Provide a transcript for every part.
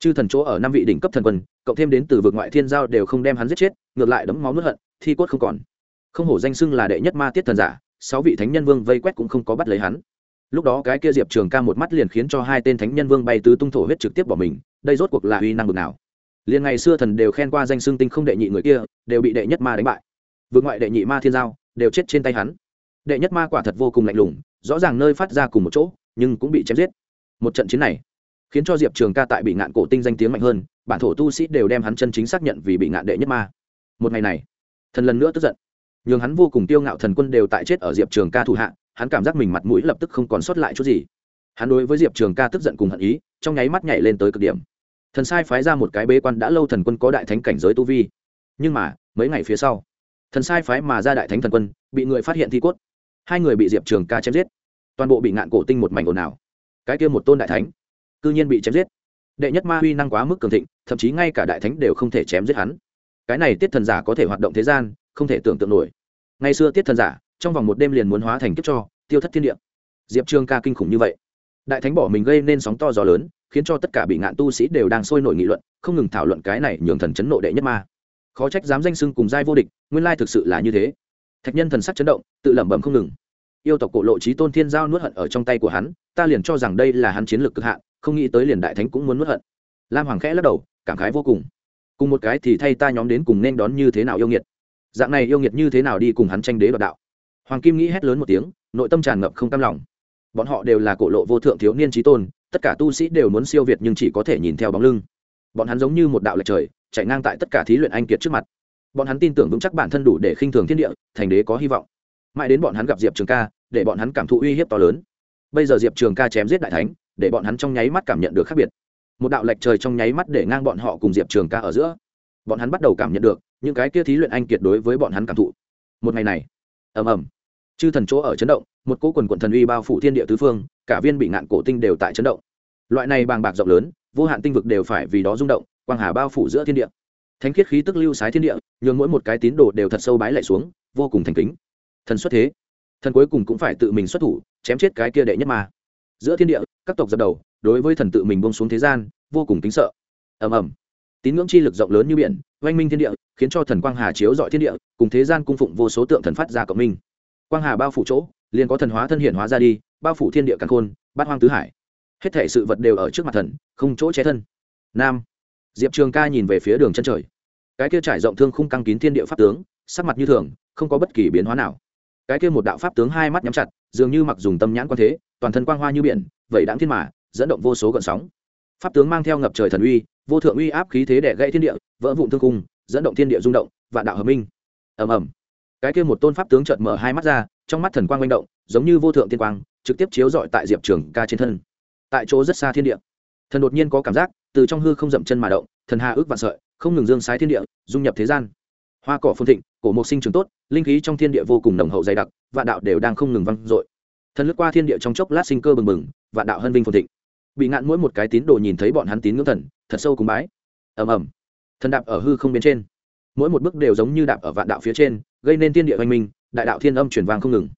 chư thần chỗ ở năm vị đỉnh cấp thần quân, cộng thêm đến từ vực ngoại thiên giao đều không đem hắn giết chết, ngược lại đấm máu nuốt hận, thi cốt không còn. Không hổ danh xưng là đệ nhất ma tiết thần giả, sáu vị thánh nhân vương vây quét cũng không có bắt lấy hắn. Lúc đó cái kia diệp trường ca một mắt liền khiến cho hai tên thánh nhân vương bay tứ tung thổ huyết trực tiếp bỏ mình, đây rốt cuộc là uy năng bực nào. Liền ngày xưa thần đều khen qua danh xưng tinh không đệ nhị người kia, đều bị đệ nhất ma đánh bại. Vượt ngoại đệ nhị ma thiên giao, đều chết trên tay hắn. Đệ nhất ma quả thật vô cùng lạnh lùng, rõ ràng nơi phát ra cùng một chỗ, nhưng cũng bị chém giết. Một trận chiến này khiến cho diệp trường ca tại bị ngạn cổ tinh danh tiếng mạnh hơn, bản thổ tu sĩ đều đem hắn chân chính xác nhận vì bị ngạn đệ nhất ma. Một ngày này, thần lần nữa tức giận. Nhường hắn vô cùng tiêu ngạo thần quân đều tại chết ở diệp trường ca thủ hạ, hắn cảm giác mình mặt mũi lập tức không còn sót lại chút gì. Hắn đối với diệp trường ca tức giận cùng hận ý, trong nháy mắt nhảy lên tới cực điểm. Thần sai phái ra một cái bế quan đã lâu thần quân có đại thánh cảnh giới tu vi. Nhưng mà, mấy ngày phía sau, thần sai phái mà ra đại thánh thần quân, bị người phát hiện thi cốt. Hai người bị diệp trường ca chém giết. Toàn bộ bị ngạn cổ tinh một mảnh ồn ào. Cái kia một tôn đại thánh cư nhiên bị chém giết. Đệ nhất ma huy năng quá mức cường thịnh, thậm chí ngay cả đại thánh đều không thể chém giết hắn. Cái này tiết thần giả có thể hoạt động thế gian, không thể tưởng tượng nổi. Ngày xưa tiết thần giả, trong vòng một đêm liền muốn hóa thành kiếp cho, tiêu thất thiên địa. Diệp trường ca kinh khủng như vậy. Đại thánh bỏ mình gây nên sóng to gió lớn, khiến cho tất cả bị ngạn tu sĩ đều đang sôi nổi nghị luận, không ngừng thảo luận cái này nhường thần chấn nộ đệ nhất ma. Khó trách dám danh sưng cùng giai vô địch, nguyên lai thực sự là như thế. Thạch nhân thần sắc chấn động, tự lẩm bẩm không ngừng. Yêu tộc cổ lộ trí tôn thiên giao nuốt hận ở trong tay của hắn, ta liền cho rằng đây là hắn chiến lược cực hạn không nghĩ tới liền đại thánh cũng muốn nuốt hận. Lam hoàng khẽ lắc đầu, cảm khái vô cùng. Cùng một cái thì thay ta nhóm đến cùng nên đón như thế nào yêu nghiệt? Dạng này yêu nghiệt như thế nào đi cùng hắn tranh đế đoạt đạo? Hoàng kim nghĩ hét lớn một tiếng, nội tâm tràn ngập không cam lòng. Bọn họ đều là cổ lộ vô thượng thiếu niên trí tôn, tất cả tu sĩ đều muốn siêu việt nhưng chỉ có thể nhìn theo bóng lưng. Bọn hắn giống như một đạo lệch trời, chạy ngang tại tất cả thí luyện anh kiệt trước mặt. Bọn hắn tin tưởng vững chắc bản thân đủ để khinh thường thiên địa, thành đế có hy vọng. Mãi đến bọn hắn gặp diệp trường ca, để bọn hắn cảm thụ uy hiếp to lớn. Bây giờ diệp trường ca chém giết đại thánh để bọn hắn trong nháy mắt cảm nhận được khác biệt. Một đạo lệch trời trong nháy mắt để ngang bọn họ cùng diệp trường ca ở giữa. Bọn hắn bắt đầu cảm nhận được những cái kia thí luyện anh kiệt đối với bọn hắn cảm thụ. Một ngày này, ầm ầm, chư thần chỗ ở chấn động, một cỗ quần quận thần uy bao phủ thiên địa tứ phương, cả viên bị ngạn cổ tinh đều tại chấn động. Loại này bàng bạc rộng lớn, vô hạn tinh vực đều phải vì đó rung động, quang hà bao phủ giữa thiên địa. Thánh khiết khí tức lưu sái thiên địa, nhường mỗi một cái tín đồ đều thật sâu bái lại xuống, vô cùng thành kính. Thần xuất thế, thần cuối cùng cũng phải tự mình xuất thủ, chém chết cái kia đệ nhất mà giữa thiên địa các tộc dập đầu, đối với thần tự mình bông xuống thế gian, vô cùng kính sợ. Ầm ầm. Tín ngưỡng chi lực rộng lớn như biển, oanh minh thiên địa, khiến cho thần quang hà chiếu dọi thiên địa, cùng thế gian cung phụng vô số tượng thần phát ra cộng minh. Quang hà bao phủ chỗ, liền có thần hóa thân hiện hóa ra đi, bao phủ thiên địa càng khôn, bát hoang tứ hải. Hết thể sự vật đều ở trước mặt thần, không chỗ che thân. Nam. Diệp trường ca nhìn về phía đường chân trời. Cái kia trải rộng thương khung căng kín thiên địa pháp tướng, sắc mặt như thường, không có bất kỳ biến hóa nào. Cái kia một đạo pháp tướng hai mắt nhắm chặt, dường như mặc dùng tâm nhãn quan thế, toàn thân quang hoa như biển vậy đáng thiên mà, dẫn động vô số gợn sóng. Pháp tướng mang theo ngập trời thần uy vô thượng uy áp khí thế để gãy thiên địa vỡ vụn thương cung dẫn động thiên địa rung động vạn đạo hợp minh. Ầm ầm. Cái kia một tôn pháp tướng chợt mở hai mắt ra trong mắt thần quang manh động giống như vô thượng tiên quang trực tiếp chiếu rọi tại diệp trường ca trên thân. Tại chỗ rất xa thiên địa thần đột nhiên có cảm giác từ trong hư không dậm chân mà động thần hà ước vạn sợi không ngừng dương sái thiên địa dung nhập thế gian. Hoa cỏ phồn thịnh cổ mộc sinh trường tốt linh khí trong thiên địa vô cùng nồng hậu dày đặc vạn đạo đều đang không ngừng văng dội. Thần lướt qua thiên địa trong chốc lát sinh cơ bừng bừng vạn đạo hân vinh phồn thịnh. Bị ngạn mỗi một cái tín đồ nhìn thấy bọn hắn tín ngưỡng thần, thật sâu cùng bái. Ầm ầm. Thần đạp ở hư không bên trên. Mỗi một bước đều giống như đạp ở vạn đạo phía trên, gây nên thiên địa hoành minh, đại đạo thiên âm chuyển vang không ngừng.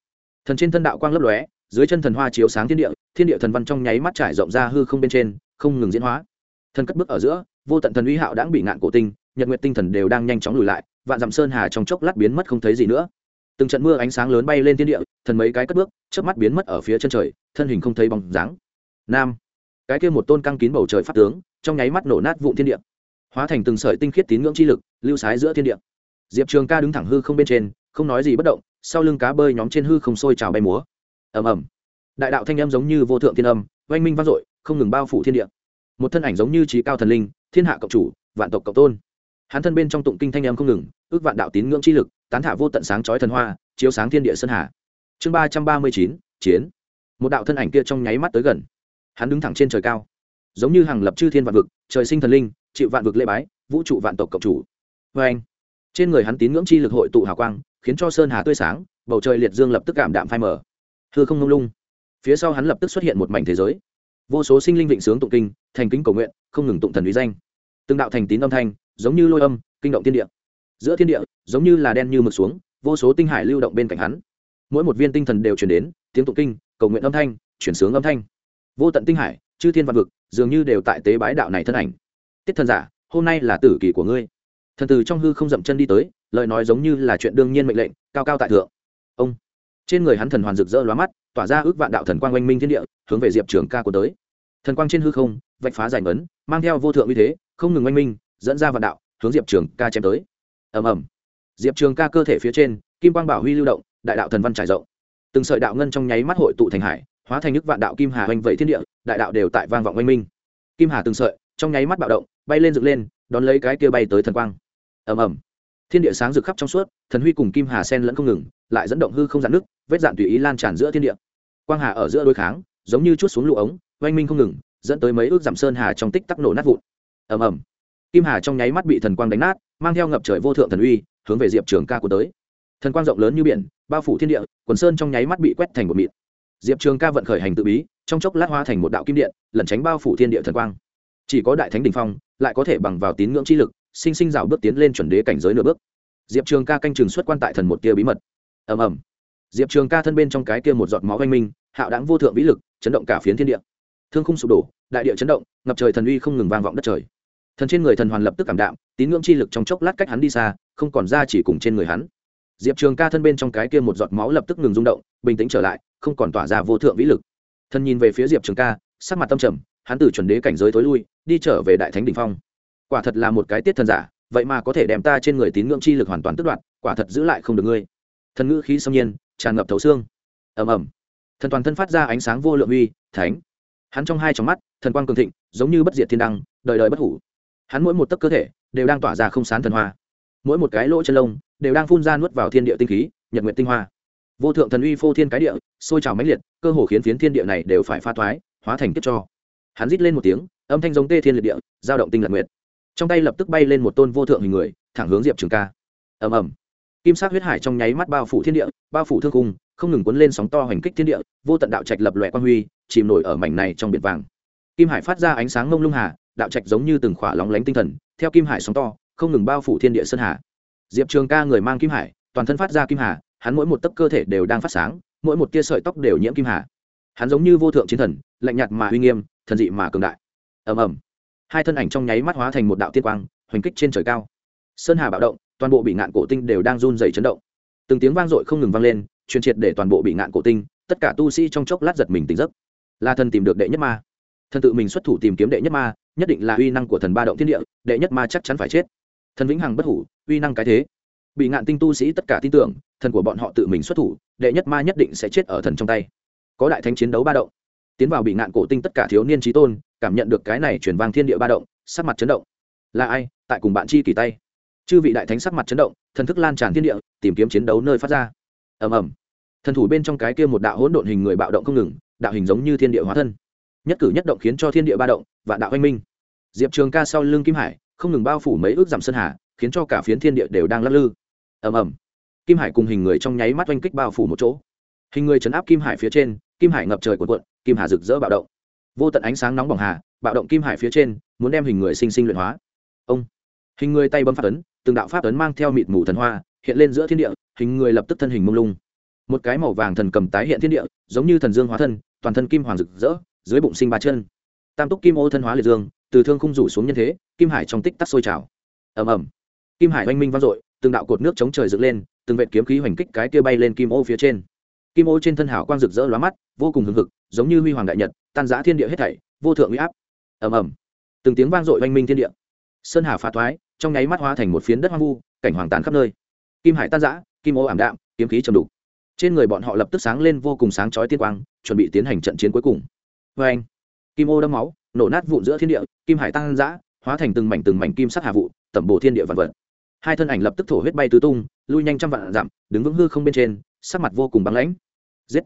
Thần trên thân đạo quang lấp lóe, dưới chân thần hoa chiếu sáng thiên địa thiên địa thần văn trong nháy mắt trải rộng ra hư không bên trên, không ngừng diễn hóa. Thần cất bước ở giữa, vô tận thần uy hạo đã bị ngạn cổ tinh, nhật nguyện tinh thần đều đang nhanh chóng lùi lại, vạn dặm sơn hà trong chốc lát biến mất không thấy gì nữa. Từng trận mưa ánh sáng lớn bay lên thiên địa thần mấy cái cất bước trước mắt biến mất ở phía chân trời, thân hình không thấy bóng dáng. Nam, cái kia một tôn căng kín bầu trời phát tướng, trong nháy mắt nổ nát vụn thiên địa, hóa thành từng sợi tinh khiết tín ngưỡng chi lực, lưu sái giữa thiên địa. Diệp trường ca đứng thẳng hư không bên trên, không nói gì bất động, sau lưng cá bơi nhóm trên hư không sôi trào bay múa. Ầm ầm. Đại đạo thanh âm giống như vô thượng thiên âm, oanh minh vang dội, không ngừng bao phủ thiên địa. Một thân ảnh giống như trí cao thần linh, thiên hạ cộng chủ, vạn tộc cộng tôn. Hắn thân bên trong tụng kinh thanh âm không ngừng, ước vạn đạo tín ngưỡng chi lực, tán thả vô tận sáng chói thần hoa, chiếu sáng thiên địa sơn hà chương ba trăm ba mươi chín, chiến. Một đạo thân ảnh kia trong nháy mắt tới gần. Hắn đứng thẳng trên trời cao. Giống như hàng lập chư thiên vạn vực, trời sinh thần linh, chịu vạn vực lễ bái, vũ trụ vạn tộc cộng chủ. Vê anh, trên người hắn tín ngưỡng chi lực hội tụ hào quang, khiến cho sơn hà tươi sáng, bầu trời liệt dương lập tức cảm đạm phai mờ. Hư không ngông lung. Phía sau hắn lập tức xuất hiện một mảnh thế giới. Vô số sinh linh vịnh sướng tụng kinh, thành kính cầu nguyện, không ngừng tụng thần lý danh. Từng đạo thành tín âm thanh, giống như lôi âm, kinh động thiên địa. Giữa thiên địa, giống như là đen như mực xuống, vô số tinh hải lưu động bên cạnh hắn mỗi một viên tinh thần đều chuyển đến, tiếng tụng kinh, cầu nguyện âm thanh, chuyển sướng âm thanh. Vô tận tinh hải, chư thiên văn vực, dường như đều tại tế bái đạo này thân ảnh. Tiết thần giả, hôm nay là tử kỳ của ngươi. Thần từ trong hư không dậm chân đi tới, lời nói giống như là chuyện đương nhiên mệnh lệnh, cao cao tại thượng. Ông. Trên người hắn thần hoàn rực rỡ lóa mắt, tỏa ra ước vạn đạo thần quang oanh minh thiên địa, hướng về diệp trường ca của tới. Thần quang trên hư không, vạch phá giải ngấn, mang theo vô thượng uy thế, không ngừng oanh minh, dẫn ra vạn đạo, hướng diệp trường ca chém tới. Ầm ầm. Diệp trường ca cơ thể phía trên, kim quang bảo huy lưu động đại đạo thần văn trải rộng. Từng sợi đạo ngân trong nháy mắt hội tụ thành hải, hóa thành nước vạn đạo kim hà oanh vẫy thiên địa, đại đạo đều tại vang vọng oanh minh. Kim hà từng sợi, trong nháy mắt bạo động, bay lên dựng lên, đón lấy cái kia bay tới thần quang. Ầm ầm. Thiên địa sáng rực khắp trong suốt, thần huy cùng kim hà sen lẫn không ngừng, lại dẫn động hư không dạn nước, vết dạn tùy ý lan tràn giữa thiên địa. Quang hà ở giữa đôi kháng, giống như chút xuống lũ ống, oanh minh không ngừng, dẫn tới mấy ước giảm sơn hà trong tích tắc nổ nát vụn. Ầm ầm. Kim hà trong nháy mắt bị thần quang đánh nát, mang theo ngập trời vô thượng thần uy, hướng về diệp trường ca của tới thần quang rộng lớn như biển, bao phủ thiên địa, quần sơn trong nháy mắt bị quét thành một mịn. Diệp trường ca vận khởi hành tự bí, trong chốc lát hoa thành một đạo kim điện, lẩn tránh bao phủ thiên địa thần quang. Chỉ có đại thánh đình phong, lại có thể bằng vào tín ngưỡng chi lực, sinh sinh rào bước tiến lên chuẩn đế cảnh giới nửa bước. Diệp trường ca canh trường xuất quan tại thần một tia bí mật. Ầm ầm. Diệp trường ca thân bên trong cái kia một giọt máu oanh minh, hạo đáng vô thượng vĩ lực, chấn động cả phiến thiên địa. Thương khung sụp đổ, đại địa chấn động, ngập trời thần uy không ngừng vang vọng đất trời. Thần trên người thần hoàn lập tức cảm đạm, tín ngưỡng chi lực trong chốc lát cách hắn đi xa, không còn ra chỉ cùng trên người hắn diệp trường ca thân bên trong cái kia một giọt máu lập tức ngừng rung động, bình tĩnh trở lại, không còn tỏa ra vô thượng vĩ lực. Thần nhìn về phía diệp trường ca, sắc mặt tâm trầm, hắn từ chuẩn đế cảnh giới tối lui, đi trở về đại thánh đình phong. Quả thật là một cái tiết thần giả, vậy mà có thể đem ta trên người tín ngưỡng chi lực hoàn toàn tức đoạt, quả thật giữ lại không được ngươi. Thần ngữ khí xâm nhiên, tràn ngập thấu xương. Ầm ầm. Thần toàn thân phát ra ánh sáng vô lượng uy, thánh. Hắn trong hai trong mắt, thần quang cường thịnh, giống như bất diệt thiên đăng, đời đời bất hủ. Hắn mỗi một tấc cơ thể, đều đang tỏa ra không sán thần hoa. Mỗi một cái lỗ chân lông đều đang phun ra nuốt vào thiên địa tinh khí, nhật nguyện tinh hoa. Vô thượng thần uy phô thiên cái địa, sôi trào mãnh liệt, cơ hồ khiến phiến thiên địa này đều phải pha thoái, hóa thành kiếp cho. Hắn rít lên một tiếng, âm thanh giống tê thiên liệt địa giao động tinh lật nguyệt. Trong tay lập tức bay lên một tôn vô thượng hình người, thẳng hướng diệp trường ca. Ầm ầm. Kim sắc huyết hải trong nháy mắt bao phủ thiên địa, bao phủ thương cung không ngừng cuốn lên sóng to hoành kích thiên địa, vô tận đạo trạch lập loẹ quan huy, chìm nổi ở mảnh này trong biển vàng. Kim hải phát ra ánh sáng ngông lung hà, đạo trạch giống như từng khỏa lóng lánh tinh thần, theo kim hải sóng to, không ngừng bao phủ thiên địa sơn hà diệp trường ca người mang kim hải, toàn thân phát ra kim hà, hắn mỗi một tấc cơ thể đều đang phát sáng, mỗi một tia sợi tóc đều nhiễm kim hà. Hắn giống như vô thượng chiến thần, lạnh nhạt mà uy nghiêm, thần dị mà cường đại. Ầm ầm. Hai thân ảnh trong nháy mắt hóa thành một đạo tiên quang, hoành kích trên trời cao. Sơn hà bạo động, toàn bộ bị ngạn cổ tinh đều đang run dày chấn động. Từng tiếng vang dội không ngừng vang lên, truyền triệt để toàn bộ bị ngạn cổ tinh, tất cả tu sĩ trong chốc lát giật mình tỉnh giấc. Là thần tìm được đệ nhất ma. Thần tự mình xuất thủ tìm kiếm đệ nhất ma, nhất định là uy năng của thần ba động thiên địa, đệ nhất ma chắc chắn phải chết thần vĩnh hằng bất hủ, uy năng cái thế. Bị ngạn tinh tu sĩ tất cả tin tưởng, thần của bọn họ tự mình xuất thủ, đệ nhất ma nhất định sẽ chết ở thần trong tay. Có đại thánh chiến đấu ba động. Tiến vào bị ngạn cổ tinh tất cả thiếu niên trí tôn, cảm nhận được cái này chuyển vang thiên địa ba động, sắc mặt chấn động. Là ai? Tại cùng bạn chi kỳ tay. Chư vị đại thánh sắc mặt chấn động, thần thức lan tràn thiên địa, tìm kiếm chiến đấu nơi phát ra. Ầm ầm. Thần thủ bên trong cái kia một đạo hỗn độn hình người bạo động không ngừng, đạo hình giống như thiên địa hóa thân. Nhất cử nhất động khiến cho thiên địa ba động và đạo anh minh. Diệp trường ca sau lưng kim hải không ngừng bao phủ mấy ước giảm sơn hà, khiến cho cả phiến thiên địa đều đang lắc lư. Ầm ầm. Kim hải cùng hình người trong nháy mắt oanh kích bao phủ một chỗ. Hình người chấn áp kim hải phía trên, kim hải ngập trời cuộn cuộn, kim hà rực rỡ bạo động. Vô tận ánh sáng nóng bỏng hà, bạo động kim hải phía trên, muốn đem hình người sinh sinh luyện hóa. Ông. Hình người tay bấm phát ấn, từng đạo pháp ấn mang theo mịt mù thần hoa, hiện lên giữa thiên địa, hình người lập tức thân hình mông lung. Một cái màu vàng thần cầm tái hiện thiên địa, giống như thần dương hóa thân, toàn thân kim hoàng rực rỡ, dưới bụng sinh ba chân. Tam túc kim ô thân hóa liệt dương, từ thương khung rủ xuống nhân thế kim hải trong tích tắc sôi trào. Ầm ầm. Kim hải oanh minh vang dội, từng đạo cột nước chống trời dựng lên, từng vệt kiếm khí hoành kích cái kia bay lên kim ô phía trên. Kim ô trên thân hảo quang rực rỡ lóa mắt, vô cùng hừng hực, giống như huy hoàng đại nhật, tan giã thiên địa hết thảy, vô thượng uy áp. Ầm ầm. Từng tiếng vang dội oanh minh thiên địa. Sơn hà phá thoái, trong nháy mắt hóa thành một phiến đất hoang vu, cảnh hoàng tàn khắp nơi. Kim hải tan giã kim ô ảm đạm, kiếm khí trầm đục. Trên người bọn họ lập tức sáng lên vô cùng sáng chói tiên quang, chuẩn bị tiến hành trận chiến cuối cùng. Vê anh kim ô đâm máu, nổ nát vụn giữa thiên địa, kim hải tăng giã hóa thành từng mảnh từng mảnh kim sắc hà vụ, tẩm bổ thiên địa vạn vật. Hai thân ảnh lập tức thổ huyết bay tứ tung, lui nhanh trăm vạn dặm, đứng vững hư không bên trên, sắc mặt vô cùng băng lãnh. Giết!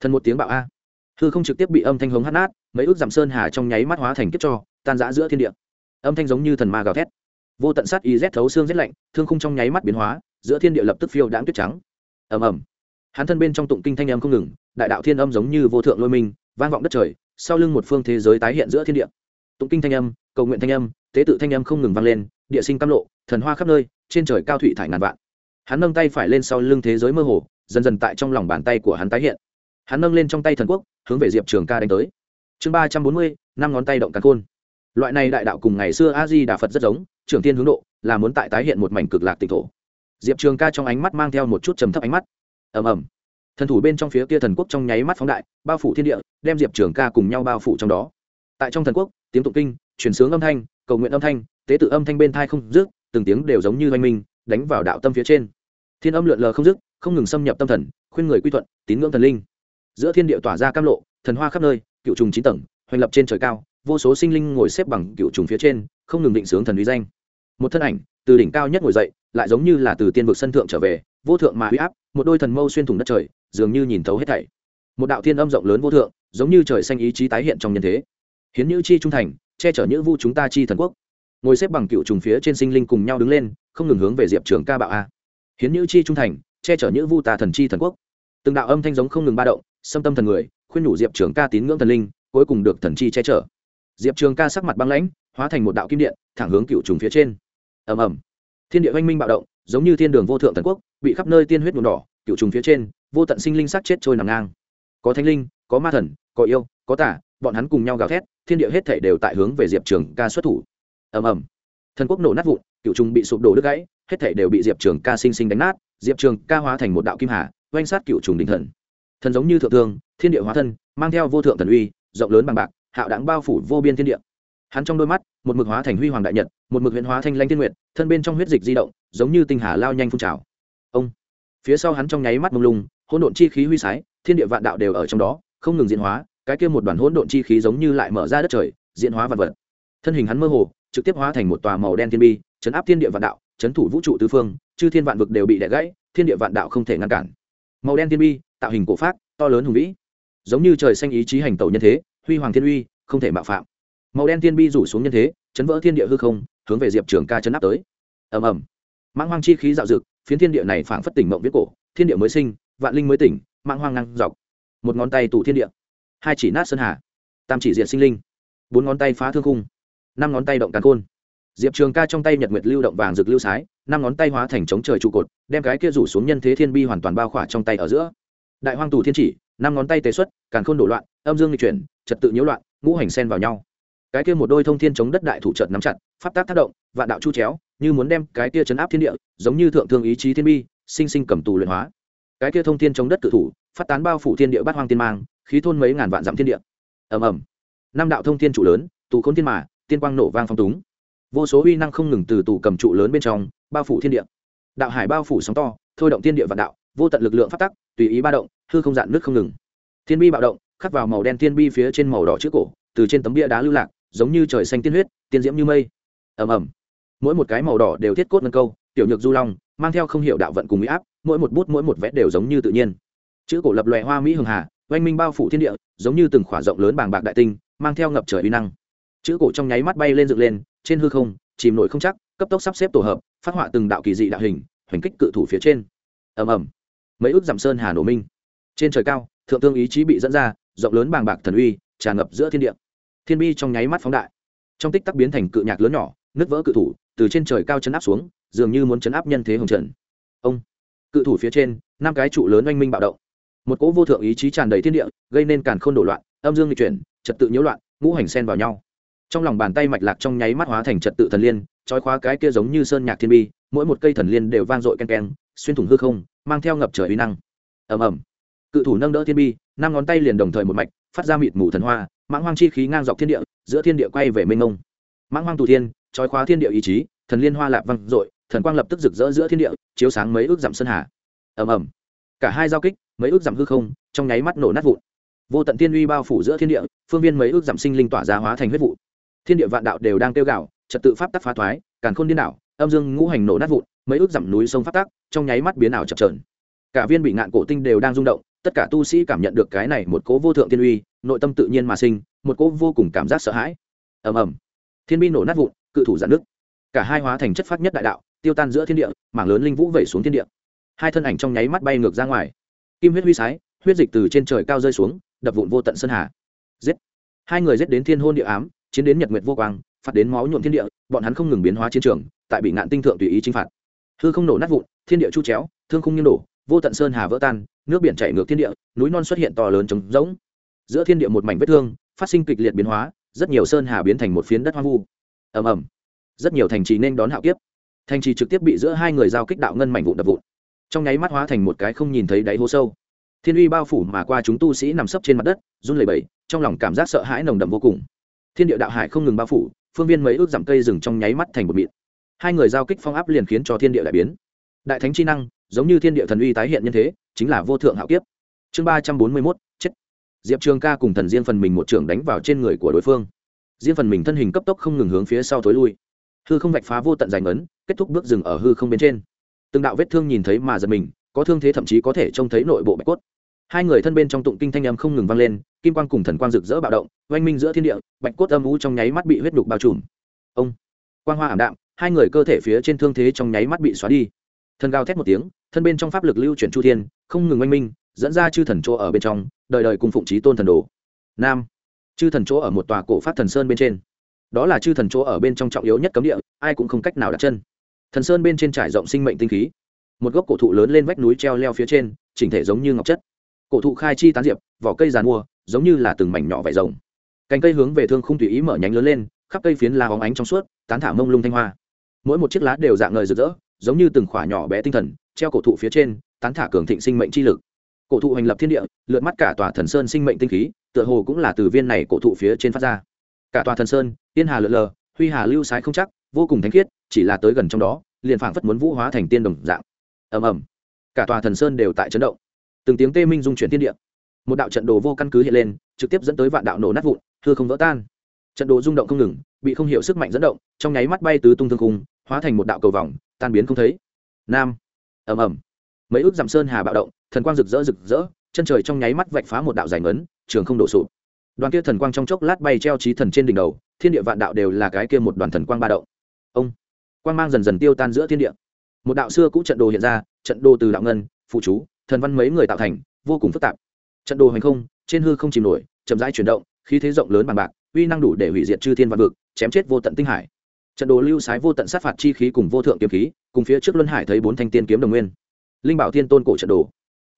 Thân một tiếng bạo a. Hư không trực tiếp bị âm thanh hống hát nát, mấy ước giảm sơn hà trong nháy mắt hóa thành kiếp cho, tan rã giữa thiên địa. Âm thanh giống như thần ma gào thét. Vô tận sát y rét thấu xương rét lạnh, thương khung trong nháy mắt biến hóa, giữa thiên địa lập tức phiêu đãng tuyết trắng. Ầm ầm. Hắn thân bên trong tụng kinh thanh âm không ngừng, đại đạo thiên âm giống như vô thượng lôi minh, vang vọng đất trời, sau lưng một phương thế giới tái hiện giữa thiên địa. Tụng kinh thanh âm, cầu nguyện thanh âm tế tự thanh âm không ngừng vang lên, địa sinh tam lộ, thần hoa khắp nơi, trên trời cao thụy thải ngàn vạn. Hắn nâng tay phải lên sau lưng thế giới mơ hồ, dần dần tại trong lòng bàn tay của hắn tái hiện. Hắn nâng lên trong tay thần quốc, hướng về diệp trường ca đánh tới. Chương ba trăm bốn mươi, năm ngón tay động cắn khôn. Loại này đại đạo cùng ngày xưa a di đà phật rất giống, trưởng tiên hướng độ, là muốn tại tái hiện một mảnh cực lạc tịnh thổ. Diệp trường ca trong ánh mắt mang theo một chút trầm thấp ánh mắt. Ầm ầm. Thần thủ bên trong phía kia thần quốc trong nháy mắt phóng đại, bao phủ thiên địa, đem diệp trường ca cùng nhau bao phủ trong đó. Tại trong thần quốc, tiếng tụng kinh chuyển sướng âm thanh cầu nguyện âm thanh, tế tự âm thanh bên thai không dứt, từng tiếng đều giống như oanh minh, đánh vào đạo tâm phía trên. Thiên âm lượn lờ không dứt, không ngừng xâm nhập tâm thần, khuyên người quy thuận, tín ngưỡng thần linh. Giữa thiên địa tỏa ra cam lộ, thần hoa khắp nơi, cựu trùng chín tầng, hoành lập trên trời cao, vô số sinh linh ngồi xếp bằng cựu trùng phía trên, không ngừng định sướng thần uy danh. Một thân ảnh, từ đỉnh cao nhất ngồi dậy, lại giống như là từ tiên vực sân thượng trở về, vô thượng mà huy áp, một đôi thần mâu xuyên thủng đất trời, dường như nhìn thấu hết thảy. Một đạo thiên âm rộng lớn vô thượng, giống như trời xanh ý chí tái hiện trong nhân thế. Hiến như chi trung thành che chở những vu chúng ta chi thần quốc. Ngồi xếp bằng cựu trùng phía trên sinh linh cùng nhau đứng lên, không ngừng hướng về diệp trường ca bạo a. Hiến như chi trung thành, che chở những vu ta thần chi thần quốc. Từng đạo âm thanh giống không ngừng ba động, xâm tâm thần người, khuyên nhủ diệp trường ca tín ngưỡng thần linh, cuối cùng được thần chi che chở. Diệp trường ca sắc mặt băng lãnh, hóa thành một đạo kim điện, thẳng hướng cựu trùng phía trên. Ầm ầm. Thiên địa oanh minh bạo động, giống như thiên đường vô thượng thần quốc, bị khắp nơi tiên huyết nhuộm đỏ, cựu trùng phía trên, vô tận sinh linh sắc chết trôi nằm ngang. Có thánh linh, có ma thần, có yêu, có tả bọn hắn cùng nhau gào thét, thiên địa hết thể đều tại hướng về diệp trường ca xuất thủ. Ầm ầm. Thần quốc nổ nát vụn, cựu trùng bị sụp đổ đứt gãy, hết thể đều bị diệp trường ca sinh sinh đánh nát, diệp trường ca hóa thành một đạo kim hà, oanh sát cựu trùng đình thần. Thần giống như thượng thương, thiên địa hóa thân, mang theo vô thượng thần uy, rộng lớn bằng bạc, hạo đáng bao phủ vô biên thiên địa. Hắn trong đôi mắt, một mực hóa thành huy hoàng đại nhật, một mực huyện hóa thanh lanh thiên nguyệt, thân bên trong huyết dịch di động, giống như tinh hà lao nhanh phun trào. Ông. Phía sau hắn trong nháy mắt mông lung, hỗn độn chi khí huy sái, thiên địa vạn đạo đều ở trong đó, không ngừng diễn hóa cái kia một đoàn hỗn độn chi khí giống như lại mở ra đất trời, diễn hóa vạn vật. Thân hình hắn mơ hồ, trực tiếp hóa thành một tòa màu đen thiên bi, chấn áp thiên địa vạn đạo, chấn thủ vũ trụ tứ phương, chư thiên vạn vực đều bị đẻ gãy, thiên địa vạn đạo không thể ngăn cản. Màu đen thiên bi, tạo hình cổ pháp, to lớn hùng vĩ. Giống như trời xanh ý chí hành tẩu nhân thế, huy hoàng thiên uy, không thể mạo phạm. Màu đen thiên bi rủ xuống nhân thế, chấn vỡ thiên địa hư không, hướng về diệp trường ca chấn áp tới. Ầm ầm. Mãng hoang chi khí dạo dực, phiến thiên địa này phảng phất tỉnh mộng viết cổ, thiên địa mới sinh, vạn linh mới tỉnh, mãng hoang ngang dọc. Một ngón tay tủ thiên địa hai chỉ nát sơn hà. Tam chỉ diện sinh linh. Bốn ngón tay phá thương khung. Năm ngón tay động càn khôn. Diệp trường ca trong tay nhật nguyệt lưu động vàng rực lưu sái, năm ngón tay hóa thành chống trời trụ cột, đem cái kia rủ xuống nhân thế thiên bi hoàn toàn bao khỏa trong tay ở giữa. Đại hoang tù thiên chỉ, năm ngón tay tế xuất, càn khôn đổ loạn, âm dương lịch chuyển, trật tự nhiễu loạn, ngũ hành sen vào nhau. Cái kia một đôi thông thiên chống đất đại thủ trợt nắm chặt, pháp tác tác động, vạn đạo chu chéo, như muốn đem cái kia chấn áp thiên địa, giống như thượng thương ý chí thiên bi, sinh sinh cầm tù luyện hóa. Cái kia thông thiên chống đất cự thủ, phát tán bao phủ thiên địa bát hoang tiên mang khí thôn mấy ngàn vạn dặm thiên địa. Ầm ầm. Năm đạo thông thiên trụ lớn, tù khôn thiên mà, tiên quang nổ vang phong túng. Vô số uy năng không ngừng từ tù cầm trụ lớn bên trong, bao phủ thiên địa. Đạo hải bao phủ sóng to, thôi động thiên địa vạn đạo, vô tận lực lượng phát tắc, tùy ý ba động, hư không dạn nước không ngừng. Thiên bi bạo động, khắc vào màu đen thiên bi phía trên màu đỏ chữ cổ, từ trên tấm bia đá lưu lạc, giống như trời xanh tiên huyết, tiên diễm như mây. Ầm ầm. Mỗi một cái màu đỏ đều thiết cốt ngân câu, tiểu nhược du long, mang theo không hiểu đạo vận cùng mỹ áp, mỗi một bút mỗi một vẽ đều giống như tự nhiên. Chữ cổ lập loè hoa mỹ hường hà oanh minh bao phủ thiên địa, giống như từng khỏa rộng lớn bàng bạc đại tinh, mang theo ngập trời uy năng. Chữ cổ trong nháy mắt bay lên dựng lên, trên hư không, chìm nổi không chắc, cấp tốc sắp xếp tổ hợp, phát họa từng đạo kỳ dị đạo hình, hoành kích cự thủ phía trên. Ầm ầm. Mấy ước giảm sơn hà nổ minh. Trên trời cao, thượng thương ý chí bị dẫn ra, rộng lớn bàng bạc thần uy, tràn ngập giữa thiên địa. Thiên bi trong nháy mắt phóng đại. Trong tích tắc biến thành cự nhạc lớn nhỏ, nứt vỡ cự thủ, từ trên trời cao chấn áp xuống, dường như muốn chấn áp nhân thế hồng trần. Ông. Cự thủ phía trên, năm cái trụ lớn oanh minh bạo động một cỗ vô thượng ý chí tràn đầy thiên địa, gây nên càn khôn đổ loạn, âm dương lịch chuyển, trật tự nhiễu loạn, ngũ hành sen vào nhau. Trong lòng bàn tay mạch lạc trong nháy mắt hóa thành trật tự thần liên, trói khóa cái kia giống như sơn nhạc thiên bi, mỗi một cây thần liên đều vang dội ken ken xuyên thủng hư không, mang theo ngập trời uy năng. Ầm ầm. Cự thủ nâng đỡ thiên bi, năm ngón tay liền đồng thời một mạch, phát ra mịt mù thần hoa, mãng hoang chi khí ngang dọc thiên địa, giữa thiên địa quay về mênh mông. Mãng hoang tù thiên, trói khóa thiên địa ý chí, thần liên hoa lạp văng dội, thần quang lập tức rực rỡ giữa thiên địa, chiếu sáng mấy ước dặm sơn hà. Ầm ầm. Cả hai giao kích mấy ước giảm hư không, trong nháy mắt nổ nát vụn. Vô tận thiên uy bao phủ giữa thiên địa, phương viên mấy ước giảm sinh linh tỏa ra hóa thành huyết vụ. Thiên địa vạn đạo đều đang tiêu gạo trật tự pháp tắc phá thoái, càn khôn điên đảo, âm dương ngũ hành nổ nát vụn, mấy ước giảm núi sông pháp tắc, trong nháy mắt biến ảo chập trờn cả viên bị ngạn cổ tinh đều đang rung động, tất cả tu sĩ cảm nhận được cái này một cố vô thượng thiên uy, nội tâm tự nhiên mà sinh, một cố vô cùng cảm giác sợ hãi. Ầm ầm. Thiên bi nổ nát vụn, cự thủ giãn nước cả hai hóa thành chất phát nhất đại đạo, tiêu tan giữa thiên địa, mảng lớn linh vũ vẩy xuống thiên địa. Hai thân ảnh trong nháy mắt bay ngược ra ngoài kim huyết huy sái, huyết dịch từ trên trời cao rơi xuống, đập vụn vô tận sơn hà. Giết! Hai người giết đến thiên hôn địa ám, chiến đến nhật nguyệt vô quang, phạt đến máu nhuộm thiên địa, bọn hắn không ngừng biến hóa chiến trường, tại bị ngạn tinh thượng tùy ý chinh phạt. Hư không nổ nát vụn, thiên địa chu chéo, thương không nghiêng đổ, vô tận sơn hà vỡ tan, nước biển chảy ngược thiên địa, núi non xuất hiện to lớn trống rỗng. Giữa thiên địa một mảnh vết thương, phát sinh kịch liệt biến hóa, rất nhiều sơn hà biến thành một phiến đất hoang vu. Ầm ầm. Rất nhiều thành trì nên đón hạo kiếp. Thành trì trực tiếp bị giữa hai người giao kích đạo ngân mảnh vụn đập vụn trong nháy mắt hóa thành một cái không nhìn thấy đáy hố sâu. Thiên uy bao phủ mà qua chúng tu sĩ nằm sấp trên mặt đất, run lẩy bẩy, trong lòng cảm giác sợ hãi nồng đậm vô cùng. Thiên địa đạo hải không ngừng bao phủ, phương viên mấy ước dặm cây rừng trong nháy mắt thành một mịn. Hai người giao kích phong áp liền khiến cho thiên địa đại biến. Đại thánh chi năng, giống như thiên địa thần uy tái hiện nhân thế, chính là vô thượng hạo kiếp. Chương ba trăm bốn mươi mốt, chết. Diệp trường ca cùng thần diên phần mình một trưởng đánh vào trên người của đối phương. Diên phần mình thân hình cấp tốc không ngừng hướng phía sau thối lui. Hư không vạch phá vô tận giành ấn kết thúc bước dừng ở hư không bên trên từng đạo vết thương nhìn thấy mà giật mình, có thương thế thậm chí có thể trông thấy nội bộ bạch cốt. Hai người thân bên trong tụng kinh thanh âm không ngừng vang lên, kim quang cùng thần quang rực rỡ bạo động, oanh minh giữa thiên địa, bạch cốt âm u trong nháy mắt bị huyết đục bao trùm. Ông, quang hoa ảm đạm, hai người cơ thể phía trên thương thế trong nháy mắt bị xóa đi. Thần gào thét một tiếng, thân bên trong pháp lực lưu chuyển chu thiên, không ngừng oanh minh, dẫn ra chư thần chỗ ở bên trong, đời đời cùng phụng trí tôn thần đồ. Nam, chư thần chỗ ở một tòa cổ phát thần sơn bên trên. Đó là chư thần chỗ ở bên trong trọng yếu nhất cấm địa, ai cũng không cách nào đặt chân thần sơn bên trên trải rộng sinh mệnh tinh khí. Một gốc cổ thụ lớn lên vách núi treo leo phía trên, chỉnh thể giống như ngọc chất. Cổ thụ khai chi tán diệp, vỏ cây giàn mua, giống như là từng mảnh nhỏ vải rồng. Cành cây hướng về thương không tùy ý mở nhánh lớn lên, khắp cây phiến lá hóng ánh trong suốt, tán thả mông lung thanh hoa. Mỗi một chiếc lá đều dạng ngời rực rỡ, giống như từng khỏa nhỏ bé tinh thần, treo cổ thụ phía trên, tán thả cường thịnh sinh mệnh chi lực. Cổ thụ hành lập thiên địa lượt mắt cả tòa thần sơn sinh mệnh tinh khí, tựa hồ cũng là từ viên này cổ thụ phía trên phát ra. Cả tòa thần sơn tiên hà lượn lờ, huy hà lưu sái không chắc, vô cùng thánh khiết chỉ là tới gần trong đó, liền phảng phất muốn vũ hóa thành tiên đồng dạng. Ầm ầm. Cả tòa thần sơn đều tại chấn động. Từng tiếng tê minh dung chuyển thiên địa. Một đạo trận đồ vô căn cứ hiện lên, trực tiếp dẫn tới vạn đạo nổ nát vụn thưa không vỡ tan. Trận đồ rung động không ngừng, bị không hiểu sức mạnh dẫn động, trong nháy mắt bay tứ tung thương khung, hóa thành một đạo cầu vòng, tan biến không thấy. Nam. Ầm ầm. Mấy ước dặm sơn hà bạo động, thần quang rực rỡ rực rỡ, chân trời trong nháy mắt vạch phá một đạo giải ngấn, trường không đổ sụp. Đoàn kia thần quang trong chốc lát bay treo trí thần trên đỉnh đầu, thiên địa vạn đạo đều là cái kia một đoàn thần quang ba động. Ông quang mang dần dần tiêu tan giữa thiên địa. Một đạo xưa cũ trận đồ hiện ra, trận đồ từ đạo ngân, phụ chú, thần văn mấy người tạo thành, vô cùng phức tạp. Trận đồ hành không, trên hư không chìm nổi, chậm rãi chuyển động, khí thế rộng lớn bằng bạc, uy năng đủ để hủy diệt chư thiên văn vực, chém chết vô tận tinh hải. Trận đồ lưu sái vô tận sát phạt chi khí cùng vô thượng kiếm khí, cùng phía trước luân hải thấy bốn thanh tiên kiếm đồng nguyên. Linh bảo thiên tôn cổ trận đồ.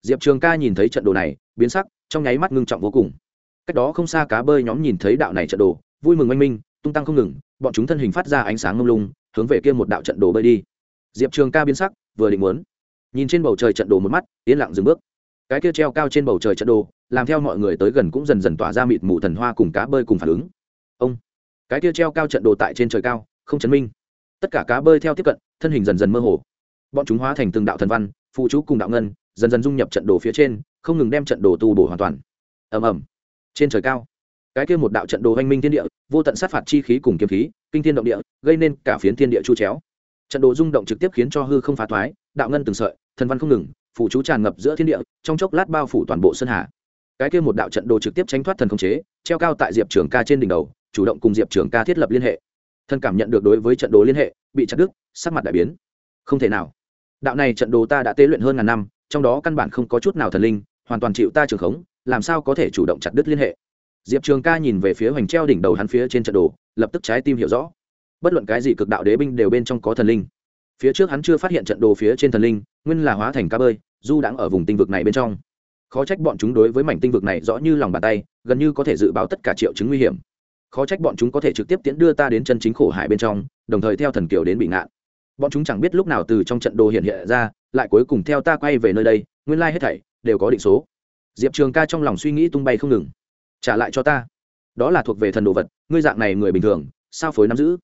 Diệp trường ca nhìn thấy trận đồ này, biến sắc, trong nháy mắt ngưng trọng vô cùng. Cách đó không xa cá bơi nhóm nhìn thấy đạo này trận đồ, vui mừng oanh minh, tung tăng không ngừng, bọn chúng thân hình phát ra ánh sáng ngông lung hướng về kia một đạo trận đồ bơi đi. Diệp trường ca biến sắc, vừa định muốn nhìn trên bầu trời trận đồ một mắt, yên lặng dừng bước. Cái kia treo cao trên bầu trời trận đồ, làm theo mọi người tới gần cũng dần dần tỏa ra mịt mù thần hoa cùng cá bơi cùng phản ứng. Ông, cái kia treo cao trận đồ tại trên trời cao, không chấn minh. Tất cả cá bơi theo tiếp cận, thân hình dần dần mơ hồ. Bọn chúng hóa thành từng đạo thần văn phụ chú cùng đạo ngân, dần dần dung nhập trận đồ phía trên, không ngừng đem trận đồ tu bổ hoàn toàn. Ầm ầm. Trên trời cao, cái kia một đạo trận đồ hoanh minh thiên địa, vô tận sát phạt chi khí cùng kiếm khí kinh thiên động địa, gây nên cả phiến thiên địa chu chéo. Trận đồ rung động trực tiếp khiến cho hư không phá thoái, đạo ngân từng sợi, thần văn không ngừng, phủ chú tràn ngập giữa thiên địa, trong chốc lát bao phủ toàn bộ sơn hà. Cái kia một đạo trận đồ trực tiếp tránh thoát thần không chế, treo cao tại diệp trường ca trên đỉnh đầu, chủ động cùng diệp trường ca thiết lập liên hệ. Thân cảm nhận được đối với trận đồ liên hệ, bị chặt đứt, sắc mặt đại biến. Không thể nào. Đạo này trận đồ ta đã tế luyện hơn ngàn năm, trong đó căn bản không có chút nào thần linh, hoàn toàn chịu ta trường khống, làm sao có thể chủ động chặt đứt liên hệ? Diệp trường ca nhìn về phía hoành treo đỉnh đầu hắn phía trên trận đồ, lập tức trái tim hiểu rõ. Bất luận cái gì cực đạo đế binh đều bên trong có thần linh. Phía trước hắn chưa phát hiện trận đồ phía trên thần linh, nguyên là hóa thành cá bơi, du đãng ở vùng tinh vực này bên trong. Khó trách bọn chúng đối với mảnh tinh vực này rõ như lòng bàn tay, gần như có thể dự báo tất cả triệu chứng nguy hiểm. Khó trách bọn chúng có thể trực tiếp tiễn đưa ta đến chân chính khổ hải bên trong, đồng thời theo thần kiều đến bị ngạn. Bọn chúng chẳng biết lúc nào từ trong trận đồ hiện hiện ra, lại cuối cùng theo ta quay về nơi đây, nguyên lai hết thảy đều có định số. Diệp trường ca trong lòng suy nghĩ tung bay không ngừng trả lại cho ta. Đó là thuộc về thần đồ vật, ngươi dạng này người bình thường, sao phối nắm giữ?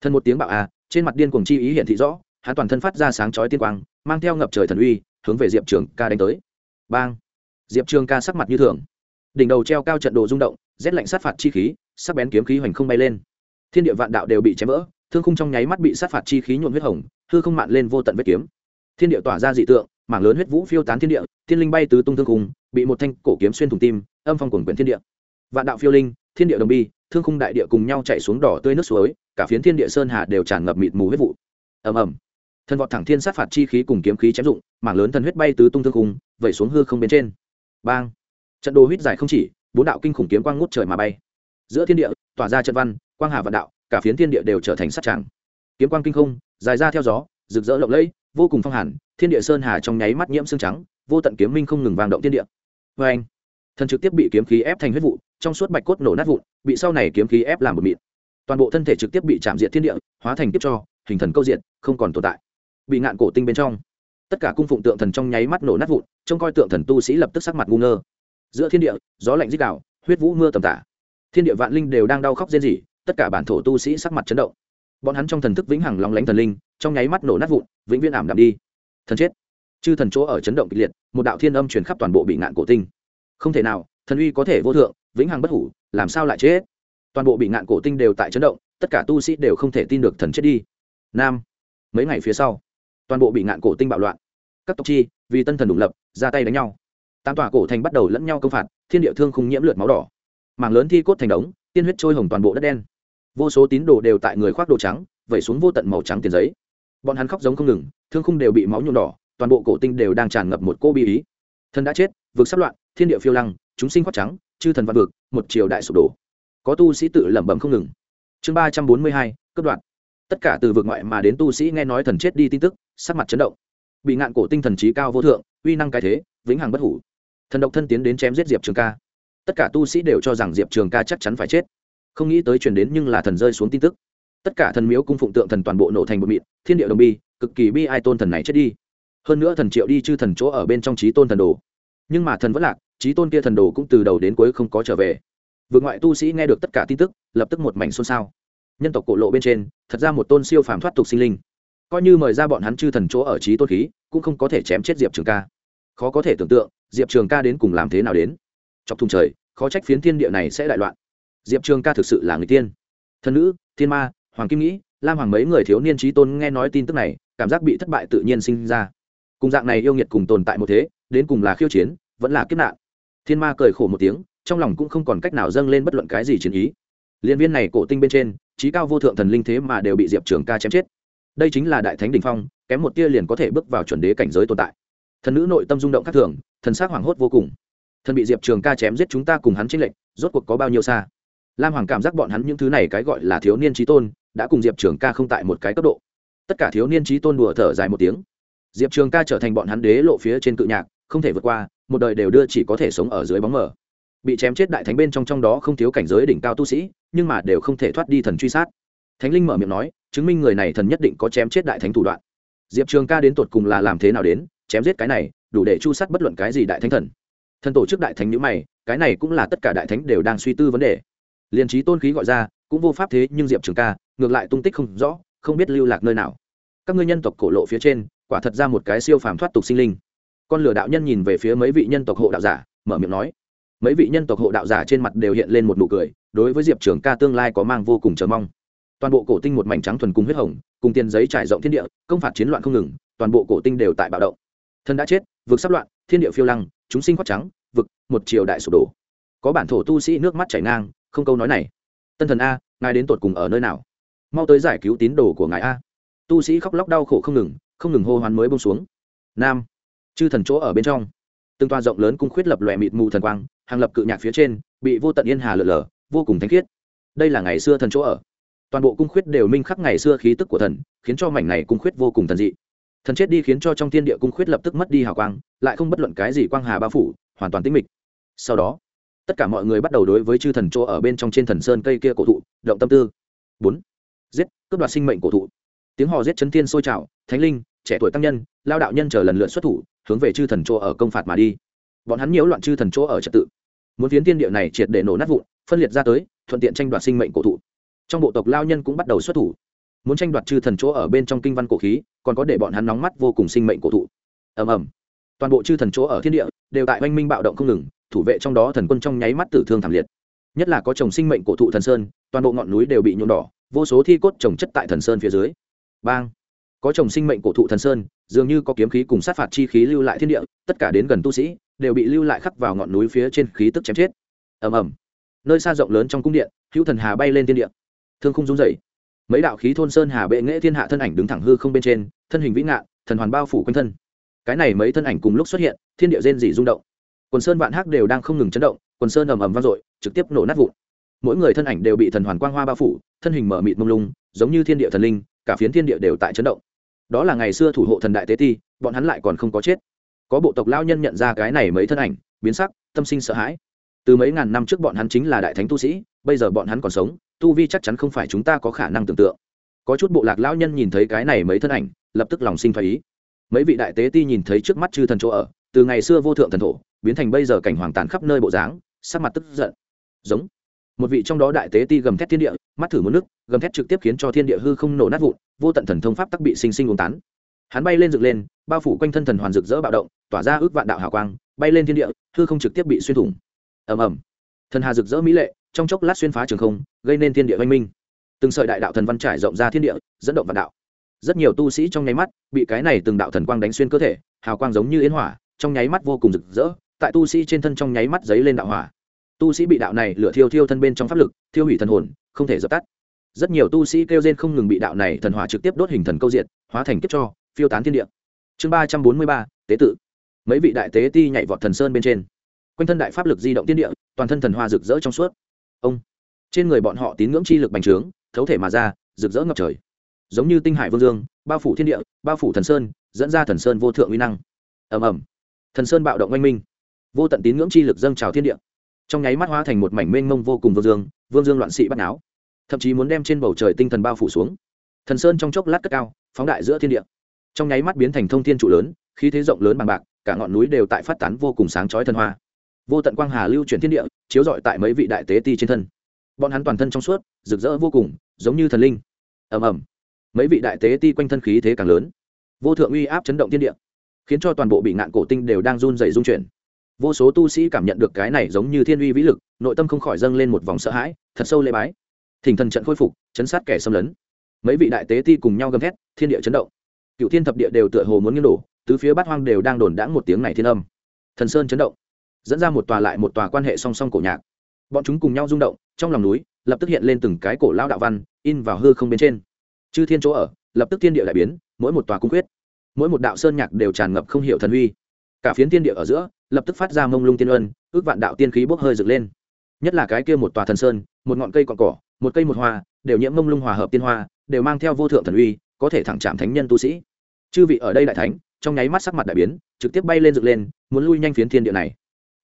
Thần một tiếng bạo à trên mặt điên cuồng chi ý hiện thị rõ, hắn toàn thân phát ra sáng chói tiên quang, mang theo ngập trời thần uy, hướng về diệp trường ca đánh tới. Bang! Diệp trường ca sắc mặt như thường. Đỉnh đầu treo cao trận đồ rung động, rét lạnh sát phạt chi khí, sắc bén kiếm khí hoành không bay lên. Thiên địa vạn đạo đều bị chém vỡ, thương khung trong nháy mắt bị sát phạt chi khí nhuộn huyết hồng, hư không mạn lên vô tận vết kiếm. Thiên địa tỏa ra dị tượng, mảng lớn huyết vũ phiêu tán thiên địa thiên linh bay tứ tung thương khung, bị một thanh cổ kiếm xuyên thủng tim, âm phong quần quyển thiên địa vạn đạo phiêu linh, thiên địa đồng bi, thương khung đại địa cùng nhau chạy xuống đỏ tươi nước suối, cả phiến thiên địa sơn hà đều tràn ngập mịt mù huyết vụ. Ầm ầm. Thần vọt thẳng thiên sát phạt chi khí cùng kiếm khí chém dụng, mảng lớn thần huyết bay tứ tung thương khung, vẩy xuống hư không bên trên. Bang. Trận đồ huyết dài không chỉ, bốn đạo kinh khủng kiếm quang ngút trời mà bay. Giữa thiên địa, tỏa ra trận văn, quang hà vạn đạo, cả phiến thiên địa đều trở thành sát tràng. Kiếm quang kinh không, dài ra theo gió, rực rỡ lộng lẫy, vô cùng phong hàn, thiên địa sơn hà trong nháy mắt nhiễm xương trắng, vô tận kiếm minh không ngừng vang động thiên địa. Vê anh thần trực tiếp bị kiếm khí ép thành huyết vụ trong suốt bạch cốt nổ nát vụn, bị sau này kiếm khí ép làm một mịn. Toàn bộ thân thể trực tiếp bị chạm diện thiên địa, hóa thành tiếp cho, hình thần câu diện không còn tồn tại. Bị ngạn cổ tinh bên trong. Tất cả cung phụng tượng thần trong nháy mắt nổ nát vụn, trông coi tượng thần tu sĩ lập tức sắc mặt ngu ngơ. Giữa thiên địa, gió lạnh dích đạo huyết vũ mưa tầm tả. Thiên địa vạn linh đều đang đau khóc rên rỉ, tất cả bản thổ tu sĩ sắc mặt chấn động. Bọn hắn trong thần thức vĩnh hằng lóng lánh thần linh, trong nháy mắt nổ nát vụn, vĩnh viễn ảm đạm đi. Thần chết. Chư thần chỗ ở chấn động kịch liệt, một đạo thiên âm truyền khắp toàn bộ bị ngạn cổ tinh. Không thể nào, thần uy có thể vô thượng vĩnh hằng bất hủ, làm sao lại chết? Toàn bộ bị ngạn cổ tinh đều tại chấn động, tất cả tu sĩ đều không thể tin được thần chết đi. Nam, mấy ngày phía sau, toàn bộ bị ngạn cổ tinh bạo loạn. Các tộc chi, vì tân thần đủng lập, ra tay đánh nhau. Tam tòa cổ thành bắt đầu lẫn nhau công phạt, thiên địa thương không nhiễm lượt máu đỏ. Mảng lớn thi cốt thành đống, tiên huyết trôi hồng toàn bộ đất đen. Vô số tín đồ đều tại người khoác đồ trắng, vẩy xuống vô tận màu trắng tiền giấy. Bọn hắn khóc giống không ngừng, thương khung đều bị máu nhuộm đỏ, toàn bộ cổ tinh đều đang tràn ngập một cô bi ý. Thần đã chết, vực sắp loạn, thiên địa phiêu lăng, chúng sinh khoác trắng chư thần văn vực, một triều đại sụp đổ. Có tu sĩ tự lẩm bẩm không ngừng. Chương ba trăm bốn mươi hai cấp đoạn tất cả từ vực ngoại mà đến tu sĩ nghe nói thần chết đi tin tức, sắc mặt chấn động. Bị ngạn cổ tinh thần trí cao vô thượng, uy năng cái thế, vĩnh hằng bất hủ. Thần độc thân tiến đến chém giết diệp trường ca. Tất cả tu sĩ đều cho rằng diệp trường ca chắc chắn phải chết. Không nghĩ tới truyền đến nhưng là thần rơi xuống tin tức. Tất cả thần miếu cung phụng tượng thần toàn bộ nổ thành bụi mịn, thiên địa đồng bi, cực kỳ bi ai tôn thần này chết đi. Hơn nữa thần triệu đi chư thần chỗ ở bên trong trí tôn thần đồ. Nhưng mà thần vẫn lạc trí tôn kia thần đồ cũng từ đầu đến cuối không có trở về. Vượt ngoại tu sĩ nghe được tất cả tin tức, lập tức một mảnh xôn xao. Nhân tộc cổ lộ bên trên, thật ra một tôn siêu phàm thoát tục sinh linh. Coi như mời ra bọn hắn chư thần chỗ ở trí tôn khí, cũng không có thể chém chết diệp trường ca. Khó có thể tưởng tượng, diệp trường ca đến cùng làm thế nào đến. Chọc thùng trời, khó trách phiến thiên địa này sẽ đại loạn. Diệp trường ca thực sự là người tiên. Thần nữ, thiên ma, hoàng kim nghĩ, lam hoàng mấy người thiếu niên trí tôn nghe nói tin tức này, cảm giác bị thất bại tự nhiên sinh ra. Cùng dạng này yêu nghiệt cùng tồn tại một thế, đến cùng là khiêu chiến, vẫn là kiếp nạn thiên ma cười khổ một tiếng, trong lòng cũng không còn cách nào dâng lên bất luận cái gì chiến ý. Liên viên này cổ tinh bên trên trí cao vô thượng thần linh thế mà đều bị diệp trường ca chém chết. Đây chính là đại thánh đình phong, kém một tia liền có thể bước vào chuẩn đế cảnh giới tồn tại. Thần nữ nội tâm rung động khắc thường, thần s hoảng hốt vô cùng. Thần bị diệp trường ca chém giết chúng ta cùng hắn chênh lệch, rốt cuộc có bao nhiêu xa? Lam hoàng cảm giác bọn hắn những thứ này cái gọi là thiếu niên trí tôn, đã cùng diệp trường ca không tại một cái cấp độ. Tất cả thiếu niên trí tôn đùa thở dài một tiếng. Diệp trường ca trở thành bọn hắn đế lộ phía trên cự nhạc, không thể vượt qua một đời đều đưa chỉ có thể sống ở dưới bóng mờ. Bị chém chết đại thánh bên trong trong đó không thiếu cảnh giới đỉnh cao tu sĩ, nhưng mà đều không thể thoát đi thần truy sát. Thánh linh mở miệng nói, chứng minh người này thần nhất định có chém chết đại thánh thủ đoạn. Diệp trường ca đến tột cùng là làm thế nào đến, chém giết cái này, đủ để chu sát bất luận cái gì đại thánh thần. Thần tổ chức đại thánh nhữ mày, cái này cũng là tất cả đại thánh đều đang suy tư vấn đề. Liền trí tôn khí gọi ra, cũng vô pháp thế, nhưng diệp trường ca, ngược lại tung tích không rõ, không biết lưu lạc nơi nào. Các ngươi nhân tộc cổ lộ phía trên, quả thật ra một cái siêu phàm thoát tục sinh linh con lửa đạo nhân nhìn về phía mấy vị nhân tộc hộ đạo giả, mở miệng nói. Mấy vị nhân tộc hộ đạo giả trên mặt đều hiện lên một nụ cười, đối với diệp trường ca tương lai có mang vô cùng chờ mong. Toàn bộ cổ tinh một mảnh trắng thuần cùng huyết hồng, cùng tiền giấy trải rộng thiên địa, công phạt chiến loạn không ngừng, toàn bộ cổ tinh đều tại bạo động. Thân đã chết, vực sắp loạn, thiên địa phiêu lăng, chúng sinh khoác trắng, vực, một triều đại sụp đổ. Có bản thổ tu sĩ nước mắt chảy ngang, không câu nói này. Tân thần a, ngài đến tột cùng ở nơi nào? Mau tới giải cứu tín đồ của ngài a. Tu sĩ khóc lóc đau khổ không ngừng không ngừng hô hoán mới bông xuống. Nam chư thần chỗ ở bên trong, từng toa rộng lớn cung khuyết lập lòe mịt mù thần quang, hàng lập cự nhạc phía trên, bị vô tận yên hà lở lở, vô cùng thanh khiết. Đây là ngày xưa thần chỗ ở. Toàn bộ cung khuyết đều minh khắc ngày xưa khí tức của thần, khiến cho mảnh này cung khuyết vô cùng thần dị. Thần chết đi khiến cho trong thiên địa cung khuyết lập tức mất đi hào quang, lại không bất luận cái gì quang hà bao phủ, hoàn toàn tĩnh mịch. Sau đó, tất cả mọi người bắt đầu đối với chư thần chỗ ở bên trong trên thần sơn cây kia cổ thụ, động tâm tư. Bốn, giết, cướp đoạt sinh mệnh cổ thụ. Tiếng hò giết chấn thiên sôi trào, thánh linh, trẻ tuổi tăng nhân, lao đạo nhân chờ lần lượt xuất thủ hướng về chư thần chỗ ở công phạt mà đi. Bọn hắn nhiễu loạn chư thần chỗ ở trật tự. Muốn phiến tiên địa này triệt để nổ nát vụn, phân liệt ra tới, thuận tiện tranh đoạt sinh mệnh cổ thụ. Trong bộ tộc lao nhân cũng bắt đầu xuất thủ. Muốn tranh đoạt chư thần chỗ ở bên trong kinh văn cổ khí, còn có để bọn hắn nóng mắt vô cùng sinh mệnh cổ thụ. Ầm ầm. Toàn bộ chư thần chỗ ở thiên địa đều tại oanh minh bạo động không ngừng, thủ vệ trong đó thần quân trong nháy mắt tử thương thảm liệt. Nhất là có trồng sinh mệnh cổ thụ thần sơn, toàn bộ ngọn núi đều bị nhuộm đỏ, vô số thi cốt trồng chất tại thần sơn phía dưới. Bang. Có trồng sinh mệnh cổ thụ thần sơn dường như có kiếm khí cùng sát phạt chi khí lưu lại thiên địa, tất cả đến gần tu sĩ, đều bị lưu lại khắc vào ngọn núi phía trên khí tức chém chết. Ầm ầm. Nơi xa rộng lớn trong cung điện, hữu thần hà bay lên thiên địa. Thương không rung dậy mấy đạo khí thôn sơn hà bệ nghệ thiên hạ thân ảnh đứng thẳng hư không bên trên, thân hình vĩ ngạn, thần hoàn bao phủ quanh thân. Cái này mấy thân ảnh cùng lúc xuất hiện, thiên địa rên dị rung động. Quần sơn vạn hắc đều đang không ngừng chấn động, quần sơn ầm ầm vang dội, trực tiếp nổ nát vụn. Mỗi người thân ảnh đều bị thần hoàn quang hoa bao phủ, thân hình mở mịt mông lung, giống như thiên địa thần linh, cả phiến thiên địa đều tại chấn động đó là ngày xưa thủ hộ thần đại tế ti, bọn hắn lại còn không có chết. Có bộ tộc lao nhân nhận ra cái này mấy thân ảnh, biến sắc, tâm sinh sợ hãi. Từ mấy ngàn năm trước bọn hắn chính là đại thánh tu sĩ, bây giờ bọn hắn còn sống, tu vi chắc chắn không phải chúng ta có khả năng tưởng tượng. Có chút bộ lạc lao nhân nhìn thấy cái này mấy thân ảnh, lập tức lòng sinh phải ý. Mấy vị đại tế ti nhìn thấy trước mắt chư thần chỗ ở, từ ngày xưa vô thượng thần thổ, biến thành bây giờ cảnh hoàng tàn khắp nơi bộ dáng, sắc mặt tức giận. Giống một vị trong đó đại tế ti gầm thét thiên địa, mắt thử một nước, gầm thét trực tiếp khiến cho thiên địa hư không nổ nát vụn, vô tận thần thông pháp tắc bị sinh sinh uống tán. Hắn bay lên dựng lên, bao phủ quanh thân thần hoàn rực rỡ bạo động, tỏa ra ước vạn đạo hào quang, bay lên thiên địa, hư không trực tiếp bị xuyên thủng. Ầm ầm. Thần hà rực rỡ mỹ lệ, trong chốc lát xuyên phá trường không, gây nên thiên địa oanh minh. Từng sợi đại đạo thần văn trải rộng ra thiên địa, dẫn động vạn đạo. Rất nhiều tu sĩ trong nháy mắt bị cái này từng đạo thần quang đánh xuyên cơ thể, hào quang giống như yến hỏa, trong nháy mắt vô cùng rực rỡ, tại tu sĩ trên thân trong nháy mắt giấy lên đạo hỏa tu sĩ bị đạo này lửa thiêu thiêu thân bên trong pháp lực, thiêu hủy thần hồn, không thể dập tắt. Rất nhiều tu sĩ kêu trên không ngừng bị đạo này thần hỏa trực tiếp đốt hình thần câu diện hóa thành kiếp cho, phiêu tán thiên địa. Chương ba trăm bốn mươi ba, tế tự. Mấy vị đại tế ti nhảy vọt thần sơn bên trên. Quanh thân đại pháp lực di động tiên địa, toàn thân thần hoa rực rỡ trong suốt. Ông. Trên người bọn họ tín ngưỡng chi lực bành trướng, thấu thể mà ra, rực rỡ ngập trời. Giống như tinh hải vương dương, bao phủ thiên địa, bao phủ thần sơn, dẫn ra thần sơn vô thượng uy năng. Ầm ầm. Thần sơn bạo động oanh minh. Vô tận tín ngưỡng chi lực dâng trào thiên địa trong nháy mắt hóa thành một mảnh mênh mông vô cùng vương dương vương dương loạn sĩ bắt náo. Thậm chí muốn đem trên bầu trời tinh thần bao phủ xuống. Thần sơn trong chốc lát cất cao, phóng đại giữa thiên địa. Trong nháy mắt biến thành thông thiên trụ lớn, khí thế rộng lớn bằng bạc, cả ngọn núi đều tại phát tán vô cùng sáng chói thần hoa. Vô tận quang hà lưu chuyển thiên địa, chiếu rọi tại mấy vị đại tế ti trên thân. Bọn hắn toàn thân trong suốt, rực rỡ vô cùng, giống như thần linh. Ầm ầm. Mấy vị đại tế ti quanh thân khí thế càng lớn. Vô thượng uy áp chấn động thiên địa, khiến cho toàn bộ bị ngạn cổ tinh đều đang run dày rung chuyển vô số tu sĩ cảm nhận được cái này giống như thiên uy vĩ lực, nội tâm không khỏi dâng lên một vòng sợ hãi, thật sâu lễ bái. Thỉnh thần trận khôi phục, chấn sát kẻ xâm lấn. Mấy vị đại tế ti cùng nhau gầm thét, thiên địa chấn động. Cựu thiên thập địa đều tựa hồ muốn nghiêng đổ, tứ phía bát hoang đều đang đồn đãng một tiếng này thiên âm. Thần sơn chấn động, dẫn ra một tòa lại một tòa quan hệ song song cổ nhạc. Bọn chúng cùng nhau rung động, trong lòng núi, lập tức hiện lên từng cái cổ lao đạo văn, in vào hư không bên trên. Chư thiên chỗ ở, lập tức thiên địa đại biến, mỗi một tòa cung quyết. Mỗi một đạo sơn nhạc đều tràn ngập không hiểu thần uy cả phiến thiên địa ở giữa, lập tức phát ra mông lung tiên ân ước vạn đạo tiên khí bốc hơi dựng lên. Nhất là cái kia một tòa thần sơn, một ngọn cây cọn cỏ, một cây một hoa, đều nhiễm mông lung hòa hợp tiên hoa, đều mang theo vô thượng thần uy, có thể thẳng chạm thánh nhân tu sĩ. Chư vị ở đây đại thánh, trong nháy mắt sắc mặt đại biến, trực tiếp bay lên dựng lên, muốn lui nhanh phiến thiên địa này.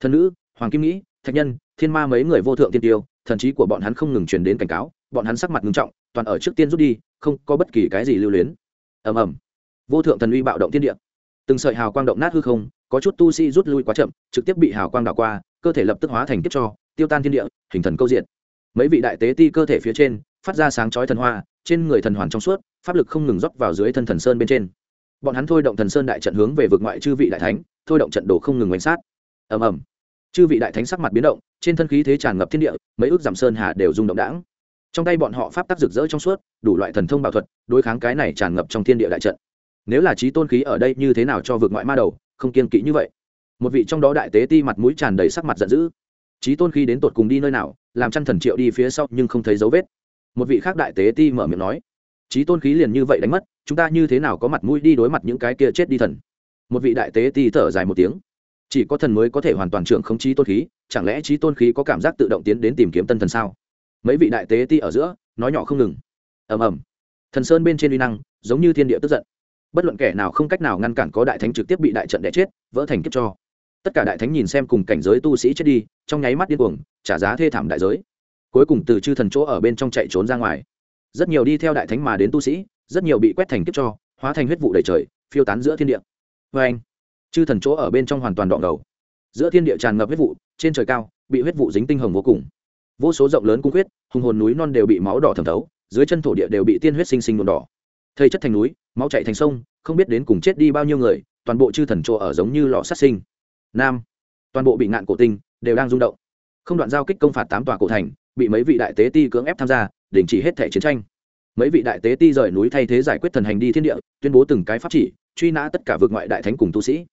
Thần nữ, hoàng kim nghĩ, thạch nhân, thiên ma mấy người vô thượng tiên tiêu, thần trí của bọn hắn không ngừng truyền đến cảnh cáo, bọn hắn sắc mặt ngưng trọng, toàn ở trước tiên rút đi, không có bất kỳ cái gì lưu luyến. Ầm ầm. Vô thượng thần uy bạo động thiên địa. Từng sợi hào quang động nát hư không có chút tu sĩ rút lui quá chậm, trực tiếp bị hào quang đảo qua, cơ thể lập tức hóa thành kiếp cho, tiêu tan thiên địa, hình thần câu diện mấy vị đại tế ti cơ thể phía trên, phát ra sáng chói thần hoa, trên người thần hoàn trong suốt, pháp lực không ngừng rót vào dưới thân thần sơn bên trên. Bọn hắn thôi động thần sơn đại trận hướng về vực ngoại chư vị đại thánh, thôi động trận đồ không ngừng bánh sát. Ầm ầm. Chư vị đại thánh sắc mặt biến động, trên thân khí thế tràn ngập thiên địa, mấy ước giảm sơn hà đều rung động đãng. Trong tay bọn họ pháp tắc rực rỡ trong suốt, đủ loại thần thông bảo thuật, đối kháng cái này tràn ngập trong thiên địa đại trận. Nếu là trí tôn khí ở đây như thế nào cho vượt ngoại ma đầu không kiên kỵ như vậy. Một vị trong đó đại tế ti mặt mũi tràn đầy sắc mặt giận dữ. Trí tôn khí đến tột cùng đi nơi nào, làm chăn thần triệu đi phía sau nhưng không thấy dấu vết. Một vị khác đại tế ti mở miệng nói trí tôn khí liền như vậy đánh mất, chúng ta như thế nào có mặt mũi đi đối mặt những cái kia chết đi thần? Một vị đại tế ti thở dài một tiếng, chỉ có thần mới có thể hoàn toàn trưởng không trí tôn khí, chẳng lẽ trí tôn khí có cảm giác tự động tiến đến tìm kiếm tân thần sao? Mấy vị đại tế ti ở giữa, nói nhỏ không ngừng. Ầm ầm. Thần sơn bên trên uy năng, giống như thiên địa tức giận bất luận kẻ nào không cách nào ngăn cản có đại thánh trực tiếp bị đại trận đẻ chết, vỡ thành kiếp cho. Tất cả đại thánh nhìn xem cùng cảnh giới tu sĩ chết đi, trong nháy mắt điên cuồng, trả giá thê thảm đại giới. Cuối cùng từ chư thần chỗ ở bên trong chạy trốn ra ngoài. Rất nhiều đi theo đại thánh mà đến tu sĩ, rất nhiều bị quét thành kiếp cho, hóa thành huyết vụ đầy trời, phiêu tán giữa thiên địa. Vê anh, chư thần chỗ ở bên trong hoàn toàn đọn đầu. Giữa thiên địa tràn ngập huyết vụ, trên trời cao, bị huyết vụ dính tinh hồng vô cùng. Vô số rộng lớn cung huyết hùng hồn núi non đều bị máu đỏ thẩm thấu, dưới chân thổ địa đều bị tiên huyết sinh sinh nhuộm đỏ thây chất thành núi, máu chạy thành sông, không biết đến cùng chết đi bao nhiêu người, toàn bộ chư thần chỗ ở giống như lò sát sinh. Nam, toàn bộ bị ngạn cổ tinh đều đang rung động. Không đoạn giao kích công phạt tám tòa cổ thành, bị mấy vị đại tế ti cưỡng ép tham gia, đình chỉ hết thể chiến tranh. Mấy vị đại tế ti rời núi thay thế giải quyết thần hành đi thiên địa, tuyên bố từng cái pháp chỉ, truy nã tất cả vượt ngoại đại thánh cùng tu sĩ.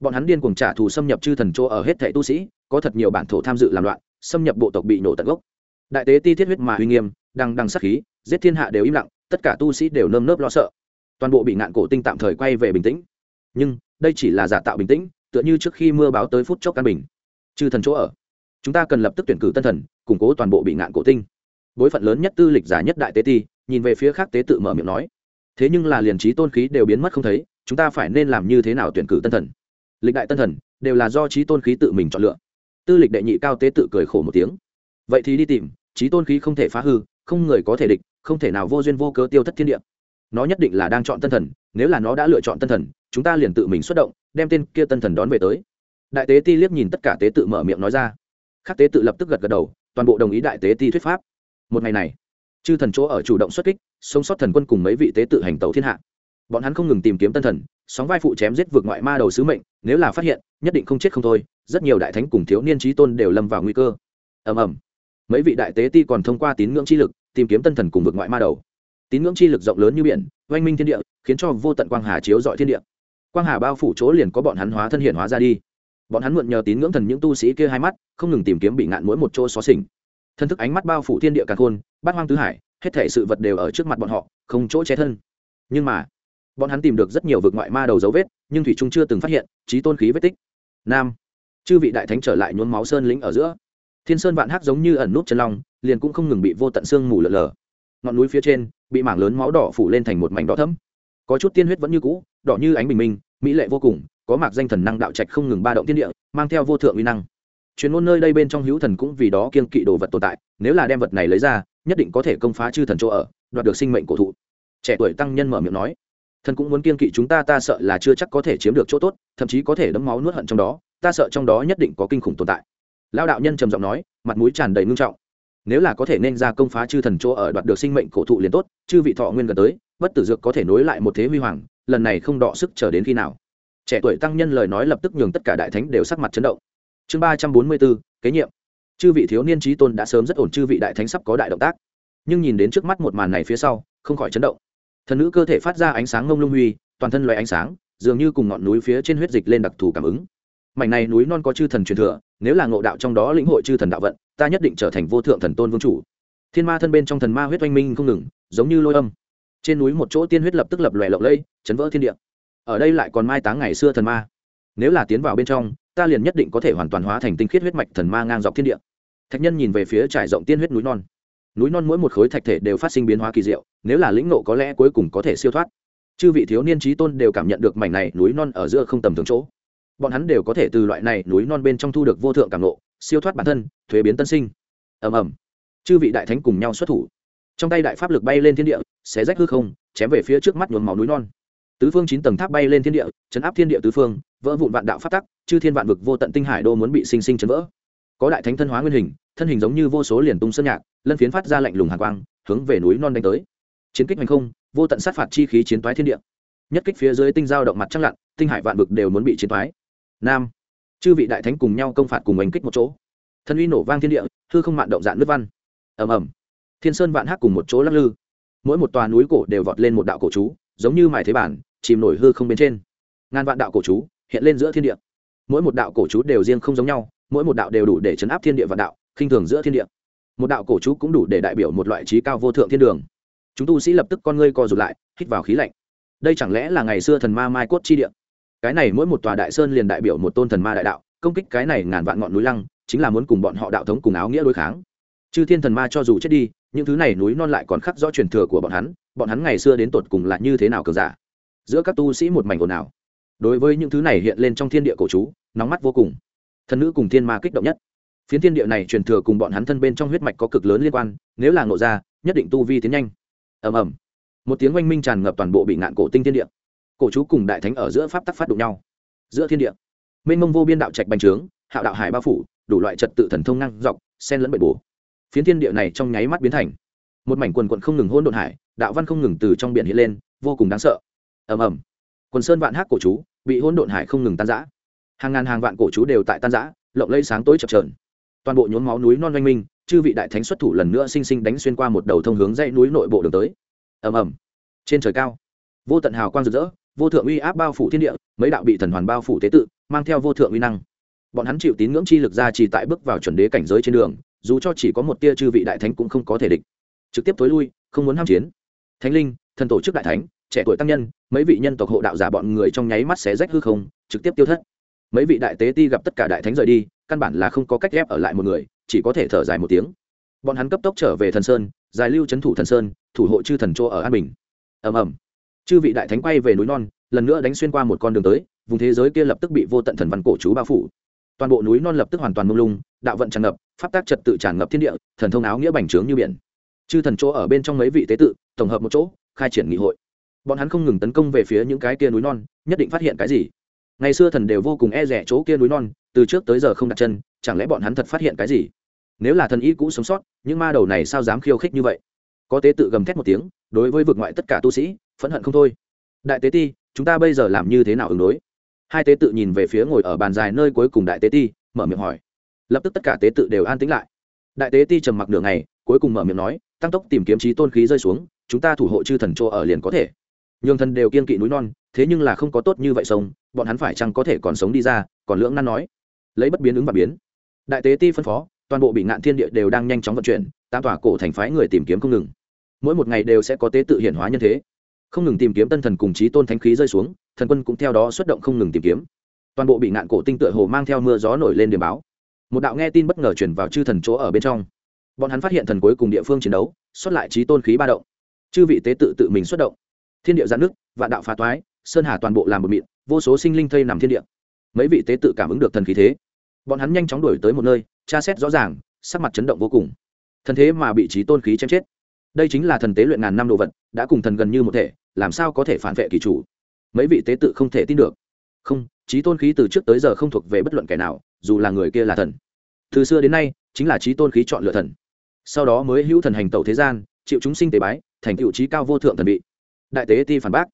Bọn hắn điên cuồng trả thù xâm nhập chư thần chỗ ở hết thẻ tu sĩ, có thật nhiều bản thổ tham dự làm loạn, xâm nhập bộ tộc bị nổ tận gốc. Đại tế ti thiết huyết mà uy nghiêm, đằng đằng sắc khí, giết thiên hạ đều im lặng tất cả tu sĩ đều nơm nớp lo sợ. Toàn bộ bị ngạn cổ tinh tạm thời quay về bình tĩnh. Nhưng, đây chỉ là giả tạo bình tĩnh, tựa như trước khi mưa báo tới phút chốc căn bình. Chư thần chỗ ở. Chúng ta cần lập tức tuyển cử tân thần, củng cố toàn bộ bị ngạn cổ tinh. Bối phận lớn nhất tư lịch giả nhất đại tế ti, nhìn về phía khác tế tự mở miệng nói. Thế nhưng là liền trí tôn khí đều biến mất không thấy, chúng ta phải nên làm như thế nào tuyển cử tân thần? Lịch đại tân thần, đều là do trí tôn khí tự mình chọn lựa. Tư lịch đệ nhị cao tế tự cười khổ một tiếng. Vậy thì đi tìm, trí tôn khí không thể phá hư không người có thể địch, không thể nào vô duyên vô cớ tiêu thất thiên địa. Nó nhất định là đang chọn tân thần, nếu là nó đã lựa chọn tân thần, chúng ta liền tự mình xuất động, đem tên kia tân thần đón về tới. Đại tế ti liếc nhìn tất cả tế tự mở miệng nói ra. Khắc tế tự lập tức gật gật đầu, toàn bộ đồng ý đại tế ti thuyết pháp. Một ngày này, chư thần chỗ ở chủ động xuất kích, sống sót thần quân cùng mấy vị tế tự hành tàu thiên hạ. Bọn hắn không ngừng tìm kiếm tân thần, sóng vai phụ chém giết vượt ngoại ma đầu sứ mệnh, nếu là phát hiện, nhất định không chết không thôi, rất nhiều đại thánh cùng thiếu niên trí tôn đều lâm vào nguy cơ. Ầm ầm mấy vị đại tế ti còn thông qua tín ngưỡng chi lực, tìm kiếm tân thần cùng vượt ngoại ma đầu. Tín ngưỡng chi lực rộng lớn như biển, oanh minh thiên địa, khiến cho vô tận quang hà chiếu dọi thiên địa. Quang hà bao phủ chỗ liền có bọn hắn hóa thân hiện hóa ra đi. Bọn hắn mượn nhờ tín ngưỡng thần những tu sĩ kia hai mắt, không ngừng tìm kiếm bị ngạn mỗi một chỗ xó xỉnh. Thân thức ánh mắt bao phủ thiên địa càng khôn, bát hoang tứ hải, hết thể sự vật đều ở trước mặt bọn họ, không chỗ che thân. Nhưng mà, bọn hắn tìm được rất nhiều vực ngoại ma đầu dấu vết, nhưng thủy trung chưa từng phát hiện trí tôn khí vết tích. Nam, chư vị đại thánh trở lại nhuốm máu sơn lĩnh ở giữa thiên sơn vạn hắc giống như ẩn nút chân long, liền cũng không ngừng bị vô tận xương mù lở lở. Ngọn núi phía trên, bị mảng lớn máu đỏ phủ lên thành một mảnh đỏ thẫm. Có chút tiên huyết vẫn như cũ, đỏ như ánh bình minh, mỹ lệ vô cùng, có mạc danh thần năng đạo trạch không ngừng ba động tiên địa, mang theo vô thượng uy năng. Chuyên môn nơi đây bên trong hữu thần cũng vì đó kiên kỵ đồ vật tồn tại, nếu là đem vật này lấy ra, nhất định có thể công phá chư thần chỗ ở, đoạt được sinh mệnh cổ thụ. Trẻ tuổi tăng nhân mở miệng nói, thần cũng muốn kiên kỵ chúng ta ta sợ là chưa chắc có thể chiếm được chỗ tốt, thậm chí có thể đấm máu nuốt hận trong đó, ta sợ trong đó nhất định có kinh khủng tồn tại lao đạo nhân trầm giọng nói, mặt mũi tràn đầy ngưng trọng. Nếu là có thể nên ra công phá chư thần chỗ ở đoạt được sinh mệnh cổ thụ liền tốt, chư vị thọ nguyên gần tới, bất tử dược có thể nối lại một thế huy hoàng, lần này không đọ sức chờ đến khi nào. Trẻ tuổi tăng nhân lời nói lập tức nhường tất cả đại thánh đều sắc mặt chấn động. Chương ba trăm bốn mươi bốn, kế nhiệm. Chư vị thiếu niên trí tôn đã sớm rất ổn, chư vị đại thánh sắp có đại động tác. Nhưng nhìn đến trước mắt một màn này phía sau, không khỏi chấn động. Thần nữ cơ thể phát ra ánh sáng ngông lung huy, toàn thân loài ánh sáng, dường như cùng ngọn núi phía trên huyết dịch lên đặc thù cảm ứng. Mảnh này núi non có chư thần truyền thừa nếu là ngộ đạo trong đó lĩnh hội chư thần đạo vận, ta nhất định trở thành vô thượng thần tôn vương chủ. Thiên ma thân bên trong thần ma huyết oanh minh không ngừng, giống như lôi âm. Trên núi một chỗ tiên huyết lập tức lập lòe lộng lây chấn vỡ thiên địa. Ở đây lại còn mai táng ngày xưa thần ma. Nếu là tiến vào bên trong, ta liền nhất định có thể hoàn toàn hóa thành tinh khiết huyết mạch thần ma ngang dọc thiên địa. Thạch nhân nhìn về phía trải rộng tiên huyết núi non. Núi non mỗi một khối thạch thể đều phát sinh biến hóa kỳ diệu, nếu là lĩnh nộ có lẽ cuối cùng có thể siêu thoát. Chư vị thiếu niên trí tôn đều cảm nhận được mảnh này núi non ở giữa không tầm thường chỗ bọn hắn đều có thể từ loại này núi non bên trong thu được vô thượng cảm nộ, siêu thoát bản thân, thuế biến tân sinh. Ầm ầm. Chư vị đại thánh cùng nhau xuất thủ. Trong tay đại pháp lực bay lên thiên địa, xé rách hư không, chém về phía trước mắt nhuốm máu núi non. Tứ phương chín tầng tháp bay lên thiên địa, chấn áp thiên địa tứ phương, vỡ vụn vạn đạo phát tắc, chư thiên vạn vực vô tận tinh hải đô muốn bị sinh sinh chấn vỡ. Có đại thánh thân hóa nguyên hình, thân hình giống như vô số liền tung sơn nhạc, lân phiến phát ra lạnh lùng hàn quang, hướng về núi non đánh tới. Chiến kích hành không, vô tận sát phạt chi khí chiến toái thiên địa. Nhất kích phía dưới tinh giao động mặt trăng lặn, tinh hải vạn vực đều muốn bị chiến toái nam. Chư vị đại thánh cùng nhau công phạt cùng oanh kích một chỗ. Thân uy nổ vang thiên địa, hư không mạn động dạn nước văn. Ầm ầm. Thiên sơn vạn hắc cùng một chỗ lắc lư. Mỗi một tòa núi cổ đều vọt lên một đạo cổ chú, giống như mài thế bản, chìm nổi hư không bên trên. Ngàn vạn đạo cổ chú hiện lên giữa thiên địa. Mỗi một đạo cổ chú đều riêng không giống nhau, mỗi một đạo đều đủ để chấn áp thiên địa và đạo, khinh thường giữa thiên địa. Một đạo cổ chú cũng đủ để đại biểu một loại trí cao vô thượng thiên đường. Chúng tu sĩ lập tức con ngươi co rụt lại, hít vào khí lạnh. Đây chẳng lẽ là ngày xưa thần ma mai cốt chi địa? Cái này mỗi một tòa đại sơn liền đại biểu một tôn thần ma đại đạo, công kích cái này ngàn vạn ngọn núi lăng, chính là muốn cùng bọn họ đạo thống cùng áo nghĩa đối kháng. Chư thiên thần ma cho dù chết đi, những thứ này núi non lại còn khắc rõ truyền thừa của bọn hắn bọn hắn ngày xưa đến tột cùng là như thế nào cờ giả? Giữa các tu sĩ một mảnh ồn ào. Đối với những thứ này hiện lên trong thiên địa cổ chú, nóng mắt vô cùng. Thần nữ cùng thiên ma kích động nhất. Phiến thiên địa này truyền thừa cùng bọn hắn thân bên trong huyết mạch có cực lớn liên quan, nếu là ngộ ra, nhất định tu vi tiến nhanh. Ầm ầm. Một tiếng oanh minh tràn ngập toàn bộ bị ngạn cổ tinh thiên địa cổ chú cùng đại thánh ở giữa pháp tắc phát đụng nhau. Giữa thiên địa mênh mông vô biên đạo trạch bành trướng hạo đạo hải bao phủ đủ loại trật tự thần thông năng dọc sen lẫn bệ bổ. Phiến thiên địa này trong nháy mắt biến thành một mảnh quần quận không ngừng hôn độn hải đạo văn không ngừng từ trong biển hiện lên vô cùng đáng sợ. Ầm ầm. Quần sơn vạn hát cổ chú bị hôn độn hải không ngừng tan rã, hàng ngàn hàng vạn cổ chú đều tại tan rã, lộng lây sáng tối chập trờn toàn bộ nhốn máu núi non oanh minh chư vị đại thánh xuất thủ lần nữa sinh sinh đánh xuyên qua một đầu thông hướng dãy núi nội bộ đường tới. Ầm ầm. Trên trời cao vô tận hào quang rực rỡ vô thượng uy áp bao phủ thiên địa, mấy đạo bị thần hoàn bao phủ tế tự, mang theo vô thượng uy năng. Bọn hắn chịu tín ngưỡng chi lực ra chỉ tại bước vào chuẩn đế cảnh giới trên đường, dù cho chỉ có một tia chư vị đại thánh cũng không có thể địch. Trực tiếp tối lui, không muốn ham chiến. Thánh linh, thần tổ chức đại thánh, trẻ tuổi tăng nhân, mấy vị nhân tộc hộ đạo giả bọn người trong nháy mắt xé rách hư không, trực tiếp tiêu thất. Mấy vị đại tế ti gặp tất cả đại thánh rời đi, căn bản là không có cách ghép ở lại một người, chỉ có thể thở dài một tiếng. Bọn hắn cấp tốc trở về thần sơn, giải lưu c h ấ n thủ thần sơn, thủ hộ chư thần chỗ ở an bình. Ầm ầm chư vị đại thánh quay về núi non, lần nữa đánh xuyên qua một con đường tới, vùng thế giới kia lập tức bị vô tận thần văn cổ chú bao phủ. Toàn bộ núi non lập tức hoàn toàn mông lung, đạo vận tràn ngập, pháp tác trật tự tràn ngập thiên địa, thần thông áo nghĩa bành trướng như biển. Chư thần chỗ ở bên trong mấy vị tế tự, tổng hợp một chỗ, khai triển nghị hội. Bọn hắn không ngừng tấn công về phía những cái kia núi non, nhất định phát hiện cái gì? Ngày xưa thần đều vô cùng e rẻ chỗ kia núi non, từ trước tới giờ không đặt chân, chẳng lẽ bọn hắn thật phát hiện cái gì? Nếu là thần y cũ sống sót, những ma đầu này sao dám khiêu khích như vậy? Có tế tự gầm thét một tiếng, đối với vực ngoại tất cả tu sĩ phẫn hận không thôi. Đại tế ti, chúng ta bây giờ làm như thế nào ứng đối? Hai tế tự nhìn về phía ngồi ở bàn dài nơi cuối cùng đại tế ti, mở miệng hỏi. Lập tức tất cả tế tự đều an tĩnh lại. Đại tế ti trầm mặc nửa ngày, cuối cùng mở miệng nói, tăng tốc tìm kiếm trí tôn khí rơi xuống, chúng ta thủ hộ chư thần chỗ ở liền có thể. Nhường thần đều kiên kỵ núi non, thế nhưng là không có tốt như vậy sống, bọn hắn phải chăng có thể còn sống đi ra, còn lưỡng nan nói. Lấy bất biến ứng và biến. Đại tế ti phân phó, toàn bộ bị ngạn thiên địa đều đang nhanh chóng vận chuyển, tam tỏa cổ thành phái người tìm kiếm không ngừng. Mỗi một ngày đều sẽ có tế tự hiển hóa nhân thế không ngừng tìm kiếm tân thần cùng trí tôn thánh khí rơi xuống, thần quân cũng theo đó xuất động không ngừng tìm kiếm. Toàn bộ bị nạn cổ tinh tựa hồ mang theo mưa gió nổi lên điểm báo. Một đạo nghe tin bất ngờ chuyển vào chư thần chỗ ở bên trong. Bọn hắn phát hiện thần cuối cùng địa phương chiến đấu, xuất lại trí tôn khí ba động. Chư vị tế tự tự mình xuất động. Thiên địa giãn nước, vạn đạo phá toái, sơn hà toàn bộ làm một mịn, vô số sinh linh thây nằm thiên địa. Mấy vị tế tự cảm ứng được thần khí thế. Bọn hắn nhanh chóng đuổi tới một nơi, tra xét rõ ràng, sắc mặt chấn động vô cùng. Thần thế mà bị trí tôn khí chém chết. Đây chính là thần tế luyện ngàn năm đồ vật, đã cùng thần gần như một thể làm sao có thể phản vệ kỳ chủ? Mấy vị tế tự không thể tin được. Không, trí tôn khí từ trước tới giờ không thuộc về bất luận kẻ nào, dù là người kia là thần. Từ xưa đến nay, chính là trí tôn khí chọn lựa thần. Sau đó mới hữu thần hành tẩu thế gian chịu chúng sinh tế bái, thành tựu trí cao vô thượng thần bị đại tế ti phản bác.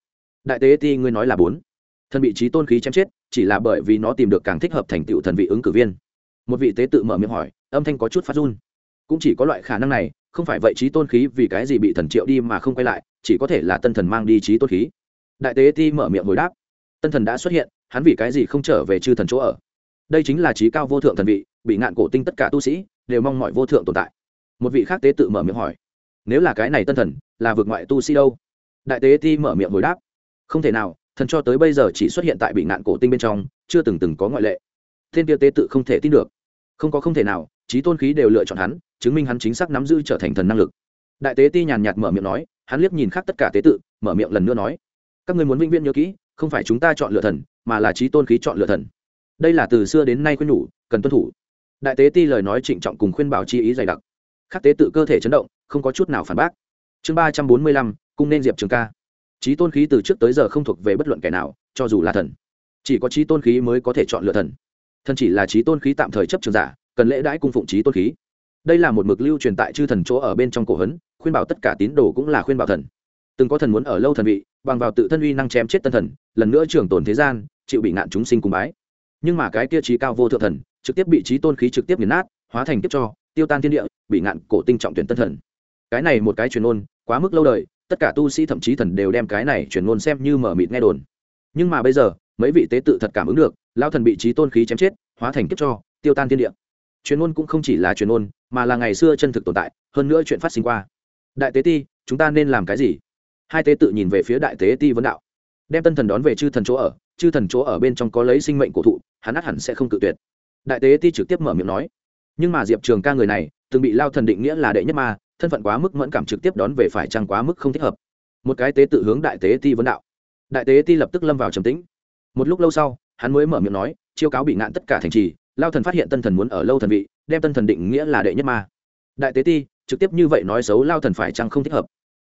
Đại tế ti ngươi nói là bốn. Thần bị trí tôn khí chém chết, chỉ là bởi vì nó tìm được càng thích hợp thành tựu thần vị ứng cử viên. Một vị tế tự mở miệng hỏi, âm thanh có chút phát run. Cũng chỉ có loại khả năng này không phải vậy trí tôn khí vì cái gì bị thần triệu đi mà không quay lại, chỉ có thể là tân thần mang đi trí tôn khí. Đại tế ti mở miệng hồi đáp, tân thần đã xuất hiện, hắn vì cái gì không trở về chư thần chỗ ở? Đây chính là trí cao vô thượng thần vị, bị ngạn cổ tinh tất cả tu sĩ đều mong mọi vô thượng tồn tại. Một vị khác tế tự mở miệng hỏi, nếu là cái này tân thần, là vượt ngoại tu sĩ đâu? Đại tế ti mở miệng hồi đáp, không thể nào, thần cho tới bây giờ chỉ xuất hiện tại bị ngạn cổ tinh bên trong, chưa từng từng có ngoại lệ. Thiên tiêu tế tự không thể tin được. Không có không thể nào, trí tôn khí đều lựa chọn hắn chứng minh hắn chính xác nắm giữ trở thành thần năng lực. Đại tế ti nhàn nhạt mở miệng nói, hắn liếc nhìn khác tất cả tế tự, mở miệng lần nữa nói, các người muốn vĩnh viễn nhớ kỹ, không phải chúng ta chọn lựa thần, mà là trí tôn khí chọn lựa thần. Đây là từ xưa đến nay khuyên nhủ, cần tuân thủ. Đại tế ti lời nói trịnh trọng cùng khuyên bảo chi ý dày đặc. Khắc tế tự cơ thể chấn động, không có chút nào phản bác. Chương ba trăm bốn mươi lăm, cung nên diệp trường ca. Trí tôn khí từ trước tới giờ không thuộc về bất luận kẻ nào, cho dù là thần. Chỉ có trí tôn khí mới có thể chọn lựa thần. Thần chỉ là trí tôn khí tạm thời chấp trường giả, cần lễ đãi cung phụng trí tôn khí đây là một mực lưu truyền tại chư thần chỗ ở bên trong cổ hấn, khuyên bảo tất cả tín đồ cũng là khuyên bảo thần. Từng có thần muốn ở lâu thần vị, bằng vào tự thân uy năng chém chết tân thần, lần nữa trường tồn thế gian, chịu bị nạn chúng sinh cùng bái. Nhưng mà cái kia trí cao vô thượng thần, trực tiếp bị trí tôn khí trực tiếp nghiền nát, hóa thành tiếp cho, tiêu tan thiên địa, bị nạn cổ tinh trọng tuyển tân thần. Cái này một cái truyền ôn quá mức lâu đời, tất cả tu sĩ thậm chí thần đều đem cái này truyền ngôn xem như mở mịt nghe đồn. Nhưng mà bây giờ, mấy vị tế tự thật cảm ứng được lao thần bị trí tôn khí chém chết, hóa thành kiếp cho, tiêu tan thiên địa truyền ngôn cũng không chỉ là truyền ngôn, mà là ngày xưa chân thực tồn tại, hơn nữa chuyện phát sinh qua. Đại tế ti, chúng ta nên làm cái gì? Hai tế tự nhìn về phía đại tế ti vấn đạo. Đem tân thần đón về chư thần chỗ ở, chư thần chỗ ở bên trong có lấy sinh mệnh cổ thụ, hắn ắt hẳn sẽ không cự tuyệt. Đại tế ti trực tiếp mở miệng nói. Nhưng mà diệp trường ca người này, từng bị lao thần định nghĩa là đệ nhất ma, thân phận quá mức mẫn cảm trực tiếp đón về phải trăng quá mức không thích hợp. Một cái tế tự hướng đại tế ti vấn đạo. Đại tế ti lập tức lâm vào trầm tĩnh. Một lúc lâu sau, hắn mới mở miệng nói, chiêu cáo bị ngạn tất cả thành trì lao thần phát hiện tân thần muốn ở lâu thần vị, đem tân thần định nghĩa là đệ nhất ma. Đại tế ti, trực tiếp như vậy nói xấu lao thần phải chăng không thích hợp?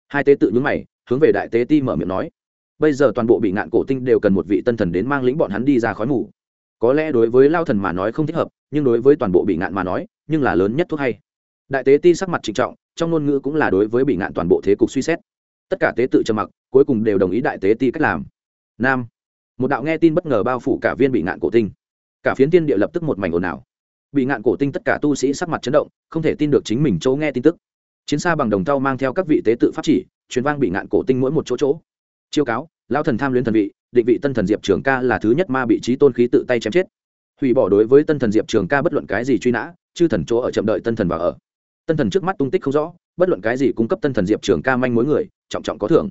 Hai tế tự nhúng mày, hướng về đại tế ti mở miệng nói. Bây giờ toàn bộ bị ngạn cổ tinh đều cần một vị tân thần đến mang lĩnh bọn hắn đi ra khói mù. Có lẽ đối với lao thần mà nói không thích hợp, nhưng đối với toàn bộ bị ngạn mà nói, nhưng là lớn nhất thuốc hay. Đại tế ti sắc mặt trịnh trọng, trong ngôn ngữ cũng là đối với bị ngạn toàn bộ thế cục suy xét. Tất cả tế tự trầm mặc, cuối cùng đều đồng ý đại tế ti cách làm. Nam. Một đạo nghe tin bất ngờ bao phủ cả viên bị ngạn cổ tinh cả phiến tiên địa lập tức một mảnh ồn ào. Bị ngạn cổ tinh tất cả tu sĩ sắc mặt chấn động, không thể tin được chính mình chỗ nghe tin tức. Chiến xa bằng đồng tao mang theo các vị tế tự pháp chỉ, truyền vang bị ngạn cổ tinh mỗi một chỗ chỗ. Chiêu cáo lao thần tham luyến thần vị, định vị tân thần diệp trường ca là thứ nhất ma bị trí tôn khí tự tay chém chết. Hủy bỏ đối với tân thần diệp trường ca bất luận cái gì truy nã, chư thần chỗ ở chậm đợi tân thần vào ở. Tân thần trước mắt tung tích không rõ, bất luận cái gì cung cấp tân thần diệp trường ca manh mối người, trọng trọng có thưởng.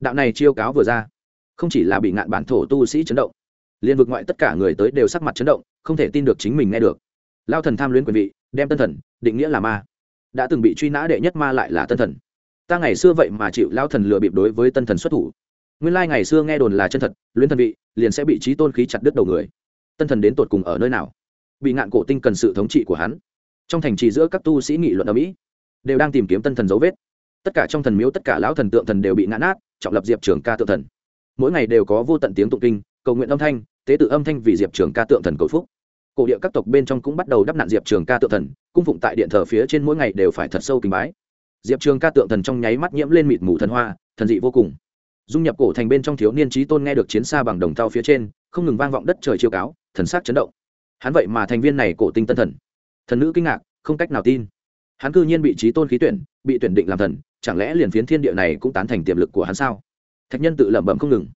Đạo này chiêu cáo vừa ra, không chỉ là bị ngạn bản thổ tu sĩ chấn động liên vực ngoại tất cả người tới đều sắc mặt chấn động, không thể tin được chính mình nghe được. Lao thần tham luyến quyền vị, đem tân thần, định nghĩa là ma. Đã từng bị truy nã đệ nhất ma lại là tân thần. Ta ngày xưa vậy mà chịu lao thần lừa bịp đối với tân thần xuất thủ. Nguyên lai ngày xưa nghe đồn là chân thật, luyến thần vị, liền sẽ bị trí tôn khí chặt đứt đầu người. Tân thần đến tột cùng ở nơi nào? Bị ngạn cổ tinh cần sự thống trị của hắn. Trong thành trì giữa các tu sĩ nghị luận ở mỹ, đều đang tìm kiếm tân thần dấu vết. Tất cả trong thần miếu, tất cả lão thần tượng thần đều bị ngã nát, trọng lập diệp trường ca tượng thần. Mỗi ngày đều có vô tận tiếng tụng kinh, cầu nguyện âm thanh tế tự âm thanh vì diệp trường ca tượng thần cầu phúc. Cổ địa các tộc bên trong cũng bắt đầu đắp nạn diệp trường ca tượng thần, cung phụng tại điện thờ phía trên mỗi ngày đều phải thật sâu kính bái. Diệp trường ca tượng thần trong nháy mắt nhiễm lên mịt mù thần hoa, thần dị vô cùng. Dung nhập cổ thành bên trong thiếu niên trí tôn nghe được chiến xa bằng đồng thau phía trên, không ngừng vang vọng đất trời chiêu cáo, thần sắc chấn động. Hắn vậy mà thành viên này cổ tinh tân thần. Thần nữ kinh ngạc, không cách nào tin. Hắn cư nhiên bị trí tôn khí tuyển, bị tuyển định làm thần, chẳng lẽ liền phiến thiên địa này cũng tán thành tiềm lực của hắn sao? Thạch nhân tự lẩm bẩm không ngừng.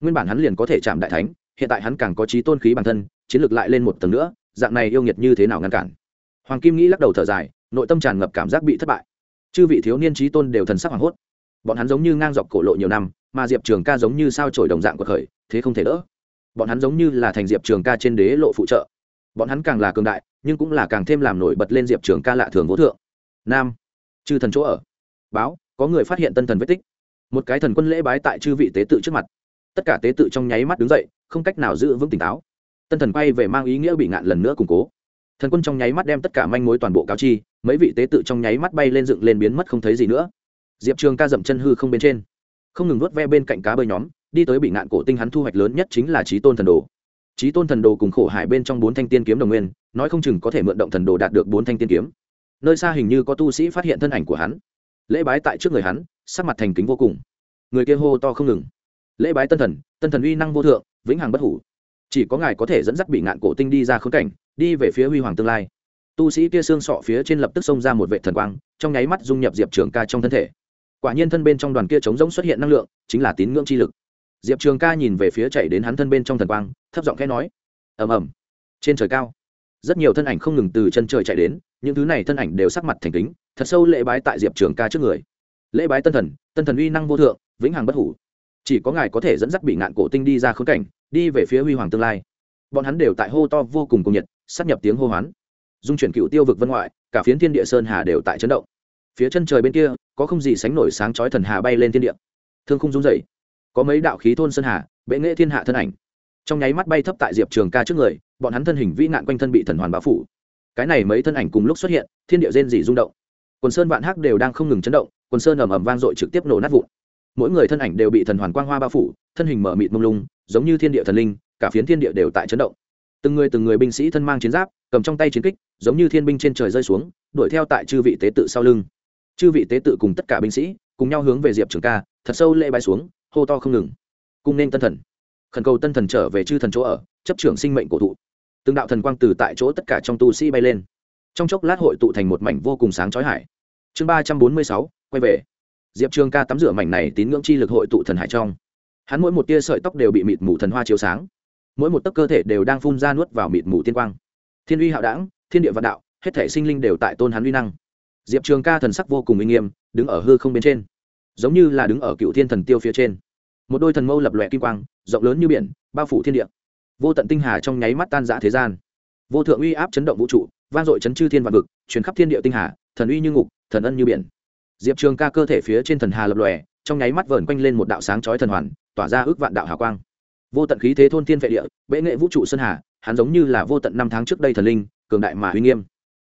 Nguyên bản hắn liền có thể chạm đại thánh hiện tại hắn càng có trí tôn khí bản thân, chiến lược lại lên một tầng nữa, dạng này yêu nghiệt như thế nào ngăn cản? Hoàng kim nghĩ lắc đầu thở dài, nội tâm tràn ngập cảm giác bị thất bại. Chư vị thiếu niên trí tôn đều thần sắc hoảng hốt. Bọn hắn giống như ngang dọc cổ lộ nhiều năm, mà diệp trường ca giống như sao trổi đồng dạng của khởi, thế không thể đỡ. Bọn hắn giống như là thành diệp trường ca trên đế lộ phụ trợ. Bọn hắn càng là cường đại, nhưng cũng là càng thêm làm nổi bật lên diệp trường ca lạ thường vô thượng. Nam, chư thần chỗ ở. Báo, có người phát hiện tân thần vết tích. Một cái thần quân lễ bái tại chư vị tế tự trước mặt. Tất cả tế tự trong nháy mắt đứng dậy không cách nào giữ vững tỉnh táo. Tân thần quay về mang ý nghĩa bị ngạn lần nữa củng cố. Thần quân trong nháy mắt đem tất cả manh mối toàn bộ cáo chi, mấy vị tế tự trong nháy mắt bay lên dựng lên biến mất không thấy gì nữa. Diệp trường ca dậm chân hư không bên trên, không ngừng nuốt ve bên cạnh cá bơi nhóm, đi tới bị ngạn cổ tinh hắn thu hoạch lớn nhất chính là trí tôn thần đồ. Trí tôn thần đồ cùng khổ hải bên trong bốn thanh tiên kiếm đồng nguyên, nói không chừng có thể mượn động thần đồ đạt được bốn thanh tiên kiếm. Nơi xa hình như có tu sĩ phát hiện thân ảnh của hắn. Lễ bái tại trước người hắn, sắc mặt thành kính vô cùng. Người kia hô to không ngừng. Lễ bái tân thần tân thần uy năng vô thượng vĩnh hằng bất hủ. Chỉ có ngài có thể dẫn dắt bị ngạn cổ tinh đi ra khốn cảnh, đi về phía huy hoàng tương lai. Tu sĩ kia xương sọ phía trên lập tức xông ra một vệ thần quang, trong nháy mắt dung nhập diệp trường ca trong thân thể. Quả nhiên thân bên trong đoàn kia trống rỗng xuất hiện năng lượng, chính là tín ngưỡng chi lực. Diệp trường ca nhìn về phía chạy đến hắn thân bên trong thần quang, thấp giọng khẽ nói, ầm ầm. Trên trời cao, rất nhiều thân ảnh không ngừng từ chân trời chạy đến, những thứ này thân ảnh đều sắc mặt thành kính, thật sâu lễ bái tại diệp trường ca trước người. Lễ bái tân thần tân thần uy năng vô thượng, vĩnh hằng bất hủ. Chỉ có ngài có thể dẫn dắt bị ngạn cổ tinh đi ra khốn cảnh đi về phía huy hoàng tương lai. Bọn hắn đều tại hô to vô cùng cùng nhiệt, sắp nhập tiếng hô hoán. Dung chuyển cựu tiêu vực vân ngoại, cả phiến thiên địa sơn hà đều tại chấn động. Phía chân trời bên kia, có không gì sánh nổi sáng chói thần hà bay lên thiên địa. Thương không rung dậy có mấy đạo khí thôn sơn hà, bệ nghệ thiên hạ thân ảnh. Trong nháy mắt bay thấp tại diệp trường ca trước người, bọn hắn thân hình vĩ nạn quanh thân bị thần hoàn báo phủ. Cái này mấy thân ảnh cùng lúc xuất hiện, thiên địa rên dị rung động. Quần sơn vạn hắc đều đang không ngừng chấn động, quần sơn ầm ầm vang dội trực tiếp nổ nát vụn. Mỗi người thân ảnh đều bị thần hoàn quang hoa bao phủ, thân hình mở mịt mông lung giống như thiên địa thần linh, cả phiến thiên địa đều tại chấn động. Từng người từng người binh sĩ thân mang chiến giáp, cầm trong tay chiến kích, giống như thiên binh trên trời rơi xuống, đuổi theo tại chư vị tế tự sau lưng. Chư vị tế tự cùng tất cả binh sĩ, cùng nhau hướng về diệp trường ca, thật sâu lễ bay xuống, hô to không ngừng. Cung nên tân thần. Khẩn cầu tân thần trở về chư thần chỗ ở, chấp trưởng sinh mệnh cổ thụ. Từng đạo thần quang từ tại chỗ tất cả trong tu sĩ bay lên. Trong chốc lát hội tụ thành một mảnh vô cùng sáng chói hải. Chương ba trăm bốn mươi sáu, quay về. Diệp trường ca tắm rửa mảnh này tín ngưỡng chi lực hội tụ thần hải trong hắn mỗi một tia sợi tóc đều bị mịt mù thần hoa chiếu sáng. Mỗi một tấc cơ thể đều đang phun ra nuốt vào mịt mù tiên quang. Thiên uy hạo đảng, thiên địa vạn đạo, hết thể sinh linh đều tại tôn hắn uy năng. Diệp trường ca thần sắc vô cùng uy nghiêm, đứng ở hư không bên trên. Giống như là đứng ở cựu thiên thần tiêu phía trên. Một đôi thần mâu lập lòe kim quang, rộng lớn như biển, bao phủ thiên địa. Vô tận tinh hà trong nháy mắt tan rã thế gian. Vô thượng uy áp chấn động vũ trụ, vang dội chấn chư thiên vạn vực chuyển khắp thiên địa tinh hà, thần uy như ngục, thần ân như biển. Diệp trường ca cơ thể phía trên thần hà lập lòe, trong nháy mắt vờn quanh lên một đạo sáng chói thần hoàn tỏa ra ước vạn đạo hào quang. Vô tận khí thế thôn thiên vệ địa, bệ nghệ vũ trụ sơn hà, hắn giống như là vô tận năm tháng trước đây thần linh, cường đại mà uy nghiêm.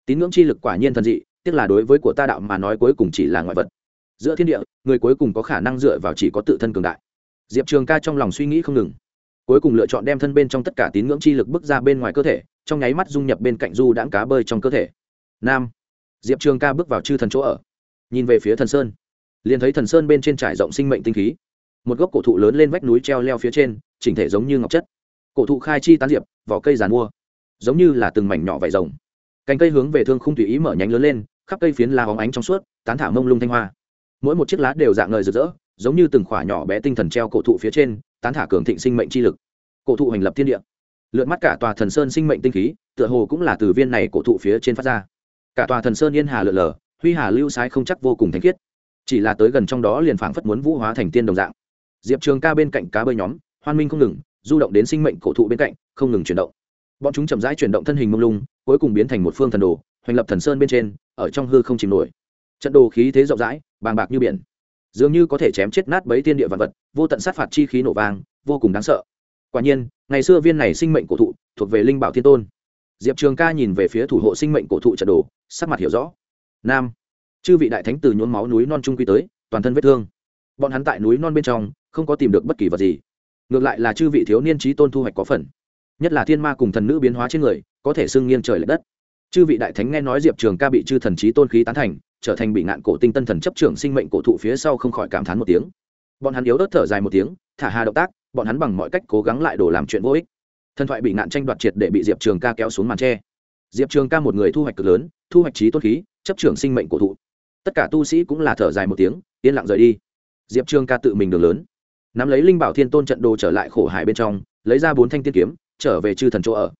Tín ngưỡng chi lực quả nhiên thần dị tức là đối với của ta đạo mà nói cuối cùng chỉ là ngoại vật. Giữa thiên địa, người cuối cùng có khả năng dựa vào chỉ có tự thân cường đại. Diệp trường ca trong lòng suy nghĩ không ngừng. Cuối cùng lựa chọn đem thân bên trong tất cả tín ngưỡng chi lực bước ra bên ngoài cơ thể, trong nháy mắt dung nhập bên cạnh du đãng cá bơi trong cơ thể. Nam. Diệp trường ca bước vào chư thần chỗ ở. Nhìn về phía thần sơn. Liền thấy thần sơn bên trên trải rộng sinh mệnh tinh khí một gốc cổ thụ lớn lên vách núi treo leo phía trên, chỉnh thể giống như ngọc chất. Cổ thụ khai chi tán diệp, vỏ cây giàn mua, giống như là từng mảnh nhỏ vải rồng. Cành cây hướng về thương không tùy ý mở nhánh lớn lên, khắp cây phiến lá hóng ánh trong suốt, tán thả mông lung thanh hoa. Mỗi một chiếc lá đều dạng ngời rực rỡ, giống như từng khỏa nhỏ bé tinh thần treo cổ thụ phía trên, tán thả cường thịnh sinh mệnh chi lực. Cổ thụ hành lập thiên địa. Lượn mắt cả tòa thần sơn sinh mệnh tinh khí, tựa hồ cũng là từ viên này cổ thụ phía trên phát ra. Cả tòa thần sơn yên hà lượn lờ, huy hà lưu sái không chắc vô cùng thanh khiết. Chỉ là tới gần trong đó liền phảng phất muốn vũ hóa thành tiên đồng dạng diệp trường ca bên cạnh cá bơi nhóm, hoan minh không ngừng, du động đến sinh mệnh cổ thụ bên cạnh, không ngừng chuyển động. Bọn chúng chậm rãi chuyển động thân hình mông lung, cuối cùng biến thành một phương thần đồ, hoành lập thần sơn bên trên, ở trong hư không chìm nổi. Trận đồ khí thế rộng rãi, bàng bạc như biển. Dường như có thể chém chết nát bấy thiên địa vật vật, vô tận sát phạt chi khí nổ vang, vô cùng đáng sợ. Quả nhiên, ngày xưa viên này sinh mệnh cổ thụ, thuộc về linh bảo thiên tôn. Diệp trường ca nhìn về phía thủ hộ sinh mệnh cổ thụ trận đồ, sắc mặt hiểu rõ. Nam, chư vị đại thánh từ nhốn máu núi non trung quy tới, toàn thân vết thương. Bọn hắn tại núi non bên trong không có tìm được bất kỳ vật gì. Ngược lại là chư vị thiếu niên trí tôn thu hoạch có phần. Nhất là thiên ma cùng thần nữ biến hóa trên người, có thể xưng nghiêng trời l ệ đất. Chư vị đại thánh nghe nói diệp trường ca bị chư thần trí tôn khí tán thành, trở thành bị ngạn cổ tinh tân thần chấp trưởng sinh mệnh cổ thụ phía sau không khỏi cảm thán một tiếng. Bọn hắn yếu ớt thở dài một tiếng, thả hà động tác, bọn hắn bằng mọi cách cố gắng lại đổ làm chuyện vô ích. Thần thoại bị ngạn tranh đoạt triệt để bị diệp trường ca kéo xuống màn tre. Diệp trường ca một người thu hoạch cực lớn, thu hoạch trí tôn khí, chấp trưởng sinh mệnh cổ thụ. Tất cả tu sĩ cũng là thở dài một tiếng, yên lặng rời đi. Diệp trường ca tự mình đường lớn nắm lấy linh bảo thiên tôn trận đồ trở lại khổ hải bên trong, lấy ra bốn thanh tiên kiếm, trở về chư thần chỗ ở.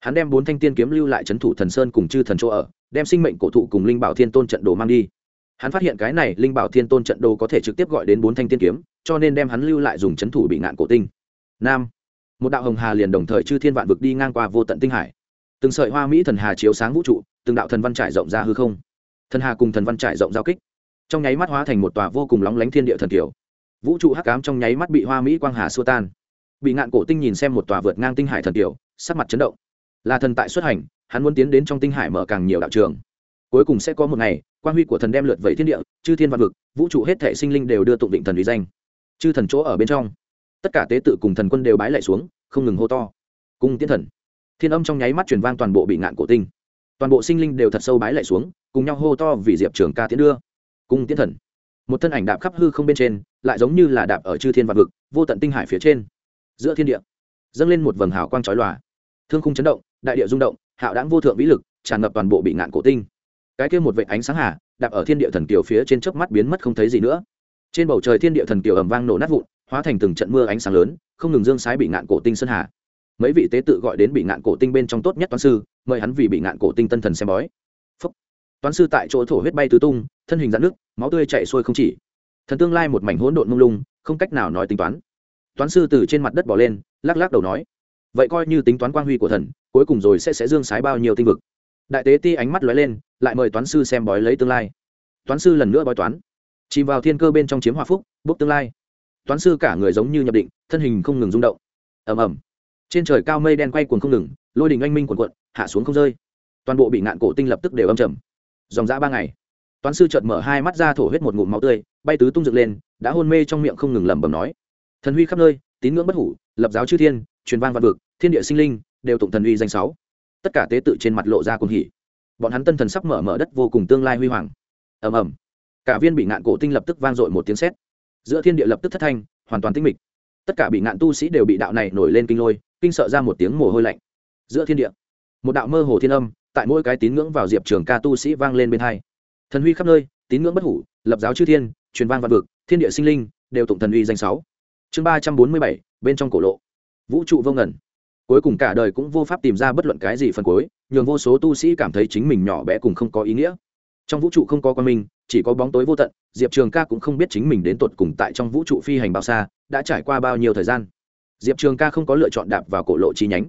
Hắn đem bốn thanh tiên kiếm lưu lại trấn thủ thần sơn cùng chư thần chỗ ở, đem sinh mệnh cổ thụ cùng linh bảo thiên tôn trận đồ mang đi. Hắn phát hiện cái này linh bảo thiên tôn trận đồ có thể trực tiếp gọi đến bốn thanh tiên kiếm, cho nên đem hắn lưu lại dùng trấn thủ bị ngạn cổ tinh. Nam. Một đạo hồng hà liền đồng thời chư thiên vạn vực đi ngang qua vô tận tinh hải. Từng sợi hoa mỹ thần hà chiếu sáng vũ trụ, từng đạo thần văn trải rộng ra hư không. Thần hà cùng thần văn trải rộng giao kích. Trong nháy mắt hóa thành một tòa vô cùng lóng lánh thiên địa thần kiểu vũ trụ hắc ám trong nháy mắt bị hoa mỹ quang hà xua tan. Bị ngạn cổ tinh nhìn xem một tòa vượt ngang tinh hải thần tiểu, sắc mặt chấn động. Là thần tại xuất hành, hắn muốn tiến đến trong tinh hải mở càng nhiều đạo trường. Cuối cùng sẽ có một ngày quan huy của thần đem lượt vẫy thiên địa, chư thiên văn vực, vũ trụ hết thể sinh linh đều đưa tụng định thần uy danh. Chư thần chỗ ở bên trong, tất cả tế tự cùng thần quân đều bái lại xuống, không ngừng hô to. Cung tiến thần. Thiên âm trong nháy mắt truyền vang toàn bộ bị ngạn cổ tinh. Toàn bộ sinh linh đều thật sâu bái lại xuống, cùng nhau hô to vì diệp trường ca tiến đưa. Cung tiến thần một thân ảnh đạp khắp hư không bên trên, lại giống như là đạp ở chư thiên vạn vực, vô tận tinh hải phía trên. Giữa thiên địa, dâng lên một vầng hào quang trói lòa. Thương khung chấn động, đại địa rung động, hạo đáng vô thượng vĩ lực, tràn ngập toàn bộ bị ngạn cổ tinh. Cái kia một vệ ánh sáng hà, đạp ở thiên địa thần kiều phía trên chớp mắt biến mất không thấy gì nữa. Trên bầu trời thiên địa thần kiều ầm vang nổ nát vụn, hóa thành từng trận mưa ánh sáng lớn, không ngừng dương sái bị ngạn cổ tinh sơn hà. Mấy vị tế tự gọi đến bị ngạn cổ tinh bên trong tốt nhất toán sư, mời hắn vì bị ngạn cổ tinh tân thần xem bói toán sư tại chỗ thổ huyết bay tứ tung, thân hình dạn nước máu tươi chạy xuôi không chỉ. Thần tương lai một mảnh hỗn độn mông lung, không cách nào nói tính toán. Toán sư từ trên mặt đất bỏ lên, lắc lắc đầu nói, vậy coi như tính toán quang huy của thần, cuối cùng rồi sẽ sẽ dương sái bao nhiêu tinh vực? Đại tế ti ánh mắt lóe lên, lại mời toán sư xem bói lấy tương lai. Toán sư lần nữa bói toán. Chìm vào thiên cơ bên trong chiếm hòa phúc bốc tương lai. Toán sư cả người giống như nhập định, thân hình không ngừng rung động. Ầm ầm. Trên trời cao mây đen quay cuồng không ngừng, lôi đình anh minh cuồn cuộn, hạ xuống không rơi. Toàn bộ bị ngạn cổ tinh lập tức đều âm trầm dòng dã ba ngày. Toán sư chợt mở hai mắt ra thổ huyết một ngụm máu tươi, bay tứ tung dựng lên, đã hôn mê trong miệng không ngừng lẩm bẩm nói. Thần huy khắp nơi, tín ngưỡng bất hủ, lập giáo chư thiên, truyền vang văn vực, thiên địa sinh linh, đều tụng thần uy danh sáu. Tất cả tế tự trên mặt lộ ra cùng hỉ. Bọn hắn tân thần sắp mở mở đất vô cùng tương lai huy hoàng. Ầm ầm. Cả viên bị ngạn cổ tinh lập tức vang dội một tiếng sét. Giữa thiên địa lập tức thất thanh, hoàn toàn tinh mịch. Tất cả bị ngạn tu sĩ đều bị đạo này nổi lên kinh lôi, kinh sợ ra một tiếng mồ hôi lạnh. Giữa thiên địa, một đạo mơ hồ thiên âm tại mỗi cái tín ngưỡng vào diệp trường ca tu sĩ vang lên bên hai. Thần huy khắp nơi, tín ngưỡng bất hủ, lập giáo chư thiên, truyền vang văn vực, thiên địa sinh linh, đều tụng thần uy danh sáu. Chương ba trăm bốn mươi bảy, bên trong cổ lộ. Vũ trụ vô ngẩn cuối cùng cả đời cũng vô pháp tìm ra bất luận cái gì phần cuối, nhường vô số tu sĩ cảm thấy chính mình nhỏ bé cùng không có ý nghĩa. Trong vũ trụ không có quan minh, chỉ có bóng tối vô tận, diệp trường ca cũng không biết chính mình đến tột cùng tại trong vũ trụ phi hành bao xa, đã trải qua bao nhiêu thời gian. Diệp trường ca không có lựa chọn đạp vào cổ lộ chi nhánh,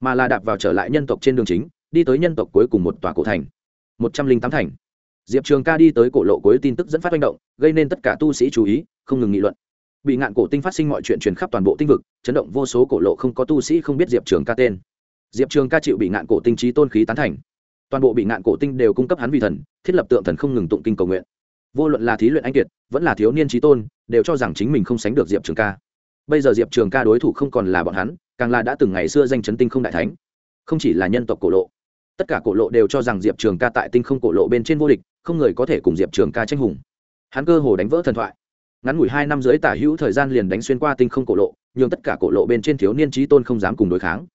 mà là đạp vào trở lại nhân tộc trên đường chính đi tới nhân tộc cuối cùng một tòa cổ thành. Một trăm linh tám thành. Diệp trường ca đi tới cổ lộ cuối tin tức dẫn phát manh động, gây nên tất cả tu sĩ chú ý, không ngừng nghị luận. Bị ngạn cổ tinh phát sinh mọi chuyện truyền khắp toàn bộ tinh vực, chấn động vô số cổ lộ không có tu sĩ không biết diệp trường ca tên. Diệp trường ca chịu bị ngạn cổ tinh trí tôn khí tán thành. Toàn bộ bị ngạn cổ tinh đều cung cấp hắn vì thần, thiết lập tượng thần không ngừng tụng kinh cầu nguyện. Vô luận là thí luyện anh kiệt, vẫn là thiếu niên trí tôn, đều cho rằng chính mình không sánh được diệp trường ca. Bây giờ diệp trường ca đối thủ không còn là bọn hắn, càng là đã từng ngày xưa danh chấn tinh không đại thánh. Không chỉ là nhân tộc cổ lộ tất cả cổ lộ đều cho rằng diệp trường ca tại tinh không cổ lộ bên trên vô địch, không người có thể cùng diệp trường ca tranh hùng. Hắn cơ hồ đánh vỡ thần thoại. Ngắn ngủi hai năm dưới tả hữu thời gian liền đánh xuyên qua tinh không cổ lộ, nhường tất cả cổ lộ bên trên thiếu niên trí tôn không dám cùng đối kháng.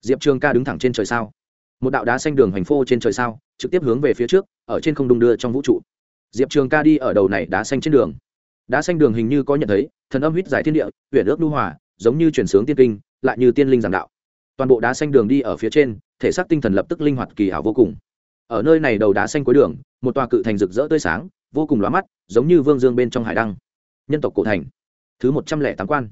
Diệp trường ca đứng thẳng trên trời sao? Một đạo đá xanh đường hành phô trên trời sao, trực tiếp hướng về phía trước, ở trên không đung đưa trong vũ trụ. Diệp trường ca đi ở đầu này đá xanh trên đường. Đá xanh đường hình như có nhận thấy, thần âm huyết giải thiên địa huyện ước lưu hòa, giống như chuyển sướng tiên kinh, lại như tiên linh giảng đạo toàn bộ đá xanh đường đi ở phía trên, thể xác tinh thần lập tức linh hoạt kỳ ảo vô cùng. Ở nơi này đầu đá xanh cuối đường, một tòa cự thành rực rỡ tươi sáng, vô cùng lóa mắt, giống như vương dương bên trong hải đăng. Nhân tộc cổ thành, thứ một trăm lẻ tám quan.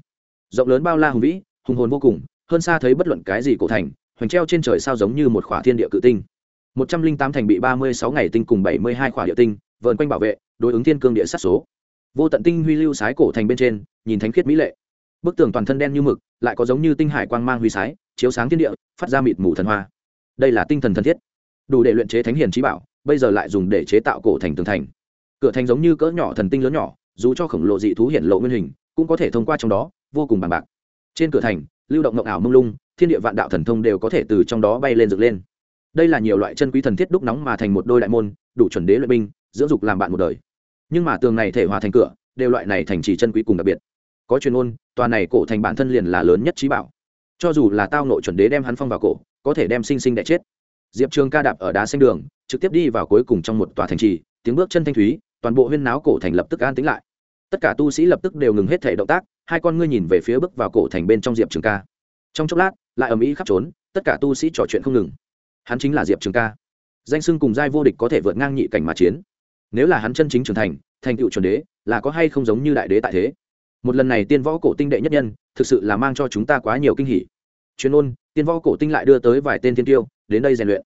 Rộng lớn bao la hùng vĩ, hùng hồn vô cùng, hơn xa thấy bất luận cái gì cổ thành, hoành treo trên trời sao giống như một khỏa thiên địa cự tinh. một trăm linh tám thành bị ba mươi sáu ngày tinh cùng bảy mươi hai khỏa địa tinh vợn quanh bảo vệ, đối ứng thiên cương địa sát số. Vô tận tinh huy lưu sái cổ thành bên trên, nhìn thánh khiết mỹ lệ. Bức tường toàn thân đen như mực, lại có giống như tinh hải quang mang huy sái chiếu sáng thiên địa, phát ra mịt mù thần hoa. Đây là tinh thần thân thiết. Đủ để luyện chế thánh hiền trí bảo, bây giờ lại dùng để chế tạo cổ thành tường thành. Cửa thành giống như cỡ nhỏ thần tinh lớn nhỏ, dù cho khổng lồ dị thú hiện lộ nguyên hình, cũng có thể thông qua trong đó, vô cùng bằng bạc. Trên cửa thành, lưu động ngọc ảo mông lung, thiên địa vạn đạo thần thông đều có thể từ trong đó bay lên dựng lên. Đây là nhiều loại chân quý thần thiết đúc nóng mà thành một đôi đại môn, đủ chuẩn đế luyện binh, dưỡng dục làm bạn một đời. Nhưng mà tường này thể hòa thành cửa, đều loại này thành chỉ chân quý cùng đặc biệt. Có chuyên ôn tòa này cổ thành bản thân liền là lớn nhất trí bảo cho dù là tao nội chuẩn đế đem hắn phong vào cổ, có thể đem sinh sinh đẻ chết. Diệp trường ca đạp ở đá xanh đường, trực tiếp đi vào cuối cùng trong một tòa thành trì, tiếng bước chân thanh thúy, toàn bộ huyên náo cổ thành lập tức an tính lại. Tất cả tu sĩ lập tức đều ngừng hết thể động tác, hai con ngươi nhìn về phía bước vào cổ thành bên trong diệp trường ca. Trong chốc lát, lại ầm ĩ khắp trốn, tất cả tu sĩ trò chuyện không ngừng. Hắn chính là diệp trường ca. Danh sưng cùng giai vô địch có thể vượt ngang nhị cảnh mà chiến. Nếu là hắn chân chính trưởng thành thành tựu chuẩn đế, là có hay không giống như đại đế tại thế? Một lần này tiên võ cổ tinh đệ nhất nhân, thực sự là mang cho chúng ta quá nhiều kinh hỉ. Chuyên ôn tiên võ cổ tinh lại đưa tới vài tên thiên tiêu, đến đây rèn luyện.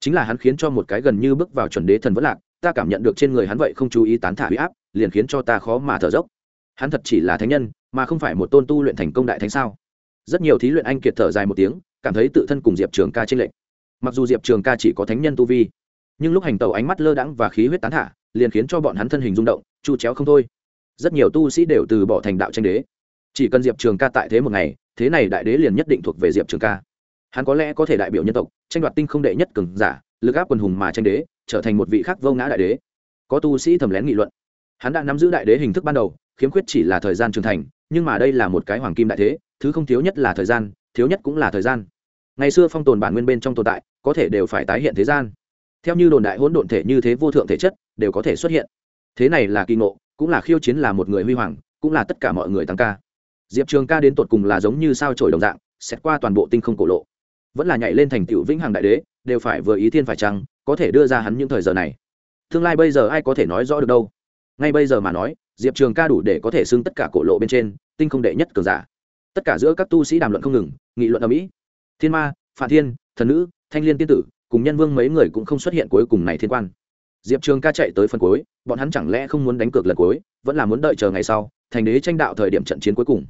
Chính là hắn khiến cho một cái gần như bước vào chuẩn đế thần vất lạc, ta cảm nhận được trên người hắn vậy không chú ý tán thả huy áp, liền khiến cho ta khó mà thở dốc. Hắn thật chỉ là thánh nhân, mà không phải một tôn tu luyện thành công đại thánh sao? Rất nhiều thí luyện anh kiệt thở dài một tiếng, cảm thấy tự thân cùng diệp trường ca tranh lệch. Mặc dù diệp trường ca chỉ có thánh nhân tu vi, nhưng lúc hành tàu ánh mắt lơ đãng và khí huyết tán thả, liền khiến cho bọn hắn thân hình rung động, chu chéo không thôi rất nhiều tu sĩ đều từ bỏ thành đạo tranh đế. Chỉ cần diệp trường ca tại thế một ngày, thế này đại đế liền nhất định thuộc về diệp trường ca. Hắn có lẽ có thể đại biểu nhân tộc, tranh đoạt tinh không đệ nhất cường giả, lực áp quần hùng mà tranh đế, trở thành một vị khắc vô ngã đại đế. Có tu sĩ thầm lén nghị luận. Hắn đã nắm giữ đại đế hình thức ban đầu, khiếm khuyết chỉ là thời gian trưởng thành, nhưng mà đây là một cái hoàng kim đại thế, thứ không thiếu nhất là thời gian, thiếu nhất cũng là thời gian. Ngày xưa phong tồn bản nguyên bên trong tồn tại, có thể đều phải tái hiện thế gian. Theo như đồn đại hỗn độn thể như thế vô thượng thể chất, đều có thể xuất hiện. Thế này là kỳ ngộ cũng là khiêu chiến là một người huy hoàng, cũng là tất cả mọi người tăng ca. Diệp trường ca đến tột cùng là giống như sao trổi đồng dạng, xét qua toàn bộ tinh không cổ lộ. Vẫn là nhảy lên thành tựu vĩnh hằng đại đế, đều phải vừa ý thiên phải chăng, có thể đưa ra hắn những thời giờ này. Tương lai bây giờ ai có thể nói rõ được đâu? Ngay bây giờ mà nói, diệp trường ca đủ để có thể xưng tất cả cổ lộ bên trên, tinh không đệ nhất cường giả. Tất cả giữa các tu sĩ đàm luận không ngừng, nghị luận ở mỹ thiên ma phạm thiên, thần nữ, thanh liên tiên tử, cùng nhân vương mấy người cũng không xuất hiện cuối cùng này thiên quan diệp trường ca chạy tới phần cuối, bọn hắn chẳng lẽ không muốn đánh cược lần cuối, vẫn là muốn đợi chờ ngày sau, thành đế tranh đạo thời điểm trận chiến cuối cùng.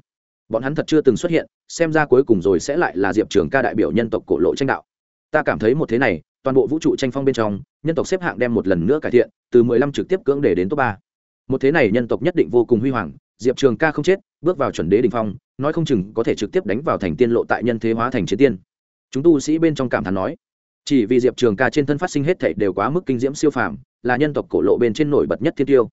Bọn hắn thật chưa từng xuất hiện, xem ra cuối cùng rồi sẽ lại là diệp trường ca đại biểu nhân tộc cổ lộ tranh đạo. Ta cảm thấy một thế này, toàn bộ vũ trụ tranh phong bên trong, nhân tộc xếp hạng đem một lần nữa cải thiện, từ mười lăm trực tiếp cưỡng để đến top ba. Một thế này nhân tộc nhất định vô cùng huy hoàng, diệp trường ca không chết, bước vào chuẩn đế đình phong, nói không chừng có thể trực tiếp đánh vào thành tiên lộ tại nhân thế hóa thành chiến tiên. Chúng tu sĩ bên trong cảm thán nói chỉ vì diệp trường ca trên thân phát sinh hết thảy đều quá mức kinh diễm siêu phàm, là nhân tộc cổ lộ bên trên nổi bật nhất thiên tiêu.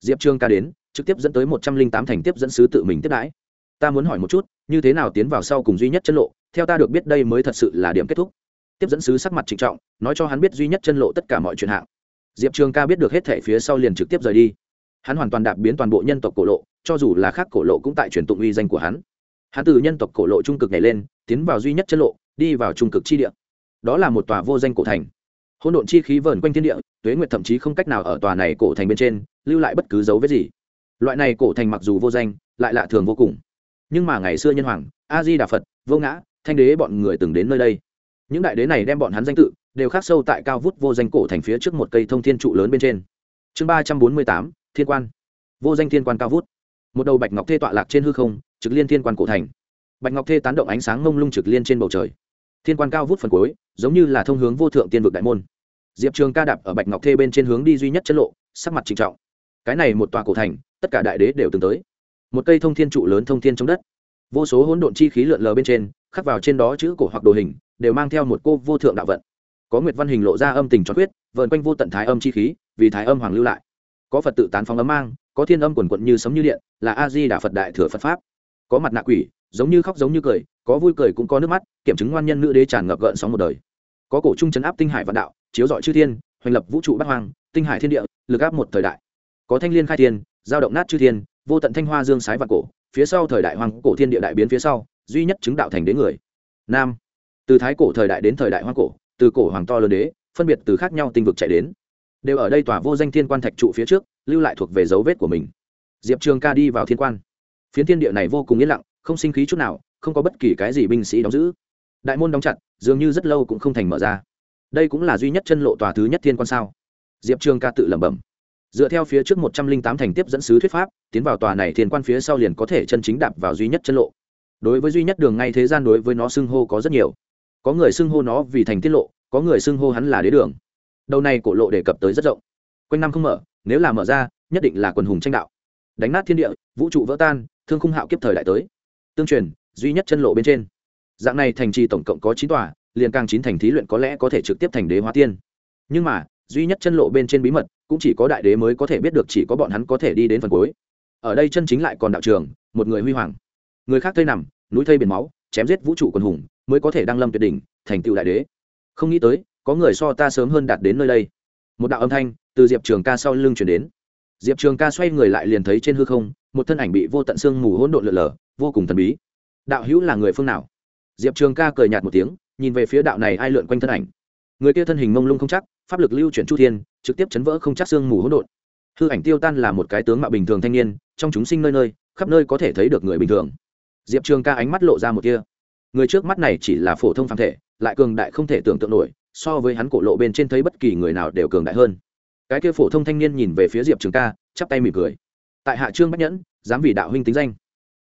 Diệp trường ca đến, trực tiếp dẫn tới một trăm linh tám thành tiếp dẫn sứ tự mình tiếp đãi. Ta muốn hỏi một chút, như thế nào tiến vào sau cùng duy nhất chân lộ? Theo ta được biết đây mới thật sự là điểm kết thúc. Tiếp dẫn sứ sắc mặt trịnh trọng, nói cho hắn biết duy nhất chân lộ tất cả mọi chuyện hạng. Diệp trường ca biết được hết thể phía sau liền trực tiếp rời đi. Hắn hoàn toàn đạp biến toàn bộ nhân tộc cổ lộ, cho dù là khác cổ lộ cũng tại truyền tụng uy danh của hắn. Hắn từ nhân tộc cổ lộ trung cực này lên, tiến vào duy nhất chân lộ, đi vào trung cực chi địa đó là một tòa vô danh cổ thành. Hỗn độn chi khí vờn quanh thiên địa, tuế nguyệt thậm chí không cách nào ở tòa này cổ thành bên trên lưu lại bất cứ dấu vết gì. Loại này cổ thành mặc dù vô danh, lại lạ thường vô cùng. Nhưng mà ngày xưa nhân hoàng, a di đà phật, vô ngã, thanh đế bọn người từng đến nơi đây. Những đại đế này đem bọn hắn danh tự đều khắc sâu tại cao vút vô danh cổ thành phía trước một cây thông thiên trụ lớn bên trên. Chương ba trăm bốn mươi tám, thiên quan. Vô danh thiên quan cao vút. Một đầu bạch ngọc thê tọa lạc trên hư không, trực liên thiên quan cổ thành. Bạch ngọc thê tán động ánh sáng mông lung trực liên trên bầu trời thiên quan cao vút phần cuối, giống như là thông hướng vô thượng tiên vực đại môn. Diệp trường ca đạp ở bạch ngọc thê bên trên hướng đi duy nhất chất lộ, sắc mặt trịnh trọng. Cái này một tòa cổ thành, tất cả đại đế đều từng tới. Một cây thông thiên trụ lớn thông thiên trong đất. Vô số hỗn độn chi khí lượn lờ bên trên, khắc vào trên đó chữ cổ hoặc đồ hình, đều mang theo một cô vô thượng đạo vận. Có nguyệt văn hình lộ ra âm tình cho quyết vợn quanh vô tận thái âm chi khí, vì thái âm hoàng lưu lại. Có phật tự tán phóng ấm mang, có thiên âm quần quận như sấm như điện, là a di đà phật đại thừa phật pháp. Có mặt nạ quỷ giống như khóc giống như cười, có vui cười cũng có nước mắt, kiểm chứng ngoan nhân nữ đế tràn ngập gợn sóng một đời. Có cổ trung chấn áp tinh hải vạn đạo, chiếu dọi chư thiên, hoành lập vũ trụ bát hoang, tinh hải thiên địa, lực áp một thời đại. Có thanh liên khai thiên, giao động nát chư thiên, vô tận thanh hoa dương sái vạn cổ, phía sau thời đại hoàng cổ thiên địa đại biến phía sau, duy nhất chứng đạo thành đế người. Nam. Từ thái cổ thời đại đến thời đại hoang cổ, từ cổ hoàng to lớn đế, phân biệt từ khác nhau tinh vực chạy đến. Đều ở đây tòa vô danh thiên quan thạch trụ phía trước, lưu lại thuộc về dấu vết của mình. Diệp trường ca đi vào thiên quan. Phiến thiên địa này vô cùng yên lặng không sinh khí chút nào, không có bất kỳ cái gì binh sĩ đóng giữ. Đại môn đóng chặt, dường như rất lâu cũng không thành mở ra. Đây cũng là duy nhất chân lộ tòa thứ nhất thiên quan sao? Diệp trường ca tự lẩm bẩm. Dựa theo phía trước một trăm linh tám thành tiếp dẫn sứ thuyết pháp, tiến vào tòa này thiên quan phía sau liền có thể chân chính đạp vào duy nhất chân lộ. Đối với duy nhất đường ngay thế gian đối với nó xưng hô có rất nhiều. Có người xưng hô nó vì thành tiết lộ, có người xưng hô hắn là đế đường. Đầu này cổ lộ đề cập tới rất rộng. Quanh năm không mở, nếu là mở ra, nhất định là quần hùng tranh đạo. Đánh nát thiên địa, vũ trụ vỡ tan, thương khung hạo kiếp thời đại tới tương truyền, duy nhất chân lộ bên trên. Dạng này thành trì tổng cộng có chín tòa, liền càng chín thành thí luyện có lẽ có thể trực tiếp thành đế hóa tiên. Nhưng mà, duy nhất chân lộ bên trên bí mật, cũng chỉ có đại đế mới có thể biết được chỉ có bọn hắn có thể đi đến phần cuối. Ở đây chân chính lại còn đạo trường, một người huy hoàng. Người khác thây nằm, núi thây biển máu, chém giết vũ trụ quần hùng, mới có thể đăng lâm tuyệt đỉnh, thành tựu đại đế. Không nghĩ tới, có người so ta sớm hơn đạt đến nơi đây. Một đạo âm thanh từ diệp trường ca sau lưng chuyển đến. Diệp trường ca xoay người lại liền thấy trên hư không, một thân ảnh bị vô tận xương mù hỗn độn lượn lờ vô cùng thần bí. Đạo hữu là người phương nào? Diệp trường ca cười nhạt một tiếng, nhìn về phía đạo này ai lượn quanh thân ảnh. Người kia thân hình mông lung không chắc, pháp lực lưu chuyển chu thiên, trực tiếp chấn vỡ không chắc xương mù hỗn độn. Hư ảnh tiêu tan là một cái tướng mạo bình thường thanh niên, trong chúng sinh nơi nơi, khắp nơi có thể thấy được người bình thường. Diệp trường ca ánh mắt lộ ra một kia người trước mắt này chỉ là phổ thông phàm thể, lại cường đại không thể tưởng tượng nổi, so với hắn cổ lộ bên trên thấy bất kỳ người nào đều cường đại hơn. Cái kia phổ thông thanh niên nhìn về phía diệp trường ca, chắp tay mỉm cười. Tại hạ trương bách nhẫn, dám vì đạo huynh tính danh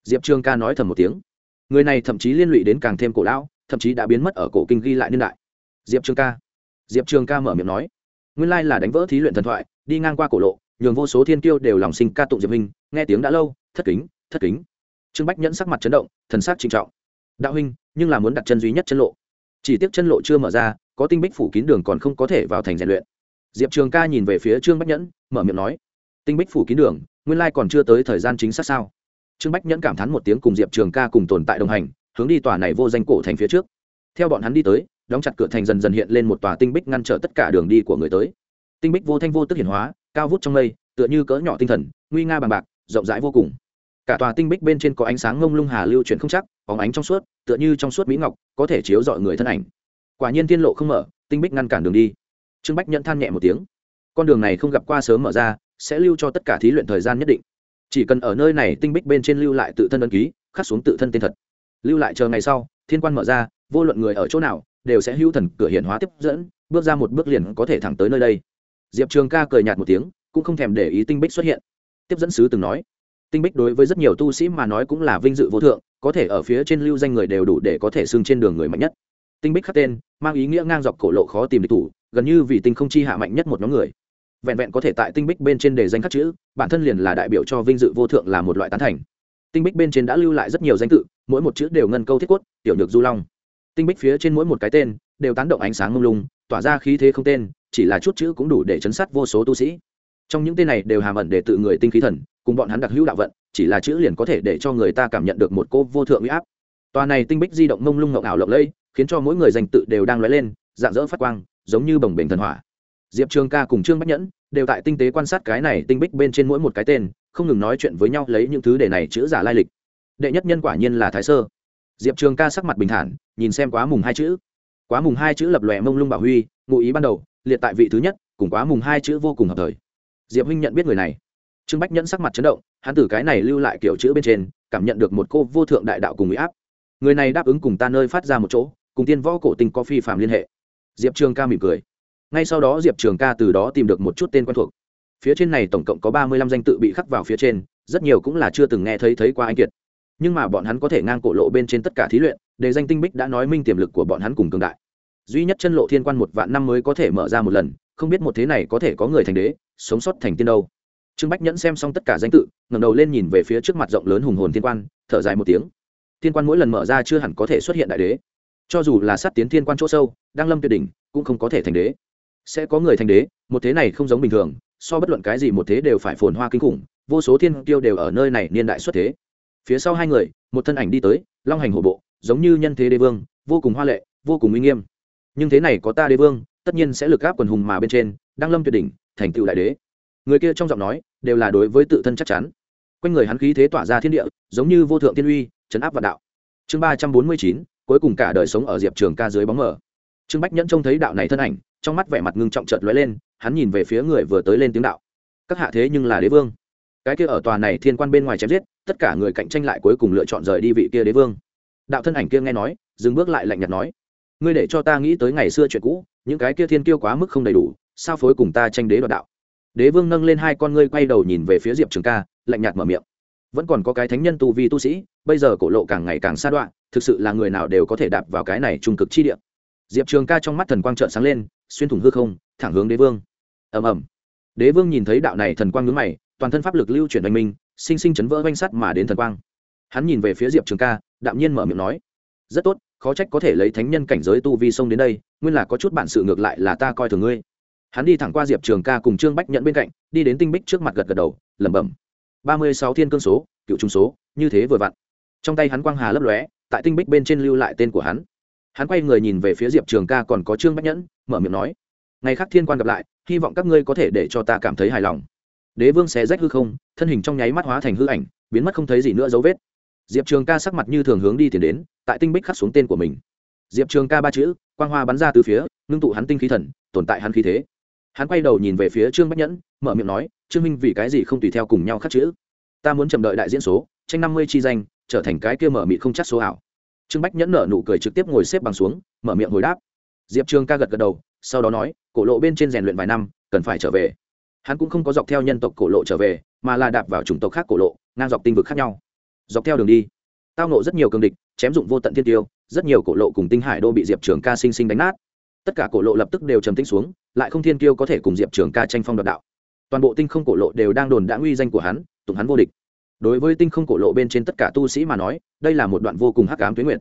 diệp trường ca nói thầm một tiếng. Người này thậm chí liên lụy đến càng thêm cổ lão, thậm chí đã biến mất ở cổ kinh ghi lại niên đại. Diệp trường ca. Diệp trường ca mở miệng nói. Nguyên lai là đánh vỡ thí luyện thần thoại, đi ngang qua cổ lộ, nhường vô số thiên kiêu đều lòng sinh ca tụng diệp huynh nghe tiếng đã lâu, thất kính thất kính. Trương bách nhẫn sắc mặt chấn động, thần sắc trinh trọng. Đạo huynh, nhưng là muốn đặt chân duy nhất chân lộ. Chỉ tiếc chân lộ chưa mở ra, có tinh bích phủ kín đường còn không có thể vào thành rèn luyện. Diệp trường ca nhìn về phía trương bách nhẫn, mở miệng nói. Tinh bích phủ kín đường, nguyên lai còn chưa tới thời gian chính xác sao? Trương bách nhẫn cảm thán một tiếng cùng diệp trường ca cùng tồn tại đồng hành, hướng đi tòa này vô danh cổ thành phía trước. Theo bọn hắn đi tới, đóng chặt cửa thành dần dần hiện lên một tòa tinh bích ngăn trở tất cả đường đi của người tới. Tinh bích vô thanh vô tức hiển hóa, cao vút trong mây, tựa như cỡ nhỏ tinh thần, nguy nga bằng bạc, rộng rãi vô cùng. Cả tòa tinh bích bên trên có ánh sáng ngông lung hà lưu chuyển không chắc, bóng ánh trong suốt, tựa như trong suốt mỹ ngọc, có thể chiếu dọi người thân ảnh. Quả nhiên tiên lộ không mở, tinh bích ngăn cản đường đi. Trương bách nhận than nhẹ một tiếng. Con đường này không gặp qua sớm mở ra, sẽ lưu cho tất cả thí luyện thời gian nhất định chỉ cần ở nơi này tinh bích bên trên lưu lại tự thân ân ký, khắc xuống tự thân tên thật. Lưu lại chờ ngày sau, thiên quan mở ra, vô luận người ở chỗ nào, đều sẽ hữu thần cửa hiển hóa tiếp dẫn, bước ra một bước liền có thể thẳng tới nơi đây. Diệp trường ca cười nhạt một tiếng, cũng không thèm để ý tinh bích xuất hiện. Tiếp dẫn sứ từng nói, tinh bích đối với rất nhiều tu sĩ mà nói cũng là vinh dự vô thượng, có thể ở phía trên lưu danh người đều đủ để có thể xưng trên đường người mạnh nhất. Tinh bích khắc tên, mang ý nghĩa ngang dọc cổ lộ khó tìm địch thủ, gần như vì tinh không chi hạ mạnh nhất một nhóm người vẹn vẹn có thể tại tinh bích bên trên đề danh khắc chữ, bản thân liền là đại biểu cho vinh dự vô thượng là một loại tán thành. Tinh bích bên trên đã lưu lại rất nhiều danh tự, mỗi một chữ đều ngân câu thiết quất, tiểu nhược du long. Tinh bích phía trên mỗi một cái tên, đều tán động ánh sáng mông lung, tỏa ra khí thế không tên, chỉ là chút chữ cũng đủ để chấn sát vô số tu sĩ. Trong những tên này đều hàm ẩn để tự người tinh khí thần, cùng bọn hắn đặc hữu đạo vận, chỉ là chữ liền có thể để cho người ta cảm nhận được một cô vô thượng huy áp. Tòa này tinh bích di động mông lung ngọc ảo lộng lẫy, khiến cho mỗi người danh tự đều đang lóe lên dạng dỡ phát quang, giống như bồng bềnh thần hỏa. Diệp trường ca cùng trương bách nhẫn đều tại tinh tế quan sát cái này tinh bích bên trên mỗi một cái tên, không ngừng nói chuyện với nhau lấy những thứ để này chữ giả lai lịch. Đệ nhất nhân quả nhiên là thái sơ. Diệp trường ca sắc mặt bình thản, nhìn xem quá mùng hai chữ. Quá mùng hai chữ lập lòe mông lung bảo huy, ngụ ý ban đầu, liệt tại vị thứ nhất, cùng quá mùng hai chữ vô cùng hợp thời. Diệp huynh nhận biết người này. Trương bách nhẫn sắc mặt chấn động, hắn từ cái này lưu lại kiểu chữ bên trên, cảm nhận được một cô vô thượng đại đạo cùng mỹ áp. Người này đáp ứng cùng ta nơi phát ra một chỗ, cùng tiên võ cổ tình có phi phạm liên hệ. Diệp trường ca mỉm cười ngay sau đó diệp trường ca từ đó tìm được một chút tên quen thuộc. Phía trên này tổng cộng có ba mươi lăm danh tự bị khắc vào phía trên, rất nhiều cũng là chưa từng nghe thấy thấy qua anh kiệt. Nhưng mà bọn hắn có thể ngang cổ lộ bên trên tất cả thí luyện, để danh tinh bích đã nói minh tiềm lực của bọn hắn cùng cường đại. Duy nhất chân lộ thiên quan một vạn năm mới có thể mở ra một lần, không biết một thế này có thể có người thành đế, sống sót thành tiên đâu. Trương bách nhẫn xem xong tất cả danh tự, ngẩng đầu lên nhìn về phía trước mặt rộng lớn hùng hồn thiên quan, thở dài một tiếng. Thiên quan mỗi lần mở ra chưa hẳn có thể xuất hiện đại đế. Cho dù là sát tiến thiên quan chỗ sâu đang lâm tuyệt đỉnh, cũng không có thể thành đế sẽ có người thành đế, một thế này không giống bình thường, so bất luận cái gì một thế đều phải phồn hoa kinh khủng, vô số thiên tiêu đều ở nơi này niên đại xuất thế. Phía sau hai người, một thân ảnh đi tới, long hành hổ bộ, giống như nhân thế đế vương, vô cùng hoa lệ, vô cùng uy nghiêm. Nhưng thế này có ta đế vương, tất nhiên sẽ lực gáp quần hùng mà bên trên đang lâm tuyệt đỉnh, thành tựu đại đế. Người kia trong giọng nói, đều là đối với tự thân chắc chắn. Quanh người hắn khí thế tỏa ra thiên địa, giống như vô thượng tiên uy, chấn áp vạn đạo. Chương ba trăm bốn mươi chín, cuối cùng cả đời sống ở diệp trường ca dưới bóng mờ trương bách nhẫn trông thấy đạo này thân ảnh, trong mắt vẻ mặt ngưng trọng chợt lóe lên, hắn nhìn về phía người vừa tới lên tiếng đạo. Các hạ thế nhưng là đế vương. Cái kia ở tòa này thiên quan bên ngoài chém giết, tất cả người cạnh tranh lại cuối cùng lựa chọn rời đi vị kia đế vương. Đạo thân ảnh kia nghe nói, dừng bước lại lạnh nhạt nói, ngươi để cho ta nghĩ tới ngày xưa chuyện cũ, những cái kia thiên kiêu quá mức không đầy đủ, sao phối cùng ta tranh đế đoạt đạo? Đế vương nâng lên hai con ngươi quay đầu nhìn về phía diệp trường ca, lạnh nhạt mở miệng, vẫn còn có cái thánh nhân tu vi tu sĩ, bây giờ cổ lộ càng ngày càng xa đoạn, thực sự là người nào đều có thể đạp vào cái này trung cực chi địa diệp trường ca trong mắt thần quang trợn sáng lên, xuyên thủng hư không, thẳng hướng đế vương. Ầm ầm. Đế vương nhìn thấy đạo này thần quang ngứng mày, toàn thân pháp lực lưu chuyển oanh minh, sinh sinh chấn vỡ oanh sắt mà đến thần quang. Hắn nhìn về phía diệp trường ca, đạm nhiên mở miệng nói, rất tốt, khó trách có thể lấy thánh nhân cảnh giới tu vi sông đến đây, nguyên là có chút bản sự ngược lại là ta coi thường ngươi. Hắn đi thẳng qua diệp trường ca cùng trương bách nhận bên cạnh, đi đến tinh bích trước mặt gật gật đầu, lẩm bẩm, ba mươi sáu thiên cương số, cựu trung số, như thế vừa vặn. Trong tay hắn quang hà lấp lóe, tại tinh bích bên trên lưu lại tên của hắn hắn quay người nhìn về phía diệp trường ca còn có trương bách nhẫn, mở miệng nói, ngày khác thiên quan gặp lại, hy vọng các ngươi có thể để cho ta cảm thấy hài lòng. Đế vương xé rách hư không, thân hình trong nháy mắt hóa thành hư ảnh, biến mất không thấy gì nữa dấu vết. Diệp trường ca sắc mặt như thường hướng đi tiền đến, tại tinh bích khắc xuống tên của mình. Diệp trường ca ba chữ, quang hoa bắn ra từ phía, ngưng tụ hắn tinh khí thần, tồn tại hắn khí thế. Hắn quay đầu nhìn về phía trương bách nhẫn, mở miệng nói, trương minh, vì cái gì không tùy theo cùng nhau khắc chữ? Ta muốn chậm đợi đại diễn số, tranh năm mươi chi danh, trở thành cái kia mở mị không chắc số ảo trương bách nhẫn nở nụ cười trực tiếp ngồi xếp bằng xuống, mở miệng hồi đáp. Diệp trường ca gật gật đầu, sau đó nói, cổ lộ bên trên rèn luyện vài năm, cần phải trở về. Hắn cũng không có dọc theo nhân tộc cổ lộ trở về, mà là đạp vào chủng tộc khác cổ lộ, ngang dọc tinh vực khác nhau. Dọc theo đường đi, tao nộ rất nhiều cường địch, chém dụng vô tận thiên tiêu, rất nhiều cổ lộ cùng tinh hải đô bị diệp trường ca sinh sinh đánh nát. Tất cả cổ lộ lập tức đều trầm tĩnh xuống, lại không thiên tiêu có thể cùng diệp trường ca tranh phong đoạt đạo. Toàn bộ tinh không cổ lộ đều đang đồn đã nguy danh của hắn, tụng hắn vô địch đối với tinh không cổ lộ bên trên tất cả tu sĩ mà nói, đây là một đoạn vô cùng hắc ám tuyến nguyện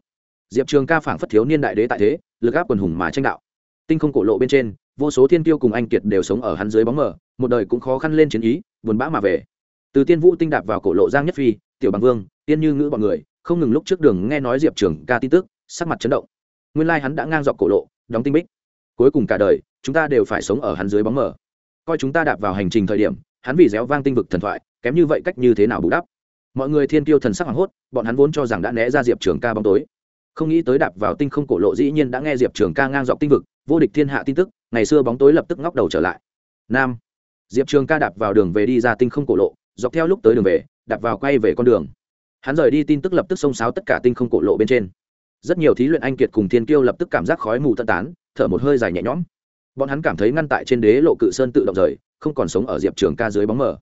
diệp trường ca phảng phất thiếu niên đại đế tại thế, lực áp quần hùng mà tranh đạo. Tinh không cổ lộ bên trên, vô số thiên tiêu cùng anh kiệt đều sống ở hắn dưới bóng mờ, một đời cũng khó khăn lên chiến ý, buồn bã mà về. Từ tiên vũ tinh đạp vào cổ lộ giang nhất phi, tiểu bằng vương, tiên như ngữ bọn người, không ngừng lúc trước đường nghe nói diệp trường ca tin tức, sắc mặt chấn động. Nguyên lai hắn đã ngang dọc cổ lộ, đóng tinh bích. Cuối cùng cả đời, chúng ta đều phải sống ở hắn dưới bóng mờ. Coi chúng ta đạp vào hành trình thời điểm, hắn vì réo vang tinh vực thần thoại kém như vậy cách như thế nào bù đắp? Mọi người thiên tiêu thần sắc hoảng hốt, bọn hắn vốn cho rằng đã né ra diệp trường ca bóng tối. Không nghĩ tới đạp vào tinh không cổ lộ dĩ nhiên đã nghe diệp trường ca ngang dọc tinh vực, vô địch thiên hạ tin tức, ngày xưa bóng tối lập tức ngóc đầu trở lại. Nam, diệp trường ca đạp vào đường về đi ra tinh không cổ lộ, dọc theo lúc tới đường về, đạp vào quay về con đường. Hắn rời đi tin tức lập tức xông xáo tất cả tinh không cổ lộ bên trên. Rất nhiều thí luyện anh kiệt cùng thiên kiêu lập tức cảm giác khói mù tân tán, thở một hơi dài nhẹ nhõm. Bọn hắn cảm thấy ngăn tại trên đế lộ cự sơn tự động rời, không còn sống ở diệp trường ca dưới bóng mờ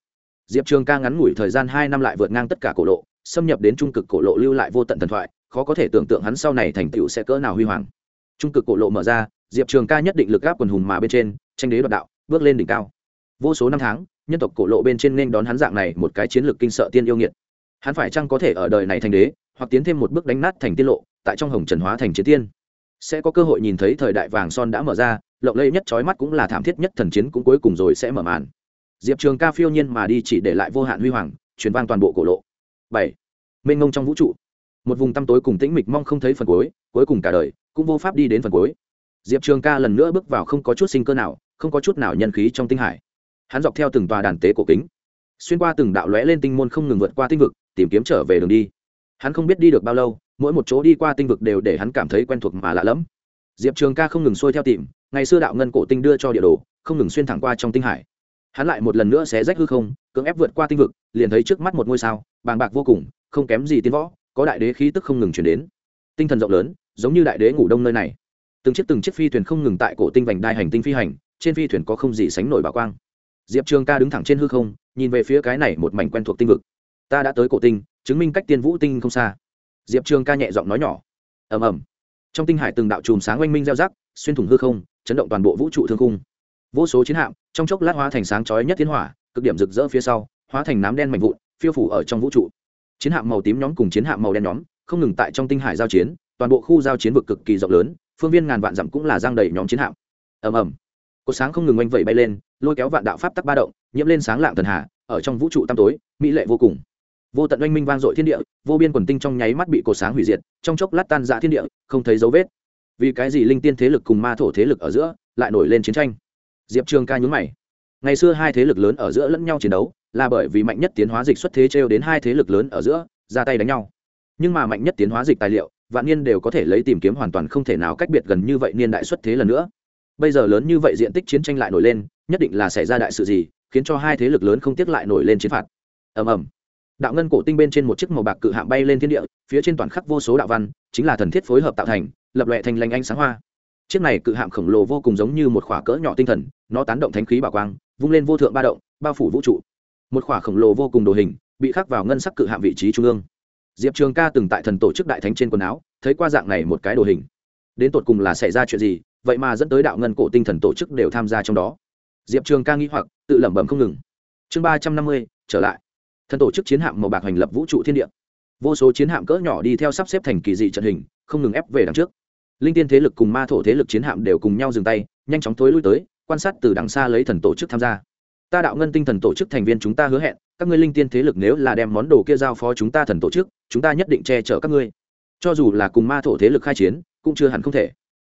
diệp trường ca ngắn ngủi thời gian hai năm lại vượt ngang tất cả cổ lộ, xâm nhập đến trung cực cổ lộ lưu lại vô tận thần thoại, khó có thể tưởng tượng hắn sau này thành tựu sẽ cỡ nào huy hoàng. Trung cực cổ lộ mở ra, diệp trường ca nhất định lực gáp quần hùng mà bên trên, tranh đế đoạt đạo, bước lên đỉnh cao. Vô số năm tháng, nhân tộc cổ lộ bên trên nên đón hắn dạng này một cái chiến lược kinh sợ tiên yêu nghiệt. Hắn phải chăng có thể ở đời này thành đế, hoặc tiến thêm một bước đánh nát thành tiên lộ, tại trong hồng trần hóa thành chiến tiên? Sẽ có cơ hội nhìn thấy thời đại vàng son đã mở ra, lộng lẫy nhất trói mắt cũng là thảm thiết nhất thần chiến cũng cuối cùng rồi sẽ mở màn diệp trường ca phiêu nhiên mà đi chỉ để lại vô hạn huy hoàng, truyền vang toàn bộ cổ lộ. Bảy, mênh ngông trong vũ trụ. Một vùng tăm tối cùng tĩnh mịch mong không thấy phần cuối cuối cùng cả đời cũng vô pháp đi đến phần cuối. Diệp trường ca lần nữa bước vào không có chút sinh cơ nào, không có chút nào nhân khí trong tinh hải. Hắn dọc theo từng tòa đàn tế cổ kính, xuyên qua từng đạo lóe lên tinh môn không ngừng vượt qua tinh vực, tìm kiếm trở về đường đi. Hắn không biết đi được bao lâu, mỗi một chỗ đi qua tinh vực đều để hắn cảm thấy quen thuộc mà lạ lẫm. Diệp trường ca không ngừng xuôi theo tìm, ngày xưa đạo ngân cổ tinh đưa cho địa đồ, không ngừng xuyên thẳng qua trong tinh hải hắn lại một lần nữa xé rách hư không, cưỡng ép vượt qua tinh vực, liền thấy trước mắt một ngôi sao, bàng bạc vô cùng, không kém gì tiến võ, có đại đế khí tức không ngừng chuyển đến. Tinh thần rộng lớn, giống như đại đế ngủ đông nơi này. Từng chiếc từng chiếc phi thuyền không ngừng tại cổ tinh vành đai hành tinh phi hành, trên phi thuyền có không gì sánh nổi bảo quang. Diệp trường ca đứng thẳng trên hư không, nhìn về phía cái này một mảnh quen thuộc tinh vực. Ta đã tới cổ tinh, chứng minh cách tiên vũ tinh không xa. Diệp trường ca nhẹ giọng nói nhỏ. Ầm ầm. Trong tinh hải từng đạo chùm sáng oanh minh gieo rắc, xuyên thủng hư không, chấn động toàn bộ vũ trụ thương cung vô số chiến hạm, trong chốc lát hóa thành sáng chói nhất thiên hỏa, cực điểm rực rỡ phía sau, hóa thành nám đen mạnh vụn, phiêu phủ ở trong vũ trụ. Chiến hạm màu tím nhóm cùng chiến hạm màu đen nhóm, không ngừng tại trong tinh hải giao chiến, toàn bộ khu giao chiến vực cực kỳ rộng lớn, phương viên ngàn vạn dặm cũng là giang đầy nhóm chiến hạm. Ầm ầm. Có sáng không ngừng oanh vẩy bay lên, lôi kéo vạn đạo pháp tắc ba động, nhiễm lên sáng lạng thần hạ ở trong vũ trụ tăm tối, mỹ lệ vô cùng. Vô tận oanh minh vang dội thiên địa, vô biên quần tinh trong nháy mắt bị cột sáng hủy diệt, trong chốc lát tan dã thiên địa, không thấy dấu vết. Vì cái gì linh tiên thế lực cùng ma thổ thế lực ở giữa lại nổi lên chiến tranh? Diệp trường ca nhún mày. Ngày xưa hai thế lực lớn ở giữa lẫn nhau chiến đấu, là bởi vì mạnh nhất tiến hóa dịch xuất thế trêu đến hai thế lực lớn ở giữa, ra tay đánh nhau. Nhưng mà mạnh nhất tiến hóa dịch tài liệu, vạn niên đều có thể lấy tìm kiếm hoàn toàn không thể nào cách biệt gần như vậy niên đại xuất thế lần nữa. Bây giờ lớn như vậy diện tích chiến tranh lại nổi lên, nhất định là xảy ra đại sự gì, khiến cho hai thế lực lớn không tiếc lại nổi lên chiến phạt. Ầm ầm. Đạo ngân cổ tinh bên trên một chiếc màu bạc cự hạm bay lên thiên địa, phía trên toàn khắc vô số đạo văn, chính là thần thiết phối hợp tạo thành, lập lệ thành lành ánh sáng hoa chiếc này cự hạm khổng lồ vô cùng giống như một khỏa cỡ nhỏ tinh thần, nó tán động thánh khí bảo quang, vung lên vô thượng ba động, bao phủ vũ trụ. Một khỏa khổng lồ vô cùng đồ hình, bị khắc vào ngân sắc cự hạm vị trí trung ương. Diệp trường ca từng tại thần tổ chức đại thánh trên quần áo, thấy qua dạng này một cái đồ hình. Đến tột cùng là xảy ra chuyện gì, vậy mà dẫn tới đạo ngân cổ tinh thần tổ chức đều tham gia trong đó. Diệp trường ca nghĩ hoặc, tự lẩm bẩm không ngừng. Chương ba trăm năm mươi, trở lại. Thần tổ chức chiến hạm màu bạc hành lập vũ trụ thiên địa. Vô số chiến hạm cỡ nhỏ đi theo sắp xếp thành kỳ dị trận hình, không ngừng ép về đằng trước linh tiên thế lực cùng ma thổ thế lực chiến hạm đều cùng nhau dừng tay, nhanh chóng thối lui tới, quan sát từ đằng xa lấy thần tổ chức tham gia. Ta đạo ngân tinh thần tổ chức thành viên chúng ta hứa hẹn, các ngươi linh tiên thế lực nếu là đem món đồ kia giao phó chúng ta thần tổ chức, chúng ta nhất định che chở các ngươi. Cho dù là cùng ma thổ thế lực khai chiến, cũng chưa hẳn không thể.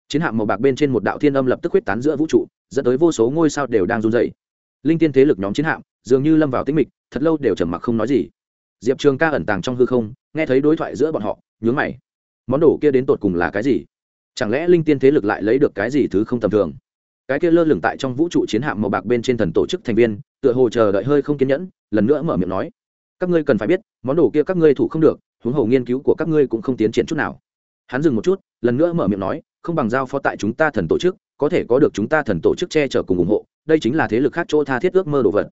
Chiến hạm màu bạc bên trên một đạo thiên âm lập tức huyết tán giữa vũ trụ, dẫn tới vô số ngôi sao đều đang run dày linh tiên thế lực nhóm chiến hạm, dường như lâm vào tĩnh mịch, thật lâu đều trầm mặc không nói gì. Diệp trường ca ẩn tàng trong hư không, nghe thấy đối thoại giữa bọn họ, nhướng mày. Món đồ kia đến tột cùng là cái gì? Chẳng lẽ linh tiên thế lực lại lấy được cái gì thứ không tầm thường? Cái kia lơ lửng tại trong vũ trụ chiến hạm màu bạc bên trên thần tổ chức thành viên, tựa hồ chờ đợi hơi không kiên nhẫn, lần nữa mở miệng nói. Các ngươi cần phải biết, món đồ kia các ngươi thủ không được, huống hồ nghiên cứu của các ngươi cũng không tiến triển chút nào. Hắn dừng một chút, lần nữa mở miệng nói, không bằng giao phó tại chúng ta thần tổ chức, có thể có được chúng ta thần tổ chức che chở cùng ủng hộ, đây chính là thế lực khác chỗ tha thiết ước mơ đồ vật.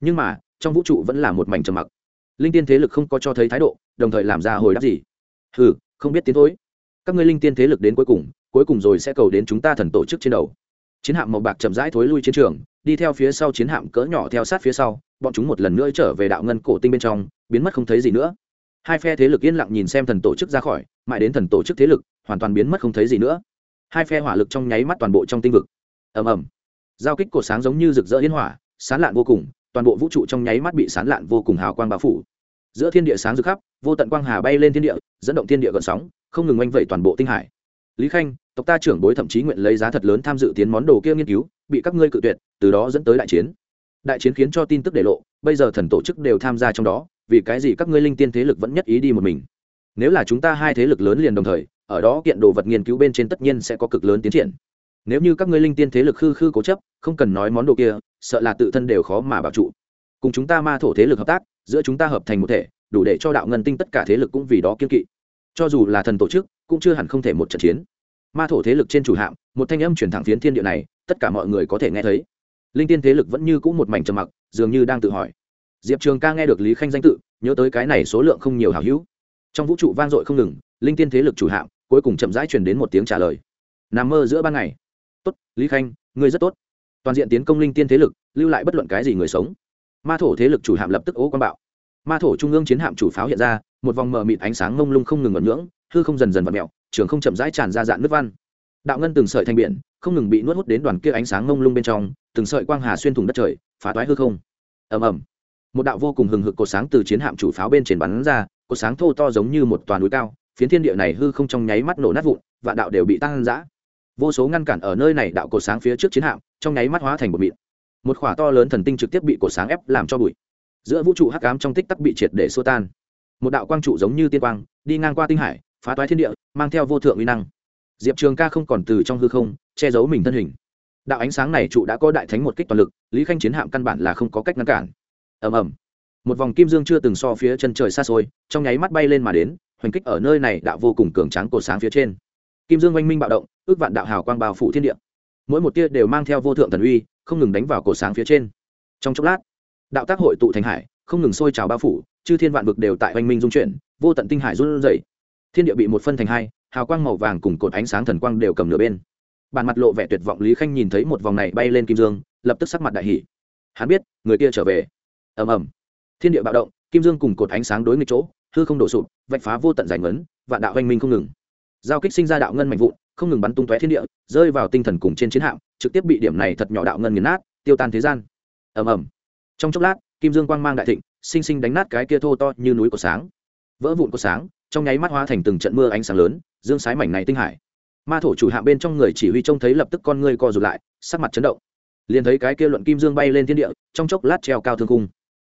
Nhưng mà, trong vũ trụ vẫn là một mảnh trầm mặc. Linh tiên thế lực không có cho thấy thái độ, đồng thời làm ra hồi đáp gì. Hừ, không biết tiến thối các ngươi linh tiên thế lực đến cuối cùng cuối cùng rồi sẽ cầu đến chúng ta thần tổ chức trên đầu. Chiến hạm màu bạc chậm rãi thối lui chiến trường, đi theo phía sau chiến hạm cỡ nhỏ theo sát phía sau, bọn chúng một lần nữa trở về đạo ngân cổ tinh bên trong, biến mất không thấy gì nữa. Hai phe thế lực yên lặng nhìn xem thần tổ chức ra khỏi, mãi đến thần tổ chức thế lực, hoàn toàn biến mất không thấy gì nữa. Hai phe hỏa lực trong nháy mắt toàn bộ trong tinh vực. Ầm ầm. Giao kích cổ sáng giống như rực rỡ yên hỏa, sán lạn vô cùng, toàn bộ vũ trụ trong nháy mắt bị sán lạn vô cùng hào quang bao phủ. Giữa thiên địa sáng rực khắp, vô tận quang hà bay lên thiên địa, dẫn động thiên địa gợn sóng không ngừng oanh vẩy toàn bộ tinh hải. Lý khanh, tộc ta trưởng bối thậm chí nguyện lấy giá thật lớn tham dự tiến món đồ kia nghiên cứu, bị các ngươi cự tuyệt, từ đó dẫn tới đại chiến. Đại chiến khiến cho tin tức để lộ, bây giờ thần tổ chức đều tham gia trong đó, vì cái gì các ngươi linh tiên thế lực vẫn nhất ý đi một mình? Nếu là chúng ta hai thế lực lớn liền đồng thời, ở đó kiện đồ vật nghiên cứu bên trên tất nhiên sẽ có cực lớn tiến triển. Nếu như các ngươi linh tiên thế lực khư khư cố chấp, không cần nói món đồ kia, sợ là tự thân đều khó mà bảo trụ. Cùng chúng ta ma thổ thế lực hợp tác, giữa chúng ta hợp thành một thể, đủ để cho đạo ngân tinh tất cả thế lực cũng vì đó kiên kỵ cho dù là thần tổ chức, cũng chưa hẳn không thể một trận chiến. Ma thổ thế lực trên chủ hạm, một thanh âm chuyển thẳng phiến thiên địa này, tất cả mọi người có thể nghe thấy. Linh tiên thế lực vẫn như c ũ một mảnh trầm mặc, dường như đang tự hỏi. Diệp trường ca nghe được lý khanh danh tự, nhớ tới cái này số lượng không nhiều hào hữu. Trong vũ trụ vang dội không ngừng, linh tiên thế lực chủ hạm, cuối cùng chậm rãi truyền đến một tiếng trả lời. Nằm mơ giữa ban ngày. Tốt, lý khanh, ngươi rất tốt. Toàn diện tiến công linh tiên thế lực, lưu lại bất luận cái gì người sống. Ma thổ thế lực chủ hạm lập tức ố quan bạo ma thổ trung ương chiến hạm chủ pháo hiện ra, một vòng mờ mịt ánh sáng mông lung không ngừng ngẩn ngưỡng, hư không dần dần vặn mẹo trường không chậm rãi tràn ra dạng nước văn. Đạo ngân từng sợi thanh biển, không ngừng bị nuốt hút đến đoàn kia ánh sáng mông lung bên trong, từng sợi quang hà xuyên thủng đất trời, phá toái hư không. Ầm ầm. Một đạo vô cùng hừng hực cột sáng từ chiến hạm chủ pháo bên trên bắn ra, cột sáng thô to giống như một toàn núi cao, phiến thiên địa này hư không trong nháy mắt nổ nát vụn và đạo đều bị tăng giã vô số ngăn cản ở nơi này đạo cột sáng phía trước chiến hạm, trong nháy mắt hóa thành một mịn. Một khỏa to lớn thần tinh trực tiếp bị cột sáng ép làm cho bụi giữa vũ trụ hắc ám trong tích tắc bị triệt để xua tan. Một đạo quang trụ giống như tiên quang, đi ngang qua tinh hải, phá toái thiên địa, mang theo vô thượng uy năng. Diệp trường ca không còn từ trong hư không, che giấu mình thân hình. Đạo ánh sáng này trụ đã có đại thánh một kích toàn lực, lý khanh chiến hạm căn bản là không có cách ngăn cản. Ầm ầm. Một vòng kim dương chưa từng so phía chân trời xa xôi, trong nháy mắt bay lên mà đến, hoành kích ở nơi này đạo vô cùng cường tráng cột sáng phía trên. Kim dương oanh minh bạo động, ước vạn đạo hào quang bao phủ thiên địa. Mỗi một tia đều mang theo vô thượng thần uy, không ngừng đánh vào cột sáng phía trên. Trong chốc lát đạo tác hội tụ thành hải, không ngừng sôi trào bao phủ, chư thiên vạn vực đều tại oanh minh dung chuyển, vô tận tinh hải run rẩy. Thiên địa bị một phân thành hai, hào quang màu vàng cùng cột ánh sáng thần quang đều cầm nửa bên. Bàn mặt lộ vẻ tuyệt vọng lý khanh nhìn thấy một vòng này bay lên kim dương, lập tức sắc mặt đại hỷ hắn biết, người kia trở về. Ầm ầm. Thiên địa bạo động, kim dương cùng cột ánh sáng đối nghịch chỗ, hư không đổ sụp, vạch phá vô tận giải ngấn, vạn đạo oanh minh không ngừng. Giao kích sinh ra đạo ngân mạnh vụn, không ngừng bắn tung tóe thiên địa, rơi vào tinh thần cùng trên chiến hạm, trực tiếp bị điểm này thật nhỏ đạo ngân nghiền nát, tiêu tan thế gian. Ầm ầm trong chốc lát, kim dương quang mang đại thịnh, sinh sinh đánh nát cái kia thô to như núi của sáng. Vỡ vụn của sáng, trong nháy mắt hóa thành từng trận mưa ánh sáng lớn, dương sái mảnh này tinh hải. Ma thổ chủ hạ bên trong người chỉ huy trông thấy lập tức con ngươi co rụt lại, sắc mặt chấn động. Liền thấy cái kia luận kim dương bay lên thiên địa, trong chốc lát treo cao thương cung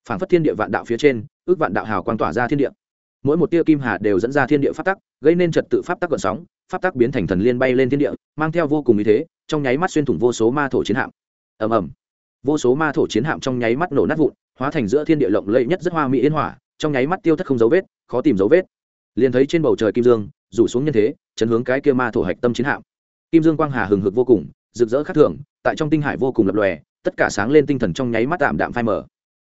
phảng phất thiên địa vạn đạo phía trên, ước vạn đạo hào quang tỏa ra thiên địa. Mỗi một tia kim hà đều dẫn ra thiên địa pháp tắc, gây nên trật tự pháp tắc gợn sóng, pháp tắc biến thành thần liên bay lên thiên địa, mang theo vô cùng ý thế, trong nháy mắt xuyên thủng vô số ma thổ chiến hạm. Ầm ầm vô số ma thổ chiến hạm trong nháy mắt nổ nát vụn, hóa thành giữa thiên địa lộng lẫy nhất rất hoa mỹ yên hỏa, trong nháy mắt tiêu thất không dấu vết, khó tìm dấu vết. Liền thấy trên bầu trời kim dương, rủ xuống nhân thế, chấn hướng cái kia ma thổ hạch tâm chiến hạm. Kim dương quang hà hừng hực vô cùng, rực rỡ khác thường, tại trong tinh hải vô cùng lập lòe, tất cả sáng lên tinh thần trong nháy mắt tạm đạm phai mở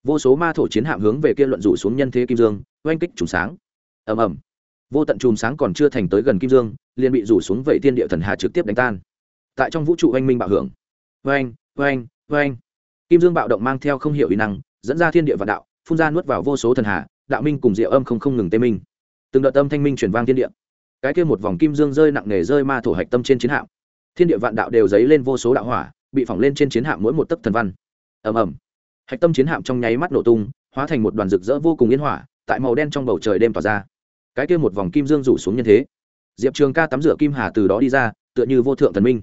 vô số ma thổ chiến hạm hướng về kia luận rủ xuống nhân thế kim dương, oanh kích trùng sáng. Ầm ầm. Vô tận chùm sáng còn chưa thành tới gần kim dương, liền bị rủ xuống vậy thiên địa thần hà trực tiếp đánh tan. Tại trong vũ trụ oanh minh bạo hưởng. Oanh oanh oanh kim dương bạo động mang theo không hiểu ý năng, dẫn ra thiên địa vạn đạo, phun ra nuốt vào vô số thần hà, đạo minh cùng diệu âm không không ngừng tê minh. Từng đợt âm thanh minh chuyển vang thiên địa. Cái kia một vòng kim dương rơi nặng nề rơi ma thổ hạch tâm trên chiến hạm. Thiên địa vạn đạo đều dấy lên vô số đạo hỏa, bị phỏng lên trên chiến hạm mỗi một tấc thần văn. Ầm ầm. Hạch tâm chiến hạm trong nháy mắt nổ tung, hóa thành một đoàn rực rỡ vô cùng yên hỏa, tại màu đen trong bầu trời đêm tỏa ra. Cái kia một vòng kim dương rủ xuống nhân thế. Diệp trường ca tắm rửa kim hà từ đó đi ra, tựa như vô thượng thần minh.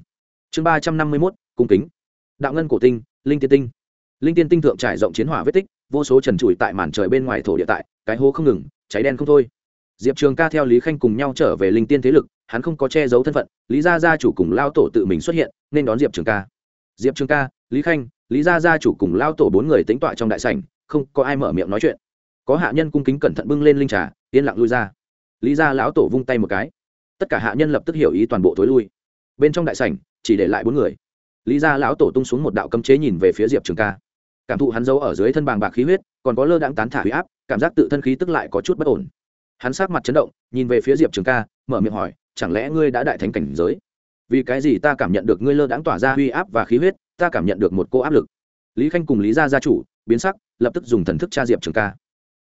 Chương ba trăm năm mươi mốt, cung kính đạo ngân cổ tinh, linh tiên tinh. Linh tiên tinh thượng trải rộng chiến hỏa vết tích, vô số trần trụi tại màn trời bên ngoài thổ địa tại, cái hố không ngừng, cháy đen không thôi. Diệp trường ca theo lý khanh cùng nhau trở về linh tiên thế lực, hắn không có che giấu thân phận, lý gia gia chủ cùng lao tổ tự mình xuất hiện, nên đón diệp trường ca. Diệp trường ca, lý khanh, lý gia gia chủ cùng lao tổ bốn người tính tọa trong đại sảnh, không có ai mở miệng nói chuyện. Có hạ nhân cung kính cẩn thận bưng lên linh trà, yên lặng lui ra. Lý gia lão tổ vung tay một cái. Tất cả hạ nhân lập tức hiểu ý toàn bộ tối lui. Bên trong đại sảnh, chỉ để lại bốn người lý gia lão tổ tung xuống một đạo cấm chế nhìn về phía diệp trường ca cảm thụ hắn giấu ở dưới thân bàng bạc khí huyết còn có lơ đãng tán thả huy áp cảm giác tự thân khí tức lại có chút bất ổn hắn sát mặt chấn động nhìn về phía diệp trường ca mở miệng hỏi chẳng lẽ ngươi đã đại thánh cảnh giới vì cái gì ta cảm nhận được ngươi lơ đãng tỏa ra huy áp và khí huyết ta cảm nhận được một cô áp lực lý khanh cùng lý gia gia chủ biến sắc lập tức dùng thần thức tra diệp trường ca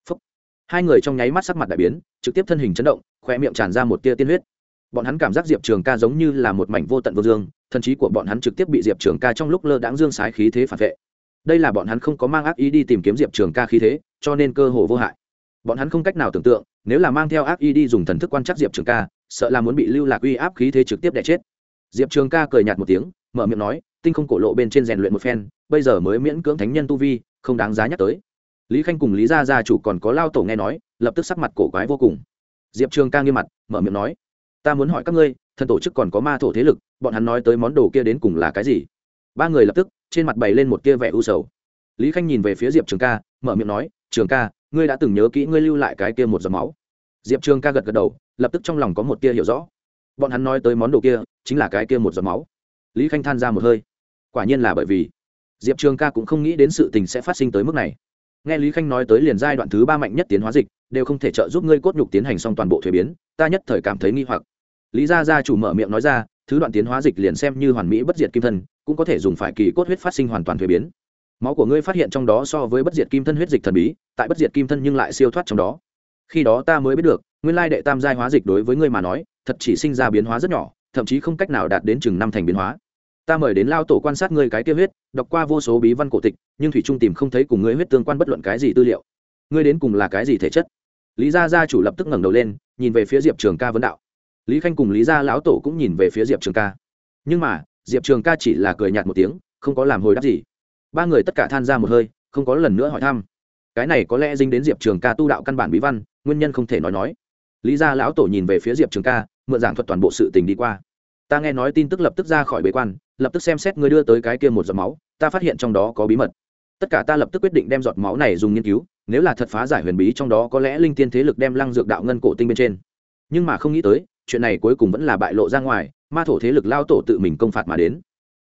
Phúc. hai người trong nháy mắt sắc mặt đại biến trực tiếp thân hình chấn động khoe miệng tràn ra một tia tiên huyết bọn hắn cảm giác diệp trường ca giống như là một mảnh vô tận vô dương thần trí của bọn hắn trực tiếp bị diệp trường ca trong lúc lơ đãng dương sái khí thế phản vệ. Đây là bọn hắn không có mang ác ý đi tìm kiếm diệp trường ca khí thế, cho nên cơ hồ vô hại. Bọn hắn không cách nào tưởng tượng, nếu là mang theo ác ý đi dùng thần thức quan trắc diệp trường ca, sợ là muốn bị lưu lạc uy áp khí thế trực tiếp đẻ chết. Diệp trường ca cười nhạt một tiếng, mở miệng nói, tinh không cổ lộ bên trên rèn luyện một phen, bây giờ mới miễn cưỡng thánh nhân tu vi, không đáng giá nhắc tới. Lý khanh cùng lý gia gia chủ còn có lao tổ nghe nói, lập tức sắc mặt cổ quái vô cùng. Diệp trường ca nghiêm mặt, mở miệng nói, ta muốn hỏi các ngươi, thần tổ chức còn có ma thổ thế lực bọn hắn nói tới món đồ kia đến cùng là cái gì? Ba người lập tức, trên mặt bày lên một tia vẻ u sầu. Lý khanh nhìn về phía diệp trường ca, mở miệng nói, trường ca, ngươi đã từng nhớ kỹ ngươi lưu lại cái kia một giọt máu? Diệp trường ca gật gật đầu, lập tức trong lòng có một tia hiểu rõ. Bọn hắn nói tới món đồ kia, chính là cái kia một giọt máu. Lý khanh than ra một hơi. Quả nhiên là bởi vì diệp trường ca cũng không nghĩ đến sự tình sẽ phát sinh tới mức này. Nghe lý khanh nói tới liền giai đoạn thứ ba mạnh nhất tiến hóa dịch, đều không thể trợ giúp ngươi cốt nhục tiến hành xong toàn bộ thuế biến, ta nhất thời cảm thấy nghi hoặc. Lý gia gia chủ mở miệng nói ra thứ đoạn tiến hóa dịch liền xem như hoàn mỹ bất diệt kim thân, cũng có thể dùng phải kỳ cốt huyết phát sinh hoàn toàn thuế biến. Máu của ngươi phát hiện trong đó so với bất diệt kim thân huyết dịch thần bí, tại bất diệt kim thân nhưng lại siêu thoát trong đó. Khi đó ta mới biết được, nguyên lai đệ tam giai hóa dịch đối với ngươi mà nói, thật chỉ sinh ra biến hóa rất nhỏ, thậm chí không cách nào đạt đến chừng năm thành biến hóa. Ta mời đến lao tổ quan sát ngươi cái tiêu huyết, đọc qua vô số bí văn cổ tịch, nhưng thủy trung tìm không thấy cùng ngươi huyết tương quan bất luận cái gì tư liệu. Ngươi đến cùng là cái gì thể chất? Lý gia gia chủ lập tức ngẩng đầu lên, nhìn về phía diệp trường ca vấn đạo lý khanh cùng lý gia lão tổ cũng nhìn về phía diệp trường ca. Nhưng mà, diệp trường ca chỉ là cười nhạt một tiếng, không có làm hồi đáp gì. Ba người tất cả than ra một hơi, không có lần nữa hỏi thăm. Cái này có lẽ dính đến diệp trường ca tu đạo căn bản bí văn, nguyên nhân không thể nói nói. Lý gia lão tổ nhìn về phía diệp trường ca, mượn giảng thuật toàn bộ sự tình đi qua. Ta nghe nói tin tức lập tức ra khỏi bế quan, lập tức xem xét ngươi đưa tới cái kia một giọt máu, ta phát hiện trong đó có bí mật. Tất cả ta lập tức quyết định đem giọt máu này dùng nghiên cứu, nếu là thật phá giải huyền bí trong đó có lẽ linh tiên thế lực đem lăng dược đạo ngân cổ tinh bên trên. Nhưng mà không nghĩ tới chuyện này cuối cùng vẫn là bại lộ ra ngoài, ma thổ thế lực lao tổ tự mình công phạt mà đến.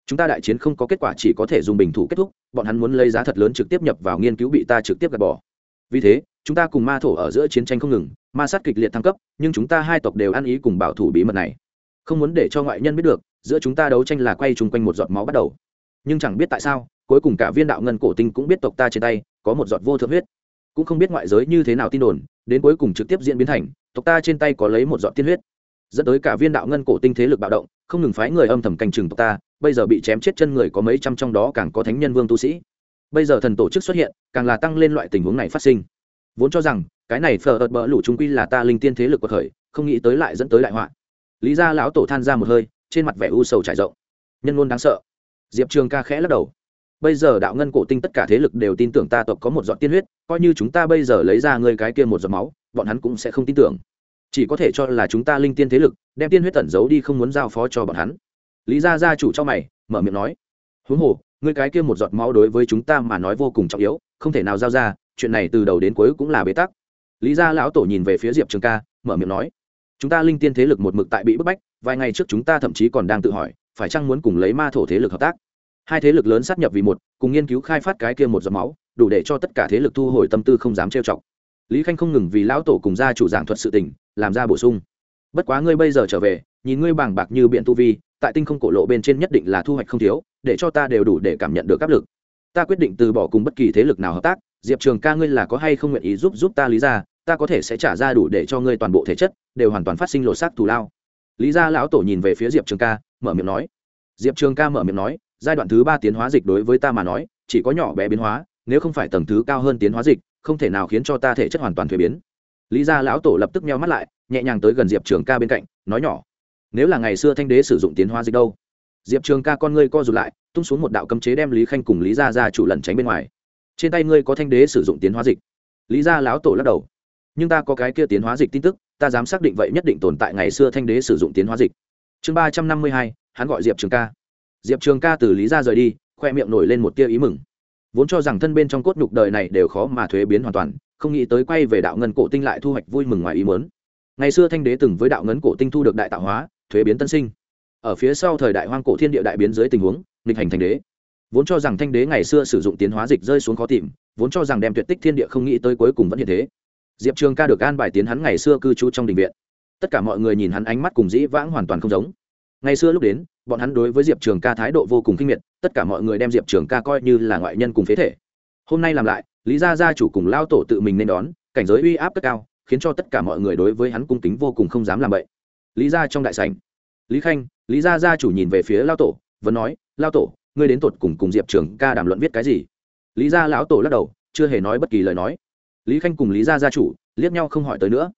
Chúng ta đại chiến không có kết quả chỉ có thể dùng bình thủ kết thúc, bọn hắn muốn lấy giá thật lớn trực tiếp nhập vào nghiên cứu bị ta trực tiếp gạt bỏ. Vì thế, chúng ta cùng ma thổ ở giữa chiến tranh không ngừng, ma sát kịch liệt thăng cấp, nhưng chúng ta hai tộc đều ăn ý cùng bảo thủ bí mật này. Không muốn để cho ngoại nhân biết được, giữa chúng ta đấu tranh là quay chung quanh một giọt máu bắt đầu. Nhưng chẳng biết tại sao, cuối cùng cả viên đạo ngân cổ tinh cũng biết tộc ta trên tay, có một giọt vô thượng huyết. Cũng không biết ngoại giới như thế nào tin đồn, đến cuối cùng trực tiếp diễn biến thành, tộc ta trên tay có lấy một giọt tiên huyết dẫn tới cả viên đạo ngân cổ tinh thế lực bạo động, không ngừng phái người âm thầm canh chừng tộc ta, bây giờ bị chém chết chân người có mấy trăm trong đó càng có thánh nhân vương tu sĩ. Bây giờ thần tổ chức xuất hiện, càng là tăng lên loại tình huống này phát sinh. Vốn cho rằng, cái này phờ ợt bỡ lủ trung quy là ta linh tiên thế lực của khởi không nghĩ tới lại dẫn tới đại họa. Lý gia lão tổ than ra một hơi, trên mặt vẻ u sầu trải rộng. Nhân ngôn đáng sợ. Diệp trường ca khẽ lắc đầu. Bây giờ đạo ngân cổ tinh tất cả thế lực đều tin tưởng ta tộc có một giọt tiên huyết, coi như chúng ta bây giờ lấy ra ngươi cái kia một giọt máu, bọn hắn cũng sẽ không tin tưởng chỉ có thể cho là chúng ta linh tiên thế lực, đem tiên huyết tẩn giấu đi không muốn giao phó cho bọn hắn. Lý gia gia chủ cho mày, mở miệng nói, huống hồ, ngươi cái kia một giọt máu đối với chúng ta mà nói vô cùng trọng yếu, không thể nào giao ra, chuyện này từ đầu đến cuối cũng là bế tắc. Lý gia lão tổ nhìn về phía diệp trường ca, mở miệng nói, chúng ta linh tiên thế lực một mực tại bị bức bách, vài ngày trước chúng ta thậm chí còn đang tự hỏi, phải chăng muốn cùng lấy ma thổ thế lực hợp tác? Hai thế lực lớn sát nhập vì một, cùng nghiên cứu khai phát cái kia một giọt máu, đủ để cho tất cả thế lực thu hồi tâm tư không dám trêu chọc lý khanh không ngừng vì lão tổ cùng gia chủ giảng thuật sự tình, làm ra bổ sung. Bất quá ngươi bây giờ trở về, nhìn ngươi bàng bạc như biện tu vi, tại tinh không cổ lộ bên trên nhất định là thu hoạch không thiếu, để cho ta đều đủ để cảm nhận được áp lực. Ta quyết định từ bỏ cùng bất kỳ thế lực nào hợp tác, diệp trường ca ngươi là có hay không nguyện ý giúp giúp ta lý ra ta có thể sẽ trả ra đủ để cho ngươi toàn bộ thể chất, đều hoàn toàn phát sinh lột xác thù lao. Lý gia lão tổ nhìn về phía diệp trường ca, mở miệng nói. Diệp trường ca mở miệng nói, giai đoạn thứ ba tiến hóa dịch đối với ta mà nói, chỉ có nhỏ bé biến hóa, nếu không phải tầng thứ cao hơn tiến hóa dịch không thể nào khiến cho ta thể chất hoàn toàn thuế biến. Lý gia lão tổ lập tức meo mắt lại, nhẹ nhàng tới gần diệp trường ca bên cạnh, nói nhỏ, nếu là ngày xưa thanh đế sử dụng tiến hóa dịch đâu? Diệp trường ca con ngươi co rụt lại, tung xuống một đạo cấm chế đem lý khanh cùng lý gia ra chủ lẩn tránh bên ngoài. Trên tay ngươi có thanh đế sử dụng tiến hóa dịch? Lý gia lão tổ lắc đầu, nhưng ta có cái kia tiến hóa dịch tin tức, ta dám xác định vậy nhất định tồn tại ngày xưa thanh đế sử dụng tiến hóa dịch. Chương ba trăm năm mươi hai, hắn gọi diệp trường ca. Diệp trường ca từ lý gia rời đi, khoe miệng nổi lên một tia ý mừng vốn cho rằng thân bên trong cốt nhục đời này đều khó mà thuế biến hoàn toàn, không nghĩ tới quay về đạo ngân cổ tinh lại thu hoạch vui mừng ngoài ý muốn. ngày xưa thanh đế từng với đạo ngân cổ tinh thu được đại tạo hóa, thuế biến tân sinh. Ở phía sau thời đại hoang cổ thiên địa đại biến dưới tình huống, nghịch hành thanh đế. Vốn cho rằng thanh đế ngày xưa sử dụng tiến hóa dịch rơi xuống khó tìm, vốn cho rằng đem tuyệt tích thiên địa không nghĩ tới cuối cùng vẫn hiện thế. Diệp trường ca được an bài tiến hắn ngày xưa cư trú trong đình viện. Tất cả mọi người nhìn hắn ánh mắt cùng dĩ vãng hoàn toàn không giống. Ngày xưa lúc đến bọn hắn đối với diệp trường ca thái độ vô cùng kinh miệt, tất cả mọi người đem diệp trường ca coi như là ngoại nhân cùng phế thể. Hôm nay làm lại, lý gia gia chủ cùng lao tổ tự mình nên đón, cảnh giới uy áp tất cao, khiến cho tất cả mọi người đối với hắn cung kính vô cùng không dám làm vậy lý gia trong đại sảnh, lý khanh, lý gia gia chủ nhìn về phía lao tổ, vẫn nói, lao tổ, ngươi đến tột cùng cùng diệp trường ca đàm luận viết cái gì? Lý gia lão tổ lắc đầu, chưa hề nói bất kỳ lời nói. Lý khanh cùng lý gia gia chủ liếc nhau không hỏi tới nữa.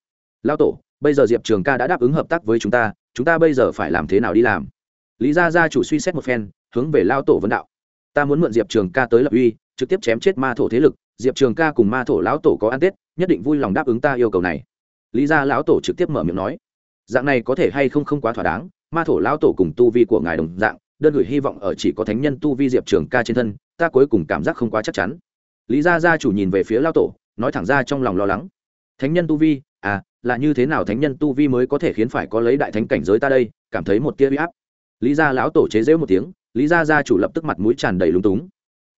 Lao tổ, bây giờ diệp trường ca đã đáp ứng hợp tác với chúng ta chúng ta bây giờ phải làm thế nào đi làm? Lý gia gia chủ suy xét một phen, hướng về lao tổ vấn đạo. Ta muốn mượn diệp trường ca tới lập uy, trực tiếp chém chết ma thổ thế lực, diệp trường ca cùng ma thổ lão tổ có ăn tết, nhất định vui lòng đáp ứng ta yêu cầu này. Lý gia lão tổ trực tiếp mở miệng nói. Dạng này có thể hay không không quá thỏa đáng, ma thổ lão tổ cùng tu vi của ngài đồng dạng, đơn gửi hy vọng ở chỉ có thánh nhân tu vi diệp trường ca trên thân, ta cuối cùng cảm giác không quá chắc chắn. Lý gia gia chủ nhìn về phía lao tổ, nói thẳng ra trong lòng lo lắng. Thánh nhân tu vi à là như thế nào thánh nhân tu vi mới có thể khiến phải có lấy đại thánh cảnh giới ta đây, cảm thấy một tia huy áp lý gia lão tổ chế dễu một tiếng, lý gia gia chủ lập tức mặt mũi tràn đầy lúng túng.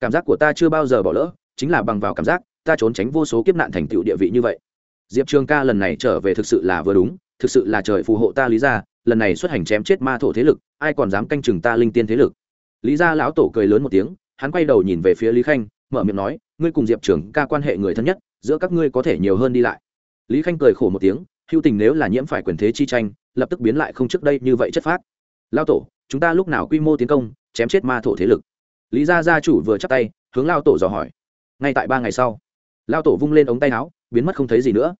Cảm giác của ta chưa bao giờ bỏ lỡ, chính là bằng vào cảm giác, ta trốn tránh vô số kiếp nạn thành tựu địa vị như vậy. Diệp trường ca lần này trở về thực sự là vừa đúng, thực sự là trời phù hộ ta lý gia, lần này xuất hành chém chết ma thổ thế lực, ai còn dám canh chừng ta linh tiên thế lực? Lý gia lão tổ cười lớn một tiếng, hắn quay đầu nhìn về phía lý khanh, mở miệng nói, ngươi cùng diệp trường ca quan hệ người thân nhất, giữa các ngươi có thể nhiều hơn đi lại. Lý khanh cười khổ một tiếng hưu tình nếu là nhiễm phải quyền thế chi tranh, lập tức biến lại không trước đây như vậy chất phát lao tổ, chúng ta lúc nào quy mô tiến công, chém chết ma thổ thế lực. Lý gia gia chủ vừa chắc tay, hướng lao tổ dò hỏi. Ngay tại ba ngày sau, lao tổ vung lên ống tay áo, biến mất không thấy gì nữa.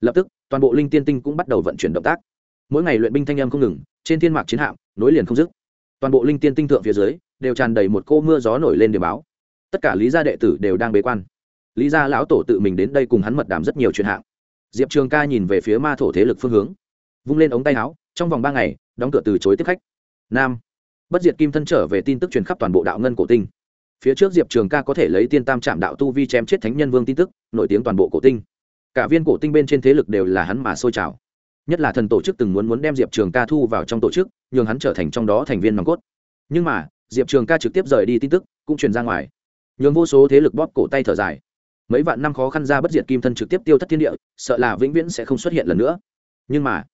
Lập tức, toàn bộ linh tiên tinh cũng bắt đầu vận chuyển động tác. Mỗi ngày luyện binh thanh âm không ngừng, trên thiên mạc chiến hạm, nối liền không dứt. Toàn bộ linh tiên tinh thượng phía dưới, đều tràn đầy một cô mưa gió nổi lên để báo. Tất cả lý gia đệ tử đều đang bế quan. Lý gia lão tổ tự mình đến đây cùng hắn mật đàm rất nhiều chuyện hạng. Diệp trường ca nhìn về phía ma thổ thế lực phương hướng, vung lên ống tay áo, trong vòng ba ngày, đóng cửa từ chối tiếp khách nam. Bất diệt kim thân trở về tin tức truyền khắp toàn bộ đạo ngân cổ tinh. Phía trước diệp trường ca có thể lấy tiên tam trạm đạo tu vi chém chết thánh nhân vương tin tức, nổi tiếng toàn bộ cổ tinh. Cả viên cổ tinh bên trên thế lực đều là hắn mà sôi trào. Nhất là thần tổ chức từng muốn muốn đem diệp trường ca thu vào trong tổ chức, nhường hắn trở thành trong đó thành viên nòng cốt. Nhưng mà, diệp trường ca trực tiếp rời đi tin tức, cũng truyền ra ngoài. Nhường vô số thế lực bóp cổ tay thở dài. Mấy vạn năm khó khăn ra bất diệt kim thân trực tiếp tiêu thất thiên địa, sợ là vĩnh viễn sẽ không xuất hiện lần nữa. Nhưng mà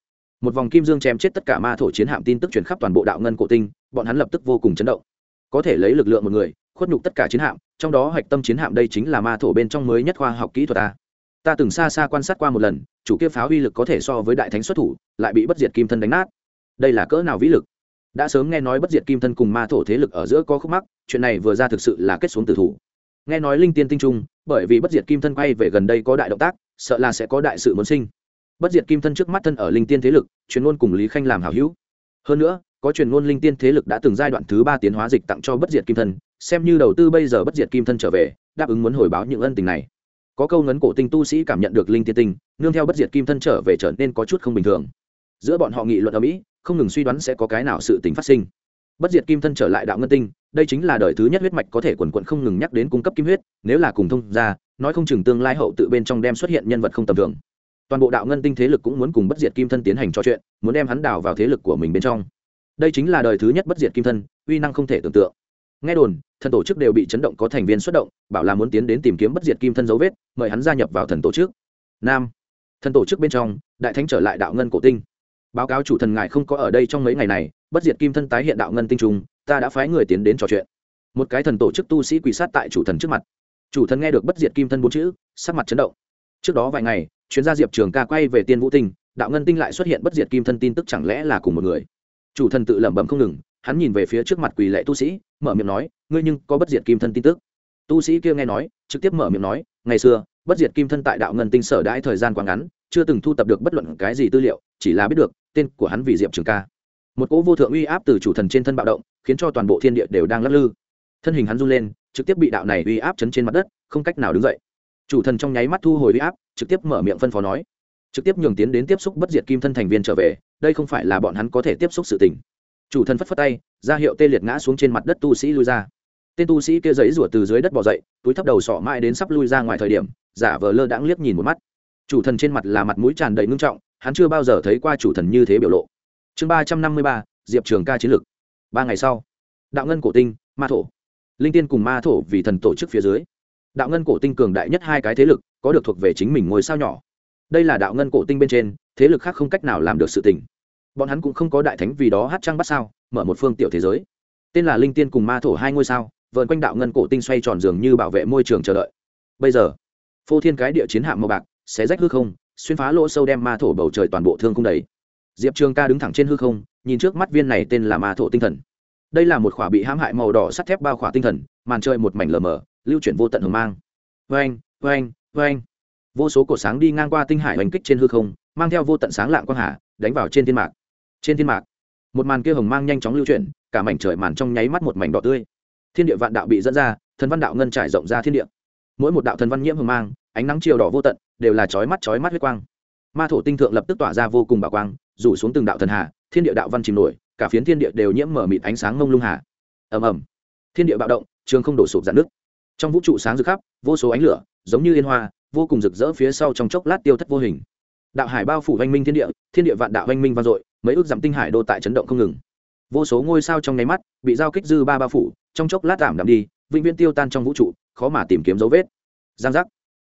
một vòng kim dương chém chết tất cả ma thổ chiến hạm tin tức truyền khắp toàn bộ đạo ngân cổ tinh, bọn hắn lập tức vô cùng chấn động. Có thể lấy lực lượng một người, khuất nhục tất cả chiến hạm, trong đó hạch tâm chiến hạm đây chính là ma thổ bên trong mới nhất khoa học kỹ thuật ta. Ta từng xa xa quan sát qua một lần, chủ kia pháo uy lực có thể so với đại thánh xuất thủ, lại bị bất diệt kim thân đánh nát. Đây là cỡ nào vĩ lực? Đã sớm nghe nói bất diệt kim thân cùng ma thổ thế lực ở giữa có khúc mắc, chuyện này vừa ra thực sự là kết xuống tử thủ. Nghe nói linh tiên tinh trung, bởi vì bất diệt kim thân quay về gần đây có đại động tác, sợ là sẽ có đại sự muốn sinh bất diệt kim thân trước mắt thân ở linh tiên thế lực, truyền ngôn cùng lý khanh làm hảo hữu. Hơn nữa, có truyền ngôn linh tiên thế lực đã từng giai đoạn thứ ba tiến hóa dịch tặng cho bất diệt kim thân, xem như đầu tư bây giờ bất diệt kim thân trở về, đáp ứng muốn hồi báo những ân tình này. Có câu ngấn cổ tinh tu sĩ cảm nhận được linh tiên tinh nương theo bất diệt kim thân trở về trở nên có chút không bình thường. Giữa bọn họ nghị luận ở mỹ, không ngừng suy đoán sẽ có cái nào sự tình phát sinh. Bất diệt kim thân trở lại đạo ngân tinh, đây chính là đời thứ nhất huyết mạch có thể quần quận không ngừng nhắc đến cung cấp kim huyết, nếu là cùng thông ra nói không chừng tương lai hậu tự bên trong đem xuất hiện nhân vật không tầm thường toàn bộ đạo ngân tinh thế lực cũng muốn cùng bất diệt kim thân tiến hành trò chuyện, muốn đem hắn đào vào thế lực của mình bên trong. Đây chính là đời thứ nhất bất diệt kim thân, uy năng không thể tưởng tượng. Nghe đồn, thần tổ chức đều bị chấn động có thành viên xuất động, bảo là muốn tiến đến tìm kiếm bất diệt kim thân dấu vết, mời hắn gia nhập vào thần tổ chức. Nam, thần tổ chức bên trong, đại thánh trở lại đạo ngân cổ tinh. Báo cáo chủ thần ngài không có ở đây trong mấy ngày này, bất diệt kim thân tái hiện đạo ngân tinh trùng, ta đã phái người tiến đến trò chuyện. Một cái thần tổ chức tu sĩ quỳ sát tại chủ thần trước mặt. Chủ thần nghe được bất diệt kim thân bốn chữ, sắc mặt chấn động. Trước đó vài ngày chuyên gia diệp trường ca quay về tiên vũ tinh, đạo ngân tinh lại xuất hiện bất diệt kim thân tin tức chẳng lẽ là cùng một người? Chủ thần tự lẩm bẩm không ngừng, hắn nhìn về phía trước mặt quỳ lệ tu sĩ, mở miệng nói, ngươi nhưng có bất diệt kim thân tin tức. Tu sĩ kia nghe nói, trực tiếp mở miệng nói, ngày xưa, bất diệt kim thân tại đạo ngân tinh sở đãi thời gian quá ngắn, chưa từng thu tập được bất luận cái gì tư liệu, chỉ là biết được, tên của hắn vì diệp trường ca. Một cỗ vô thượng uy áp từ chủ thần trên thân bạo động, khiến cho toàn bộ thiên địa đều đang lắc lư. Thân hình hắn run lên, trực tiếp bị đạo này uy áp chấn trên mặt đất, không cách nào đứng dậy chủ thần trong nháy mắt thu hồi huy áp, trực tiếp mở miệng phân phó nói. Trực tiếp nhường tiến đến tiếp xúc bất diệt kim thân thành viên trở về, đây không phải là bọn hắn có thể tiếp xúc sự tình. Chủ thần phất phất tay, ra hiệu tê liệt ngã xuống trên mặt đất tu sĩ lui ra. Tên tu sĩ kia giấy rủa từ dưới đất bỏ dậy, túi thấp đầu sọ mãi đến sắp lui ra ngoài thời điểm, giả vờ lơ đãng liếc nhìn một mắt. Chủ thần trên mặt là mặt mũi tràn đầy ngưng trọng, hắn chưa bao giờ thấy qua chủ thần như thế biểu lộ. Chương ba trăm năm mươi ba, diệp trường ca chiến lược. Ba ngày sau, đạo ngân cổ tinh, ma thổ. Linh tiên cùng ma thổ vì thần tổ chức phía dưới đạo ngân cổ tinh cường đại nhất hai cái thế lực, có được thuộc về chính mình ngôi sao nhỏ. Đây là đạo ngân cổ tinh bên trên, thế lực khác không cách nào làm được sự tình. Bọn hắn cũng không có đại thánh vì đó hát trăng bắt sao, mở một phương tiểu thế giới. Tên là linh tiên cùng ma thổ hai ngôi sao vợn quanh đạo ngân cổ tinh xoay tròn dường như bảo vệ môi trường chờ đợi. Bây giờ, phô thiên cái địa chiến hạm màu bạc, xé rách hư không, xuyên phá lỗ sâu đem ma thổ bầu trời toàn bộ thương không đầy. Diệp trường ca đứng thẳng trên hư không, nhìn trước mắt viên này tên là ma thổ tinh thần. Đây là một khỏa bị hãm hại màu đỏ sắt thép bao khỏa tinh thần, màn chơi một mảnh lờ mờ lưu chuyển vô tận hồng mang. Vang vang vang vô số cổ sáng đi ngang qua tinh hải hành kích trên hư không, mang theo vô tận sáng lạng quang hà, đánh vào trên thiên mạc. Trên thiên mạc, một màn kia hồng mang nhanh chóng lưu chuyển, cả mảnh trời màn trong nháy mắt một mảnh đỏ tươi. Thiên địa vạn đạo bị dẫn ra, thần văn đạo ngân trải rộng ra thiên địa. Mỗi một đạo thần văn nhiễm hồng mang, ánh nắng chiều đỏ vô tận, đều là chói mắt chói mắt huyết quang. Ma thổ tinh thượng lập tức tỏa ra vô cùng bảo quang, rủ xuống từng đạo thần hà, thiên địa đạo văn chìm nổi, cả phiến thiên địa đều nhiễm mở mịt ánh sáng ngông lung hà. Ầm ầm. Thiên địa bạo động, trường không đổ sụp dạn nước trong vũ trụ sáng rực khắp, vô số ánh lửa, giống như yên hoa, vô cùng rực rỡ phía sau trong chốc lát tiêu thất vô hình. Đạo hải bao phủ oanh minh thiên địa thiên địa vạn đạo oanh minh vang dội, mấy ước giảm tinh hải đô tại chấn động không ngừng. Vô số ngôi sao trong nháy mắt, bị giao kích dư ba bao phủ, trong chốc lát tạm đạm đi, vĩnh viễn tiêu tan trong vũ trụ, khó mà tìm kiếm dấu vết. Giang giác.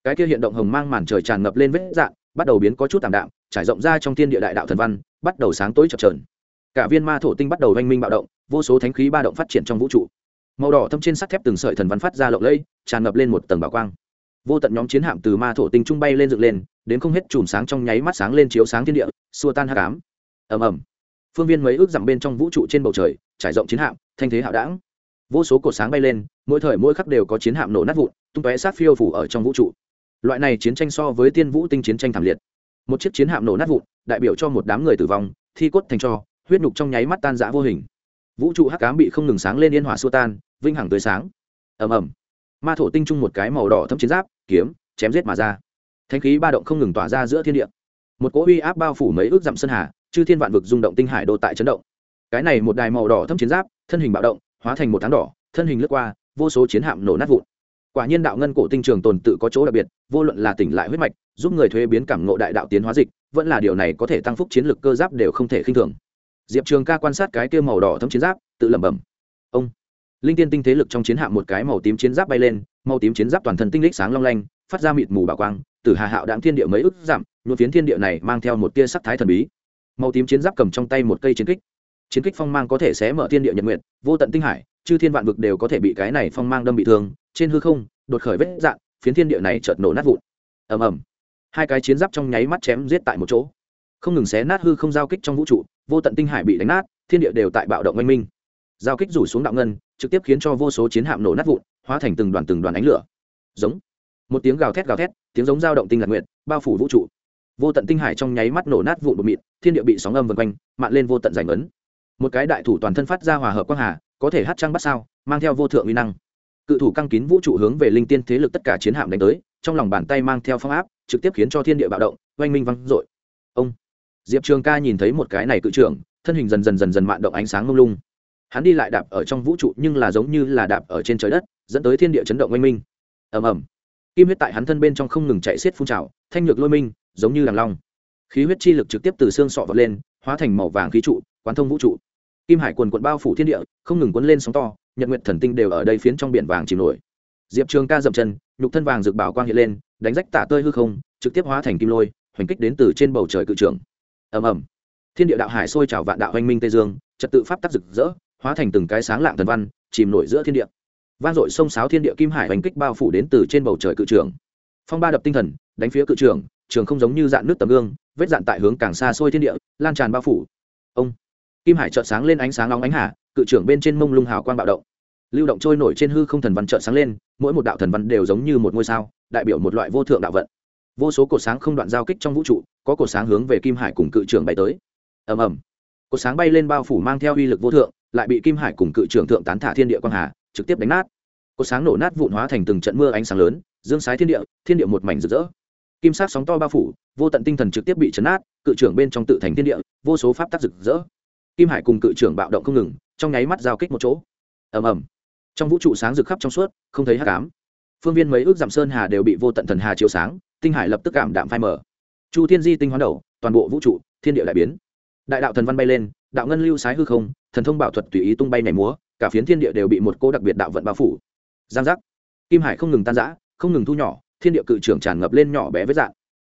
Cái kia hiện động hồng mang màn trời tràn ngập lên vết dạng, bắt đầu biến có chút tạm đạm, trải rộng ra trong thiên địa đại đạo thần văn, bắt đầu sáng tối chập trờn cả viên ma thổ tinh bắt đầu oanh minh bạo động, vô số thánh khí ba động phát triển trong vũ trụ màu đỏ thâm trên sắt thép từng sợi thần văn phát ra lộng lẫy, tràn ngập lên một tầng bảo quang. Vô tận nhóm chiến hạm từ ma thổ tinh trung bay lên dựng lên, đến không hết chùm sáng trong nháy mắt sáng lên chiếu sáng thiên địa, xua tan hắc ám. Ầm ầm. Phương viên mấy ước dặm bên trong vũ trụ trên bầu trời, trải rộng chiến hạm, thanh thế hạo đảng. Vô số cột sáng bay lên, mỗi thời mỗi khắc đều có chiến hạm nổ nát vụn, tung tóe sát phiêu phủ ở trong vũ trụ. Loại này chiến tranh so với tiên vũ tinh chiến tranh thảm liệt. Một chiếc chiến hạm nổ nát vụn, đại biểu cho một đám người tử vong, thi cốt thành cho huyết nhục trong nháy mắt tan rã vô hình. Vũ trụ hắc cám bị không ngừng sáng lên yên hỏa xua tan vinh hằng tươi sáng. Ầm ầm. Ma thổ tinh trung một cái màu đỏ thâm chiến giáp, kiếm, chém giết mà ra. Thanh khí ba động không ngừng tỏa ra giữa thiên địa. Một cỗ uy áp bao phủ mấy ước dặm sơn hà, chư thiên vạn vực rung động tinh hải đô tại chấn động. Cái này một đài màu đỏ thâm chiến giáp, thân hình bạo động, hóa thành một tháng đỏ, thân hình lướt qua, vô số chiến hạm nổ nát vụn. Quả nhiên đạo ngân cổ tinh trường tồn tự có chỗ đặc biệt, vô luận là tỉnh lại huyết mạch, giúp người thuế biến cảm ngộ đại đạo tiến hóa dịch, vẫn là điều này có thể tăng phúc chiến lực cơ giáp đều không thể khinh thường. Diệp trường ca quan sát cái kia màu đỏ thâm chiến giáp, tự lẩm bẩm. Ông linh tiên tinh thế lực trong chiến hạm một cái màu tím chiến giáp bay lên, màu tím chiến giáp toàn thân tinh lích sáng long lanh, phát ra mịt mù bảo quang, từ hà hạo đáng thiên địa mấy ức giảm, nhuộm phiến thiên địa này mang theo một tia sắc thái thần bí. Màu tím chiến giáp cầm trong tay một cây chiến kích. Chiến kích phong mang có thể xé mở thiên địa nhật nguyện, vô tận tinh hải, chư thiên vạn vực đều có thể bị cái này phong mang đâm bị thương, trên hư không, đột khởi vết dạn phiến thiên địa này chợt nổ nát vụn. Ầm ầm. Hai cái chiến giáp trong nháy mắt chém giết tại một chỗ. Không ngừng xé nát hư không giao kích trong vũ trụ, vô tận tinh hải bị đánh nát, thiên địa đều tại bạo động oanh minh. Giao kích rủ xuống đạo ngân trực tiếp khiến cho vô số chiến hạm nổ nát vụn, hóa thành từng đoàn từng đoàn ánh lửa. Giống. Một tiếng gào thét gào thét, tiếng giống dao động tinh lạc nguyện bao phủ vũ trụ. Vô tận tinh hải trong nháy mắt nổ nát vụn bột mịt thiên địa bị sóng âm vân quanh, mạn lên vô tận giành ấn một cái đại thủ toàn thân phát ra hòa hợp quang hà, có thể hát trăng bắt sao, mang theo vô thượng uy năng. Cự thủ căng kín vũ trụ hướng về linh tiên thế lực tất cả chiến hạm đánh tới, trong lòng bàn tay mang theo phong áp, trực tiếp khiến cho thiên địa bạo động, oanh minh văng dội. Ông. Diệp trường ca nhìn thấy một cái này cự trưởng, thân hình dần dần dần dần mạn động ánh sáng mông lung hắn đi lại đạp ở trong vũ trụ nhưng là giống như là đạp ở trên trời đất, dẫn tới thiên địa chấn động oanh minh. Ầm ầm. Kim huyết tại hắn thân bên trong không ngừng chạy xiết phun trào, thanh nhược lôi minh, giống như đằng long. Khí huyết chi lực trực tiếp từ xương sọ vật lên, hóa thành màu vàng khí trụ, quán thông vũ trụ. Kim hải quần quận bao phủ thiên địa, không ngừng quấn lên sóng to, nhật nguyện thần tinh đều ở đây phiến trong biển vàng chìm nổi. Diệp trường ca dậm chân, nhục thân vàng rực bảo quang hiện lên, đánh rách tả tơi hư không, trực tiếp hóa thành kim lôi, hoành kích đến từ trên bầu trời cự trưởng. Ầm ầm. Thiên địa đạo hải sôi trào vạn đạo hoành minh tây dương, trật tự pháp tắc rực rỡ hóa thành từng cái sáng lạng thần văn, chìm nổi giữa thiên địa. Vang dội sông sáo thiên địa kim hải hành kích bao phủ đến từ trên bầu trời cự trường. Phong ba đập tinh thần, đánh phía cự trường trường không giống như dạn nước tấm gương, vết dạn tại hướng càng xa xôi thiên địa, lan tràn bao phủ. Ông, kim hải trợn sáng lên ánh sáng nóng ánh hà, cự trưởng bên trên mông lung hào quang bạo động. Lưu động trôi nổi trên hư không thần văn trợn sáng lên, mỗi một đạo thần văn đều giống như một ngôi sao, đại biểu một loại vô thượng đạo vận. Vô số cột sáng không đoạn giao kích trong vũ trụ, có cột sáng hướng về kim hải cùng cự trưởng bay tới. Ầm ầm. Cột sáng bay lên bao phủ mang theo uy lực vô thượng lại bị kim hải cùng cự trưởng thượng tán thả thiên địa quang hà, trực tiếp đánh nát. Có sáng nổ nát vụn hóa thành từng trận mưa ánh sáng lớn, dương sái thiên địa thiên địa một mảnh rực rỡ. Kim sát sóng to bao phủ, vô tận tinh thần trực tiếp bị chấn át cự trưởng bên trong tự thành thiên địa, vô số pháp tắc rực rỡ. Kim hải cùng cự trưởng bạo động không ngừng, trong nháy mắt giao kích một chỗ. Ầm ầm. Trong vũ trụ sáng rực khắp trong suốt, không thấy hắc ám. Phương viên mấy ước giảm sơn hà đều bị vô tận thần hà chiếu sáng, tinh hải lập tức cảm đạm phai mở chu thiên di tinh hoán đầu, toàn bộ vũ trụ, thiên địa đại biến. Đại đạo thần văn bay lên, đạo ngân lưu sái hư không thần thông bảo thuật tùy ý tung bay nhảy múa, cả phiến thiên địa đều bị một cô đặc biệt đạo vận bao phủ. Giang giác. Kim hải không ngừng tan rã, không ngừng thu nhỏ, thiên địa cự trưởng tràn ngập lên nhỏ bé với dạng.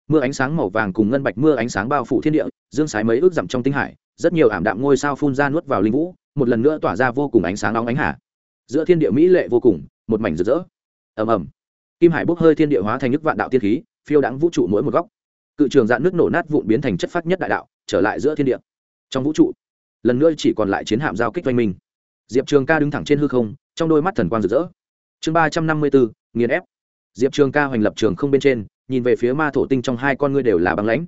Mưa ánh sáng màu vàng cùng ngân bạch mưa ánh sáng bao phủ thiên địa, dương sái mấy ước dặm trong tinh hải, rất nhiều ảm đạm ngôi sao phun ra nuốt vào linh vũ, một lần nữa tỏa ra vô cùng ánh sáng nóng ánh hà. Giữa thiên địa mỹ lệ vô cùng, một mảnh rực rỡ. Ầm ầm. Kim hải bốc hơi thiên địa hóa thành nước vạn đạo tiên khí, phiêu đãng vũ trụ mỗi một góc. Cự trường dạn nước nổ nát vụn biến thành chất phát nhất đại đạo, trở lại giữa thiên địa. Trong vũ trụ lần nữa chỉ còn lại chiến hạm giao kích oanh minh. Diệp trường ca đứng thẳng trên hư không, trong đôi mắt thần quang rực rỡ. Chương ba trăm năm mươi bốn, nghiền ép. Diệp trường ca hoành lập trường không bên trên, nhìn về phía ma thổ tinh trong hai con ngươi đều là băng lãnh.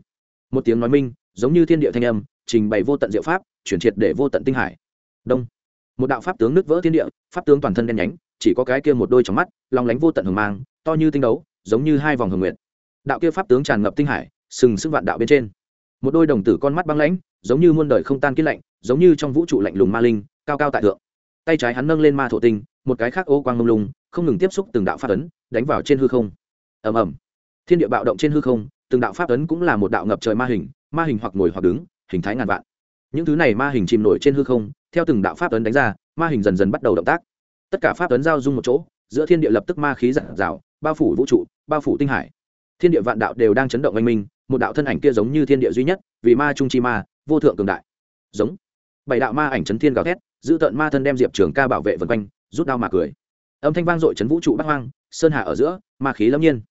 Một tiếng nói minh, giống như thiên địa thanh âm, trình bày vô tận diệu pháp, chuyển triệt để vô tận tinh hải. Đông. Một đạo pháp tướng nứt vỡ thiên địa, pháp tướng toàn thân đen nhánh, chỉ có cái kia một đôi trong mắt lòng lánh vô tận hồng mang, to như tinh đấu, giống như hai vòng hồng nguyện đạo kia pháp tướng tràn ngập tinh hải, sừng sức vạn đạo bên trên. Một đôi đồng tử con mắt băng lãnh, giống như muôn đời không tan kiên lạnh giống như trong vũ trụ lạnh lùng ma linh, cao cao tại thượng. Tay trái hắn nâng lên ma thổ tinh, một cái khác ô quang mông lung, không ngừng tiếp xúc từng đạo pháp ấn, đánh vào trên hư không. Ầm ầm. Thiên địa bạo động trên hư không, từng đạo pháp ấn cũng là một đạo ngập trời ma hình ma hình hoặc ngồi hoặc đứng, hình thái ngàn vạn. Những thứ này ma hình chìm nổi trên hư không, theo từng đạo pháp ấn đánh ra, ma hình dần dần bắt đầu động tác. Tất cả pháp ấn giao dung một chỗ, giữa thiên địa lập tức ma khí giản rào, bao phủ vũ trụ, bao phủ tinh hải. Thiên địa vạn đạo đều đang chấn động anh minh, một đạo thân ảnh kia giống như thiên địa duy nhất, vì ma trung chi ma, vô thượng cường đại. Giống bảy đạo ma ảnh chấn thiên gào thét, giữ tợn ma thân đem diệp trường ca bảo vệ vân quanh, rút đao mà cười. Âm thanh vang dội chấn vũ trụ bắc hoang, sơn hạ ở giữa, ma khí lâm nhiên.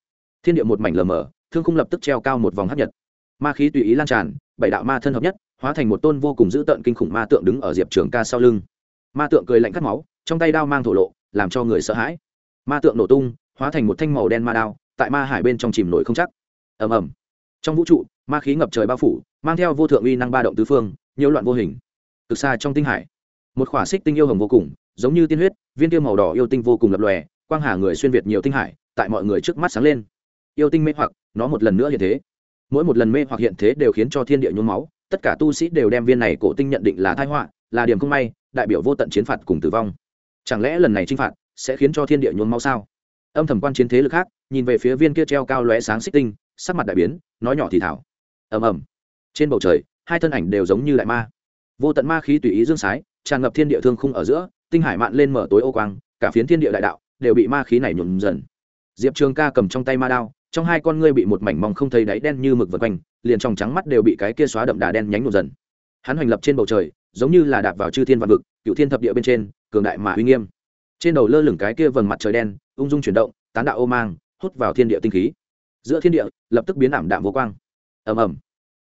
Thiên địa một mảnh lờ mờ, thương khung lập tức treo cao một vòng hấp nhật. Ma khí tùy ý lan tràn, bảy đạo ma thân hợp nhất, hóa thành một tôn vô cùng dữ tợn kinh khủng ma tượng đứng ở diệp trường ca sau lưng. Ma tượng cười lạnh cắt máu, trong tay đao mang thổ lộ, làm cho người sợ hãi. Ma tượng nổ tung, hóa thành một thanh màu đen ma đao, tại ma hải bên trong chìm nổi không chắc. Ầm ầm. Trong vũ trụ, ma khí ngập trời bao phủ, mang theo vô thượng uy năng ba động tứ phương nhiều loạn vô hình từ xa trong tinh hải. Một khỏa xích tinh yêu hồng vô cùng, giống như tiên huyết, viên tiêu màu đỏ yêu tinh vô cùng lập lòe, quang hà người xuyên việt nhiều tinh hải, tại mọi người trước mắt sáng lên. Yêu tinh mê hoặc, nó một lần nữa hiện thế. Mỗi một lần mê hoặc hiện thế đều khiến cho thiên địa nhuốm máu, tất cả tu sĩ đều đem viên này cổ tinh nhận định là thai họa, là điểm không may, đại biểu vô tận chiến phạt cùng tử vong. Chẳng lẽ lần này chinh phạt sẽ khiến cho thiên địa nhuốm máu sao? Âm thầm quan chiến thế lực khác, nhìn về phía viên kia treo cao lóe sáng xích tinh, sắc mặt đại biến, nói nhỏ thì thảo. Ầm ầm. Trên bầu trời, hai thân ảnh đều giống như đại ma vô tận ma khí tùy ý dương sái, tràn ngập thiên địa thương khung ở giữa, tinh hải mạn lên mở tối ô quang, cả phiến thiên địa đại đạo đều bị ma khí này nhuộm dần. Diệp trường ca cầm trong tay ma đao, trong hai con ngươi bị một mảnh mỏng không thấy đáy đen như mực vật quanh, liền trong trắng mắt đều bị cái kia xóa đậm đà đen nhánh nhuộm dần. Hắn hoành lập trên bầu trời, giống như là đạp vào chư thiên vạn vực, cựu thiên thập địa bên trên, cường đại mà uy nghiêm. Trên đầu lơ lửng cái kia vầng mặt trời đen, ung dung chuyển động, tán đạo ô mang, hút vào thiên địa tinh khí. Giữa thiên địa, lập tức biến ảm đạm vô quang. Ầm ầm.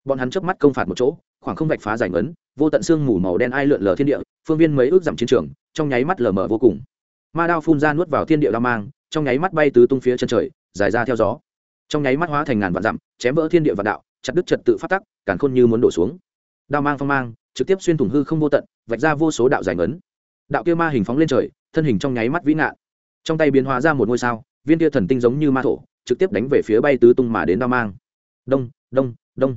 Bọn hắn chớp mắt công phạt một chỗ khoảng không vạch phá giải ngấn, vô tận xương mù màu đen ai lượn lờ thiên địa, phương viên mấy ước giảm chiến trường, trong nháy mắt lờ mờ vô cùng. Ma đao phun ra nuốt vào thiên địa đao mang, trong nháy mắt bay tứ tung phía chân trời, dài ra theo gió. Trong nháy mắt hóa thành ngàn vạn dặm, chém vỡ thiên địa vạn đạo, chặt đứt trật tự phát tắc, càn khôn như muốn đổ xuống. Đao mang phong mang, trực tiếp xuyên thủng hư không vô tận, vạch ra vô số đạo giải ngấn. Đạo kia ma hình phóng lên trời, thân hình trong nháy mắt vĩ nạn trong tay biến hóa ra một ngôi sao, viên kia thần tinh giống như ma thổ, trực tiếp đánh về phía bay tứ tung mà đến đao mang. Đông đông đông.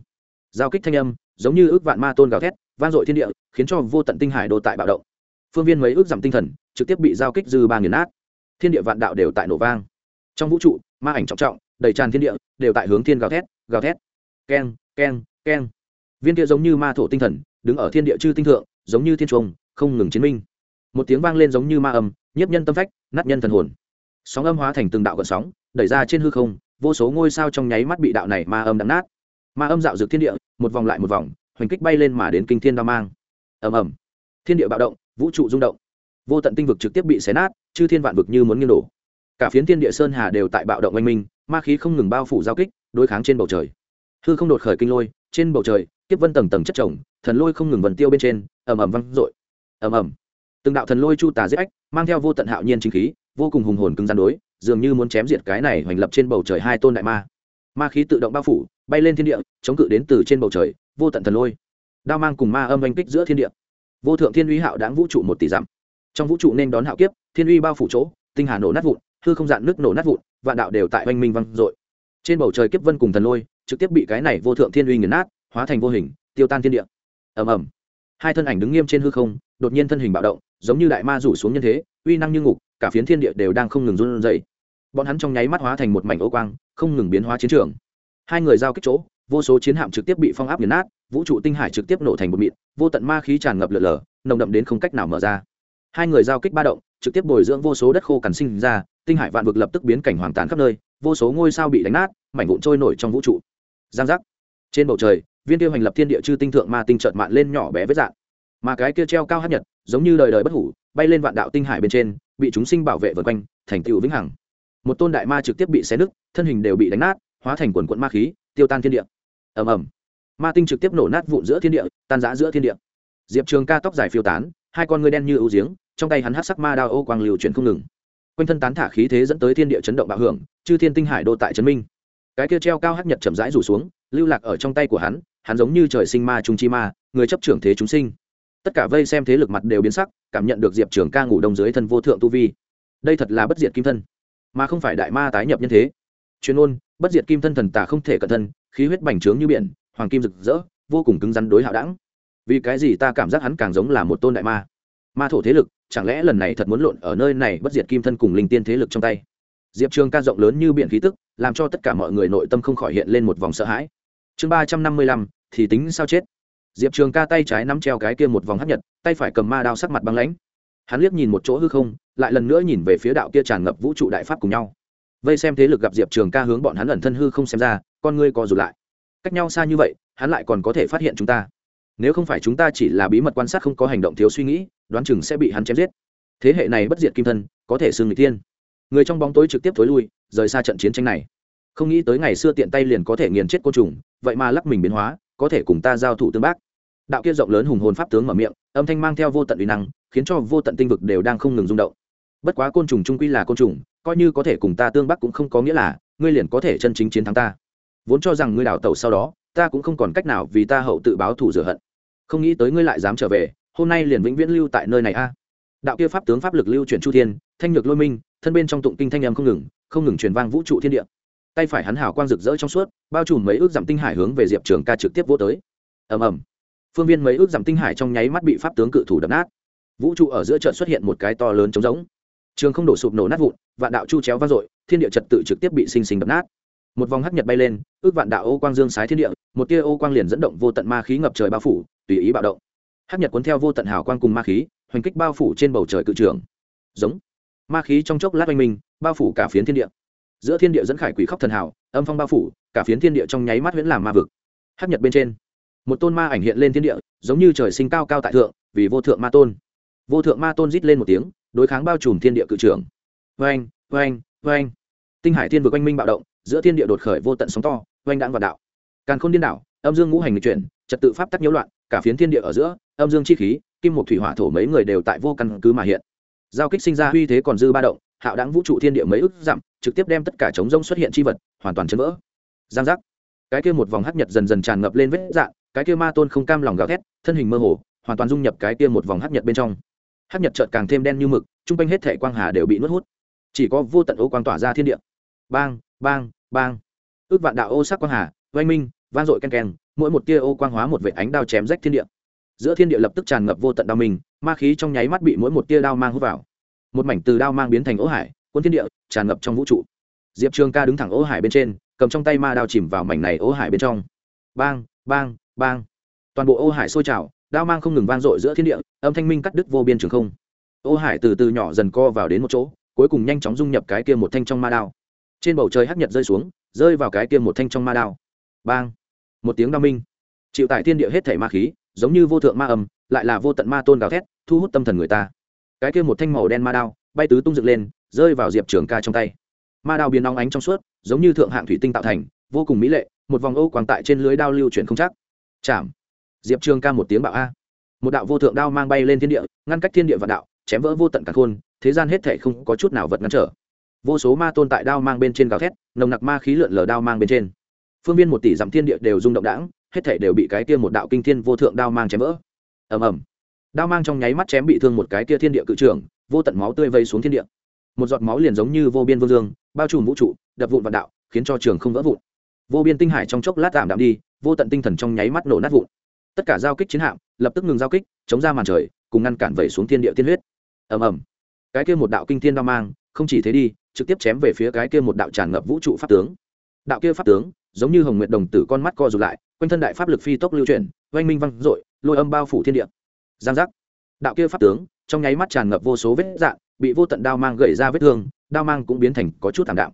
Giao kích thanh âm giống như ước vạn ma tôn gào thét, vang dội thiên địa, khiến cho vô tận tinh hải đồ tại bạo động. Phương viên mấy ước giảm tinh thần, trực tiếp bị giao kích dư ba nghiền nát. Thiên địa vạn đạo đều tại nổ vang. Trong vũ trụ, ma ảnh trọng trọng, đầy tràn thiên địa, đều tại hướng thiên gào thét gào thét. Keng keng keng. Viên kia giống như ma thổ tinh thần, đứng ở thiên địa chư tinh thượng, giống như thiên trung không ngừng chiến minh. Một tiếng vang lên giống như ma âm, nhiếp nhân tâm phách, nát nhân thần hồn. Sóng âm hóa thành từng đạo gợn sóng, đẩy ra trên hư không, vô số ngôi sao trong nháy mắt bị đạo này ma âm đắm nát ma âm dạo dược thiên địa, một vòng lại một vòng, hoành kích bay lên mà đến kinh thiên đao mang. Ầm ầm. Thiên địa bạo động, vũ trụ rung động. Vô tận tinh vực trực tiếp bị xé nát, chư thiên vạn vực như muốn nghiêng đổ. Cả phiến thiên địa sơn hà đều tại bạo động oanh minh, ma khí không ngừng bao phủ giao kích, đối kháng trên bầu trời. Hư không đột khởi kinh lôi, trên bầu trời tiếp vân tầng tầng chất trồng thần lôi không ngừng vần tiêu bên trên, ầm ầm văng dội. Ầm ầm. Từng đạo thần lôi chu tà giết ách, mang theo vô tận hạo nhiên chính khí, vô cùng hùng hồn cứng gian đối, dường như muốn chém diệt cái này hoành lập trên bầu trời hai tôn đại ma ma khí tự động bao phủ, bay lên thiên địa, chống cự đến từ trên bầu trời, vô tận thần lôi. Đao mang cùng ma âm oanh kích giữa thiên địa. Vô thượng thiên uy hạo đáng vũ trụ một tỷ dặm. Trong vũ trụ nên đón hạo kiếp, thiên uy bao phủ chỗ, tinh hà nổ nát vụn, hư không dạn nước nổ nát vụn, vạn đạo đều tại oanh minh văng dội. Trên bầu trời kiếp vân cùng thần lôi, trực tiếp bị cái này vô thượng thiên uy nghiền nát, hóa thành vô hình, tiêu tan thiên địa. Ầm ầm. Hai thân ảnh đứng nghiêm trên hư không, đột nhiên thân hình bạo động, giống như đại ma rủ xuống nhân thế, uy năng như ngục, cả phiến thiên địa đều đang không ngừng run rẩy bọn hắn trong nháy mắt hóa thành một mảnh ô quang, không ngừng biến hóa chiến trường. Hai người giao kích chỗ, vô số chiến hạm trực tiếp bị phong áp nghiền nát, vũ trụ tinh hải trực tiếp nổ thành một mịn, vô tận ma khí tràn ngập lở lở, nồng đậm đến không cách nào mở ra. Hai người giao kích ba động, trực tiếp bồi dưỡng vô số đất khô cằn sinh ra, tinh hải vạn vực lập tức biến cảnh hoàng tàn khắp nơi, vô số ngôi sao bị đánh nát, mảnh vụn trôi nổi trong vũ trụ. Giang giác. Trên bầu trời, viên tiêu hành lập thiên địa chư tinh thượng ma tinh trợn mạn lên nhỏ bé vết dạng. Mà cái kia treo cao hát nhật, giống như đời đời bất hủ, bay lên vạn đạo tinh hải bên trên, bị chúng sinh bảo vệ vượt quanh, thành tựu vĩnh hằng một tôn đại ma trực tiếp bị xé nứt, thân hình đều bị đánh nát, hóa thành quần quận ma khí, tiêu tan thiên địa. Ầm ầm. Ma tinh trực tiếp nổ nát vụn giữa thiên địa, tan rã giữa thiên địa. Diệp trường ca tóc dài phiêu tán, hai con ngươi đen như ưu giếng, trong tay hắn hát sắc ma đao ô quang liều chuyển không ngừng. Quanh thân tán thả khí thế dẫn tới thiên địa chấn động bạo hưởng, chư thiên tinh hải đô tại trấn minh. Cái kia treo cao hát nhật chậm rãi rủ xuống, lưu lạc ở trong tay của hắn hắn giống như trời sinh ma trung chi ma, người chấp trưởng thế chúng sinh. Tất cả vây xem thế lực mặt đều biến sắc, cảm nhận được diệp trường ca ngủ đông dưới thân vô thượng tu vi. Đây thật là bất diệt kim thân mà không phải đại ma tái nhập nhân thế. Chuyên ôn bất diệt kim thân thần tà không thể cẩn thân, khí huyết bành trướng như biển, hoàng kim rực rỡ, vô cùng cứng rắn đối hạo đẳng. Vì cái gì ta cảm giác hắn càng giống là một tôn đại ma? Ma thổ thế lực, chẳng lẽ lần này thật muốn lộn ở nơi này bất diệt kim thân cùng linh tiên thế lực trong tay? Diệp trường ca rộng lớn như biển khí tức, làm cho tất cả mọi người nội tâm không khỏi hiện lên một vòng sợ hãi. Chương ba trăm năm mươi lăm, thì tính sao chết? Diệp trường ca tay trái nắm treo cái kia một vòng hấp nhật, tay phải cầm ma đao sắc mặt băng lãnh hắn liếc nhìn một chỗ hư không, lại lần nữa nhìn về phía đạo kia tràn ngập vũ trụ đại pháp cùng nhau. Vây xem thế lực gặp diệp trường ca hướng bọn hắn ẩn thân hư không xem ra, con ngươi co rụt lại. Cách nhau xa như vậy, hắn lại còn có thể phát hiện chúng ta. Nếu không phải chúng ta chỉ là bí mật quan sát không có hành động thiếu suy nghĩ, đoán chừng sẽ bị hắn chém giết. Thế hệ này bất diệt kim thân, có thể xưng người tiên người trong bóng tối trực tiếp thối lui, rời xa trận chiến tranh này. Không nghĩ tới ngày xưa tiện tay liền có thể nghiền chết côn trùng, vậy mà lắc mình biến hóa, có thể cùng ta giao thủ tương bác. Đạo kia rộng lớn hùng hồn pháp tướng mở miệng, âm thanh mang theo vô tận uy năng khiến cho vô tận tinh vực đều đang không ngừng rung động. Bất quá côn trùng trung quy là côn trùng, coi như có thể cùng ta tương bắc cũng không có nghĩa là ngươi liền có thể chân chính chiến thắng ta. Vốn cho rằng ngươi đào tẩu sau đó, ta cũng không còn cách nào vì ta hậu tự báo thù rửa hận. Không nghĩ tới ngươi lại dám trở về, hôm nay liền vĩnh viễn lưu tại nơi này a. Đạo kia pháp tướng pháp lực lưu chuyển chu thiên, thanh nhược lôi minh, thân bên trong tụng kinh thanh em không ngừng không ngừng truyền vang vũ trụ thiên địa. Tay phải hắn hào quang rực rỡ trong suốt, bao trùm mấy ước dặm tinh hải hướng về diệp trường ca trực tiếp vô tới. Ầm ầm. Phương viên mấy ước dặm tinh hải trong nháy mắt bị pháp tướng cự thủ đập nát vũ trụ ở giữa trận xuất hiện một cái to lớn trống rỗng. Trường không đổ sụp nổ nát vụn, vạn đạo chu chéo vang dội, thiên địa trật tự trực tiếp bị sinh sinh đập nát. Một vòng hắc nhật bay lên, ước vạn đạo ô quang dương sái thiên địa, một tia ô quang liền dẫn động vô tận ma khí ngập trời bao phủ, tùy ý bạo động. Hắc nhật cuốn theo vô tận hào quang cùng ma khí, hoành kích bao phủ trên bầu trời cự trường. Giống. Ma khí trong chốc lát oanh minh, bao phủ cả phiến thiên địa. Giữa thiên địa dẫn khải quỷ khóc thần hào, âm phong bao phủ, cả phiến thiên địa trong nháy mắt huyễn làm ma vực. Hắc nhật bên trên, một tôn ma ảnh hiện lên thiên địa, giống như trời sinh cao cao tại thượng, vì vô thượng ma tôn vô thượng ma tôn rít lên một tiếng, đối kháng bao trùm thiên địa cự trưởng. Vênh vênh vênh tinh hải thiên vực oanh minh bạo động, giữa thiên địa đột khởi vô tận sóng to oanh đãng vào đạo. Càn khôn điên đảo, âm dương ngũ hành lịch chuyển, trật tự pháp tắc nhiễu loạn, cả phiến thiên địa ở giữa, âm dương chi khí, kim một thủy hỏa thổ mấy người đều tại vô căn cứ mà hiện. Giao kích sinh ra uy thế còn dư ba động, hạo đáng vũ trụ thiên địa mấy ức dặm, trực tiếp đem tất cả trống rông xuất hiện chi vật, hoàn toàn chấn vỡ. Giang giác. Cái kia một vòng hắc nhật dần dần tràn ngập lên vết dạng, cái kia ma tôn không cam lòng gào thét, thân hình mơ hồ, hoàn toàn dung nhập cái kia một vòng hắc nhật bên trong hắc nhật trợt càng thêm đen như mực, chung quanh hết thể quang hà đều bị nuốt hút. Chỉ có vô tận ô quang tỏa ra thiên địa. Bang bang bang. Ước vạn đạo ô sắc quang hà, oanh minh, vang dội ken ken mỗi một tia ô quang hóa một vệ ánh đao chém rách thiên địa. Giữa thiên địa lập tức tràn ngập vô tận đao mình ma khí trong nháy mắt bị mỗi một tia đao mang hút vào. Một mảnh từ đao mang biến thành ô hải quân thiên địa, tràn ngập trong vũ trụ. Diệp trường ca đứng thẳng ô hải bên trên, cầm trong tay ma đao chìm vào mảnh này ô hải bên trong. Bang bang bang. Toàn bộ ô hải sôi trào đao mang không ngừng vang dội giữa thiên địa, âm thanh minh cắt đứt vô biên trường không. Ô hải từ từ nhỏ dần co vào đến một chỗ, cuối cùng nhanh chóng dung nhập cái kia một thanh trong ma đao. Trên bầu trời hắc nhật rơi xuống, rơi vào cái kia một thanh trong ma đao. Bang! Một tiếng đao minh. Chịu tại thiên địa hết thể ma khí, giống như vô thượng ma âm, lại là vô tận ma tôn gào thét, thu hút tâm thần người ta. Cái kia một thanh màu đen ma đao, bay tứ tung dựng lên, rơi vào diệp trường ca trong tay. Ma đao biến nóng ánh trong suốt, giống như thượng hạng thủy tinh tạo thành, vô cùng mỹ lệ, một vòng ô quang tại trên lưới đao lưu chuyển không chắc. Chạm! Diệp trường ca một tiếng bạo a. Một đạo vô thượng đao mang bay lên thiên địa, ngăn cách thiên địa và đạo, chém vỡ vô tận cả khôn, thế gian hết thể không có chút nào vật ngăn trở. Vô số ma tôn tại đao mang bên trên gào thét, nồng nặc ma khí lượn lờ đao mang bên trên. Phương viên một tỷ dặm thiên địa đều rung động đãng, hết thể đều bị cái kia một đạo kinh thiên vô thượng đao mang chém vỡ. Ầm ầm. Đao mang trong nháy mắt chém bị thương một cái kia thiên địa cự trưởng, vô tận máu tươi vây xuống thiên địa. Một giọt máu liền giống như vô biên vô dương, bao trùm vũ trụ, đập vụn vạn đạo, khiến cho trường không vỡ vụn. Vô biên tinh hải trong chốc lát tạm đạm đi, vô tận tinh thần trong nháy mắt nổ nát vụn tất cả giao kích chiến hạm lập tức ngừng giao kích, chống ra màn trời, cùng ngăn cản vẩy xuống thiên địa tiên huyết. Ầm ầm. Cái kia một đạo kinh thiên đao mang, không chỉ thế đi, trực tiếp chém về phía cái kia một đạo tràn ngập vũ trụ pháp tướng. Đạo kia pháp tướng, giống như hồng nguyệt đồng tử con mắt co rụt lại, quanh thân đại pháp lực phi tốc lưu chuyển, oanh minh văng dội, lôi âm bao phủ thiên địa. Giang giác. Đạo kia pháp tướng, trong nháy mắt tràn ngập vô số vết dạn bị vô tận đao mang gậy ra vết thương, đao mang cũng biến thành có chút thảm đạm.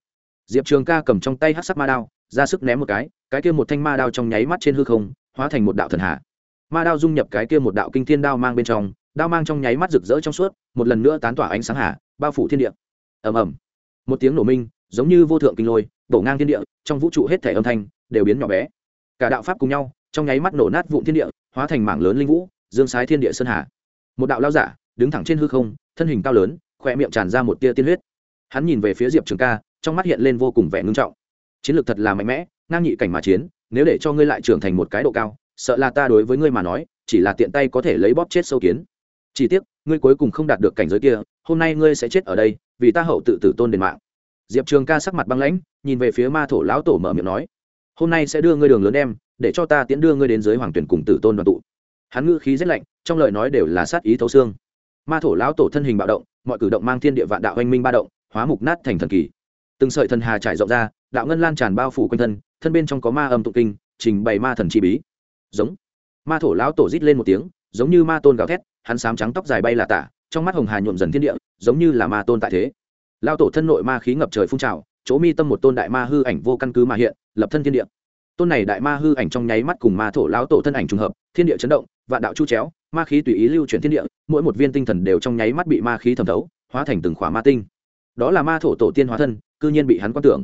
Diệp trường ca cầm trong tay hát sắc ma đao, ra sức ném một cái cái kia một thanh ma đao trong nháy mắt trên hư không, hóa thành một đạo thần hạ ma đao dung nhập cái kia một đạo kinh thiên đao mang bên trong, đao mang trong nháy mắt rực rỡ trong suốt, một lần nữa tán tỏa ánh sáng hạ bao phủ thiên địa. Ầm ầm. Một tiếng nổ minh, giống như vô thượng kinh lôi, đổ ngang thiên địa, trong vũ trụ hết thể âm thanh đều biến nhỏ bé. Cả đạo pháp cùng nhau, trong nháy mắt nổ nát vụn thiên địa, hóa thành mảng lớn linh vũ, dương sái thiên địa sơn hà. Một đạo lao giả, đứng thẳng trên hư không, thân hình cao lớn, khỏe miệng tràn ra một tia tiên huyết. Hắn nhìn về phía diệp trường ca, trong mắt hiện lên vô cùng vẻ ngưng trọng. Chiến lược thật là mạnh mẽ, ngang nhị cảnh mà chiến, nếu để cho ngươi lại trưởng thành một cái độ cao sợ là ta đối với ngươi mà nói, chỉ là tiện tay có thể lấy bóp chết sâu kiến. Chỉ tiếc, ngươi cuối cùng không đạt được cảnh giới kia, hôm nay ngươi sẽ chết ở đây, vì ta hậu tự tử tôn đền mạng. Diệp trường ca sắc mặt băng lãnh, nhìn về phía ma thổ lão tổ mở miệng nói, hôm nay sẽ đưa ngươi đường lớn đem, để cho ta tiễn đưa ngươi đến dưới hoàng tuyển cùng tử tôn đoàn tụ. Hắn ngữ khí rét lạnh, trong lời nói đều là sát ý thấu xương. Ma thổ lão tổ thân hình bạo động, mọi cử động mang thiên địa vạn đạo oanh minh ba động, hóa mục nát thành thần kỳ. Từng sợi thần hà trải rộng ra, đạo ngân lan tràn bao phủ quanh thân thân bên trong có ma âm tụng kinh, trình bày ma thần chi bí giống. Ma thổ lão tổ rít lên một tiếng, giống như ma tôn gào thét, hắn sám trắng tóc dài bay là tả, trong mắt hồng hà nhuộm dần thiên địa, giống như là ma tôn tại thế. Lao tổ thân nội ma khí ngập trời phun trào, chỗ mi tâm một tôn đại ma hư ảnh vô căn cứ mà hiện, lập thân thiên địa. Tôn này đại ma hư ảnh trong nháy mắt cùng ma thổ lão tổ thân ảnh trùng hợp, thiên địa chấn động, vạn đạo chu chéo, ma khí tùy ý lưu chuyển thiên địa, mỗi một viên tinh thần đều trong nháy mắt bị ma khí thẩm thấu, hóa thành từng khỏa ma tinh. Đó là ma thổ tổ tiên hóa thân, cư nhiên bị hắn quan tưởng.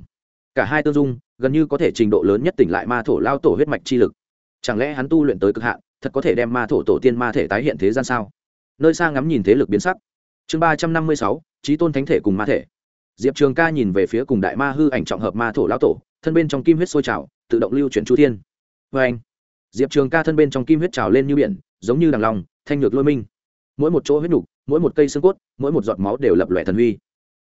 Cả hai tương dung, gần như có thể trình độ lớn nhất tỉnh lại ma thổ lao tổ huyết mạch chi lực chẳng lẽ hắn tu luyện tới cực hạn, thật có thể đem ma thổ tổ tiên ma thể tái hiện thế gian sao? Nơi xa ngắm nhìn thế lực biến sắc. Chương ba trăm năm mươi sáu trí tôn thánh thể cùng ma thể. Diệp trường ca nhìn về phía cùng đại ma hư ảnh trọng hợp ma thổ lão tổ, thân bên trong kim huyết sôi trào, tự động lưu chuyển chu thiên. Vê anh, diệp trường ca thân bên trong kim huyết trào lên như biển, giống như đằng lòng, thanh ngược lôi minh. Mỗi một chỗ huyết nục, mỗi một cây xương cốt, mỗi một giọt máu đều lập lòe thần huy.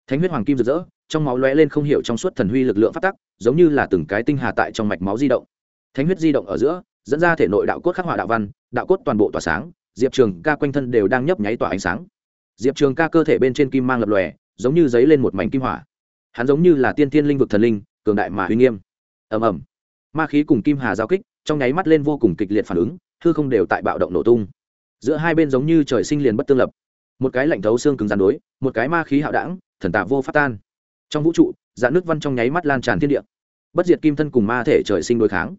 Thánh huyết hoàng kim rực rỡ, trong máu lóe lên không hiểu trong suốt thần huy lực lượng phát tắc, giống như là từng cái tinh hà tại trong mạch máu di động. Thánh huyết di động ở giữa dẫn ra thể nội đạo cốt khắc họa đạo văn, đạo cốt toàn bộ tỏa sáng, diệp trường ca quanh thân đều đang nhấp nháy tỏa ánh sáng. Diệp trường ca cơ thể bên trên kim mang lập lòe, giống như giấy lên một mảnh kim hỏa. Hắn giống như là tiên tiên linh vực thần linh, cường đại mà uy nghiêm. Ầm ầm. Ma khí cùng kim hà giao kích, trong nháy mắt lên vô cùng kịch liệt phản ứng thư không đều tại bạo động nổ tung. Giữa hai bên giống như trời sinh liền bất tương lập. Một cái lạnh thấu xương cứng gian đối, một cái ma khí hạo đảng thần tạ vô phát tan. Trong vũ trụ dạng nước văn trong nháy mắt lan tràn thiên địa. Bất diệt kim thân cùng ma thể trời sinh đối kháng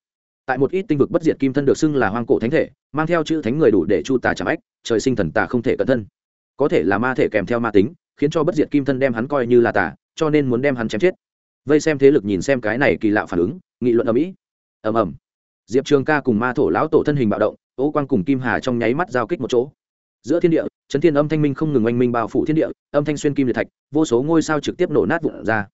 tại một ít tinh vực bất diệt kim thân được xưng là hoang cổ thánh thể, mang theo chữ thánh người đủ để chu tà chạm ách, trời sinh thần tà không thể cẩn thân. Có thể là ma thể kèm theo ma tính, khiến cho bất diệt kim thân đem hắn coi như là tà, cho nên muốn đem hắn chém chết. Vây xem thế lực nhìn xem cái này kỳ lạ phản ứng, nghị luận ở mỹ ầm ầm. Diệp trường ca cùng ma thổ lão tổ thân hình bạo động ố quang cùng kim hà trong nháy mắt giao kích một chỗ. Giữa thiên địa, chấn thiên âm thanh minh không ngừng oanh minh bao phủ thiên địa, âm thanh xuyên kim liệt thạch, vô số ngôi sao trực tiếp nổ nát vụn ra.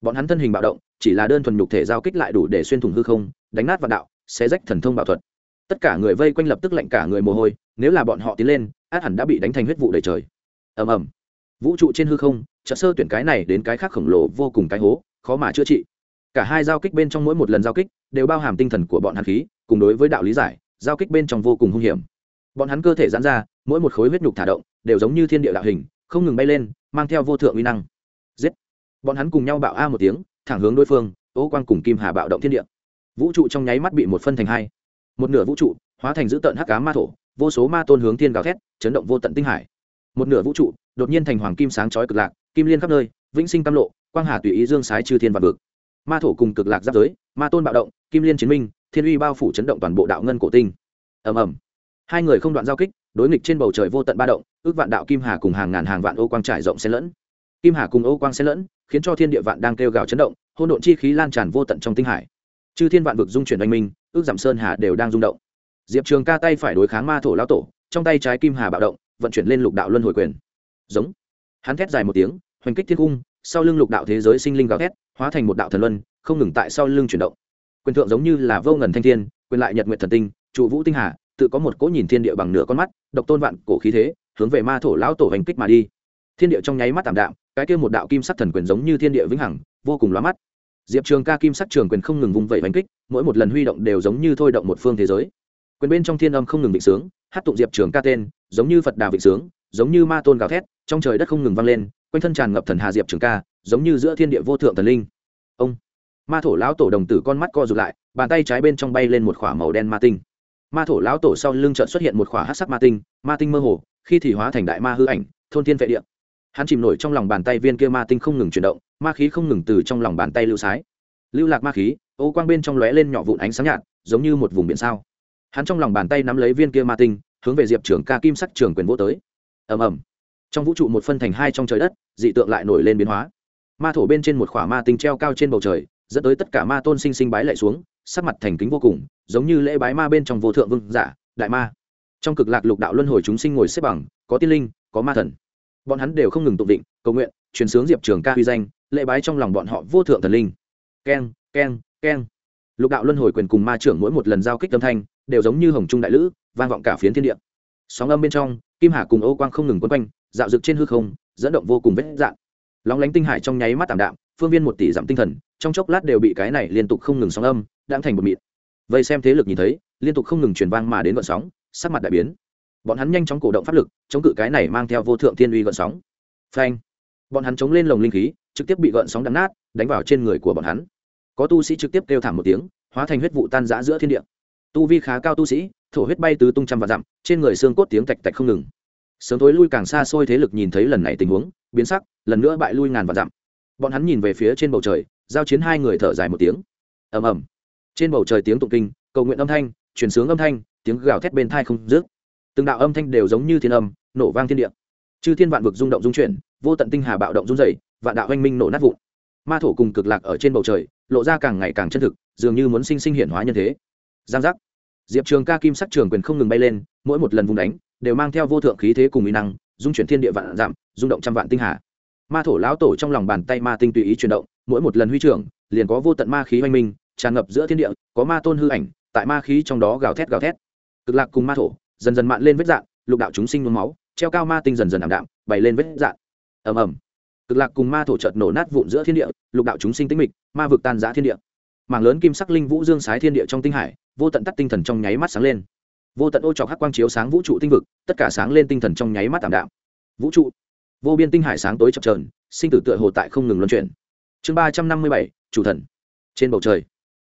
Bọn hắn thân hình bạo động, chỉ là đơn thuần nhục thể giao kích lại đủ để xuyên thủng hư không, đánh nát vạn đạo xé rách thần thông bảo thuật. Tất cả người vây quanh lập tức lạnh cả người mồ hôi, nếu là bọn họ tiến lên, át hẳn đã bị đánh thành huyết vụ đầy trời. Ầm ầm. Vũ trụ trên hư không, chợt sơ tuyển cái này đến cái khác khổng lồ vô cùng cái hố, khó mà chữa trị. Cả hai giao kích bên trong mỗi một lần giao kích đều bao hàm tinh thần của bọn hàn khí, cùng đối với đạo lý giải, giao kích bên trong vô cùng hung hiểm. Bọn hắn cơ thể giãn ra, mỗi một khối huyết nhục thả động, đều giống như thiên địa đạo hình, không ngừng bay lên, mang theo vô thượng uy năng. Giết. Bọn hắn cùng nhau bạo a một tiếng, thẳng hướng đối phương, ô quang cùng kim hà bạo động thiên địa vũ trụ trong nháy mắt bị một phân thành hai. Một nửa vũ trụ hóa thành dữ tợn hắc cá ma thổ, vô số ma tôn hướng thiên gào thét, chấn động vô tận tinh hải. Một nửa vũ trụ đột nhiên thành hoàng kim sáng chói cực lạc, kim liên khắp nơi, vĩnh sinh tam lộ, quang hà tùy ý dương sái chư thiên và vực. Ma thổ cùng cực lạc giáp giới, ma tôn bạo động, kim liên chiến minh, thiên uy bao phủ chấn động toàn bộ đạo ngân cổ tinh. Ầm ầm. Hai người không đoạn giao kích, đối nghịch trên bầu trời vô tận ba động, ước vạn đạo kim hà cùng hàng ngàn hàng vạn ô quang trải rộng xen lẫn. Kim hà cùng ô quang xen lẫn, khiến cho thiên địa vạn đang kêu gào chấn động hôn độn chi khí lan tràn vô tận trong tinh hải chư thiên vạn vực dung chuyển oanh minh, ước giảm sơn hà đều đang rung động. Diệp trường ca tay phải đối kháng ma thổ lao tổ, trong tay trái kim hà bạo động, vận chuyển lên lục đạo luân hồi quyền. Giống. Hắn thét dài một tiếng, hoành kích thiên cung, sau lưng lục đạo thế giới sinh linh gào thét, hóa thành một đạo thần luân, không ngừng tại sau lưng chuyển động. Quyền thượng giống như là vô ngần thanh thiên, quyền lại nhật nguyện thần tinh, trụ vũ tinh hà, tự có một cỗ nhìn thiên địa bằng nửa con mắt, độc tôn vạn cổ khí thế, hướng về ma thổ lão tổ hành kích mà đi. Thiên địa trong nháy mắt tạm đạm, cái kia một đạo kim sắc thần quyền giống như thiên địa vĩnh hằng, vô cùng lóa mắt diệp trường ca kim sắc trường quyền không ngừng vùng vẩy bánh kích, mỗi một lần huy động đều giống như thôi động một phương thế giới. Quyền bên trong thiên âm không ngừng vịnh sướng, hát tụng diệp trường ca tên, giống như phật đà vịnh sướng, giống như ma tôn gào thét, trong trời đất không ngừng vang lên, quanh thân tràn ngập thần hà diệp trường ca, giống như giữa thiên địa vô thượng thần linh. Ông, ma thổ lão tổ đồng tử con mắt co rụt lại, bàn tay trái bên trong bay lên một k h ỏ a màu đen ma tinh. Ma thổ lão tổ sau lưng trợn xuất hiện một k h ỏ a hát sắc ma tinh ma tinh mơ hồ, khi thì hóa thành đại ma hư ảnh, thôn thiên vệ địa hắn chìm nổi trong lòng bàn tay viên kia ma tinh không ngừng chuyển động, ma khí không ngừng từ trong lòng bàn tay lưu sái. Lưu lạc ma khí, ô quang bên trong lóe lên nhỏ vụn ánh sáng nhạt, giống như một vùng biển sao. Hắn trong lòng bàn tay nắm lấy viên kia ma tinh, hướng về diệp trưởng ca kim sắc trường quyền vô tới. Ầm ầm. Trong vũ trụ một phân thành hai trong trời đất, dị tượng lại nổi lên biến hóa. Ma thổ bên trên một khỏa ma tinh treo cao trên bầu trời, dẫn tới tất cả ma tôn sinh sinh bái lại xuống, sắc mặt thành kính vô cùng, giống như lễ bái ma bên trong vô thượng vương giả, đại ma. Trong cực lạc lục đạo luân hồi chúng sinh ngồi xếp bằng, có tiên linh, có ma thần bọn hắn đều không ngừng tụng định cầu nguyện, truyền sướng diệp trường ca huy danh, lễ bái trong lòng bọn họ vô thượng thần linh. Keng keng keng. Lục đạo luân hồi quyền cùng ma trưởng mỗi một lần giao kích âm thanh, đều giống như hồng trung đại lữ, vang vọng cả phiến thiên địa. Sóng âm bên trong, kim hà cùng ô quang không ngừng quấn quanh, dạo rực trên hư không, dẫn động vô cùng vết dạn. Lóng lánh tinh hải trong nháy mắt tảm đạm, phương viên một tỷ giảm tinh thần, trong chốc lát đều bị cái này liên tục không ngừng sóng âm đang thành một mịt vậy xem thế lực nhìn thấy, liên tục không ngừng truyền vang mà đến vận sóng, sắc mặt đại biến bọn hắn nhanh chóng cổ động pháp lực, chống cự cái này mang theo vô thượng thiên uy gợn sóng. Phanh! Bọn hắn chống lên lồng linh khí, trực tiếp bị gợn sóng đắm nát, đánh vào trên người của bọn hắn. Có tu sĩ trực tiếp kêu thảm một tiếng, hóa thành huyết vụ tan rã giữa thiên địa. Tu vi khá cao tu sĩ, thổ huyết bay từ tung trăm và dặm, trên người xương cốt tiếng tạch tạch không ngừng. Sớm tối lui càng xa xôi thế lực nhìn thấy lần này tình huống, biến sắc, lần nữa bại lui ngàn và dặm. Bọn hắn nhìn về phía trên bầu trời, giao chiến hai người thở dài một tiếng. Ầm ầm. Trên bầu trời tiếng tụng kinh, cầu nguyện âm thanh, truyền sướng âm thanh, tiếng gào thét bên thai không dứt từng đạo âm thanh đều giống như thiên âm, nổ vang thiên địa. Chư thiên vạn vực rung động rung chuyển, vô tận tinh hà bạo động rung dày vạn đạo oanh minh nổ nát vụn. Ma thổ cùng cực lạc ở trên bầu trời, lộ ra càng ngày càng chân thực, dường như muốn sinh sinh hiển hóa nhân thế. Giang giác. Diệp trường ca kim sắc trường quyền không ngừng bay lên, mỗi một lần vùng đánh, đều mang theo vô thượng khí thế cùng mỹ năng, dung chuyển thiên địa vạn giảm, rung động trăm vạn tinh hà. Ma thổ lão tổ trong lòng bàn tay ma tinh tùy ý chuyển động, mỗi một lần huy trưởng, liền có vô tận ma khí oanh minh, tràn ngập giữa thiên địa, có ma tôn hư ảnh, tại ma khí trong đó gào thét gào thét. Cực lạc cùng ma thổ dần dần mạn lên vết dạn, lục đạo chúng sinh nôn máu, treo cao ma tinh dần dần ảm đạm, bày lên vết dạn. Ầm ầm. Cực lạc cùng ma thổ chợt nổ nát vụn giữa thiên địa, lục đạo chúng sinh tĩnh mịch, ma vực tan giã thiên địa. Mảng lớn kim sắc linh vũ dương sái thiên địa trong tinh hải, vô tận tắt tinh thần trong nháy mắt sáng lên. Vô tận ô trọc hắc quang chiếu sáng vũ trụ tinh vực, tất cả sáng lên tinh thần trong nháy mắt tảm đạm. Vũ trụ, vô biên tinh hải sáng tối chập trờn sinh tử tựa hồ tại không ngừng luân chuyển. Chương ba trăm năm mươi bảy, chủ thần. Trên bầu trời,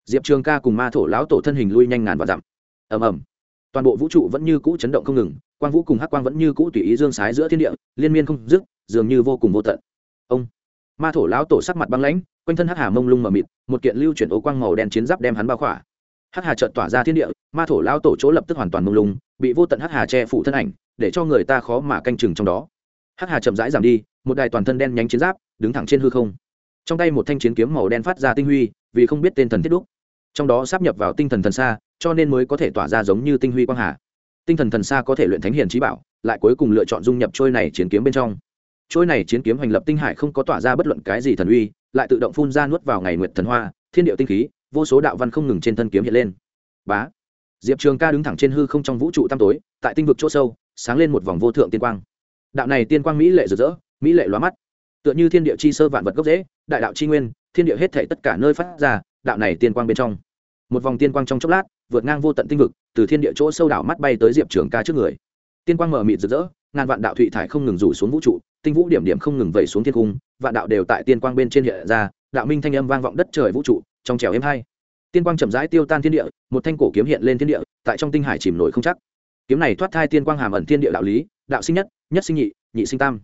diệp trường ca cùng ma thổ lão tổ thân hình lui nhanh ngàn và dặm. Ầm ầm toàn bộ vũ trụ vẫn như cũ chấn động không ngừng, quang vũ cùng hắc quang vẫn như cũ tùy ý dương sái giữa thiên địa, liên miên không dứt, dường như vô cùng vô tận. Ông, ma thổ lão tổ sắc mặt băng lãnh, quanh thân hắc hà mông lung mờ mịt, một kiện lưu chuyển ô quang màu đen chiến giáp đem hắn bao khỏa. Hắc hà trợn tỏa ra thiên địa, ma thổ lão tổ chỗ lập tức hoàn toàn mông lung, bị vô tận hắc hà che phủ thân ảnh, để cho người ta khó mà canh chừng trong đó. Hắc hà chậm rãi giảm đi, một đài toàn thân đen nhánh chiến giáp, đứng thẳng trên hư không. Trong tay một thanh chiến kiếm màu đen phát ra tinh huy, vì không biết tên thần thiết đúc. Trong đó sắp nhập vào tinh thần thần xa cho nên mới có thể tỏa ra giống như tinh huy quang hà. Tinh thần thần xa có thể luyện thánh hiền trí bảo, lại cuối cùng lựa chọn dung nhập trôi này chiến kiếm bên trong. Trôi này chiến kiếm hành lập tinh hải không có tỏa ra bất luận cái gì thần uy, lại tự động phun ra nuốt vào ngày nguyệt thần hoa, thiên điệu tinh khí, vô số đạo văn không ngừng trên thân kiếm hiện lên. Bá. Diệp trường ca đứng thẳng trên hư không trong vũ trụ tăm tối, tại tinh vực chỗ sâu, sáng lên một vòng vô thượng tiên quang. Đạo này tiên quang mỹ lệ rực rỡ, mỹ lệ lóa mắt. Tựa như thiên địa chi sơ vạn vật gốc rễ, đại đạo chi nguyên, thiên địa hết thể tất cả nơi phát ra, đạo này tiên quang bên trong. Một vòng tiên quang trong chốc lát vượt ngang vô tận tinh vực, từ thiên địa chỗ sâu đảo mắt bay tới diệp trường ca trước người. Tiên quang mở mịt rực rỡ, ngàn vạn đạo thụy thải không ngừng rủ xuống vũ trụ, tinh vũ điểm điểm không ngừng vẩy xuống thiên cung, vạn đạo đều tại tiên quang bên trên hiện ra, đạo minh thanh âm vang vọng đất trời vũ trụ, trong trèo êm hai. Tiên quang chậm rãi tiêu tan thiên địa, một thanh cổ kiếm hiện lên thiên địa, tại trong tinh hải chìm nổi không chắc. Kiếm này thoát thai tiên quang hàm ẩn thiên địa đạo lý, đạo sinh nhất nhất sinh nhị nhị sinh tam.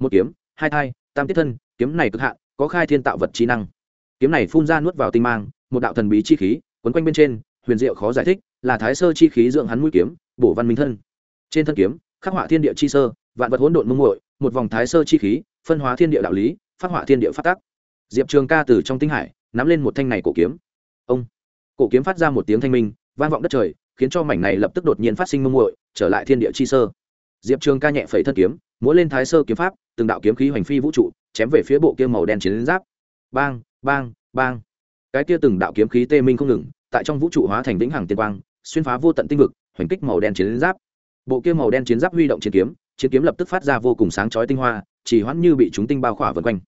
Một kiếm, hai thai, tam tiết thân, kiếm này cực hạn, có khai thiên tạo vật trí năng. Kiếm này phun ra nuốt vào tinh mang, một đạo thần bí chi khí, quấn quanh bên trên huyền diệu khó giải thích, là thái sơ chi khí dưỡng hắn mũi kiếm, bổ văn minh thân. Trên thân kiếm, khắc họa thiên địa chi sơ, vạn vật hỗn độn mông muội, một vòng thái sơ chi khí, phân hóa thiên địa đạo lý, phát họa thiên địa phát tác. Diệp trường ca từ trong tinh hải, nắm lên một thanh này cổ kiếm. Ông! Cổ kiếm phát ra một tiếng thanh minh, vang vọng đất trời, khiến cho mảnh này lập tức đột nhiên phát sinh mông muội, trở lại thiên địa chi sơ. Diệp trường ca nhẹ phẩy thân kiếm, múa lên thái sơ kiếm pháp, từng đạo kiếm khí hoành phi vũ trụ, chém về phía bộ kia màu đen chiến giáp. Bang bang bang. Cái kia từng đạo kiếm khí tê minh không ngừng tại trong vũ trụ hóa thành vĩnh hằng tiên quang, xuyên phá vô tận tinh vực, hoành kích màu đen chiến giáp. Bộ kia màu đen chiến giáp huy động chiến kiếm chiến kiếm lập tức phát ra vô cùng sáng chói tinh hoa, chỉ hoãn như bị chúng tinh bao khỏa vần quanh.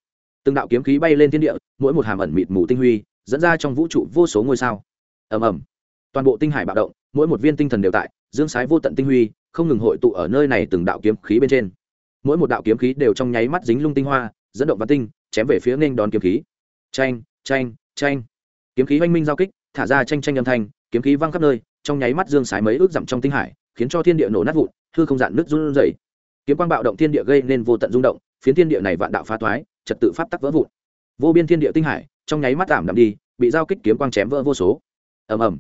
Từng đạo kiếm khí bay lên thiên địa, mỗi một hàm ẩn mịt mù tinh huy, dẫn ra trong vũ trụ vô số ngôi sao. Ầm ầm. Toàn bộ tinh hải bạo động, mỗi một viên tinh thần đều tại, dương sái vô tận tinh huy, không ngừng hội tụ ở nơi này từng đạo kiếm khí bên trên. Mỗi một đạo kiếm khí đều trong nháy mắt dính lung tinh hoa, dẫn động văn tinh, chém về phía nghênh đón kiếm khí. Tranh tranh tranh kiếm khí oanh minh giao kích thả ra tranh tranh âm thanh, kiếm khí văng khắp nơi, trong nháy mắt dương sái mấy ước dặm trong tinh hải, khiến cho thiên địa nổ nát vụn, hư không dạn nước run rẩy. Kiếm quang bạo động thiên địa gây nên vô tận rung động, phiến thiên địa này vạn đạo phá toái, trật tự pháp tắc vỡ vụn. Vô biên thiên địa tinh hải, trong nháy mắt tạm đạm đi, bị giao kích kiếm quang chém vỡ vô số. Ầm ầm.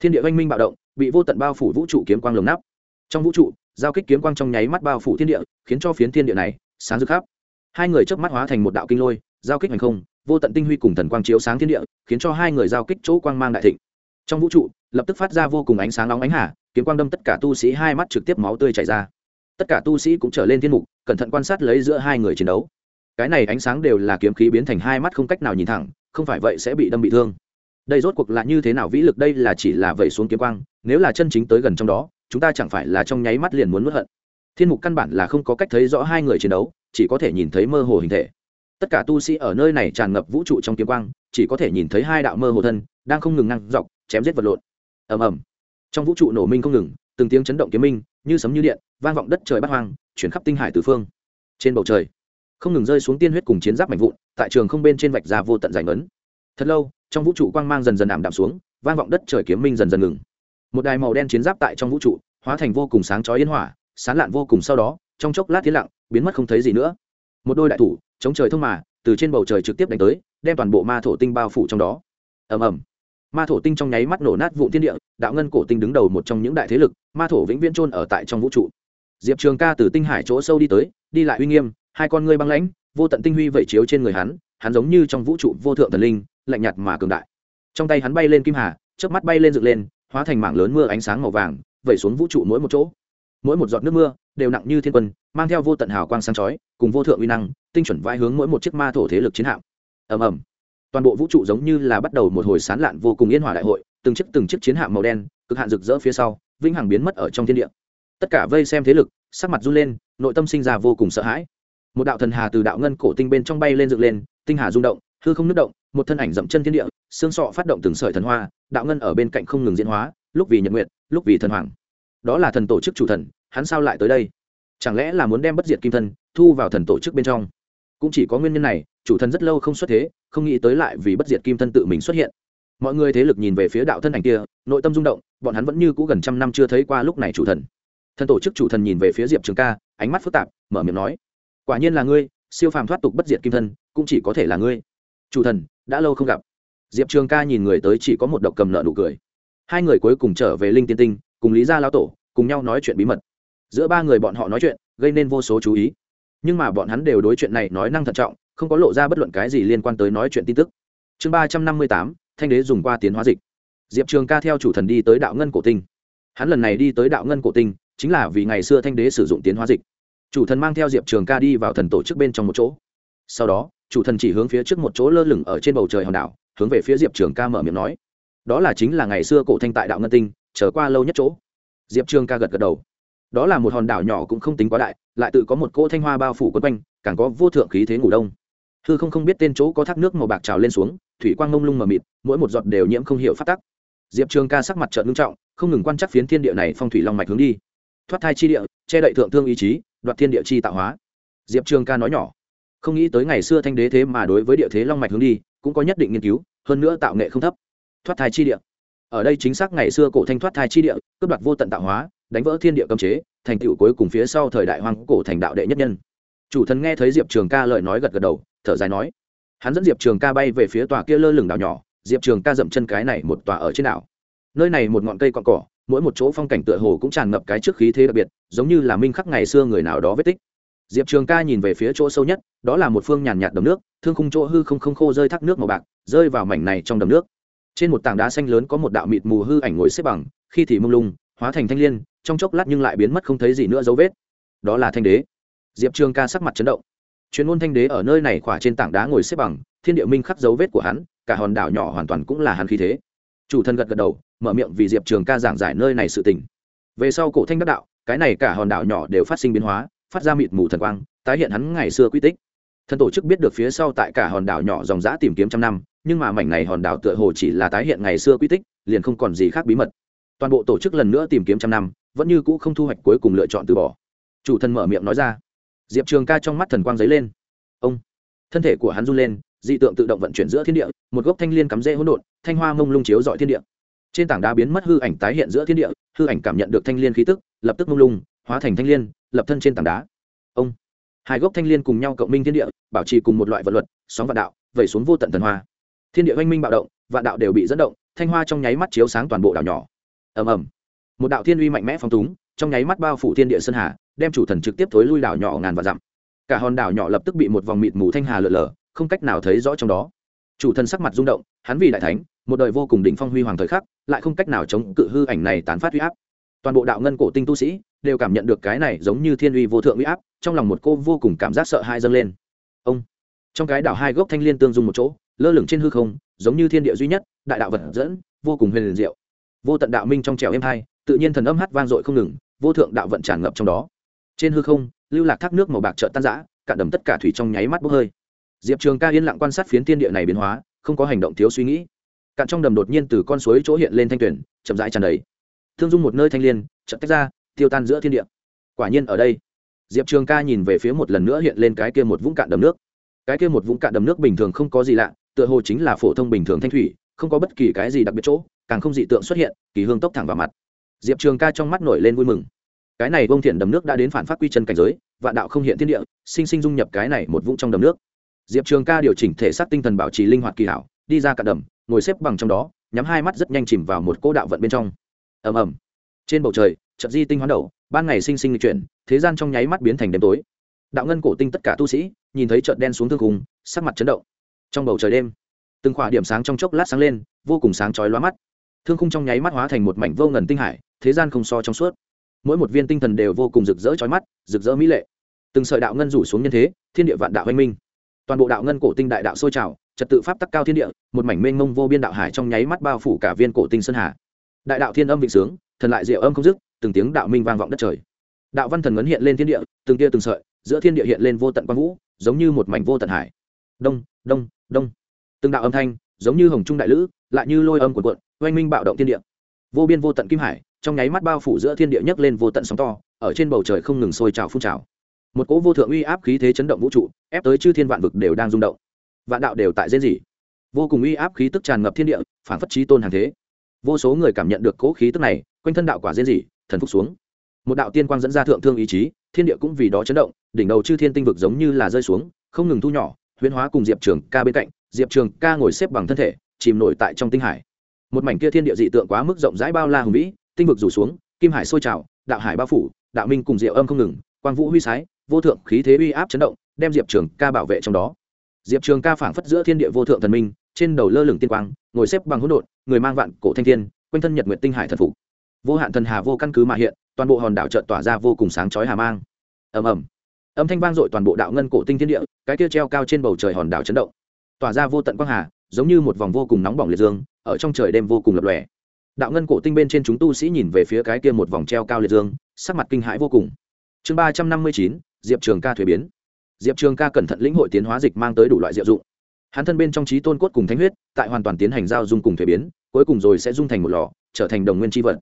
Thiên địa oanh minh bạo động, bị vô tận bao phủ vũ trụ kiếm quang lồng nắp. Trong vũ trụ, giao kích kiếm quang trong nháy mắt bao phủ thiên địa, khiến cho phiến thiên địa này sáng rực khắp. Hai người chớp mắt hóa thành một đạo kinh lôi, giao kích hành không vô tận tinh huy cùng thần quang chiếu sáng thiên địa, khiến cho hai người giao kích chỗ quang mang đại thịnh. Trong vũ trụ, lập tức phát ra vô cùng ánh sáng nóng ánh hà, kiếm quang đâm tất cả tu sĩ hai mắt trực tiếp máu tươi chảy ra. Tất cả tu sĩ cũng trở lên thiên mục, cẩn thận quan sát lấy giữa hai người chiến đấu. Cái này ánh sáng đều là kiếm khí biến thành hai mắt không cách nào nhìn thẳng, không phải vậy sẽ bị đâm bị thương. Đây rốt cuộc là như thế nào vĩ lực, đây là chỉ là vẩy xuống kiếm quang, nếu là chân chính tới gần trong đó, chúng ta chẳng phải là trong nháy mắt liền muốn mất hận. Thiên mục căn bản là không có cách thấy rõ hai người chiến đấu, chỉ có thể nhìn thấy mơ hồ hình thể tất cả tu sĩ ở nơi này tràn ngập vũ trụ trong kiếm quang, chỉ có thể nhìn thấy hai đạo mơ hồ thân đang không ngừng năng dọc, chém giết vật lộn. Ầm ầm. Trong vũ trụ nổ minh không ngừng, từng tiếng chấn động kiếm minh, như sấm như điện, vang vọng đất trời bắt hoang, chuyển khắp tinh hải tứ phương. Trên bầu trời, không ngừng rơi xuống tiên huyết cùng chiến giáp mạnh vụn, tại trường không bên trên vạch ra vô tận giải ngấn. Thật lâu, trong vũ trụ quang mang dần dần ảm đạm xuống, vang vọng đất trời kiếm minh dần dần ngừng. Một đài màu đen chiến giáp tại trong vũ trụ, hóa thành vô cùng sáng chói yên hỏa, sán lạn vô cùng sau đó, trong chốc lát thiên lặng, biến mất không thấy gì nữa. Một đôi đại thủ chống trời thông mà, từ trên bầu trời trực tiếp đánh tới, đem toàn bộ ma thổ tinh bao phủ trong đó. Ầm ầm. Ma thổ tinh trong nháy mắt nổ nát vụn thiên địa, đạo ngân cổ tinh đứng đầu một trong những đại thế lực, ma thổ vĩnh viễn trôn ở tại trong vũ trụ. Diệp trường ca từ tinh hải chỗ sâu đi tới, đi lại uy nghiêm, hai con ngươi băng lãnh, vô tận tinh huy vẩy chiếu trên người hắn hắn giống như trong vũ trụ vô thượng thần linh, lạnh nhạt mà cường đại. Trong tay hắn bay lên kim hà, chớp mắt bay lên dựng lên, hóa thành mảng lớn mưa ánh sáng màu vàng, vẩy xuống vũ trụ mỗi một chỗ mỗi một giọt nước mưa đều nặng như thiên quân, mang theo vô tận hào quang sáng chói, cùng vô thượng uy năng, tinh chuẩn vai hướng mỗi một chiếc ma thổ thế lực chiến hạm. Ầm ầm. Toàn bộ vũ trụ giống như là bắt đầu một hồi sán lạn vô cùng yên hòa đại hội, từng chiếc từng chiếc chiến hạm màu đen, cực hạn rực rỡ phía sau, vĩnh hằng biến mất ở trong thiên địa. Tất cả vây xem thế lực, sắc mặt run lên, nội tâm sinh ra vô cùng sợ hãi. Một đạo thần hà từ đạo ngân cổ tinh bên trong bay lên dựng lên, tinh hà rung động, hư không nước động, một thân ảnh dậm chân thiên địa, xương sọ phát động từng sợi thần hoa, đạo ngân ở bên cạnh không ngừng diễn hóa, lúc vì nhật nguyện lúc vì thần hoàng đó là thần tổ chức chủ thần, hắn sao lại tới đây? Chẳng lẽ là muốn đem bất diệt kim thân thu vào thần tổ chức bên trong? Cũng chỉ có nguyên nhân này, chủ thần rất lâu không xuất thế, không nghĩ tới lại vì bất diệt kim thân tự mình xuất hiện. Mọi người thế lực nhìn về phía đạo thân ảnh kia, nội tâm rung động, bọn hắn vẫn như cũ gần trăm năm chưa thấy qua lúc này chủ thần. Thần tổ chức chủ thần nhìn về phía diệp trường ca, ánh mắt phức tạp, mở miệng nói, quả nhiên là ngươi, siêu phàm thoát tục bất diệt kim thân, cũng chỉ có thể là ngươi. Chủ thần, đã lâu không gặp. Diệp trường ca nhìn người tới chỉ có một độc cầm nợ nụ cười. Hai người cuối cùng trở về linh tiên tinh cùng lý gia lao tổ cùng nhau nói chuyện bí mật. Giữa ba người bọn họ nói chuyện, gây nên vô số chú ý. Nhưng mà bọn hắn đều đối chuyện này nói năng thận trọng, không có lộ ra bất luận cái gì liên quan tới nói chuyện tin tức. Chương ba trăm năm mươi tám, thanh đế dùng qua tiến hóa dịch. Diệp trường ca theo chủ thần đi tới đạo ngân cổ tinh. Hắn lần này đi tới đạo ngân cổ tinh, chính là vì ngày xưa thanh đế sử dụng tiến hóa dịch. Chủ thần mang theo diệp trường ca đi vào thần tổ chức bên trong một chỗ. Sau đó, chủ thần chỉ hướng phía trước một chỗ lơ lửng ở trên bầu trời hòn đảo, hướng về phía diệp trường ca mở miệng nói. Đó là chính là ngày xưa cổ thanh tại đạo ngân tinh trở qua lâu nhất chỗ. Diệp trường ca gật gật đầu. Đó là một hòn đảo nhỏ cũng không tính quá đại, lại tự có một cỗ thanh hoa bao phủ quấn quanh, càng có vô thượng khí thế ngủ đông. Hư không không biết tên chỗ có thác nước màu bạc trào lên xuống, thủy quang mông lung mờ mịt, mỗi một giọt đều nhiễm không hiểu phát tắc. Diệp trường ca sắc mặt trợn ngưng trọng, không ngừng quan trắc phiến thiên địa này phong thủy long mạch hướng đi. Thoát thai chi địa, che đậy thượng thương ý chí, đoạt thiên địa chi tạo hóa. Diệp trường ca nói nhỏ, không nghĩ tới ngày xưa thanh đế thế mà đối với địa thế long mạch hướng đi, cũng có nhất định nghiên cứu, hơn nữa tạo nghệ không thấp. Thoát thai chi địa ở đây chính xác ngày xưa cổ thanh thoát thai chi địa, cướp đoạt vô tận tạo hóa, đánh vỡ thiên địa cấm chế, thành tựu cuối cùng phía sau thời đại hoang cổ thành đạo đệ nhất nhân. Chủ thần nghe thấy diệp trường ca lời nói gật gật đầu, thở dài nói, hắn dẫn diệp trường ca bay về phía tòa kia lơ lửng đảo nhỏ, diệp trường ca dậm chân cái này một tòa ở trên đảo. Nơi này một ngọn cây cọn cỏ, mỗi một chỗ phong cảnh tựa hồ cũng tràn ngập cái trước khí thế đặc biệt, giống như là minh khắc ngày xưa người nào đó vết tích. Diệp trường ca nhìn về phía chỗ sâu nhất, đó là một phương nhàn nhạt đầm nước, thương khung chỗ hư không không khô rơi thác nước màu bạc, rơi vào mảnh này trong đầm nước trên một tảng đá xanh lớn có một đạo mịt mù hư ảnh ngồi xếp bằng, khi thì mông lung, hóa thành thanh l i ê n trong chốc lát nhưng lại biến mất không thấy gì nữa dấu vết. Đó là thanh đế. Diệp trường ca sắc mặt chấn động. Chuyên môn thanh đế ở nơi này khỏa trên tảng đá ngồi xếp bằng, thiên địa minh khắc dấu vết của hắn, cả hòn đảo nhỏ hoàn toàn cũng là hắn khí thế. Chủ thân gật gật đầu, mở miệng vì diệp trường ca giảng giải nơi này sự tình. Về sau cổ thanh đắc đạo, cái này cả hòn đảo nhỏ đều phát sinh biến hóa, phát ra mịt mù thần quang, tái hiện hắn ngày xưa quy tích. Thần tổ chức biết được phía sau tại cả hòn đảo nhỏ dòng giã tìm kiếm trăm năm nhưng mà mảnh này hòn đảo tựa hồ chỉ là tái hiện ngày xưa quy tích, liền không còn gì khác bí mật. Toàn bộ tổ chức lần nữa tìm kiếm trăm năm, vẫn như cũ không thu hoạch cuối cùng lựa chọn từ bỏ. Chủ thần mở miệng nói ra. Diệp trường ca trong mắt thần quang giấy lên. Ông, thân thể của hắn run lên, dị tượng tự động vận chuyển giữa thiên địa, một gốc thanh l i ê n cắm rễ hỗn độn, thanh hoa mông lung chiếu dọi thiên địa. Trên tảng đá biến mất hư ảnh tái hiện giữa thiên địa, hư ảnh cảm nhận được thanh l i ê n khí tức, lập tức mông lung, hóa thành thanh l i ê n lập thân trên tảng đá. Ông, hai gốc thanh l i ê n cùng nhau cộng minh thiên địa, bảo trì cùng một loại vật luật, sóng vạn đạo, vẩy xuống vô tận thần hoa thiên địa oanh minh bạo động, vạn đạo đều bị dẫn động, thanh hoa trong nháy mắt chiếu sáng toàn bộ đảo nhỏ. Ầm ầm. Một đạo thiên uy mạnh mẽ phong túng, trong nháy mắt bao phủ thiên địa sơn hà, đem chủ thần trực tiếp thối lui đảo nhỏ ngàn và dặm. Cả hòn đảo nhỏ lập tức bị một vòng mịt mù thanh hà lượn lờ không cách nào thấy rõ trong đó. Chủ thần sắc mặt rung động, hắn vì đại thánh, một đời vô cùng đỉnh phong huy hoàng thời khắc, lại không cách nào chống cự hư ảnh này tán phát huy áp. Toàn bộ đạo ngân cổ tinh tu sĩ đều cảm nhận được cái này giống như thiên uy vô thượng uy áp, trong lòng một cô vô cùng cảm giác sợ hãi dâng lên. Ông. Trong cái đảo hai gốc thanh liên tương dung một chỗ lơ lửng trên hư không, giống như thiên địa duy nhất, đại đạo vật dẫn, vô cùng huyền liền diệu. Vô tận đạo minh trong trèo êm hai, tự nhiên thần âm hát vang dội không ngừng, vô thượng đạo vận tràn ngập trong đó. Trên hư không, lưu lạc thác nước màu bạc trợn tan rã, cạn đầm tất cả thủy trong nháy mắt bốc hơi. Diệp trường ca yên lặng quan sát phiến thiên địa này biến hóa, không có hành động thiếu suy nghĩ. Cạn trong đầm đột nhiên từ con suối chỗ hiện lên thanh tuyển, chậm rãi tràn đầy. Thương dung một nơi thanh liên chậm tách ra, tiêu tan giữa thiên địa. Quả nhiên ở đây, diệp trường ca nhìn về phía một lần nữa hiện lên cái kia một vũng cạn đầm nước. Cái kia một vũng cạn đầm nước bình thường không có gì lạ tựa hồ chính là phổ thông bình thường thanh thủy, không có bất kỳ cái gì đặc biệt chỗ, càng không dị tượng xuất hiện, kỳ hương tốc thẳng vào mặt. Diệp trường ca trong mắt nổi lên vui mừng. Cái này bông thiện đầm nước đã đến phản phát quy chân cảnh giới, vạn đạo không hiện thiên địa, sinh sinh dung nhập cái này một vũng trong đầm nước. Diệp trường ca điều chỉnh thể xác tinh thần bảo trì linh hoạt kỳ hảo, đi ra cả đầm, ngồi xếp bằng trong đó, nhắm hai mắt rất nhanh chìm vào một cỗ đạo vận bên trong. Ầm ầm. Trên bầu trời trận di tinh hoán đầu, ban ngày sinh sinh lịch chuyển, thế gian trong nháy mắt biến thành đêm tối. Đạo ngân cổ tinh tất cả tu sĩ, nhìn thấy trận đen xuống thương cùng sắc mặt chấn động trong bầu trời đêm, từng khỏa điểm sáng trong chốc lát sáng lên, vô cùng sáng chói lóa mắt. Thương khung trong nháy mắt hóa thành một mảnh vô ngần tinh hải, thế gian không so trong suốt. Mỗi một viên tinh thần đều vô cùng rực rỡ chói mắt, rực rỡ mỹ lệ. Từng sợi đạo ngân rủ xuống nhân thế, thiên địa vạn đạo oanh minh. Toàn bộ đạo ngân cổ tinh đại đạo sôi trào, trật tự pháp tắc cao thiên địa, một mảnh mênh mông vô biên đạo hải trong nháy mắt bao phủ cả viên cổ tinh sơn hà. Đại đạo thiên âm vịnh sướng, thần lại diệu âm không dứt, từng tiếng đạo minh vang vọng đất trời. Đạo văn thần ngấn hiện lên thiên địa, từng tia từng sợi, giữa thiên địa hiện lên vô tận quang vũ, giống như một mảnh vô tận hải. Đông đông đông. Từng đạo âm thanh, giống như hồng trung đại lữ, lại như lôi âm của quận oanh minh bạo động thiên địa. Vô biên vô tận kim hải, trong nháy mắt bao phủ giữa thiên địa nhấc lên vô tận sóng to, ở trên bầu trời không ngừng sôi trào phun trào. Một cỗ vô thượng uy áp khí thế chấn động vũ trụ, ép tới chư thiên vạn vực đều đang rung động. Vạn đạo đều tại diễn gì vô cùng uy áp khí tức tràn ngập thiên địa, phản phất trí tôn hàng thế. Vô số người cảm nhận được cỗ khí tức này, quanh thân đạo quả diễn gì thần phục xuống. Một đạo tiên quang dẫn ra thượng thương ý chí, thiên địa cũng vì đó chấn động, đỉnh đầu chư thiên tinh vực giống như là rơi xuống, không ngừng thu nhỏ huyễn hóa cùng diệp trường ca bên cạnh, diệp trường ca ngồi xếp bằng thân thể, chìm nổi tại trong tinh hải. Một mảnh kia thiên địa dị tượng quá mức rộng rãi bao la hùng vĩ, tinh vực rủ xuống, kim hải sôi trào, đạo hải bao phủ, đạo minh cùng diệu âm không ngừng, quang vũ huy sái, vô thượng khí thế uy áp chấn động, đem diệp trường ca bảo vệ trong đó. Diệp trường ca phảng phất giữa thiên địa vô thượng thần minh, trên đầu lơ lửng tiên quang, ngồi xếp bằng hỗn độn, người mang vạn cổ thanh thiên, quanh thân nhật nguyện tinh hải thần phục. Vô hạn thần hà vô căn cứ mà hiện, toàn bộ hòn đảo trợn tỏa ra vô cùng sáng chói hà mang. Ầm ầm âm thanh vang dội toàn bộ đạo ngân cổ tinh thiên địa, cái kia treo cao trên bầu trời hòn đảo chấn động. Tỏa ra vô tận quang hà, giống như một vòng vô cùng nóng bỏng liệt dương, ở trong trời đêm vô cùng lập lòe. Đạo ngân cổ tinh bên trên chúng tu sĩ nhìn về phía cái kia một vòng treo cao liệt dương, sắc mặt kinh hãi vô cùng. Chương ba trăm năm mươi chín, diệp trường ca thuế biến. Diệp trường ca cẩn thận lĩnh hội tiến hóa dịch mang tới đủ loại diệu dụng. Hắn thân bên trong trí tôn cốt cùng thánh huyết, tại hoàn toàn tiến hành giao dung cùng thuế biến, cuối cùng rồi sẽ dung thành một lò, trở thành đồng nguyên tri vật.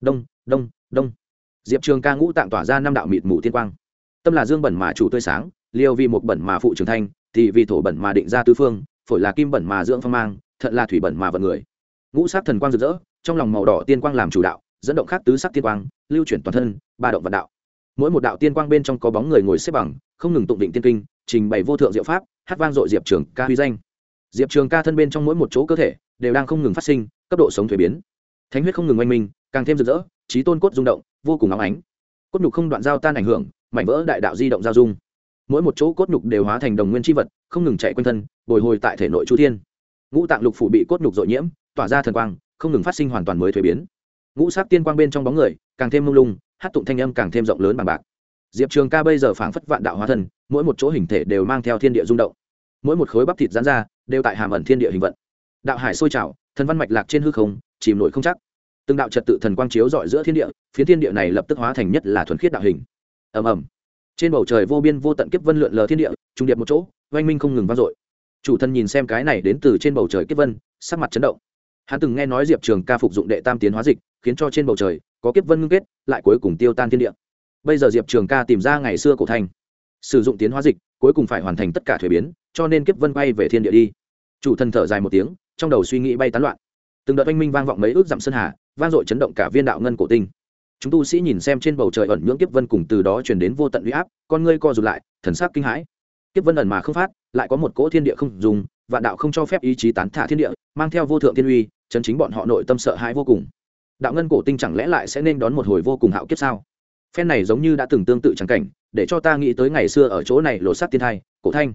Đông đông đông. Diệp trường ca ngũ tạng tỏa ra năm đạo mịt mù tiên quang tâm là dương bẩn mà chủ tươi sáng, liêu vì một bẩn mà phụ trưởng thanh, thì vì thổ bẩn mà định ra tứ phương, phổi là kim bẩn mà dưỡng phong mang, thận là thủy bẩn mà vận người. Ngũ sắc thần quang rực rỡ, trong lòng màu đỏ tiên quang làm chủ đạo, dẫn động khác tứ sắc tiên quang, lưu chuyển toàn thân, ba động vận đạo. Mỗi một đạo tiên quang bên trong có bóng người ngồi xếp bằng, không ngừng tụng định tiên kinh, trình bày vô thượng diệu pháp, hát vang dội diệp trường ca huy danh. Diệp trường ca thân bên trong mỗi một chỗ cơ thể, đều đang không ngừng phát sinh, cấp độ sống thuế biến. Thánh huyết không ngừng oanh minh, càng thêm rực rỡ, trí tôn cốt rung động, vô cùng óng ánh. Cốt nhục không đoạn giao tan ảnh hưởng mảnh vỡ đại đạo di động giao dung. Mỗi một chỗ cốt nhục đều hóa thành đồng nguyên chi vật, không ngừng chạy quanh thân, bồi hồi tại thể nội chu thiên. Ngũ tạng lục phủ bị cốt nhục dội nhiễm, tỏa ra thần quang, không ngừng phát sinh hoàn toàn mới thuế biến. Ngũ Sát tiên quang bên trong bóng người, càng thêm mông lung, hát tụng thanh âm càng thêm rộng lớn bằng bạc. Diệp trường ca bây giờ phảng phất vạn đạo hóa thân, mỗi một chỗ hình thể đều mang theo thiên địa rung động. Mỗi một khối bắp thịt rán ra, đều tại hàm ẩn thiên địa hình vận. Đạo hải sôi trào, thần văn mạch lạc trên hư không, chìm nổi không chắc. Từng đạo trật tự thần quang chiếu dọi giữa thiên địa, phiến thiên địa này lập tức hóa thành nhất là thuần khiết đạo hình ầm ầm. Trên bầu trời vô biên vô tận kiếp vân lượn lờ thiên địa, trung điệp một chỗ, oanh minh không ngừng vang dội. Chủ thân nhìn xem cái này đến từ trên bầu trời kiếp vân, sắc mặt chấn động. Hắn từng nghe nói diệp trường ca phục dụng đệ tam tiến hóa dịch, khiến cho trên bầu trời có kiếp vân ngưng kết, lại cuối cùng tiêu tan thiên địa. Bây giờ diệp trường ca tìm ra ngày xưa cổ thành. Sử dụng tiến hóa dịch, cuối cùng phải hoàn thành tất cả thuế biến, cho nên kiếp vân bay về thiên địa đi. Chủ thần thở dài một tiếng, trong đầu suy nghĩ bay tán loạn. Từng đợt oanh minh vang vọng mấy ước dặm sơn hà, vang dội chấn động cả viên đạo ngân cổ tinh chúng tu sĩ nhìn xem trên bầu trời ẩn nhưỡng kiếp vân cùng từ đó truyền đến vô tận uy áp, con ngươi co rụt lại, thần sắc kinh hãi. Kiếp vân ẩn mà không phát, lại có một cỗ thiên địa không dùng, vạn đạo không cho phép ý chí tán thả thiên địa, mang theo vô thượng thiên uy, chấn chính bọn họ nội tâm sợ hãi vô cùng. Đạo ngân cổ tinh chẳng lẽ lại sẽ nên đón một hồi vô cùng hạo kiếp sao? Phen này giống như đã từng tương tự chẳng cảnh, để cho ta nghĩ tới ngày xưa ở chỗ này lột sắt tiên thai, cổ thanh.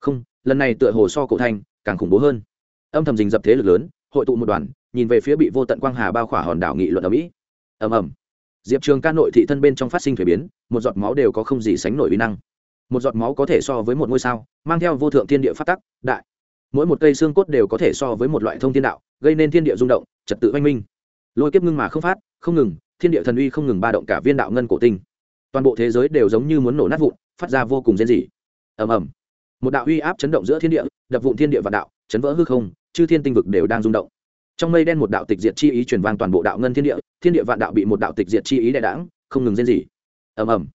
Không, lần này tựa hồ so cổ thanh, càng khủng bố hơn. Âm thầm dình dập thế lực lớn, hội tụ một đoàn, nhìn về phía bị vô tận quang hà bao khỏa hòn đảo nghị luận ở mỹ. Ầm ầm diệp trường ca nội thị thân bên trong phát sinh thuế biến, một giọt máu đều có không gì sánh nổi uy năng. Một giọt máu có thể so với một ngôi sao, mang theo vô thượng thiên địa phát tắc, đại. Mỗi một cây xương cốt đều có thể so với một loại thông thiên đạo, gây nên thiên địa rung động, trật tự oanh minh. Lôi kiếp ngưng mà không phát, không ngừng, thiên địa thần uy không ngừng ba động cả viên đạo ngân cổ tinh. Toàn bộ thế giới đều giống như muốn nổ nát vụn, phát ra vô cùng rên rỉ. Ầm ầm. Một đạo uy áp chấn động giữa thiên địa, đập vụn thiên địa và đạo, chấn vỡ hư không, chư thiên tinh vực đều đang rung động trong mây đen một đạo tịch diệt chi ý truyền vang toàn bộ đạo ngân thiên địa thiên địa vạn đạo bị một đạo tịch diệt chi ý đại đãng, không ngừng rên rỉ. Ầm ầm.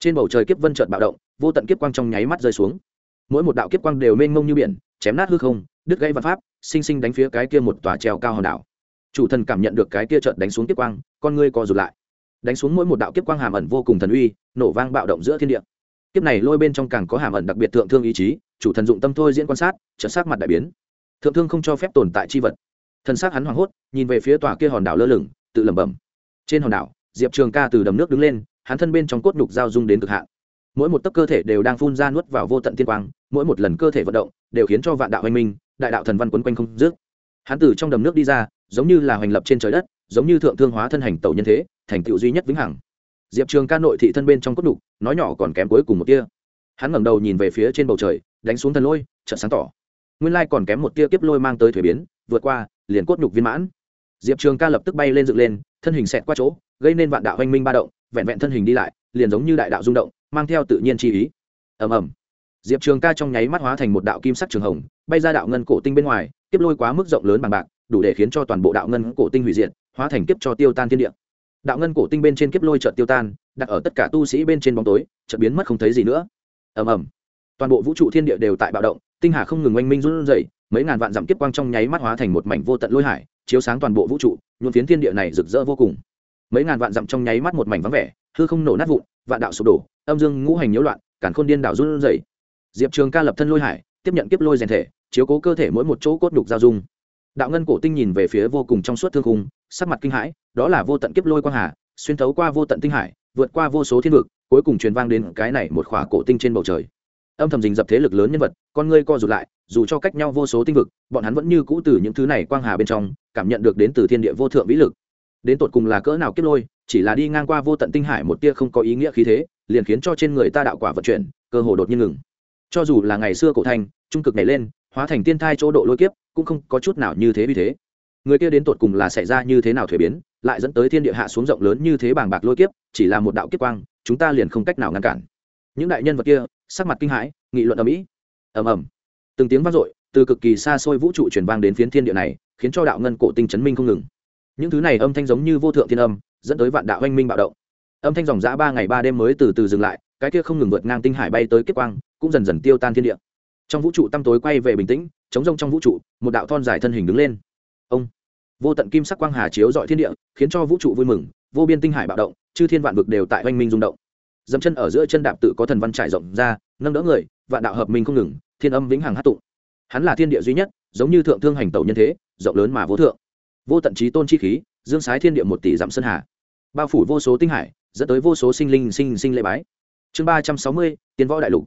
Trên bầu trời kiếp vân chợt bạo động, vô tận kiếp quang trong nháy mắt rơi xuống. Mỗi một đạo kiếp quang đều mênh mông như biển, chém nát hư không, đứt gãy văn pháp, sinh sinh đánh phía cái kia một tòa treo cao hòn đảo. Chủ thần cảm nhận được cái kia chợt đánh xuống kiếp quang, con ngươi co rụt lại. Đánh xuống mỗi một đạo kiếp quang hàm ẩn vô cùng thần uy, nổ vang bạo động giữa thiên địa. Kiếp này lôi bên trong càng có hàm ẩn đặc biệt thượng thương ý chí, chủ thần dụng tâm thôi diễn quan sát trợ sát mặt đại biến. Thượng thương không cho phép tồn tại chi vật thần xác hắn hoảng hốt, nhìn về phía tòa kia hòn đảo lơ lửng, tự lẩm bẩm. Trên hòn đảo, diệp trường ca từ đầm nước đứng lên, hắn thân bên trong cốt nhục giao dung đến cực hạn. Mỗi một tấc cơ thể đều đang phun ra nuốt vào vô tận tiên quang, mỗi một lần cơ thể vận động, đều khiến cho vạn đạo hoành minh, đại đạo thần văn quấn quanh không dứt. Hắn từ trong đầm nước đi ra, giống như là hoành lập trên trời đất, giống như thượng thương hóa thân hành tẩu nhân thế, thành tựu duy nhất vĩnh hằng. Diệp trường ca nội thị thân bên trong cốt đục nói nhỏ còn kém cuối cùng một tia. Hắn ngẩng đầu nhìn về phía trên bầu trời, đánh xuống thần lôi trận sáng tỏ. Nguyên lai còn kém một tia kiếp lôi mang tới thuế biến, vượt qua liền cốt nhục viên mãn. Diệp trường ca lập tức bay lên dựng lên, thân hình xẹt qua chỗ, gây nên vạn đạo oanh minh ba động, vẹn vẹn thân hình đi lại, liền giống như đại đạo rung động, mang theo tự nhiên chi ý. Ầm ầm. Diệp trường ca trong nháy mắt hóa thành một đạo kim sắc trường hồng, bay ra đạo ngân cổ tinh bên ngoài, tiếp lôi quá mức rộng lớn bằng bạc, đủ để khiến cho toàn bộ đạo ngân cổ tinh hủy diệt, hóa thành kiếp cho tiêu tan thiên địa. Đạo ngân cổ tinh bên trên kiếp lôi chợt tiêu tan, đặt ở tất cả tu sĩ bên trên bóng tối, chợt biến mất không thấy gì nữa. Ầm ầm. Toàn bộ vũ trụ thiên địa đều tại bạo động, tinh hà không ngừng oanh minh run rẩy mấy ngàn vạn dặm kiếp quang trong nháy mắt hóa thành một mảnh vô tận lôi hải, chiếu sáng toàn bộ vũ trụ nhuộn phiến thiên địa này rực rỡ vô cùng. Mấy ngàn vạn dặm trong nháy mắt một mảnh vắng vẻ, hư không nổ nát vụn, vạn đạo sụp đổ, âm dương ngũ hành nhiễu loạn cản khôn điên đảo run rẩy. Diệp trường ca lập thân lôi hải, tiếp nhận kiếp lôi rèn thể, chiếu cố cơ thể mỗi một chỗ cốt đục giao dung. Đạo ngân cổ tinh nhìn về phía vô cùng trong suốt thương khung, sắc mặt kinh hãi, đó là vô tận kiếp lôi quang hà, xuyên thấu qua vô tận tinh hải, vượt qua vô số thiên vực, cuối cùng truyền vang đến cái này một khỏa cổ tinh trên bầu trời. Âm thầm rình dập thế lực lớn nhân vật, con ngươi co rụt lại dù cho cách nhau vô số tinh vực, bọn hắn vẫn như cũ từ những thứ này quang hà bên trong, cảm nhận được đến từ thiên địa vô thượng vĩ lực. Đến tột cùng là cỡ nào kiếp lôi, chỉ là đi ngang qua vô tận tinh hải một tia không có ý nghĩa khí thế, liền khiến cho trên người ta đạo quả vận chuyển, cơ hồ đột nhiên ngừng. Cho dù là ngày xưa cổ thành, trung cực này lên, hóa thành tiên thai chỗ độ lôi kiếp, cũng không có chút nào như thế vì thế. Người kia đến tột cùng là xảy ra như thế nào thuế biến, lại dẫn tới thiên địa hạ xuống rộng lớn như thế bàng bạc lôi kiếp, chỉ là một đạo kiếp quang, chúng ta liền không cách nào ngăn cản. Những đại nhân vật kia, sắc mặt kinh hãi, nghị luận ở mỹ ầm ầm từng tiếng vang dội, từ cực kỳ xa xôi vũ trụ truyền vang đến phiến thiên địa này, khiến cho đạo ngân cổ tinh chấn minh không ngừng. Những thứ này âm thanh giống như vô thượng thiên âm, dẫn tới vạn đạo oanh minh bạo động. Âm thanh dòng dã ba ngày ba đêm mới từ từ dừng lại, cái kia không ngừng vượt ngang tinh hải bay tới kiếp quang, cũng dần dần tiêu tan thiên địa. Trong vũ trụ tăm tối quay về bình tĩnh, chống rông trong vũ trụ, một đạo thon dài thân hình đứng lên. Ông! Vô tận kim sắc quang hà chiếu dọi thiên địa, khiến cho vũ trụ vui mừng, vô biên tinh hải bạo động, chư thiên vạn vực đều tại oanh minh rung động. Dẫm chân ở giữa chân đạp tự có thần văn trải rộng ra, nâng đỡ người, vạn đạo hợp minh không ngừng thiên âm vĩnh hằng hát tụng. Hắn là thiên địa duy nhất, giống như thượng thương hành tẩu nhân thế, rộng lớn mà vô thượng. Vô tận trí tôn chi khí, dương sái thiên địa một tỷ dặm sơn hà. Bao phủ vô số tinh hải, dẫn tới vô số sinh linh sinh sinh lễ bái. Chương ba trăm sáu mươi tiến võ đại lục.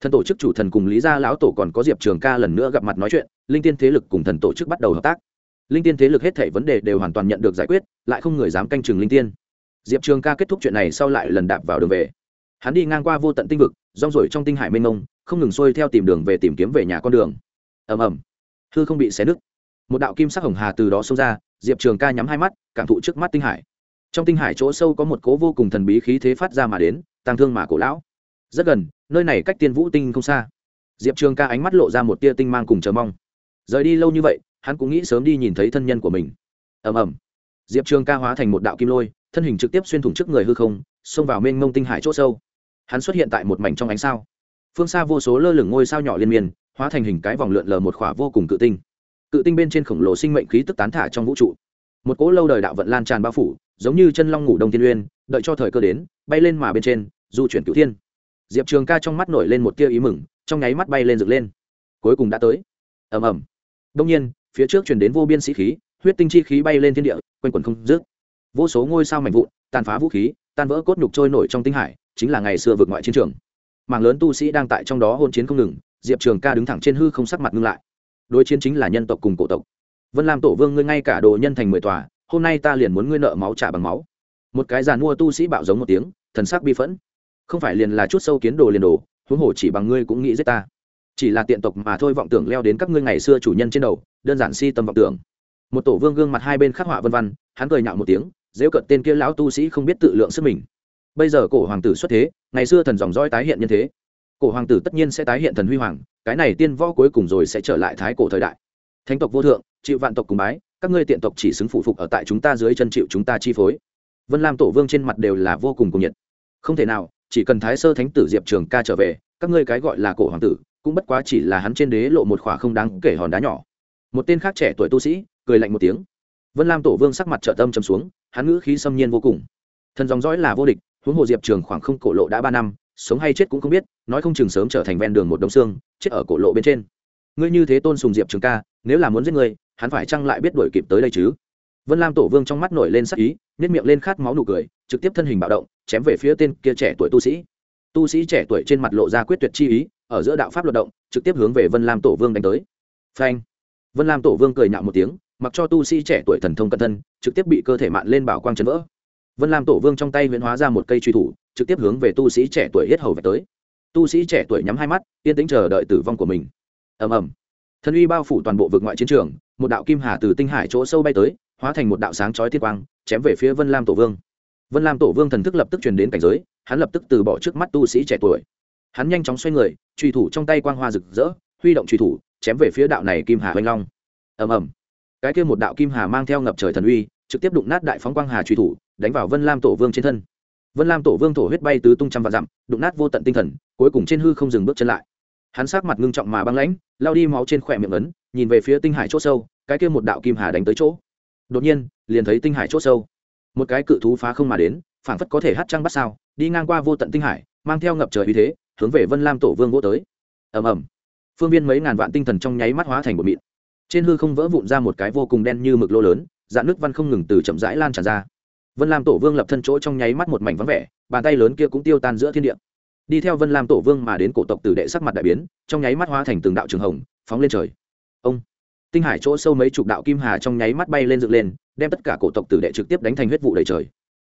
Thần tổ chức chủ thần cùng lý gia lão tổ còn có diệp trường ca lần nữa gặp mặt nói chuyện, linh tiên thế lực cùng thần tổ chức bắt đầu hợp tác. Linh tiên thế lực hết thể vấn đề đều hoàn toàn nhận được giải quyết, lại không người dám canh chừng linh tiên. Diệp trường ca kết thúc chuyện này sau lại lần đạp vào đường về. Hắn đi ngang qua vô tận tinh vực rong rổi trong tinh hải mênh mông, không ngừng xuôi theo tìm đường về tìm kiếm về nhà con đường. Ầm ầm. Hư không bị xé nứt. Một đạo kim sắc hồng hà từ đó xông ra, diệp trường ca nhắm hai mắt, cảm thụ trước mắt tinh hải. Trong tinh hải chỗ sâu có một cố vô cùng thần bí khí thế phát ra mà đến tăng thương mà cổ lão. Rất gần, nơi này cách tiên vũ tinh không xa. Diệp trường ca ánh mắt lộ ra một tia tinh mang cùng chờ mong. Rời đi lâu như vậy, hắn cũng nghĩ sớm đi nhìn thấy thân nhân của mình. Ầm ầm. Diệp trường ca hóa thành một đạo kim lôi, thân hình trực tiếp xuyên thủng trước người hư không, xông vào mênh mông tinh hải chỗ sâu hắn xuất hiện tại một mảnh trong ánh sao. Phương xa vô số lơ lửng ngôi sao nhỏ liên miên, hóa thành hình cái vòng lượn lờ một khỏa vô cùng cự tinh. Cự tinh bên trên khổng lồ sinh mệnh khí tức tán thả trong vũ trụ. Một cỗ lâu đời đạo vận lan tràn bao phủ, giống như chân long ngủ đông thiên uyên, đợi cho thời cơ đến, bay lên mà bên trên, du chuyển cửu thiên. Diệp trường ca trong mắt nổi lên một tia ý mừng, trong nháy mắt bay lên dựng lên. Cuối cùng đã tới. Ầm ầm. Đông nhiên, phía trước chuyển đến vô biên sĩ khí, huyết tinh chi khí bay lên thiên địa, quanh quẩn không dứt. Vô số ngôi sao mạnh vụn, tàn phá vũ khí, tan vỡ cốt nhục trôi nổi trong tinh hải chính là ngày xưa vượt ngoại chiến trường. Mảng lớn tu sĩ đang tại trong đó hôn chiến không ngừng, diệp trường ca đứng thẳng trên hư không sắc mặt ngưng lại. Đối chiến chính là nhân tộc cùng cổ tộc. Vân lam tổ vương ngươi ngay cả đồ nhân thành mười tòa, hôm nay ta liền muốn ngươi nợ máu trả bằng máu. Một cái giàn mua tu sĩ bạo giống một tiếng, thần sắc bi phẫn. Không phải liền là chút sâu kiến đồ liền đồ, huống hồ chỉ bằng ngươi cũng nghĩ giết ta. Chỉ là tiện tộc mà thôi vọng tưởng leo đến các ngươi ngày xưa chủ nhân trên đầu, đơn giản si tâm vọng tưởng. Một tổ vương gương mặt hai bên khắc họa vân văn hắn cười nhạo một tiếng dễu cận tên kia lão tu sĩ không biết tự lượng sức mình bây giờ cổ hoàng tử xuất thế, ngày xưa thần dòng dõi tái hiện nhân thế. Cổ hoàng tử tất nhiên sẽ tái hiện thần huy hoàng, cái này tiên võ cuối cùng rồi sẽ trở lại thái cổ thời đại. Thánh tộc vô thượng, chịu vạn tộc cùng bái, các ngươi tiện tộc chỉ xứng phụ phục ở tại chúng ta dưới chân chịu chúng ta chi phối. Vân lam tổ vương trên mặt đều là vô cùng cùng nhiệt. Không thể nào, chỉ cần thái sơ thánh tử diệp trường ca trở về, các ngươi cái gọi là cổ hoàng tử, cũng bất quá chỉ là hắn trên đế lộ một khỏa không đáng kể hòn đá nhỏ. Một tên khác trẻ tuổi tu sĩ, cười lạnh một tiếng. Vân lam tổ vương sắc mặt trợ tâm trầm xuống, hắn ngữ khí xâm nhiên vô cùng. Thần dòng dõi là vô địch huống hồ diệp trường khoảng không cổ lộ đã ba năm, sống hay chết cũng không biết, nói không chừng sớm trở thành ven đường một đống xương, chết ở cổ lộ bên trên. Ngươi như thế tôn sùng diệp trường ca, nếu là muốn giết người hắn phải chăng lại biết đuổi kịp tới đây chứ? Vân lam tổ vương trong mắt nổi lên sắc ý nếp miệng lên khát máu nụ cười, trực tiếp thân hình bạo động, chém về phía tên kia trẻ tuổi tu sĩ. Tu sĩ trẻ tuổi trên mặt lộ ra quyết tuyệt chi ý, ở giữa đạo pháp luật động, trực tiếp hướng về vân lam tổ vương đánh tới. Phanh! Vân lam tổ vương cười nhạo một tiếng, mặc cho tu sĩ trẻ tuổi thần thông cẩn thân, trực tiếp bị cơ thể mạn lên bảo quang chấn vỡ vân lam tổ vương trong tay huyễn hóa ra một cây truy thủ, trực tiếp hướng về tu sĩ trẻ tuổi hết hầu về tới. Tu sĩ trẻ tuổi nhắm hai mắt, yên tĩnh chờ đợi tử vong của mình. Ầm ầm. Thân uy bao phủ toàn bộ vực ngoại chiến trường, một đạo kim hà từ tinh hải chỗ sâu bay tới, hóa thành một đạo sáng chói thiên quang, chém về phía vân lam tổ vương. Vân lam tổ vương thần thức lập tức truyền đến cảnh giới, hắn lập tức từ bỏ trước mắt tu sĩ trẻ tuổi. Hắn nhanh chóng xoay người, truy thủ trong tay quang hoa rực rỡ, huy động truy thủ, chém về phía đạo này kim hà hoành long. Ầm ầm. Cái kia một đạo kim hà mang theo ngập trời thần uy, trực tiếp đụng nát đại phóng quang hà truy thủ đánh vào vân lam tổ vương trên thân. Vân lam tổ vương thổ huyết bay tứ tung trăm vạn dặm, đụng nát vô tận tinh thần, cuối cùng trên hư không dừng bước chân lại. Hắn sát mặt ngưng trọng mà băng lãnh lao đi máu trên khỏe miệng ấn, nhìn về phía tinh hải c h ỗ sâu, cái kia một đạo kim hà đánh tới chỗ. Đột nhiên, liền thấy tinh hải c h ỗ sâu. Một cái cự thú phá không mà đến, phảng phất có thể hát trăng bắt sao, đi ngang qua vô tận tinh hải, mang theo ngập trời uy thế, hướng về vân lam tổ vương vô tới. Ầm ầm. Phương viên mấy ngàn vạn tinh thần trong nháy mắt hóa thành bột mịn. Trên hư không vỡ vụn ra một cái vô cùng đen như mực lô lớn, dạn nước văn không ngừng từ chậm rãi lan tràn ra vân lam tổ vương lập thân chỗ trong nháy mắt một mảnh vắng vẻ, bàn tay lớn kia cũng tiêu tan giữa thiên địa. Đi theo vân lam tổ vương mà đến cổ tộc tử đệ sắc mặt đại biến, trong nháy mắt hóa thành từng đạo trường hồng, phóng lên trời. Ông! Tinh hải chỗ sâu mấy chục đạo kim hà trong nháy mắt bay lên dựng lên, đem tất cả cổ tộc tử đệ trực tiếp đánh thành huyết vụ đầy trời.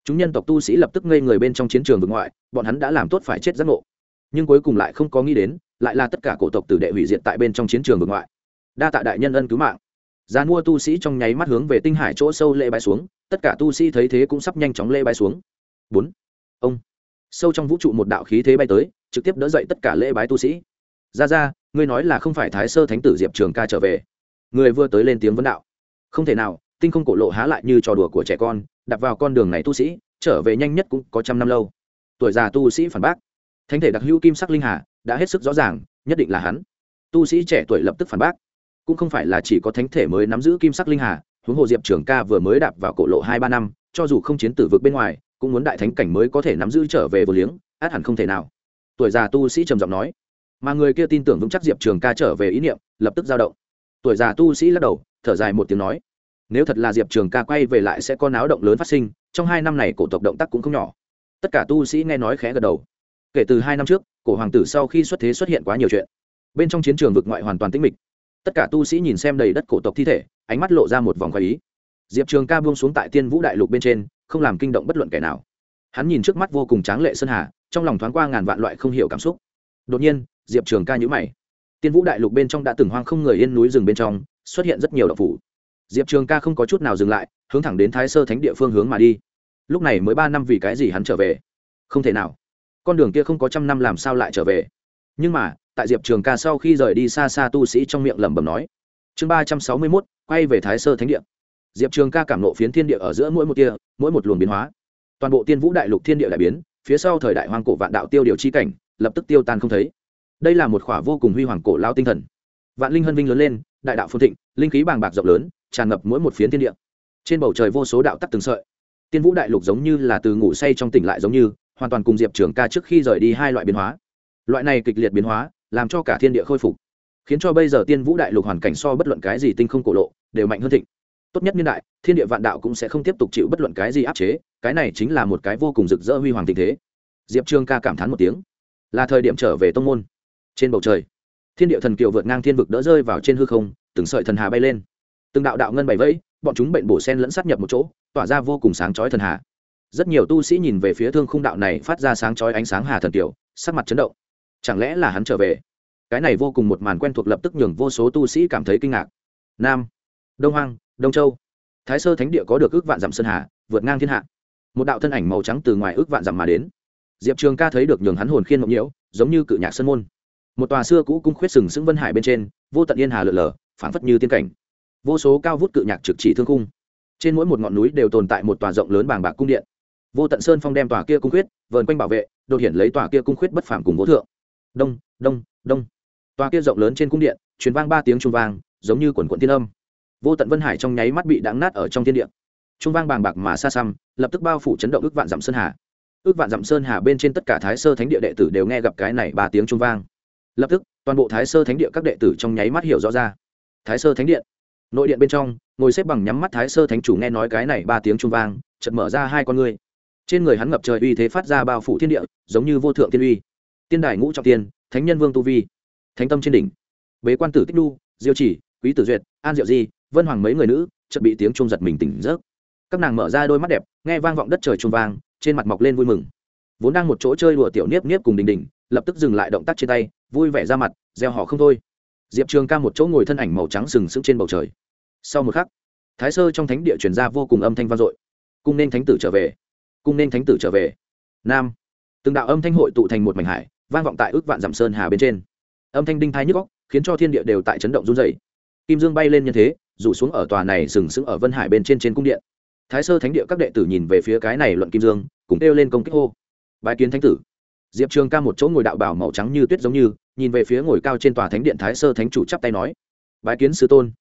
Chúng nhân tộc tu sĩ lập tức ngây người bên trong chiến trường vực ngoại, bọn hắn đã làm tốt phải chết giác ngộ. Nhưng cuối cùng lại không có nghĩ đến, lại là tất cả cổ tộc tử đệ hủy diệt tại bên trong chiến trường vực ngoại. Đa tạ đại nhân ân cứu mạng gian mua tu sĩ trong nháy mắt hướng về tinh hải chỗ sâu lễ bái xuống, tất cả tu sĩ thấy thế cũng sắp nhanh chóng lễ bái xuống. Bốn. Ông. Sâu trong vũ trụ một đạo khí thế bay tới, trực tiếp đỡ dậy tất cả lễ bái tu sĩ. Ra ra ngươi nói là không phải thái sơ thánh tử diệp trường ca trở về. Người vừa tới lên tiếng vấn đạo. Không thể nào, tinh không cổ lộ há lại như trò đùa của trẻ con đặt vào con đường này tu sĩ, trở về nhanh nhất cũng có trăm năm lâu. Tuổi già tu sĩ phản bác. Thánh thể đặc hữu kim sắc linh hà, đã hết sức rõ ràng, nhất định là hắn. Tu sĩ trẻ tuổi lập tức phản bác cũng không phải là chỉ có thánh thể mới nắm giữ kim sắc linh hà, huống hồ diệp trường ca vừa mới đạp vào cổ lộ hai ba năm, cho dù không chiến tử vực bên ngoài, cũng muốn đại thánh cảnh mới có thể nắm giữ trở về vô liếng, át hẳn không thể nào. Tuổi già tu sĩ trầm giọng nói. Mà người kia tin tưởng vững chắc diệp trường ca trở về ý niệm, lập tức giao động. Tuổi già tu sĩ lắc đầu, thở dài một tiếng nói. Nếu thật là diệp trường ca quay về lại sẽ có náo động lớn phát sinh, trong hai năm này cổ tộc động tác cũng không nhỏ. Tất cả tu sĩ nghe nói khẽ gật đầu. Kể từ hai năm trước, cổ hoàng tử sau khi xuất thế xuất hiện quá nhiều chuyện. Bên trong chiến trường vực ngoại hoàn toàn tĩnh mịch tất cả tu sĩ nhìn xem đầy đất cổ tộc thi thể, ánh mắt lộ ra một vòng khoái ý. Diệp trường ca buông xuống tại tiên vũ đại lục bên trên, không làm kinh động bất luận kẻ nào. Hắn nhìn trước mắt vô cùng tráng lệ sơn hà, trong lòng thoáng qua ngàn vạn loại không hiểu cảm xúc. Đột nhiên, diệp trường ca nhữ mày. Tiên vũ đại lục bên trong đã từng hoang không người yên núi rừng bên trong, xuất hiện rất nhiều đậu phủ. Diệp trường ca không có chút nào dừng lại, hướng thẳng đến thái sơ thánh địa phương hướng mà đi. Lúc này mới ba năm vì cái gì hắn trở về? Không thể nào. Con đường kia không có trăm năm làm sao lại trở về. Nhưng mà tại diệp trường ca sau khi rời đi xa xa tu sĩ trong miệng lẩm bẩm nói. Chương ba trăm sáu mươi mốt, quay về thái sơ thánh địa. Diệp trường ca cảm nộ phiến thiên địa ở giữa mỗi một tia, mỗi một luồng biến hóa. Toàn bộ tiên vũ đại lục thiên địa đại biến, phía sau thời đại hoang cổ vạn đạo tiêu điều chi cảnh, lập tức tiêu tan không thấy. Đây là một khỏa vô cùng huy hoàng cổ lao tinh thần. Vạn linh hân vinh lớn lên, đại đạo phồn thịnh, linh khí bàng bạc rộng lớn, tràn ngập mỗi một phiến thiên địa. Trên bầu trời vô số đạo tắc từng sợi. Tiên vũ đại lục giống như là từ ngủ say trong tỉnh lại giống như, hoàn toàn cùng diệp trường ca trước khi rời đi hai loại biến hóa. Loại này kịch liệt biến hóa làm cho cả thiên địa khôi phục, khiến cho bây giờ tiên vũ đại lục hoàn cảnh so bất luận cái gì tinh không cổ lộ đều mạnh hơn thịnh. Tốt nhất niên đại, thiên địa vạn đạo cũng sẽ không tiếp tục chịu bất luận cái gì áp chế, cái này chính là một cái vô cùng rực rỡ huy hoàng tình thế. Diệp Trương ca cảm thán một tiếng. Là thời điểm trở về tông môn. Trên bầu trời, thiên địa thần kiều vượt ngang thiên vực đỡ rơi vào trên hư không, từng sợi thần hà bay lên. Từng đạo đạo ngân bảy vẫy, bọn chúng bệnh bổ sen lẫn sát nhập một chỗ, tỏa ra vô cùng sáng chói thần hà. Rất nhiều tu sĩ nhìn về phía thương khung đạo này phát ra sáng chói ánh sáng hà thần kiều, sắc mặt chấn động chẳng lẽ là hắn trở về? Cái này vô cùng một màn quen thuộc lập tức nhường vô số tu sĩ cảm thấy kinh ngạc. Nam, đông hoang, đông châu. Thái sơ thánh địa có được ước vạn dặm sơn hà vượt ngang thiên hạ. Một đạo thân ảnh màu trắng từ ngoài ước vạn dặm mà đến. Diệp trường ca thấy được nhường hắn hồn khiên mộng nhiễu, giống như cự nhạc sơn môn. Một tòa xưa cũ cung khuyết sừng sững vân hải bên trên, vô tận yên hà lượn lờ, phảng phất như tiên cảnh. Vô số cao vút cự nhạc trực chỉ thương cung trên mỗi một ngọn núi đều tồn tại một tòa rộng lớn bàng bạc cung điện. Vô tận sơn phong đem tòa kia cung khuyết vờn quanh bảo vệ, đột hiển lấy tòa kia cung khuyết bất phàm cùng vô thượng đông đông đông. Tòa kia rộng lớn trên cung điện, truyền vang ba tiếng trung vang, giống như quần quận thiên âm. Vô tận vân hải trong nháy mắt bị đáng nát ở trong thiên địa. Trung vang bàng bạc mà xa xăm, lập tức bao phủ chấn động ước vạn dặm sơn hà. Ước vạn dặm sơn hà bên trên tất cả thái sơ thánh địa đệ tử đều nghe gặp cái này ba tiếng trung vang. Lập tức, toàn bộ thái sơ thánh địa các đệ tử trong nháy mắt hiểu rõ ra. Thái sơ thánh điện. Nội điện bên trong, ngồi xếp bằng nhắm mắt thái sơ thánh chủ nghe nói cái này ba tiếng trung vang, chợt mở ra hai con ngươi. Trên người hắn ngập trời uy thế phát ra bao phủ thiên địa, giống như vô thượng thiên uy tiên đài ngũ trọng tiên thánh nhân vương tu vi thánh tâm trên đỉnh. Bế quan tử tích nu, diêu chỉ quý tử duyệt an diệu di vân hoàng mấy người nữ chợt bị tiếng trung giật mình tỉnh giấc. Các nàng mở ra đôi mắt đẹp nghe vang vọng đất trời trung vang trên mặt mọc lên vui mừng. Vốn đang một chỗ chơi đùa tiểu niếp niếp cùng đình đình lập tức dừng lại động tác trên tay vui vẻ ra mặt gieo họ không thôi. Diệp trường ca một chỗ ngồi thân ảnh màu trắng sừng sững trên bầu trời. Sau một khắc thái sơ trong thánh địa truyền ra vô cùng âm thanh vang dội. Cung nên thánh tử trở về cung nên thánh tử trở về. Nam từng đạo âm thanh hội tụ thành một mảnh hải vang vọng tại ước vạn dặm sơn hà bên trên. Âm thanh đinh thai nhức góc khiến cho thiên địa đều tại chấn động run dày kim dương bay lên như thế, rủ xuống ở tòa này sừng sững ở vân hải bên trên trên cung điện. Thái sơ thánh địa các đệ tử nhìn về phía cái này luận kim dương, cùng kêu lên công kích hô. Bái kiến thánh tử. Diệp trường ca một chỗ ngồi đạo bảo màu trắng như tuyết giống như, nhìn về phía ngồi cao trên tòa thánh điện thái sơ thánh chủ chắp tay nói. Bái kiến sư tôn.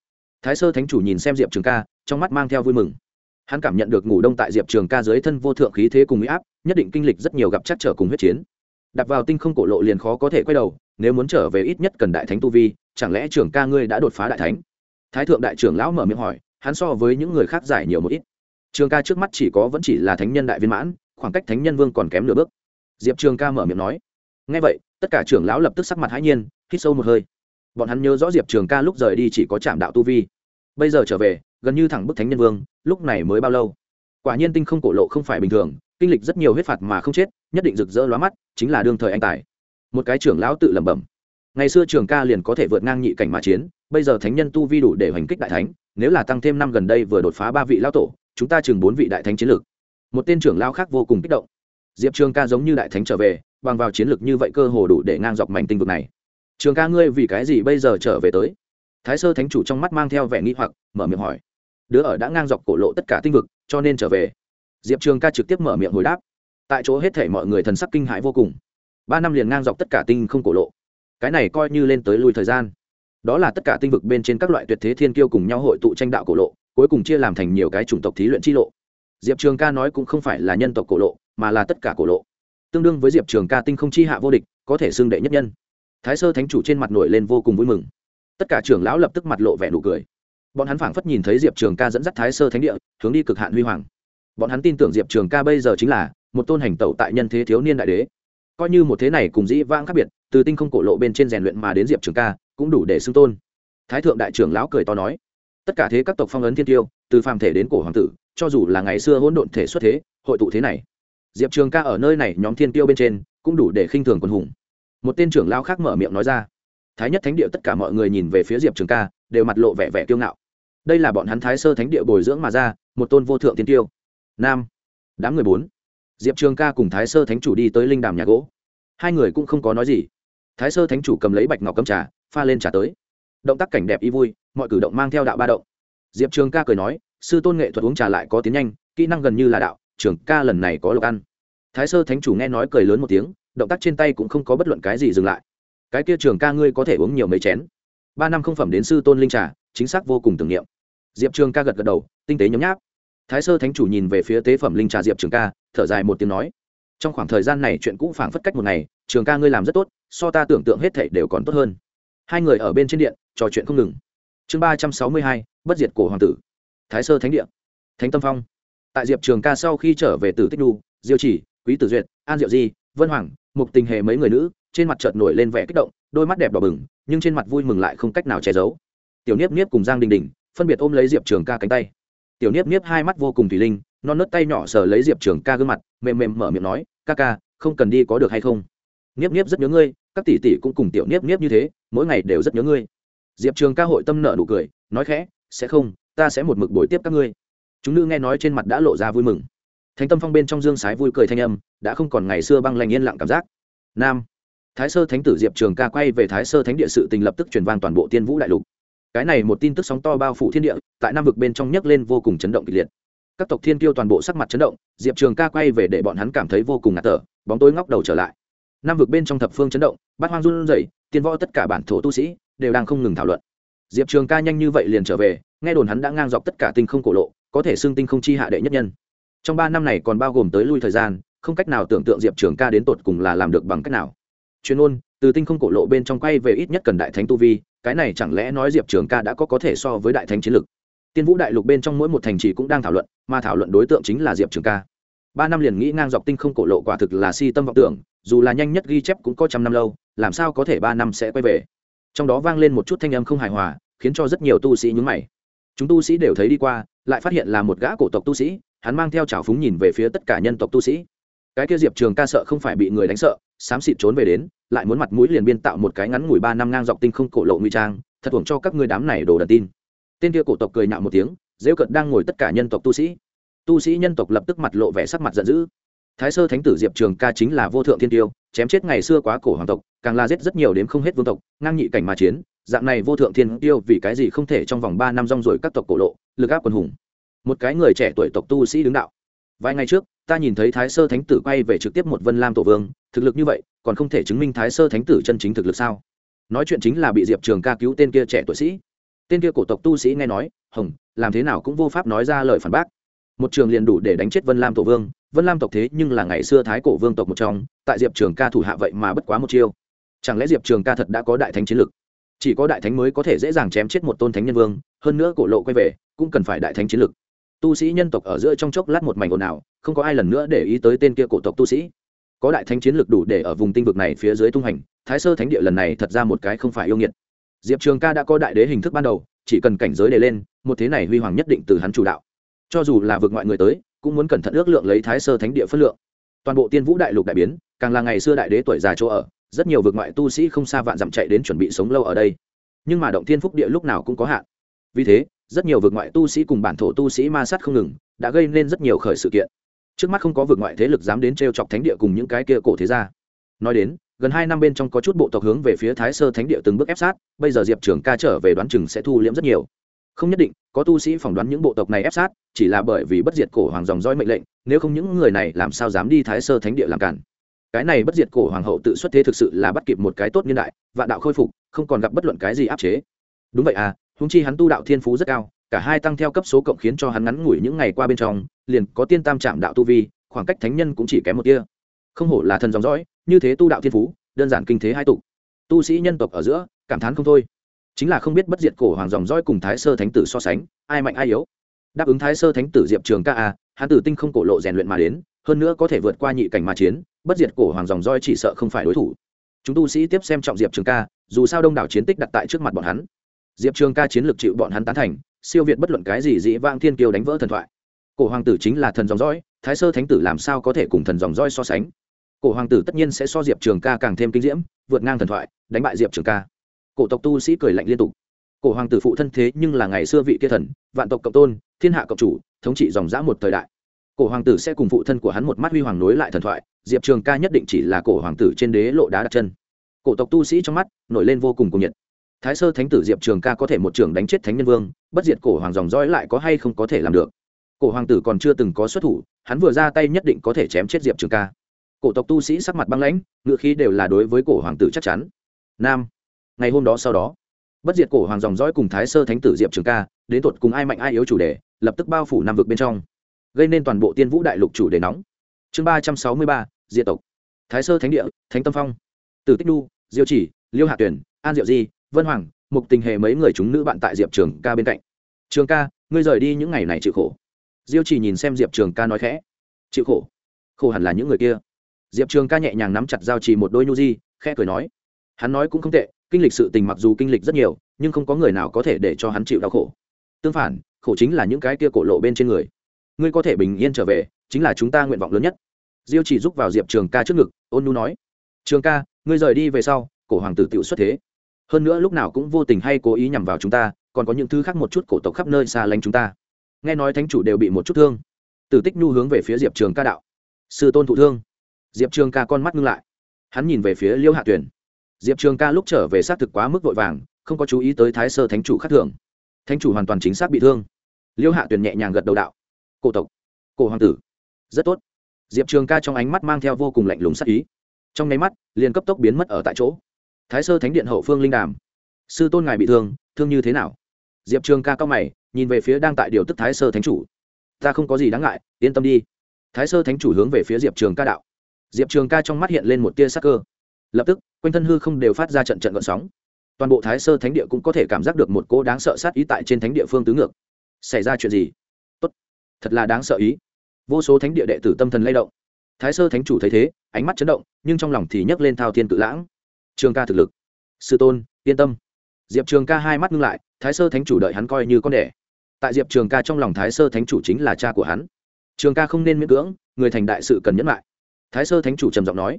Thái sơ thánh chủ nhìn xem diệp trường ca, trong mắt mang theo vui mừng. Hắn cảm nhận được ngủ đông tại diệp trường ca dưới thân vô thượng khí thế cùng huy áp, nhất định kinh lịch rất nhiều gặp chắc trở cùng huyết chiến đặt vào tinh không cổ lộ liền khó có thể quay đầu, nếu muốn trở về ít nhất cần đại thánh tu vi, chẳng lẽ trường ca ngươi đã đột phá đại thánh? Thái thượng đại trưởng lão mở miệng hỏi, hắn so với những người khác giải nhiều một ít. Trường ca trước mắt chỉ có vẫn chỉ là thánh nhân đại viên mãn, khoảng cách thánh nhân vương còn kém nửa bước. Diệp trường ca mở miệng nói. Ngay vậy, tất cả trưởng lão lập tức sắc mặt hãi nhiên, hít sâu một hơi. Bọn hắn nhớ rõ diệp trường ca lúc rời đi chỉ có trạm đạo tu vi. Bây giờ trở về, gần như thẳng bức thánh nhân vương, lúc này mới bao lâu? Quả nhiên tinh không cổ lộ không phải bình thường kinh lịch rất nhiều huyết phạt mà không chết, nhất định rực rỡ lóa mắt, chính là đương thời anh tài. Một cái trưởng lão tự lẩm bẩm. Ngày xưa trường ca liền có thể vượt ngang nhị cảnh mà chiến, bây giờ thánh nhân tu vi đủ để hoành kích đại thánh, nếu là tăng thêm năm gần đây vừa đột phá ba vị lão tổ, chúng ta chừng bốn vị đại thánh chiến lược. Một tên trưởng lão khác vô cùng kích động. Diệp trường ca giống như đại thánh trở về, bằng vào chiến lược như vậy cơ hồ đủ để ngang dọc mảnh tinh vực này. Trường ca ngươi vì cái gì bây giờ trở về tới? Thái sơ thánh chủ trong mắt mang theo vẻ nghi hoặc, mở miệng hỏi. Đứa ở đã ngang dọc cổ lộ tất cả tinh vực, cho nên trở về diệp trường ca trực tiếp mở miệng hồi đáp. Tại chỗ hết thể mọi người thần sắc kinh hãi vô cùng. Ba năm liền ngang dọc tất cả tinh không cổ lộ. Cái này coi như lên tới lui thời gian. Đó là tất cả tinh vực bên trên các loại tuyệt thế thiên kiêu cùng nhau hội tụ tranh đạo cổ lộ, cuối cùng chia làm thành nhiều cái chủng tộc thí luyện chi lộ. Diệp trường ca nói cũng không phải là nhân tộc cổ lộ, mà là tất cả cổ lộ. Tương đương với diệp trường ca tinh không chi hạ vô địch, có thể xưng đệ nhất nhân. Thái sơ thánh chủ trên mặt nổi lên vô cùng vui mừng. Tất cả trưởng lão lập tức mặt lộ vẻ nụ cười. Bọn hắn phảng phất nhìn thấy diệp trường ca dẫn dắt thái sơ thánh địa, hướng đi cực hạn huy hoàng bọn hắn tin tưởng diệp trường ca bây giờ chính là một tôn hành tẩu tại nhân thế thiếu niên đại đế. Coi như một thế này cùng dĩ vãng khác biệt, từ tinh không cổ lộ bên trên rèn luyện mà đến diệp trường ca cũng đủ để xưng tôn. Thái thượng đại trưởng lão cười to nói, tất cả thế các tộc phong ấn thiên tiêu, từ phàm thể đến cổ hoàng tử, cho dù là ngày xưa hỗn độn thể xuất thế, hội tụ thế này, diệp trường ca ở nơi này nhóm thiên tiêu bên trên cũng đủ để khinh thường quân hùng. Một tên trưởng lao khác mở miệng nói ra. Thái nhất thánh địa tất cả mọi người nhìn về phía diệp trường ca, đều mặt lộ vẻ vẻ kiêu ngạo. Đây là bọn hắn thái sơ thánh địa bồi dưỡng mà ra, một tôn vô thượng tiên tiêu nam. Đám người bốn. Diệp trường ca cùng thái sơ thánh chủ đi tới linh đàm nhà gỗ. Hai người cũng không có nói gì. Thái sơ thánh chủ cầm lấy bạch ngọc cầm trà, pha lên trà tới. Động tác cảnh đẹp y vui, mọi cử động mang theo đạo ba động. Diệp trường ca cười nói, sư tôn nghệ thuật uống trà lại có tiến nhanh, kỹ năng gần như là đạo, trường ca lần này có lộc ăn. Thái sơ thánh chủ nghe nói cười lớn một tiếng, động tác trên tay cũng không có bất luận cái gì dừng lại. Cái kia trường ca ngươi có thể uống nhiều mấy chén? Ba năm không phẩm đến sư tôn linh trà, chính xác vô cùng tưởng niệm. Diệp trường ca gật gật đầu, tinh tế nhấm nháp thái sơ thánh chủ nhìn về phía tế phẩm linh trà diệp trường ca, thở dài một tiếng nói, trong khoảng thời gian này chuyện cũ phảng phất cách một ngày, trường ca ngươi làm rất tốt, so ta tưởng tượng hết thảy đều còn tốt hơn. Hai người ở bên trên điện, trò chuyện không ngừng. Chương ba trăm sáu mươi hai, bất diệt cổ hoàng tử. Thái sơ thánh điện thánh tâm phong. Tại diệp trường ca sau khi trở về từ tích đu diêu chỉ, quý tử duyệt, an diệu di, vân hoàng, mục tình hề mấy người nữ, trên mặt chợt nổi lên vẻ kích động, đôi mắt đẹp đỏ bừng, nhưng trên mặt vui mừng lại không cách nào che giấu. Tiểu niếp niếp cùng giang đình đình, phân biệt ôm lấy diệp trường ca cánh tay tiểu niếp niếp hai mắt vô cùng thủy linh, non nớt tay nhỏ sờ lấy diệp trường ca gương mặt, mềm mềm mở miệng nói, ca ca, không cần đi có được hay không? Niếp niếp rất nhớ ngươi, các tỷ tỷ cũng cùng tiểu niếp niếp như thế, mỗi ngày đều rất nhớ ngươi. Diệp trường ca hội tâm nợ nụ cười, nói khẽ, sẽ không, ta sẽ một mực buổi tiếp các ngươi. Chúng nữ nghe nói trên mặt đã lộ ra vui mừng. Thánh tâm phong bên trong dương sái vui cười thanh âm, đã không còn ngày xưa băng lành yên lặng cảm giác. Nam. Thái sơ thánh tử diệp trường ca quay về thái sơ thánh địa sự tình lập tức truyền vang toàn bộ tiên vũ đại lục cái này một tin tức sóng to bao phủ thiên địa, tại nam vực bên trong nhấc lên vô cùng chấn động kịch liệt. Các tộc thiên tiêu toàn bộ sắc mặt chấn động, diệp trường ca quay về để bọn hắn cảm thấy vô cùng ngạt thở, bóng tối ngóc đầu trở lại. Nam vực bên trong thập phương chấn động, bát hoang run rẩy tiên võ tất cả bản thổ tu sĩ đều đang không ngừng thảo luận. Diệp trường ca nhanh như vậy liền trở về, nghe đồn hắn đã ngang dọc tất cả tinh không cổ lộ, có thể xưng tinh không chi hạ đệ nhất nhân. Trong ba năm này còn bao gồm tới lui thời gian, không cách nào tưởng tượng diệp trường ca đến tột cùng là làm được bằng cách nào. Chuyên ôn từ tinh không cổ lộ bên trong quay về ít nhất cần đại thánh tu vi, cái này chẳng lẽ nói diệp trường ca đã có có thể so với đại thánh chiến lực? Tiên vũ đại lục bên trong mỗi một thành trì cũng đang thảo luận, mà thảo luận đối tượng chính là diệp trường ca. Ba năm liền nghĩ ngang dọc tinh không cổ lộ quả thực là si tâm vọng tưởng, dù là nhanh nhất ghi chép cũng có trăm năm lâu, làm sao có thể ba năm sẽ quay về? Trong đó vang lên một chút thanh âm không hài hòa, khiến cho rất nhiều tu sĩ nhúng mày. Chúng tu sĩ đều thấy đi qua, lại phát hiện là một gã cổ tộc tu sĩ, hắn mang theo trào phúng nhìn về phía tất cả nhân tộc tu sĩ cái kia diệp trường ca sợ không phải bị người đánh sợ, xám xịt trốn về đến, lại muốn mặt mũi liền biên tạo một cái ngắn ngủi ba năm ngang dọc tinh không cổ lộ nguy trang, thật thuồng cho các ngươi đám này đồ đần tin. Tên kia cổ tộc cười nhạo một tiếng dễu cận đang ngồi tất cả nhân tộc tu sĩ. Tu sĩ nhân tộc lập tức mặt lộ vẻ sắc mặt giận dữ. Thái sơ thánh tử diệp trường ca chính là vô thượng thiên tiêu, chém chết ngày xưa quá cổ hoàng tộc, càng là giết rất nhiều đến không hết vương tộc, ngang nhị cảnh mà chiến, dạng này vô thượng thiên tiêu vì cái gì không thể trong vòng ba năm rong rồi các tộc cổ lộ, lực áp quần hùng. Một cái người trẻ tuổi tộc tu sĩ đứng đạo. Vài ngày trước ta nhìn thấy thái sơ thánh tử quay về trực tiếp một vân lam tổ vương, thực lực như vậy, còn không thể chứng minh thái sơ thánh tử chân chính thực lực sao? Nói chuyện chính là bị diệp trường ca cứu tên kia trẻ tuổi sĩ. Tên kia cổ tộc tu sĩ nghe nói, hồng, làm thế nào cũng vô pháp nói ra lời phản bác. Một trường liền đủ để đánh chết vân lam tổ vương. Vân lam tộc thế nhưng là ngày xưa thái cổ vương tộc một trong, tại diệp trường ca thủ hạ vậy mà bất quá một chiêu. Chẳng lẽ diệp trường ca thật đã có đại thánh chiến lực? Chỉ có đại thánh mới có thể dễ dàng chém chết một tôn thánh nhân vương, hơn nữa cổ lộ quay về, cũng cần phải đại thánh chiến lực. Tu sĩ nhân tộc ở giữa trong chốc lát một mảnh ồn ào không có ai lần nữa để ý tới tên kia cổ tộc tu sĩ. Có đại thánh chiến lực đủ để ở vùng tinh vực này phía dưới tung hành, thái sơ thánh địa lần này thật ra một cái không phải yêu nghiệt. Diệp trường ca đã có đại đế hình thức ban đầu, chỉ cần cảnh giới đề lên, một thế này huy hoàng nhất định từ hắn chủ đạo. Cho dù là vượt ngoại người tới, cũng muốn cẩn thận ước lượng lấy thái sơ thánh địa phất lượng. Toàn bộ tiên vũ đại lục đại biến, càng là ngày xưa đại đế tuổi già chỗ ở, rất nhiều vượt ngoại tu sĩ không xa vạn dặm chạy đến chuẩn bị sống lâu ở đây. Nhưng mà động thiên phúc địa lúc nào cũng có hạn. Vì thế, rất nhiều vượt ngoại tu sĩ cùng bản thổ tu sĩ ma sát không ngừng, đã gây nên rất nhiều khởi sự kiện trước mắt không có vượt ngoại thế lực dám đến t r e o chọc thánh địa cùng những cái kia cổ thế gia. Nói đến, gần hai năm bên trong có chút bộ tộc hướng về phía thái sơ thánh địa từng bước ép sát, bây giờ diệp trường ca trở về đoán chừng sẽ thu liễm rất nhiều. Không nhất định, có tu sĩ phỏng đoán những bộ tộc này ép sát, chỉ là bởi vì bất diệt cổ hoàng dòng dõi mệnh lệnh, nếu không những người này làm sao dám đi thái sơ thánh địa làm cản. Cái này bất diệt cổ hoàng hậu tự xuất thế thực sự là bắt kịp một cái tốt niên đại, vạn đạo khôi phục, không còn gặp bất luận cái gì áp chế. Đúng vậy à húng chi hắn tu đạo thiên phú rất cao, cả hai tăng theo cấp số cộng khiến cho hắn ngắn ngủi những ngày qua bên trong liền có tiên tam trạm đạo tu vi, khoảng cách thánh nhân cũng chỉ kém một tia. Không hổ là thần dòng dõi, như thế tu đạo thiên phú, đơn giản kinh thế hai tục tu sĩ nhân tộc ở giữa, cảm thán không thôi. Chính là không biết bất diệt cổ hoàng dòng dõi cùng thái sơ thánh tử so sánh, ai mạnh ai yếu. Đáp ứng thái sơ thánh tử diệp trường ca a, hắn tử tinh không cổ lộ rèn luyện mà đến, hơn nữa có thể vượt qua nhị cảnh mà chiến, bất diệt cổ hoàng dòng roi chỉ sợ không phải đối thủ. Chúng tu sĩ tiếp xem trọng diệp trường ca, dù sao đông đảo chiến tích đặt tại trước mặt bọn hắn. Diệp trường ca chiến lược chịu bọn hắn tán thành, siêu việt bất luận cái gì dĩ vang thiên kiêu đánh vỡ thần thoại cổ hoàng tử chính là thần dòng dõi, thái sơ thánh tử làm sao có thể cùng thần dòng dõi so sánh? Cổ hoàng tử tất nhiên sẽ so diệp trường ca càng thêm kinh diễm, vượt ngang thần thoại, đánh bại diệp trường ca. Cổ tộc tu sĩ cười lạnh liên tục. Cổ hoàng tử phụ thân thế nhưng là ngày xưa vị kia thần, vạn tộc cộng tôn, thiên hạ cộng chủ, thống trị dòng dã một thời đại. Cổ hoàng tử sẽ cùng phụ thân của hắn một mắt huy hoàng nối lại thần thoại, diệp trường ca nhất định chỉ là cổ hoàng tử trên đế lộ đá đặt chân. Cổ tộc tu sĩ trong mắt nổi lên vô cùng cuồng nhiệt. Thái sơ thánh tử diệp trường ca có thể một trường đánh chết thánh nhân vương, bất diệt cổ hoàng dòng dõi lại có hay không có thể làm được? Cổ hoàng tử còn chưa từng có xuất thủ, hắn vừa ra tay nhất định có thể chém chết diệp trường ca. Cổ tộc tu sĩ sắc mặt băng lãnh, ngựa khí đều là đối với cổ hoàng tử chắc chắn. Nam, ngày hôm đó sau đó, bất diệt cổ hoàng dòng dõi cùng thái sơ thánh tử diệp trường ca, đến tột cùng ai mạnh ai yếu chủ đề, lập tức bao phủ nam vực bên trong, gây nên toàn bộ tiên vũ đại lục chủ đề nóng. Chương ba trăm sáu mươi ba, diệt tộc. Thái sơ thánh địa, thánh tâm phong. Tử tích đu, diêu chỉ, liêu hạ tuyển, an diệu di, vân hoàng, mục tình hề mấy người chúng nữ bạn tại diệp trường ca bên cạnh. Trường ca, ngươi rời đi những ngày này chịu khổ diêu chỉ nhìn xem diệp trường ca nói khẽ. Chịu khổ. Khổ hẳn là những người kia. Diệp trường ca nhẹ nhàng nắm chặt giao trì một đôi nhu di khẽ cười nói. Hắn nói cũng không tệ, kinh lịch sự tình mặc dù kinh lịch rất nhiều, nhưng không có người nào có thể để cho hắn chịu đau khổ. Tương phản, khổ chính là những cái kia cổ lộ bên trên người. Ngươi có thể bình yên trở về, chính là chúng ta nguyện vọng lớn nhất. Diêu chỉ giúp vào diệp trường ca trước ngực, ôn nu nói. Trường ca, ngươi rời đi về sau, cổ hoàng tử tự xuất thế. Hơn nữa lúc nào cũng vô tình hay cố ý nhằm vào chúng ta, còn có những thứ khác một chút cổ tộc khắp nơi xa lánh chúng ta nghe nói thánh chủ đều bị một chút thương. Tử tích nhu hướng về phía diệp trường ca đạo. Sư tôn thụ thương. Diệp trường ca con mắt ngưng lại. Hắn nhìn về phía liêu hạ tuyển diệp trường ca lúc trở về xác thực quá mức vội vàng, không có chú ý tới thái sơ thánh chủ khắc thường. Thánh chủ hoàn toàn chính xác bị thương. Liêu hạ tuyển nhẹ nhàng gật đầu đạo. Cổ tộc. Cổ hoàng tử. Rất tốt. Diệp trường ca trong ánh mắt mang theo vô cùng lạnh lùng sắc ý. Trong nháy mắt, liền cấp tốc biến mất ở tại chỗ. Thái sơ thánh điện hậu phương linh đàm. Sư tôn ngài bị thương thương như thế nào? Diệp trường ca cao mày, nhìn về phía đang tại điều tức thái sơ thánh chủ. Ta không có gì đáng ngại, yên tâm đi. Thái sơ thánh chủ hướng về phía diệp trường ca đạo. Diệp trường ca trong mắt hiện lên một tia sắc cơ. Lập tức, quanh thân hư không đều phát ra trận trận gợn sóng. Toàn bộ thái sơ thánh địa cũng có thể cảm giác được một cỗ đáng sợ sát ý tại trên thánh địa phương tứ ngược. Xảy ra chuyện gì? Tốt. Thật là đáng sợ ý. Vô số thánh địa đệ tử tâm thần lay động. Thái sơ thánh chủ thấy thế, ánh mắt chấn động, nhưng trong lòng thì nhấc lên thao thiên cự lãng. Trường ca thực lực. Sư tôn, yên tâm. Diệp trường ca hai mắt ngưng lại thái sơ thánh chủ đợi hắn coi như con đẻ. Tại diệp trường ca trong lòng thái sơ thánh chủ chính là cha của hắn. Trường ca không nên miễn cưỡng, người thành đại sự cần nhẫn lại. Thái sơ thánh chủ trầm giọng nói,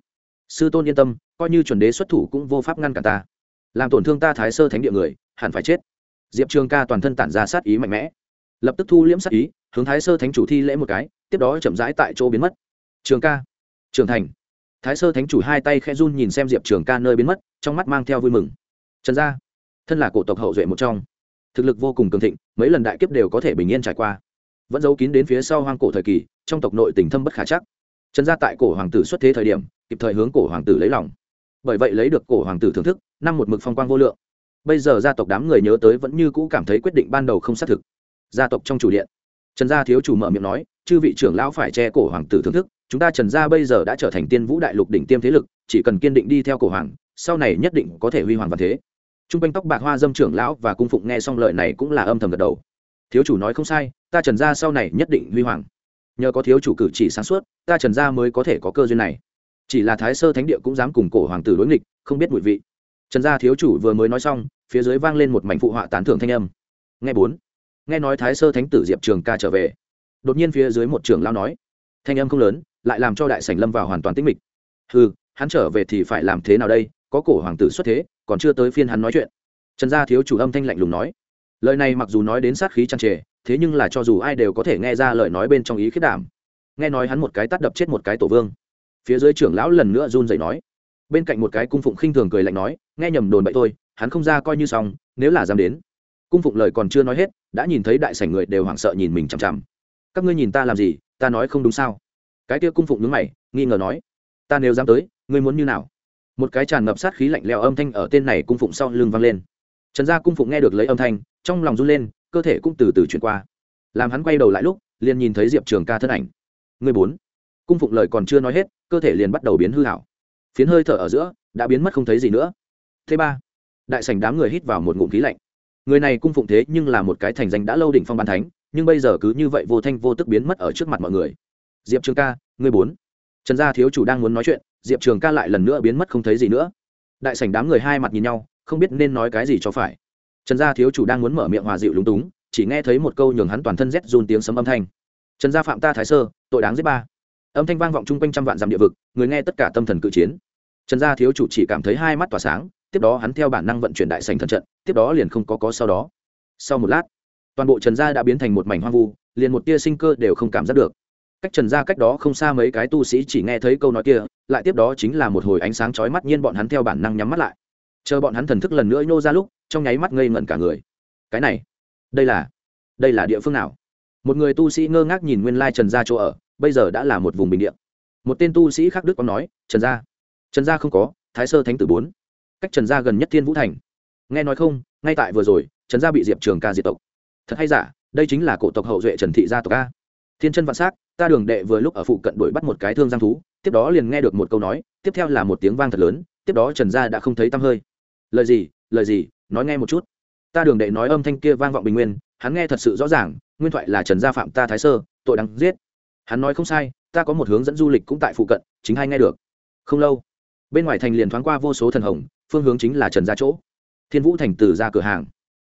sư tôn yên tâm, coi như chuẩn đế xuất thủ cũng vô pháp ngăn cả ta. Làm tổn thương ta thái sơ thánh địa người, hẳn phải chết. Diệp trường ca toàn thân tản ra sát ý mạnh mẽ. Lập tức thu liễm sát ý, hướng thái sơ thánh chủ thi lễ một cái, tiếp đó chậm rãi tại chỗ biến mất. Trường ca trường thành. Thái sơ thánh chủ hai tay khe run nhìn xem diệp trường ca nơi biến mất, trong mắt mang theo vui mừng. Trần gia, thân là cổ tộc hậu duệ một trong thực lực vô cùng cường thịnh, mấy lần đại kiếp đều có thể bình yên trải qua. Vẫn giấu kín đến phía sau hoang cổ thời kỳ, trong tộc nội tình thâm bất khả chắc. Trần gia tại cổ hoàng tử xuất thế thời điểm, kịp thời hướng cổ hoàng tử lấy lòng. Bởi vậy lấy được cổ hoàng tử thưởng thức, năm một mực phong quang vô lượng. Bây giờ gia tộc đám người nhớ tới vẫn như cũ cảm thấy quyết định ban đầu không xác thực. Gia tộc trong chủ điện. Trần gia thiếu chủ mở miệng nói, chư vị trưởng lão phải che cổ hoàng tử thưởng thức, chúng ta trần gia bây giờ đã trở thành tiên vũ đại lục đỉnh tiêm thế lực, chỉ cần kiên định đi theo cổ hoàng, sau này nhất định có thể huy hoàng và thế t r u n g quanh tóc bạc hoa dâm trưởng lão và cung phụng nghe xong lời này cũng là âm thầm gật đầu. Thiếu chủ nói không sai, ta trần gia sau này nhất định huy hoàng. Nhờ có thiếu chủ cử chỉ sáng suốt, ta trần gia mới có thể có cơ duyên này. Chỉ là thái sơ thánh địa cũng dám cùng cổ hoàng tử đối nghịch, không biết mùi vị. Trần gia thiếu chủ vừa mới nói xong, phía dưới vang lên một mảnh phụ họa tán thưởng thanh âm. Nghe bốn. Nghe nói thái sơ thánh tử diệp trường ca trở về. Đột nhiên phía dưới một trưởng lão nói. Thanh âm không lớn, lại làm cho đại sảnh lâm vào hoàn toàn tĩnh mịch. Hừ, hắn trở về thì phải làm thế nào đây? Có cổ hoàng tử xuất thế, còn chưa tới phiên hắn nói chuyện. Trần gia thiếu chủ âm thanh lạnh lùng nói. Lời này mặc dù nói đến sát khí chăn trề, thế nhưng là cho dù ai đều có thể nghe ra lời nói bên trong ý khiết đảm. Nghe nói hắn một cái tắt đập chết một cái tổ vương. Phía dưới trưởng lão lần nữa run rẩy nói. Bên cạnh một cái cung phụng khinh thường cười lạnh nói, nghe nhầm đồn bậy thôi, hắn không ra coi như xong, nếu là dám đến. Cung phụng lời còn chưa nói hết, đã nhìn thấy đại sảnh người đều hoảng sợ nhìn mình chằm chằm. Các ngươi nhìn ta làm gì, ta nói không đúng sao? Cái kia cung phụng nhướng mày, nghi ngờ nói, ta nếu dám tới, ngươi muốn như nào? Một cái tràn ngập sát khí lạnh lẽo âm thanh ở tên này cung phụng sau lưng vang lên. Trần gia cung phụng nghe được lấy âm thanh, trong lòng run lên, cơ thể cũng từ từ chuyển qua. Làm hắn quay đầu lại lúc, liền nhìn thấy diệp trường ca thân ảnh. Người bốn. Cung phụng lời còn chưa nói hết, cơ thể liền bắt đầu biến hư hảo. Phiến hơi thở ở giữa, đã biến mất không thấy gì nữa. Thứ ba. Đại sảnh đám người hít vào một ngụm khí lạnh. Người này cung phụng thế nhưng là một cái thành danh đã lâu đỉnh phong ban thánh, nhưng bây giờ cứ như vậy vô thanh vô tức biến mất ở trước mặt mọi người. Diệp trường ca, người bốn. Trần gia thiếu chủ đang muốn nói chuyện diệp trường ca lại lần nữa biến mất không thấy gì nữa đại sảnh đám người hai mặt nhìn nhau không biết nên nói cái gì cho phải trần gia thiếu chủ đang muốn mở miệng hòa dịu lúng túng chỉ nghe thấy một câu nhường hắn toàn thân rét run tiếng sấm âm thanh trần gia phạm ta thái sơ tội đáng giết ba âm thanh vang vọng chung quanh trăm vạn dặm địa vực người nghe tất cả tâm thần cự chiến trần gia thiếu chủ chỉ cảm thấy hai mắt tỏa sáng tiếp đó hắn theo bản năng vận chuyển đại sành thần trận tiếp đó liền không có có sau đó sau một lát toàn bộ trần gia đã biến thành một mảnh hoang vu liền một tia sinh cơ đều không cảm giác được cách trần gia cách đó không xa mấy cái tu sĩ chỉ nghe thấy câu nói kia, lại tiếp đó chính là một hồi ánh sáng chói mắt, nhiên bọn hắn theo bản năng nhắm mắt lại. Chờ bọn hắn thần thức lần nữa nhô ra lúc, trong nháy mắt ngây ngẩn cả người. Cái này, đây là đây là địa phương nào? Một người tu sĩ ngơ ngác nhìn nguyên lai trần gia chỗ ở, bây giờ đã là một vùng bình địa. Một tên tu sĩ khác đức có nói, trần gia trần gia không có, thái sơ thánh tử bốn. Cách trần gia gần nhất thiên vũ thành. Nghe nói không, ngay tại vừa rồi, trần gia bị diệp trường ca diệt tộc. Thật hay giả, đây chính là cổ tộc hậu duệ trần thị gia tộc a thiên chân vạn s á c ta đường đệ vừa lúc ở phụ cận đuổi bắt một cái thương giang thú, tiếp đó liền nghe được một câu nói, tiếp theo là một tiếng vang thật lớn, tiếp đó trần gia đã không thấy tăm hơi. Lời gì lời gì, nói nghe một chút. Ta đường đệ nói âm thanh kia vang vọng bình nguyên, hắn nghe thật sự rõ ràng, nguyên thoại là trần gia phạm ta thái sơ, tội đáng giết. Hắn nói không sai, ta có một hướng dẫn du lịch cũng tại phụ cận, chính hay nghe được? Không lâu, bên ngoài thành liền thoáng qua vô số thần hồng, phương hướng chính là trần gia chỗ. Thiên vũ thành từ ra cửa hàng.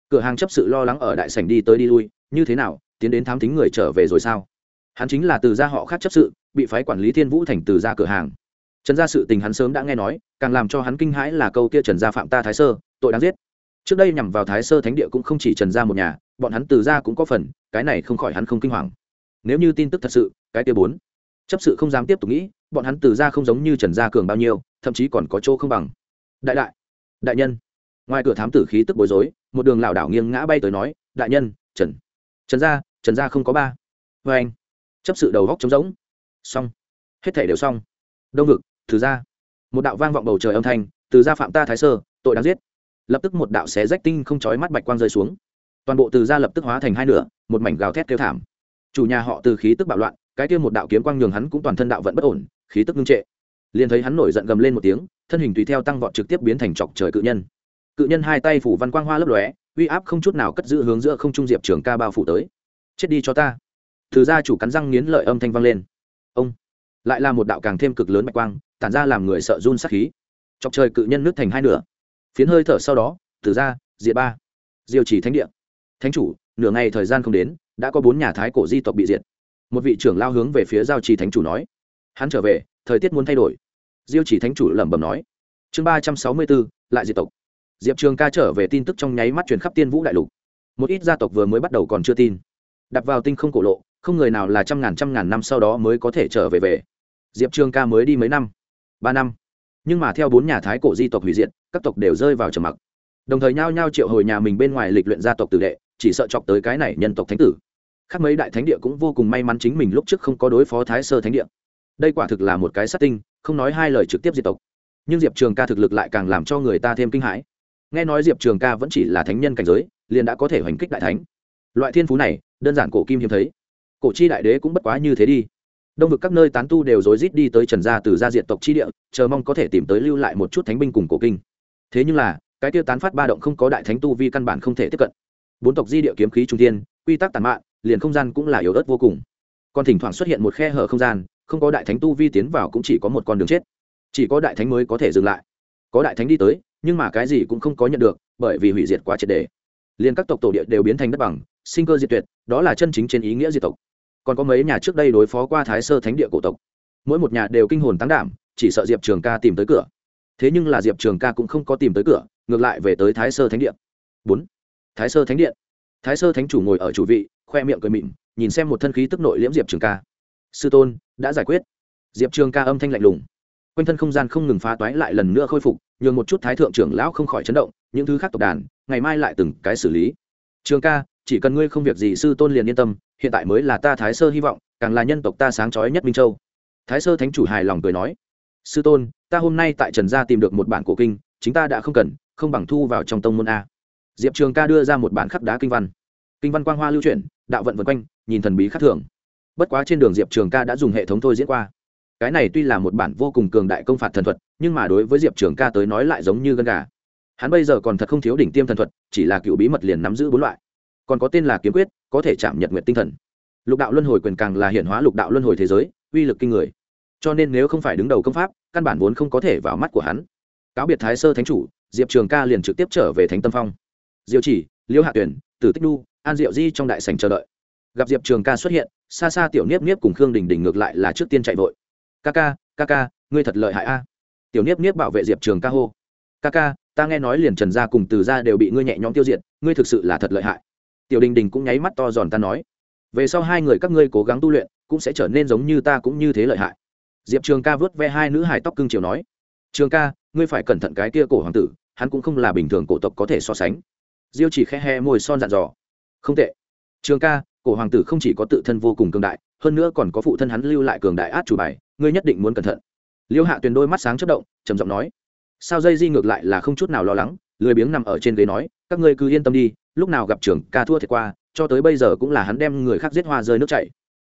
Cửa hàng chấp sự lo lắng ở đại sảnh đi tới đi lui, như thế nào, tiến đến thám tính người trở về rồi sao? Hắn chính là từ gia họ khác chấp sự, bị phái quản lý thiên vũ thành từ gia cửa hàng. Trần gia sự tình hắn sớm đã nghe nói, càng làm cho hắn kinh hãi là câu kia trần gia phạm ta thái sơ, tội đáng giết. Trước đây nhằm vào thái sơ thánh địa cũng không chỉ trần gia một nhà, bọn hắn từ gia cũng có phần, cái này không khỏi hắn không kinh hoàng. Nếu như tin tức thật sự, cái kia bốn. Chấp sự không dám tiếp tục nghĩ, bọn hắn từ gia không giống như trần gia cường bao nhiêu, thậm chí còn có chỗ không bằng. Đại đại đại nhân. Ngoài cửa thám tử khí tức bối rối, một đường lảo đảo nghiêng ngã bay tới nói, đại nhân, trần. Trần gia trần gia không có ba. Vê anh chấp sự đầu góc trống rỗng. Xong. Hết thể đều xong. Đông vực thứ ra một đạo vang vọng bầu trời âm thanh, từ gia phạm ta thái sơ, tội đáng giết. Lập tức một đạo xé rách tinh không chói mắt bạch quang rơi xuống. Toàn bộ từ gia lập tức hóa thành hai nửa, một mảnh gào thét kêu thảm. Chủ nhà họ từ khí tức bạo loạn, cái kia một đạo kiếm quang nhường hắn cũng toàn thân đạo vẫn bất ổn, khí tức ngưng trệ. Liền thấy hắn nổi giận gầm lên một tiếng, thân hình tùy theo tăng vọt trực tiếp biến thành chọc trời cự nhân. Cự nhân hai tay phủ văn quang hoa lấp lóe, uy áp không chút nào cất giữ hướng giữa không trung diệp trường ca bao phủ tới. Chết đi cho ta từ gia chủ cắn răng nghiến lợi âm thanh vang lên. Ông lại là một đạo càng thêm cực lớn bạch quang, tản ra làm người sợ run sắc khí. Chọc trời cự nhân nước thành hai nửa. Phiến hơi thở sau đó, từ ra, diệt ba, diêu chỉ thánh địa. Thánh chủ, nửa ngày thời gian không đến, đã có bốn nhà thái cổ di tộc bị diệt. Một vị trưởng lao hướng về phía giao trì thánh chủ nói. Hắn trở về, thời tiết muốn thay đổi. Diêu chỉ thánh chủ lẩm bẩm nói. Chương ba trăm sáu mươi bốn, lại diệt tộc. Diệp trường ca trở về tin tức trong nháy mắt truyền khắp tiên vũ đại lục. Một ít gia tộc vừa mới bắt đầu còn chưa tin. Đặt vào tinh không cổ lộ không người nào là trăm ngàn trăm ngàn năm sau đó mới có thể trở về về. Diệp trường ca mới đi mấy năm, ba năm. Nhưng mà theo bốn nhà thái cổ di tộc hủy diệt, các tộc đều rơi vào trầm mặc. Đồng thời nhao nhao triệu hồi nhà mình bên ngoài lịch luyện gia tộc tử đệ, chỉ sợ chọc tới cái này nhân tộc thánh tử. Khác mấy đại thánh địa cũng vô cùng may mắn chính mình lúc trước không có đối phó thái sơ thánh địa. Đây quả thực là một cái sát tinh, không nói hai lời trực tiếp diệt tộc. Nhưng diệp trường ca thực lực lại càng làm cho người ta thêm kinh hãi. Nghe nói diệp trường ca vẫn chỉ là thánh nhân cảnh giới, liền đã có thể hoành kích đại thánh. Loại thiên phú này, đơn giản cổ kim hiếm thấy cổ chi đại đế cũng bất quá như thế đi. Đông vực các nơi tán tu đều rối rít đi tới trần gia từ gia diện tộc chi địa, chờ mong có thể tìm tới lưu lại một chút thánh binh cùng cổ kinh. Thế nhưng là, cái tiêu tán phát ba động không có đại thánh tu vi căn bản không thể tiếp cận. Bốn tộc di địa kiếm khí trung thiên, quy tắc tàn mạn, liền không gian cũng là yếu ớt vô cùng. Còn thỉnh thoảng xuất hiện một khe hở không gian, không có đại thánh tu vi tiến vào cũng chỉ có một con đường chết. Chỉ có đại thánh mới có thể dừng lại. Có đại thánh đi tới, nhưng mà cái gì cũng không có nhận được, bởi vì hủy diệt quá triệt đề liền các tộc tổ địa đều biến thành đất bằng, sinh cơ diệt tuyệt, đó là chân chính trên ý nghĩa diệt tộc còn có mấy nhà trước đây đối phó qua thái sơ thánh địa cổ tộc. Mỗi một nhà đều kinh hồn tăng đảm, chỉ sợ diệp trường ca tìm tới cửa. Thế nhưng là diệp trường ca cũng không có tìm tới cửa, ngược lại về tới thái sơ thánh điện bốn, thái sơ thánh điện thái sơ thánh chủ ngồi ở chủ vị, khoe miệng cười mịn, nhìn xem một thân khí tức nội liễm diệp trường ca. Sư tôn, đã giải quyết. Diệp trường ca âm thanh lạnh lùng. Quanh thân không gian không ngừng phá toái lại lần nữa khôi phục, nhường một chút thái thượng trưởng lão không khỏi chấn động, những thứ khác tộc đàn, ngày mai lại từng cái xử lý. Trường ca, chỉ cần ngươi không việc gì, sư tôn liền yên tâm hiện tại mới là ta thái sơ hy vọng, càng là nhân tộc ta sáng trói nhất minh châu. Thái sơ thánh chủ hài lòng cười nói, sư tôn, ta hôm nay tại trần gia tìm được một bản cổ kinh, chính ta đã không cần, không bằng thu vào trong tông môn a. Diệp trường ca đưa ra một bản khắc đá kinh văn. Kinh văn quang hoa lưu chuyển, đạo vận vân quanh, nhìn thần bí khắc thường. Bất quá trên đường diệp trường ca đã dùng hệ thống thôi diễn qua. Cái này tuy là một bản vô cùng cường đại công phạt thần thuật, nhưng mà đối với diệp trường ca tới nói lại giống như gân gà. Hắn bây giờ còn thật không thiếu đỉnh tiêm thần thuật, chỉ là cựu bí mật liền nắm giữ bốn loại còn có tên là kiếm quyết, có thể chạm nhật nguyện tinh thần. Lục đạo luân hồi quyền càng là hiện hóa lục đạo luân hồi thế giới, uy lực kinh người. Cho nên nếu không phải đứng đầu công pháp, căn bản vốn không có thể vào mắt của hắn. Cáo biệt thái sơ thánh chủ, diệp trường ca liền trực tiếp trở về thánh tâm phong. Diệu chỉ, liêu hạ tuyển, tử tích đu an diệu di trong đại sành chờ đợi. Gặp diệp trường ca xuất hiện, xa xa tiểu niếp niếp cùng khương đình đình ngược lại là trước tiên chạy vội. Ca ca ca ca, ngươi thật lợi hại a. Tiểu niếp niếp bảo vệ diệp trường ca hô. Ca ca, ta nghe nói liền trần gia cùng từ gia đều bị ngươi nhẹ nhõm tiêu diệt, ngươi thực sự là thật lợi hại tiểu đình đình cũng nháy mắt to giòn ta nói, về sau hai người các ngươi cố gắng tu luyện, cũng sẽ trở nên giống như ta cũng như thế lợi hại. Diệp trường ca vớt ve hai nữ hài tóc cưng chiều nói, trường ca, ngươi phải cẩn thận cái kia cổ hoàng tử, hắn cũng không là bình thường cổ tộc có thể so sánh. Diêu chỉ khe he môi son dặn dò, không tệ. Trường ca, cổ hoàng tử không chỉ có tự thân vô cùng cường đại, hơn nữa còn có phụ thân hắn lưu lại cường đại át chủ bài, ngươi nhất định muốn cẩn thận. Liêu hạ tuyền đôi mắt sáng chất động, trầm giọng nói, sao dây di ngược lại là không chút nào lo lắng, lười biếng nằm ở trên ghế nói, các ngươi cứ yên tâm đi lúc nào gặp trường ca thua thiệt qua, cho tới bây giờ cũng là hắn đem người khác giết hoa rơi nước chảy.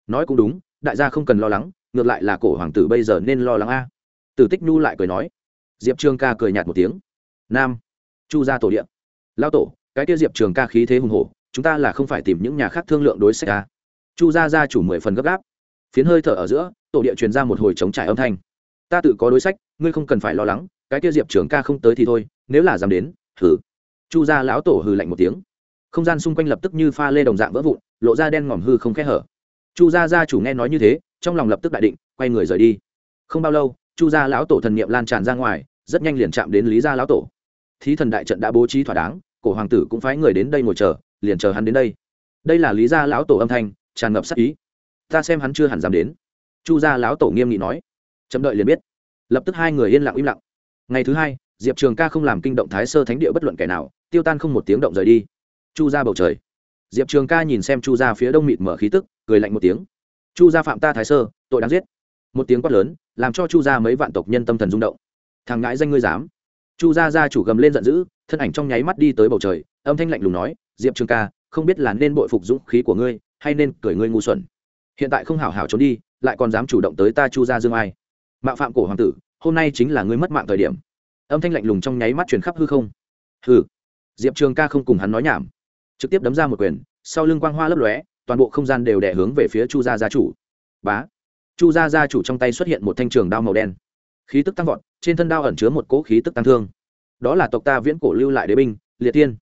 Nói cũng đúng, đại gia không cần lo lắng, ngược lại là cổ hoàng tử bây giờ nên lo lắng a. Tử tích nhu lại cười nói. Diệp trường ca cười nhạt một tiếng. Nam, chu gia tổ điện lao tổ, cái kia diệp trường ca khí thế hùng hổ, chúng ta là không phải tìm những nhà khác thương lượng đối sách ca chu gia gia chủ mười phần gấp gáp. Phiến hơi thở ở giữa, tổ địa truyền ra một hồi chống trải âm thanh. Ta tự có đối sách, ngươi không cần phải lo lắng, cái kia diệp trường ca không tới thì thôi, nếu là dám đến thử chu gia lão tổ hừ lạnh một tiếng không gian xung quanh lập tức như pha lê đồng dạng vỡ vụn, lộ ra đen ngòm hư không khẽ hở. Chu gia gia chủ nghe nói như thế, trong lòng lập tức đại định, quay người rời đi. Không bao lâu, chu gia lão tổ thần niệm lan tràn ra ngoài, rất nhanh liền chạm đến lý gia lão tổ. Thí thần đại trận đã bố trí thỏa đáng, cổ hoàng tử cũng phái người đến đây ngồi chờ, liền chờ hắn đến đây. Đây là lý gia lão tổ âm thanh, tràn ngập sắc ý. Ta xem hắn chưa hẳn dám đến. Chu gia lão tổ nghiêm nghị nói. Chậm đợi liền biết. Lập tức hai người yên lặng im lặng. Ngày thứ hai, diệp trường ca không làm kinh động thái sơ thánh địa bất luận kẻ nào, tiêu tan không một tiếng động rời đi chu ra bầu trời. Diệp trường ca nhìn xem chu ra phía đông mịt mở khí tức cười lạnh một tiếng. Chu gia phạm ta thái sơ tội đáng giết. Một tiếng quát lớn làm cho chu gia mấy vạn tộc nhân tâm thần rung động. Thằng ngãi danh ngươi dám. Chu gia gia chủ gầm lên giận dữ thân ảnh trong nháy mắt đi tới bầu trời âm thanh lạnh lùng nói diệp trường ca không biết là nên bội phục dũng khí của ngươi hay nên cười ngươi ngu xuẩn. Hiện tại không hảo hảo trốn đi lại còn dám chủ động tới ta chu gia dương ai. Mạo phạm cổ hoàng tử hôm nay chính là ngươi mất mạng thời điểm. Âm thanh lạnh lùng trong nháy mắt truyền khắp hư không. Hừ, diệp trường ca không cùng hắn nói nhảm trực tiếp đấm ra một quyền, sau lưng quang hoa lấp lóe, toàn bộ không gian đều đẻ hướng về phía chu gia gia chủ. Bá! Chu gia gia chủ trong tay xuất hiện một thanh trường đao màu đen. Khí tức tăng vọt, trên thân đao ẩn chứa một cỗ khí tức tăng thương. Đó là tộc ta viễn cổ lưu lại đế binh, liệt tiên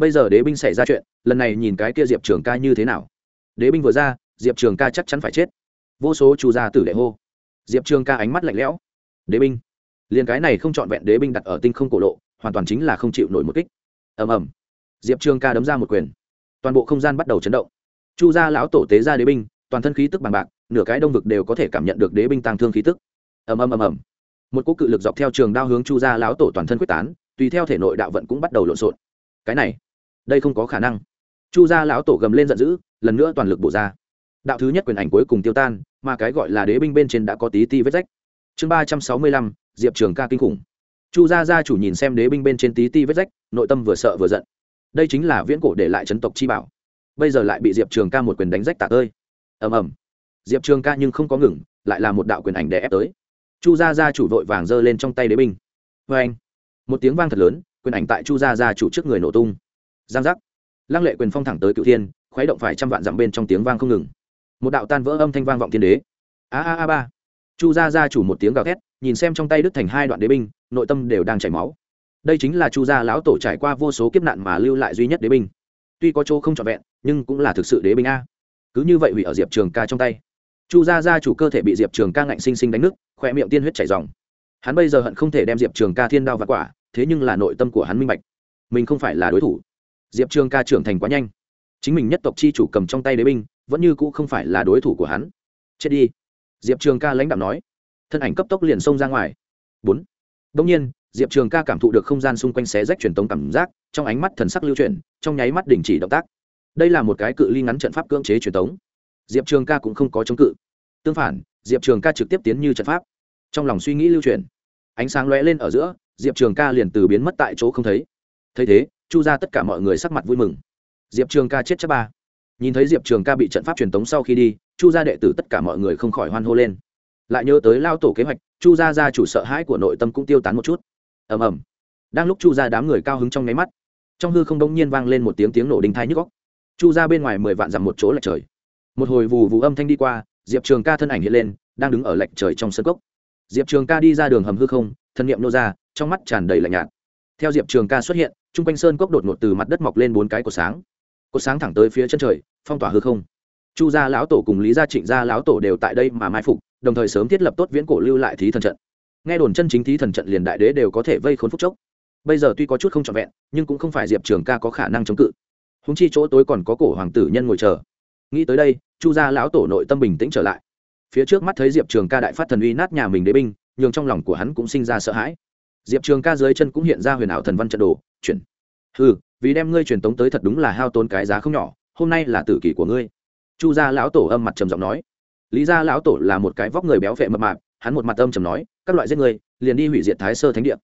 bây giờ đế binh xảy ra chuyện, lần này nhìn cái kia diệp trường ca như thế nào? Đế binh vừa ra, diệp trường ca chắc chắn phải chết. Vô số chu gia tử đệ hô. Diệp trường ca ánh mắt lạnh lẽo. Đế binh. Liền cái này không c h ọ n vẹn đế binh đặt ở tinh không cổ lộ, hoàn toàn chính là không chịu nổi một kích. Ầm ầm diệp trường ca đấm ra một quyền. Toàn bộ không gian bắt đầu chấn động. Chu gia lão tổ tế ra đế binh, toàn thân khí tức bằng bạc, nửa cái đông vực đều có thể cảm nhận được đế binh tăng thương khí tức. Ầm ầm ầm ầm. Một cỗ cự lực dọc theo trường đao hướng chu gia lão tổ toàn thân quyết tán, tùy theo thể nội đạo vận cũng bắt đầu lộn xộn. Cái này, đây không có khả năng. Chu gia lão tổ gầm lên giận dữ, lần nữa toàn lực bổ ra. Đạo thứ nhất quyền ảnh cuối cùng tiêu tan, mà cái gọi là đế binh bên trên đã có tí ti vết rách. Chương ba trăm sáu mươi lăm, diệp trường ca kinh khủng. Chu gia gia chủ nhìn xem đế binh bên trên tí ti vết rách, nội tâm vừa sợ vừa giận đây chính là viễn cổ để lại chấn tộc chi bảo. Bây giờ lại bị diệp trường ca một quyền đánh rách tạ ơi ầm ầm. Diệp trường ca nhưng không có ngừng, lại là một đạo quyền ảnh đè ép tới. Chu gia gia chủ vội vàng giơ lên trong tay đế binh. Vê anh, một tiếng vang thật lớn, quyền ảnh tại chu gia gia chủ trước người nổ tung. Giang giác. Lăng lệ quyền phong thẳng tới cựu thiên, khuấy động phải trăm vạn dặm bên trong tiếng vang không ngừng. Một đạo tan vỡ âm thanh vang vọng thiên đế. A a a ba. Chu gia gia chủ một tiếng gào thét, nhìn xem trong tay đứt thành hai đoạn đế binh, nội tâm đều đang chảy máu đây chính là chu gia lão tổ trải qua vô số kiếp nạn mà lưu lại duy nhất đế binh. Tuy có chỗ không trọn vẹn, nhưng cũng là thực sự đế binh a. Cứ như vậy hủy ở diệp trường ca trong tay. Chu gia gia chủ cơ thể bị diệp trường ca ngạnh sinh sinh đánh nứt khoe miệng tiên huyết chảy dòng hắn bây giờ hận không thể đem diệp trường ca thiên đao và quả, thế nhưng là nội tâm của hắn minh bạch. Mình không phải là đối thủ. Diệp trường ca trưởng thành quá nhanh. Chính mình nhất tộc chi chủ cầm trong tay đế binh, vẫn như cũ không phải là đối thủ của hắn. Chết đi. Diệp trường ca lãnh đạo nói. Thân ảnh cấp tốc liền xông ra ngoài. Bốn. Đông nhiên diệp trường ca cảm thụ được không gian xung quanh xé rách truyền tống cảm giác trong ánh mắt thần sắc lưu chuyển trong nháy mắt đình chỉ động tác. Đây là một cái cự ly ngắn trận pháp cưỡng chế truyền tống. Diệp trường ca cũng không có chống cự. Tương phản diệp trường ca trực tiếp tiến như trận pháp. Trong lòng suy nghĩ lưu chuyển, ánh sáng lóe lên ở giữa diệp trường ca liền từ biến mất tại chỗ không thấy. Thấy thế chu ra tất cả mọi người sắc mặt vui mừng. Diệp trường ca chết chắc ba. Nhìn thấy diệp trường ca bị trận pháp truyền tống sau khi đi chu gia đệ tử tất cả mọi người không khỏi hoan hô lên. Lại nhớ tới lao tổ kế hoạch chu gia gia chủ sợ hãi của nội tâm cũng tiêu tán một chút ầm ầm. Đang lúc chu ra đám người cao hứng trong nháy mắt, trong hư không đông nhiên vang lên một tiếng tiếng nổ đinh thai nhức góc chu ra bên ngoài mười vạn dặm một chỗ lệch trời. Một hồi vù vù âm thanh đi qua, diệp trường ca thân ảnh hiện lên, đang đứng ở lệch trời trong sân cốc. Diệp trường ca đi ra đường hầm hư không, thân nhiệm nô ra, trong mắt tràn đầy lạnh nhạt. Theo diệp trường ca xuất hiện chung quanh sơn cốc đột ngột từ mặt đất mọc lên bốn cái cột sáng. Cột sáng thẳng tới phía chân trời, phong tỏa hư không. Chu gia lão tổ cùng lý gia trịnh gia lão tổ đều tại đây mà mai phục, đồng thời sớm thiết lập tốt viễn cổ lưu lại thí thần trận nghe đồn chân chính thí thần trận liền đại đế đều có thể vây khốn phúc chốc. Bây giờ tuy có chút không trọn vẹn, nhưng cũng không phải diệp trường ca có khả năng chống cự. Húng chi chỗ tối còn có cổ hoàng tử nhân ngồi chờ. Nghĩ tới đây, chu gia lão tổ nội tâm bình tĩnh trở lại. Phía trước mắt thấy diệp trường ca đại phát thần uy nát nhà mình đế binh, nhường trong lòng của hắn cũng sinh ra sợ hãi. Diệp trường ca dưới chân cũng hiện ra huyền ảo thần văn trận đồ, chuyển. Ừ vì đem ngươi truyền tống tới thật đúng là hao tốn cái giá không nhỏ, hôm nay là tử kỷ của ngươi. Chu gia lão tổ âm mặt trầm giọng nói. Lý gia lão tổ là một cái vóc người béo vệ mập mạp hắn một mặt âm trầm nói, các loại giết người, liền đi hủy diệt thái sơ thánh địa.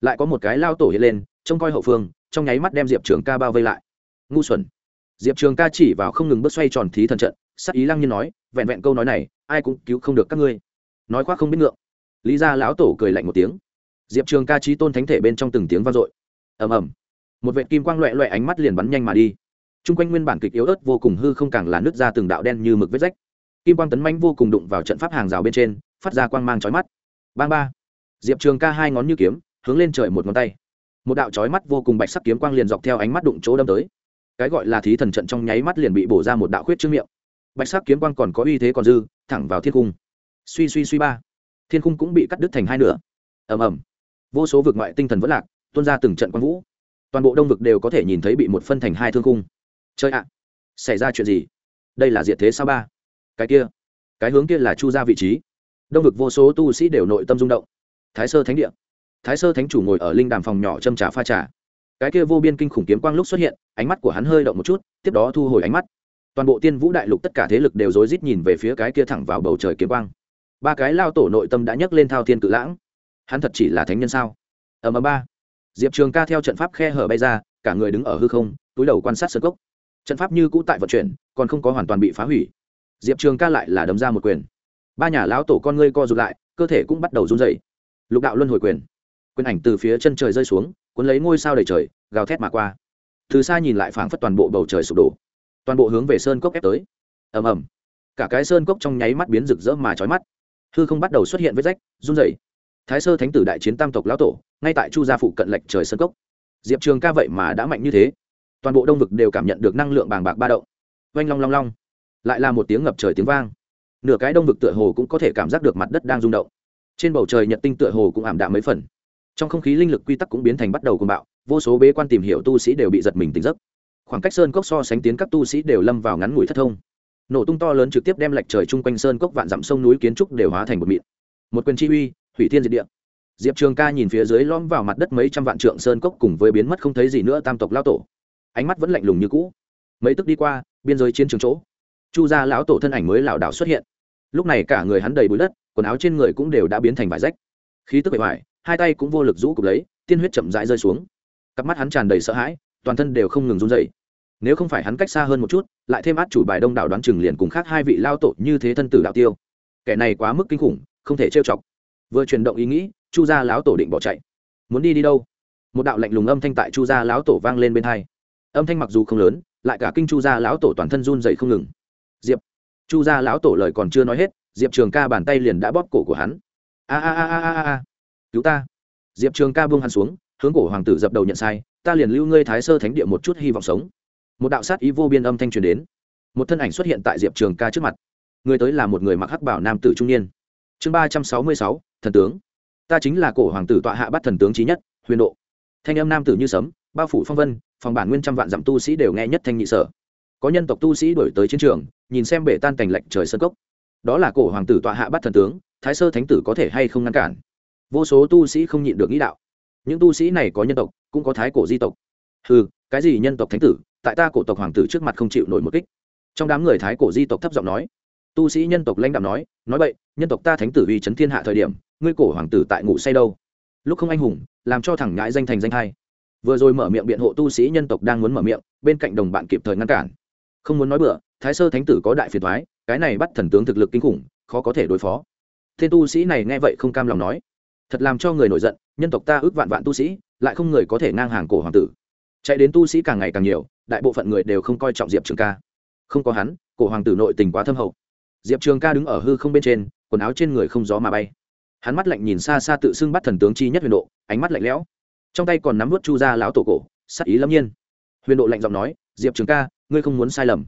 Lại có một cái lao tổ hiện lên, trông coi hậu phương, trong nháy mắt đem diệp trường ca bao vây lại. Ngu xuẩn. Diệp trường ca chỉ vào không ngừng bước xoay tròn thí thần trận, sắc ý lăng nhiên nói, vẹn vẹn câu nói này, ai cũng cứu không được các ngươi. Nói khoác không biết ngượng. Lý gia lão tổ cười lạnh một tiếng. Diệp trường ca trí tôn thánh thể bên trong từng tiếng vang dội. Ầm ầm. Một vệ kim quang loẹ loẹ ánh mắt liền bắn nhanh mà đi. T r u n g quanh nguyên bản kịch yếu ớt vô cùng hư không càng là nứt ra từng đạo đen như mực vết rách. Kim quang tấn manh vô cùng đụng vào trận pháp hàng rào bên trên phát ra quang mang chói mắt. Bang ba. Diệp trường ca hai ngón như kiếm, hướng lên trời một ngón tay. Một đạo chói mắt vô cùng bạch sắc kiếm quang liền dọc theo ánh mắt đụng chỗ đâm tới. Cái gọi là thí thần trận trong nháy mắt liền bị bổ ra một đạo khuyết trước miệng. Bạch sắc kiếm quang còn có uy thế còn dư, thẳng vào thiên cung suy suy suy ba. Thiên cung cũng bị cắt đứt thành hai nửa. Ầm ầm. Vô số vực ngoại tinh thần vẫn lạc, tuôn ra từng trận quang vũ. Toàn bộ đông vực đều có thể nhìn thấy bị một phân thành hai thương cung chơi ạ. Xảy ra chuyện gì? Đây là diệt thế sao ba? Cái kia. Cái hướng kia là chu ra vị trí đông vực vô số tu sĩ đều nội tâm rung động. Thái sơ thánh địa. Thái sơ thánh chủ ngồi ở linh đàm phòng nhỏ châm trà pha trà. Cái kia vô biên kinh khủng kiếm quang lúc xuất hiện, ánh mắt của hắn hơi động một chút, tiếp đó thu hồi ánh mắt. Toàn bộ tiên vũ đại lục tất cả thế lực đều rối rít nhìn về phía cái kia thẳng vào bầu trời kiếm quang. Ba cái lao tổ nội tâm đã nhấc lên thao thiên cự lãng. Hắn thật chỉ là thánh nhân sao? Ở ầm ba. Diệp trường ca theo trận pháp khe hở bay ra, cả người đứng ở hư không, túi đầu quan sát sơ cốc. Trận pháp như cũ tại vận chuyển, còn không có hoàn toàn bị phá hủy. Diệp trường ca lại là đấm ra một quyền ba nhà lão tổ con ngươi co rụt lại, cơ thể cũng bắt đầu run dậy lục đạo luân hồi quyền. Quyền ảnh từ phía chân trời rơi xuống, cuốn lấy ngôi sao đầy trời, gào thét mà qua. Từ xa nhìn lại phảng phất toàn bộ bầu trời sụp đổ. Toàn bộ hướng về sơn cốc ép tới. Ầm ầm. Cả cái sơn cốc trong nháy mắt biến rực rỡ mà trói mắt. Hư không bắt đầu xuất hiện vết rách, run rẩy. Thái sơ thánh tử đại chiến tam tộc lão tổ, ngay tại chu gia phụ cận lệch trời sơn cốc. Diệp trường ca vậy mà đã mạnh như thế. Toàn bộ đông vực đều cảm nhận được năng lượng bàng bạc ba động. Oanh long long long. Lại là một tiếng ngập trời tiếng vang nửa cái đông vực tựa hồ cũng có thể cảm giác được mặt đất đang rung động. Trên bầu trời nhật tinh tựa hồ cũng ảm đạm mấy phần. Trong không khí linh lực quy tắc cũng biến thành bắt đầu cùng bạo, vô số bế quan tìm hiểu tu sĩ đều bị giật mình tỉnh giấc. Khoảng cách sơn cốc so sánh tiến các tu sĩ đều lâm vào ngắn ngủi thất thông. Nổ tung to lớn trực tiếp đem lệch trời chung quanh sơn cốc vạn dặm sông núi kiến trúc đều hóa thành một mịn. Một quyền chi uy, hủy thiên diệt địa. Diệp trường ca nhìn phía dưới lõm vào mặt đất mấy trăm vạn trượng sơn cốc cùng với biến mất không thấy gì nữa tam tộc lao tổ. Ánh mắt vẫn lạnh lùng như cũ. Mấy tức đi qua, biên giới chiến trường chỗ. Chu gia lão tổ thân ảnh mới lảo đảo xuất hiện lúc này cả người hắn đầy bụi đất, quần áo trên người cũng đều đã biến thành vải rách. Khí tức bề ngoài, hai tay cũng vô lực rũ cục lấy, tiên huyết chậm rãi rơi xuống. Cặp mắt hắn tràn đầy sợ hãi, toàn thân đều không ngừng run dậy nếu không phải hắn cách xa hơn một chút, lại thêm át chủ bài đông đảo đoán chừng liền cùng khác hai vị lao tổ như thế thân tử đạo tiêu. Kẻ này quá mức kinh khủng, không thể trêu chọc. Vừa chuyển động ý nghĩ, chu gia lão tổ định bỏ chạy. Muốn đi đi đâu? Một đạo lạnh lùng âm thanh tại chu gia lão tổ vang lên bên hai. Âm thanh mặc dù không lớn, lại cả kinh chu gia lão tổ toàn thân run dậy không ngừng. Diệp chu gia lão tổ lời còn chưa nói hết, diệp trường ca bàn tay liền đã bóp cổ của hắn. A a a a a a cứu ta. Diệp trường ca buông hắn xuống, hướng cổ hoàng tử dập đầu nhận sai, ta liền lưu ngươi thái sơ thánh địa một chút hy vọng sống. Một đạo sát ý vô biên âm thanh truyền đến. Một thân ảnh xuất hiện tại diệp trường ca trước mặt. Người tới là một người mặc hắc bảo nam tử trung niên. Chương ba trăm sáu mươi sáu, thần tướng. Ta chính là cổ hoàng tử tọa hạ bắt thần tướng trí nhất, huyền độ. Thanh âm nam tử như sấm, bao phủ phong vân, phòng bản nguyên trăm vạn dặm tu sĩ đều nghe nhất thanh nhị sở có nhân tộc tu sĩ đổi tới chiến trường, nhìn xem bể tan cảnh lệnh trời sân cốc. Đó là cổ hoàng tử tọa hạ bắt thần tướng, thái sơ thánh tử có thể hay không ngăn cản? Vô số tu sĩ không nhịn được nghĩ đạo. Những tu sĩ này có nhân tộc, cũng có thái cổ di tộc. Ừ cái gì nhân tộc thánh tử? Tại ta cổ tộc hoàng tử trước mặt không chịu nổi một kích. Trong đám người thái cổ di tộc thấp giọng nói. Tu sĩ nhân tộc lãnh đạo nói nói vậy nhân tộc ta thánh tử uy chấn thiên hạ thời điểm, ngươi cổ hoàng tử tại ngủ say đâu? Lúc không anh hùng, làm cho thẳng ngãi danh thành danh hai. Vừa rồi mở miệng biện hộ tu sĩ nhân tộc đang muốn mở miệng, bên cạnh đồng bạn kịp thời ngăn cản không muốn nói bừa, thái sơ thánh tử có đại phiền thoái cái này bắt thần tướng thực lực kinh khủng, khó có thể đối phó. Thiên tu sĩ này nghe vậy không cam lòng nói. Thật làm cho người nổi giận, nhân tộc ta ước vạn vạn tu sĩ, lại không người có thể ngang hàng cổ hoàng tử. Chạy đến tu sĩ càng ngày càng nhiều, đại bộ phận người đều không coi trọng diệp trường ca. Không có hắn, cổ hoàng tử nội tình quá thâm hậu. Diệp trường ca đứng ở hư không bên trên, quần áo trên người không gió mà bay. Hắn mắt lạnh nhìn xa xa tự xưng bắt thần tướng chi nhất huyền độ, ánh mắt lạnh lẽo. Trong tay còn nắm vớt chu ra lão tổ cổ, sắc ý lâm nhiên. Huyền độ lạnh giọng nói, diệp trường ca ngươi không muốn sai lầm.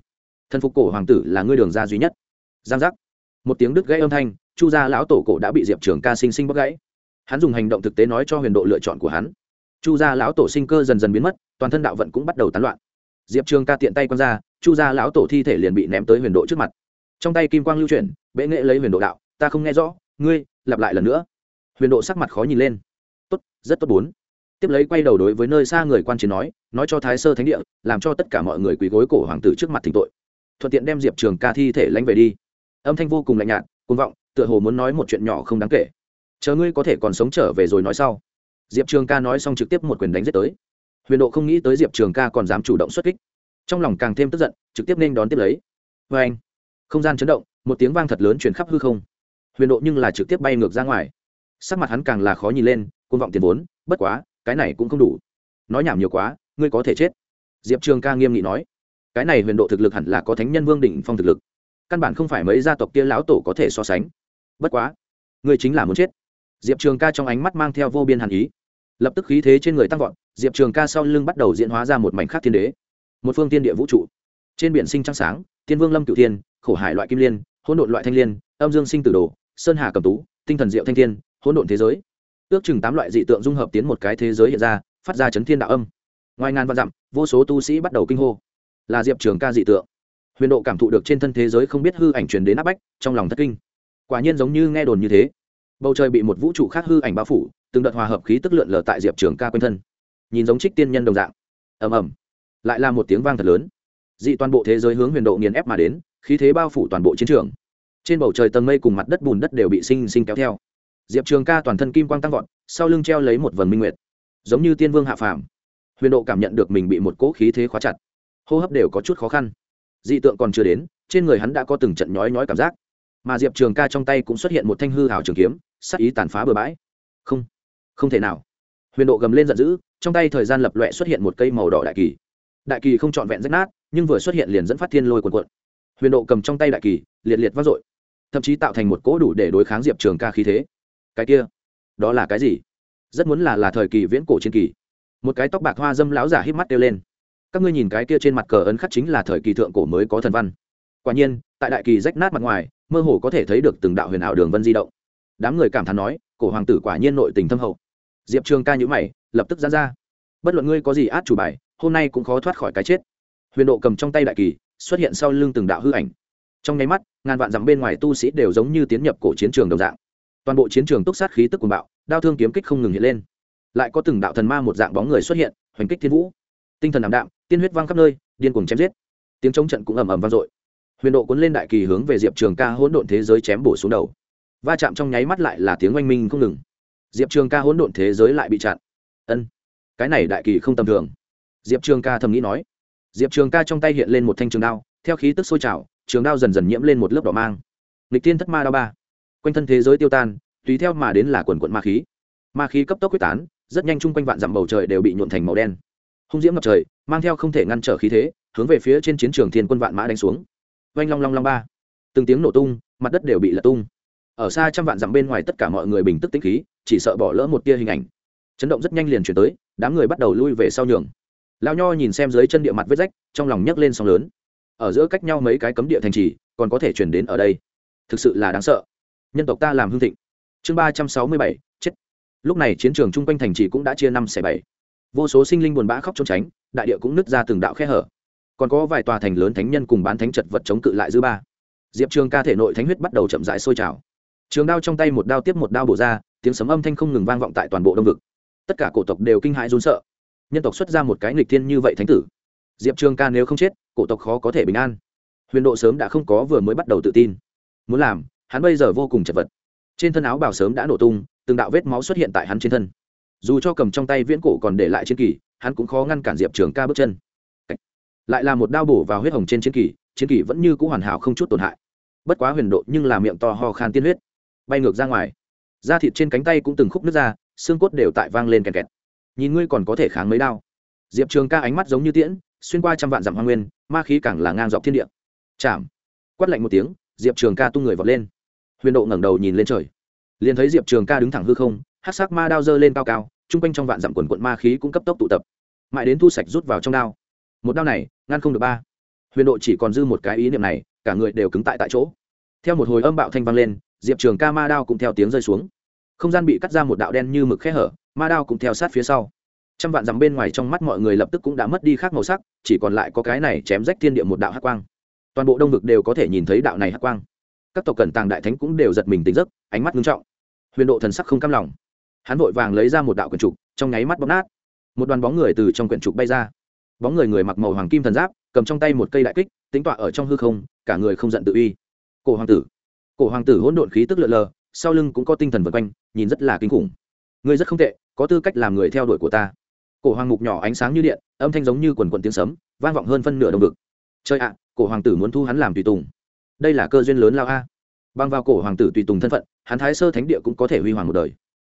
Thần phục cổ hoàng tử là ngươi đường ra duy nhất. Giang giác. Một tiếng đứt gãy âm thanh, chu gia lão tổ cổ đã bị diệp trường ca sinh sinh bắt gãy. Hắn dùng hành động thực tế nói cho huyền độ lựa chọn của hắn. Chu gia lão tổ sinh cơ dần dần biến mất, toàn thân đạo vận cũng bắt đầu tán loạn. Diệp trường ca tiện tay quăng ra, chu gia lão tổ thi thể liền bị ném tới huyền độ trước mặt. Trong tay kim quang lưu chuyển, bệ nghệ lấy huyền độ đạo, ta không nghe rõ, ngươi, lặp lại lần nữa. Huyền độ sắc mặt khó nhìn lên. Tốt, rất tốt bốn tiếp lấy quay đầu đối với nơi xa người quan chiến nói nói cho thái sơ thánh địa, làm cho tất cả mọi người quỳ gối cổ hoàng tử trước mặt thỉnh tội. Thuận tiện đem diệp trường ca thi thể lánh về đi. Âm thanh vô cùng lạnh nhạt côn vọng, tựa hồ muốn nói một chuyện nhỏ không đáng kể. Chờ ngươi có thể còn sống trở về rồi nói sau. Diệp trường ca nói xong trực tiếp một quyền đánh giết tới. Huyền độ không nghĩ tới diệp trường ca còn dám chủ động xuất kích. Trong lòng càng thêm tức giận, trực tiếp nên đón tiếp lấy. Vê anh, không gian chấn động, một tiếng vang thật lớn chuyển khắp hư không. Huyền độ nhưng là trực tiếp bay ngược ra ngoài. Sắc mặt hắn càng là khó nhìn lên côn vọng tiền vốn, bất quá cái này cũng không đủ. Nói nhảm nhiều quá, ngươi có thể chết. Diệp trường ca nghiêm nghị nói. Cái này huyền độ thực lực hẳn là có thánh nhân vương đỉnh phong thực lực. Căn bản không phải mấy gia tộc kia lão tổ có thể so sánh. Bất quá, ngươi chính là muốn chết. Diệp trường ca trong ánh mắt mang theo vô biên hàn ý. Lập tức khí thế trên người tăng vọt, diệp trường ca sau lưng bắt đầu diễn hóa ra một mảnh khác thiên đế. Một phương tiên địa vũ trụ. Trên biển sinh trăng sáng tiên vương lâm cửu tiên khổ hải loại kim liên, hỗn độn loại thanh liên, âm dương sinh tử đồ, sơn hà cầm tú, tinh thần diệu thanh thiên, hỗn độn thế giới ước chừng tám loại dị tượng dung hợp tiến một cái thế giới hiện ra, phát ra chấn thiên đạo âm. Ngoài ngàn vạn dặm, vô số tu sĩ bắt đầu kinh hô. Là diệp trường ca dị tượng. Huyền độ cảm thụ được trên thân thế giới không biết hư ảnh truyền đến áp bách, trong lòng thất kinh. Quả nhiên giống như nghe đồn như thế. Bầu trời bị một vũ trụ khác hư ảnh bao phủ, từng đợt hòa hợp khí tức lượn lờ tại diệp trường ca quanh thân. Nhìn giống trích tiên nhân đồng dạng. Ầm ầm. Lại là một tiếng vang thật lớn. Dị toàn bộ thế giới hướng huyền độ nghiền ép mà đến, khí thế bao phủ toàn bộ chiến trường. Trên bầu trời tầng mây cùng mặt đất bùn đất đều bị sinh sinh kéo theo diệp trường ca toàn thân kim quang tăng vọt, sau lưng treo lấy một vần minh nguyệt. Giống như tiên vương hạ phàm. Huyền độ cảm nhận được mình bị một cỗ khí thế khóa chặt. Hô hấp đều có chút khó khăn. Dị tượng còn chưa đến, trên người hắn đã có từng trận nhói nhói cảm giác. Mà diệp trường ca trong tay cũng xuất hiện một thanh hư hào trường kiếm sắc ý tàn phá bừa bãi. Không không thể nào. Huyền độ gầm lên giận dữ, trong tay thời gian lập loẹ xuất hiện một cây màu đỏ đại kỳ. Đại kỳ không trọn vẹn rách nát, nhưng vừa xuất hiện liền dẫn phát thiên lôi quần quận huyền độ cầm trong tay đại kỳ, liệt liệt vác dội. Thậm chí tạo thành một cỗ đủ để đối kháng diệp trường ca khí thế cái kia, đó là cái gì? Rất muốn là là thời kỳ viễn cổ chiến kỳ. Một cái tóc bạc hoa dâm láo giả hít mắt kêu lên. Các ngươi nhìn cái kia trên mặt cờ ấn khắc chính là thời kỳ thượng cổ mới có thần văn. Quả nhiên, tại đại kỳ rách nát mặt ngoài, mơ hồ có thể thấy được từng đạo huyền ảo đường vân di động. Đám người cảm thán nói, cổ hoàng tử quả nhiên nội tình thâm hậu. Diệp trường ca nhữ mày, lập tức ra ra. Bất luận ngươi có gì át chủ bài, hôm nay cũng khó thoát khỏi cái chết. Huyền độ cầm trong tay đại kỳ, xuất hiện sau lưng từng đạo hư ảnh. Trong nháy mắt, ngàn vạn dặm bên ngoài tu sĩ đều giống như tiến nhập cổ chiến trường đồng dạng toàn bộ chiến trường túc sát khí tức cuồng bạo, đao thương kiếm kích không ngừng hiện lên. Lại có từng đạo thần ma một dạng bóng người xuất hiện, hoành kích thiên vũ. Tinh thần ảm đạm, tiên huyết văng khắp nơi, điên cuồng chém giết. Tiếng chống trận cũng ầm ầm vang dội. Huyền độ cuốn lên đại kỳ hướng về diệp trường ca hỗn độn thế giới chém bổ xuống đầu. Va chạm trong nháy mắt lại là tiếng oanh minh không ngừng. Diệp trường ca hỗn độn thế giới lại bị chặn. Ân, cái này đại kỳ không tầm thường. Diệp trường ca thầm nghĩ nói. Diệp trường ca trong tay hiện lên một thanh trường đao, theo khí tức sôi trào, trường đao dần dần nhiễm lên một lớp đỏ mang. Lịch tiên thất ma đao ba quanh thân thế giới tiêu tan, tùy theo mà đến là quần quận ma khí. Ma khí cấp tốc quyết tán, rất nhanh chung quanh vạn dặm bầu trời đều bị nhuộn thành màu đen. Hung diễm ngập trời, mang theo không thể ngăn trở khí thế, hướng về phía trên chiến trường thiên quân vạn mã đánh xuống. Oanh long long long ba. Từng tiếng nổ tung, mặt đất đều bị lật tung. Ở xa trăm vạn dặm bên ngoài tất cả mọi người bình tức tĩnh khí, chỉ sợ bỏ lỡ một tia hình ảnh. Chấn động rất nhanh liền chuyển tới, đám người bắt đầu lui về sau nhường. Lao nho nhìn xem dưới chân địa mặt vết rách, trong lòng nhấc lên sóng lớn. Ở giữa cách nhau mấy cái cấm địa thành trì, còn có thể chuyển đến ở đây. Thực sự là đáng sợ nhân tộc ta làm hương thịnh. Chương ba trăm sáu mươi bảy, chết. Lúc này chiến trường chung quanh thành trì cũng đã chia năm xẻ bảy. Vô số sinh linh buồn bã khóc trốn tránh, đại địa cũng nứt ra từng đạo khe hở. Còn có vài tòa thành lớn thánh nhân cùng bán thánh chật vật chống cự lại dư ba. Diệp trường ca thể nội thánh huyết bắt đầu chậm rãi sôi trào. Trường đao trong tay một đao tiếp một đao bổ ra, tiếng sấm âm thanh không ngừng vang vọng tại toàn bộ đông vực. Tất cả cổ tộc đều kinh hãi run sợ. Nhân tộc xuất ra một cái nghịch thiên như vậy thánh tử. Diệp trường ca nếu không chết, cổ tộc khó có thể bình an. Huyền độ sớm đã không có vừa mới bắt đầu tự tin. Muốn làm hắn bây giờ vô cùng chật vật. Trên thân áo bào sớm đã nổ tung, từng đạo vết máu xuất hiện tại hắn trên thân. Dù cho cầm trong tay viễn cổ còn để lại chiến kỳ, hắn cũng khó ngăn cản diệp trường ca bước chân. Lại là một đao bổ vào huyết hồng trên chiến kỳ chiến kỳ vẫn như c ũ hoàn hảo không chút tổn hại. Bất quá huyền độ nhưng là miệng to ho khan tiên huyết. Bay ngược ra ngoài. Da thịt trên cánh tay cũng từng khúc nước ra, xương cốt đều tại vang lên kẹt kẹt. Nhìn ngươi còn có thể kháng mấy đao. Diệp trường ca ánh mắt giống như tiễn, xuyên qua trăm vạn dặm hoa nguyên, ma khí càng là ngang dọc thiên địa. Chạm. Quát lạnh một tiếng, diệp trường ca tung người vọt lên huyền độ ngẩng đầu nhìn lên trời. Liền thấy diệp trường ca đứng thẳng hư không hát sắc ma đao dơ lên cao cao, chung quanh trong vạn dặm quần quận ma khí cũng cấp tốc tụ tập. Mãi đến thu sạch rút vào trong đao. Một đao này, ngăn không được ba. Huyền độ chỉ còn dư một cái ý niệm này, cả người đều cứng tại tại chỗ. Theo một hồi âm bạo thanh vang lên, diệp trường ca ma đao cũng theo tiếng rơi xuống. Không gian bị cắt ra một đạo đen như mực khe hở, ma đao cũng theo sát phía sau. Trăm vạn dặm bên ngoài trong mắt mọi người lập tức cũng đã mất đi khác màu sắc, chỉ còn lại có cái này chém rách thiên địa một đạo hắc quang. Toàn bộ đông vực đều có thể nhìn thấy đạo này hắc quang các tộc cẩn tàng đại thánh cũng đều giật mình tính giấc, ánh mắt nghiêm trọng. Huyền độ thần sắc không cam lòng. Hắn vội vàng lấy ra một đạo quyển trục, trong nháy mắt bóp nát. Một đoàn bóng người từ trong quyển trục bay ra. Bóng người người mặc màu hoàng kim thần giáp, cầm trong tay một cây đại kích tính tọa ở trong hư không, cả người không giận tự uy. Cổ hoàng tử. Cổ hoàng tử hỗn độn khí tức lượn lờ, sau lưng cũng có tinh thần vượt quanh, nhìn rất là kinh khủng. Ngươi rất không tệ, có tư cách làm người theo đuổi của ta. Cổ hoàng mục nhỏ ánh sáng như điện, âm thanh giống như quần quần tiếng sấm, vang vọng hơn phân nửa đồng vực. Chơi ạ, cổ hoàng tử muốn thu hắn làm tùy tùng đây là cơ duyên lớn lao a. Bằng vào cổ hoàng tử tùy tùng thân phận, hắn thái sơ thánh địa cũng có thể huy hoàng một đời.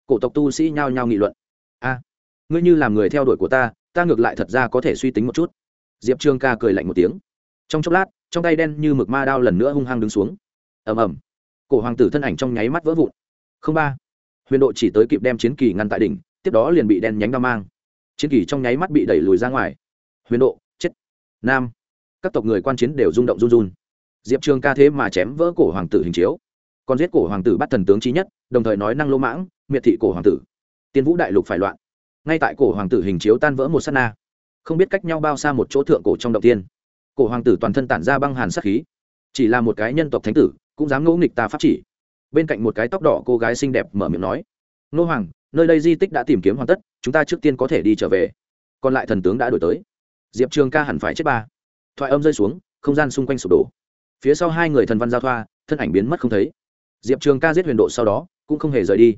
Cổ tộc tu sĩ nhao nhao nghị luận. A, ngươi như làm người theo đuổi của ta ta ngược lại thật ra có thể suy tính một chút. Diệp trương ca cười lạnh một tiếng. Trong chốc lát, trong tay đen như mực ma đao lần nữa hung hăng đứng xuống. Ầm ầm. Cổ hoàng tử thân ảnh trong nháy mắt vỡ vụn. Không ba. Huyền độ chỉ tới kịp đem chiến kỳ ngăn tại đỉnh, tiếp đó liền bị đen nhánh đao mang. Chiến kỳ trong nháy mắt bị đẩy lùi ra ngoài. Huyền độ, chết. Nam. Các tộc người quan chiến đều rung động run run diệp trường ca thế mà chém vỡ cổ hoàng tử hình chiếu. Còn giết cổ hoàng tử bắt thần tướng trí nhất, đồng thời nói năng lỗ mãng, miệt thị cổ hoàng tử. Tiên vũ đại lục phải loạn. Ngay tại cổ hoàng tử hình chiếu tan vỡ một s á t na. Không biết cách nhau bao xa một chỗ thượng cổ trong động tiên. Cổ hoàng tử toàn thân tản ra băng hàn sắc khí. Chỉ là một cái nhân tộc thánh tử, cũng dám ngỗ nghịch ta pháp chỉ. Bên cạnh một cái tóc đỏ cô gái xinh đẹp mở miệng nói, nô hoàng, nơi đây di tích đã tìm kiếm hoàn tất, chúng ta trước tiên có thể đi trở về. Còn lại thần tướng đã đổi tới. Diệp trường ca hẳn phải chết ba. Thoại âm rơi xuống, không gian xung quanh sụp đổ phía sau hai người thần văn giao thoa, thân ảnh biến mất không thấy. Diệp trường ca giết huyền độ sau đó, cũng không hề rời đi.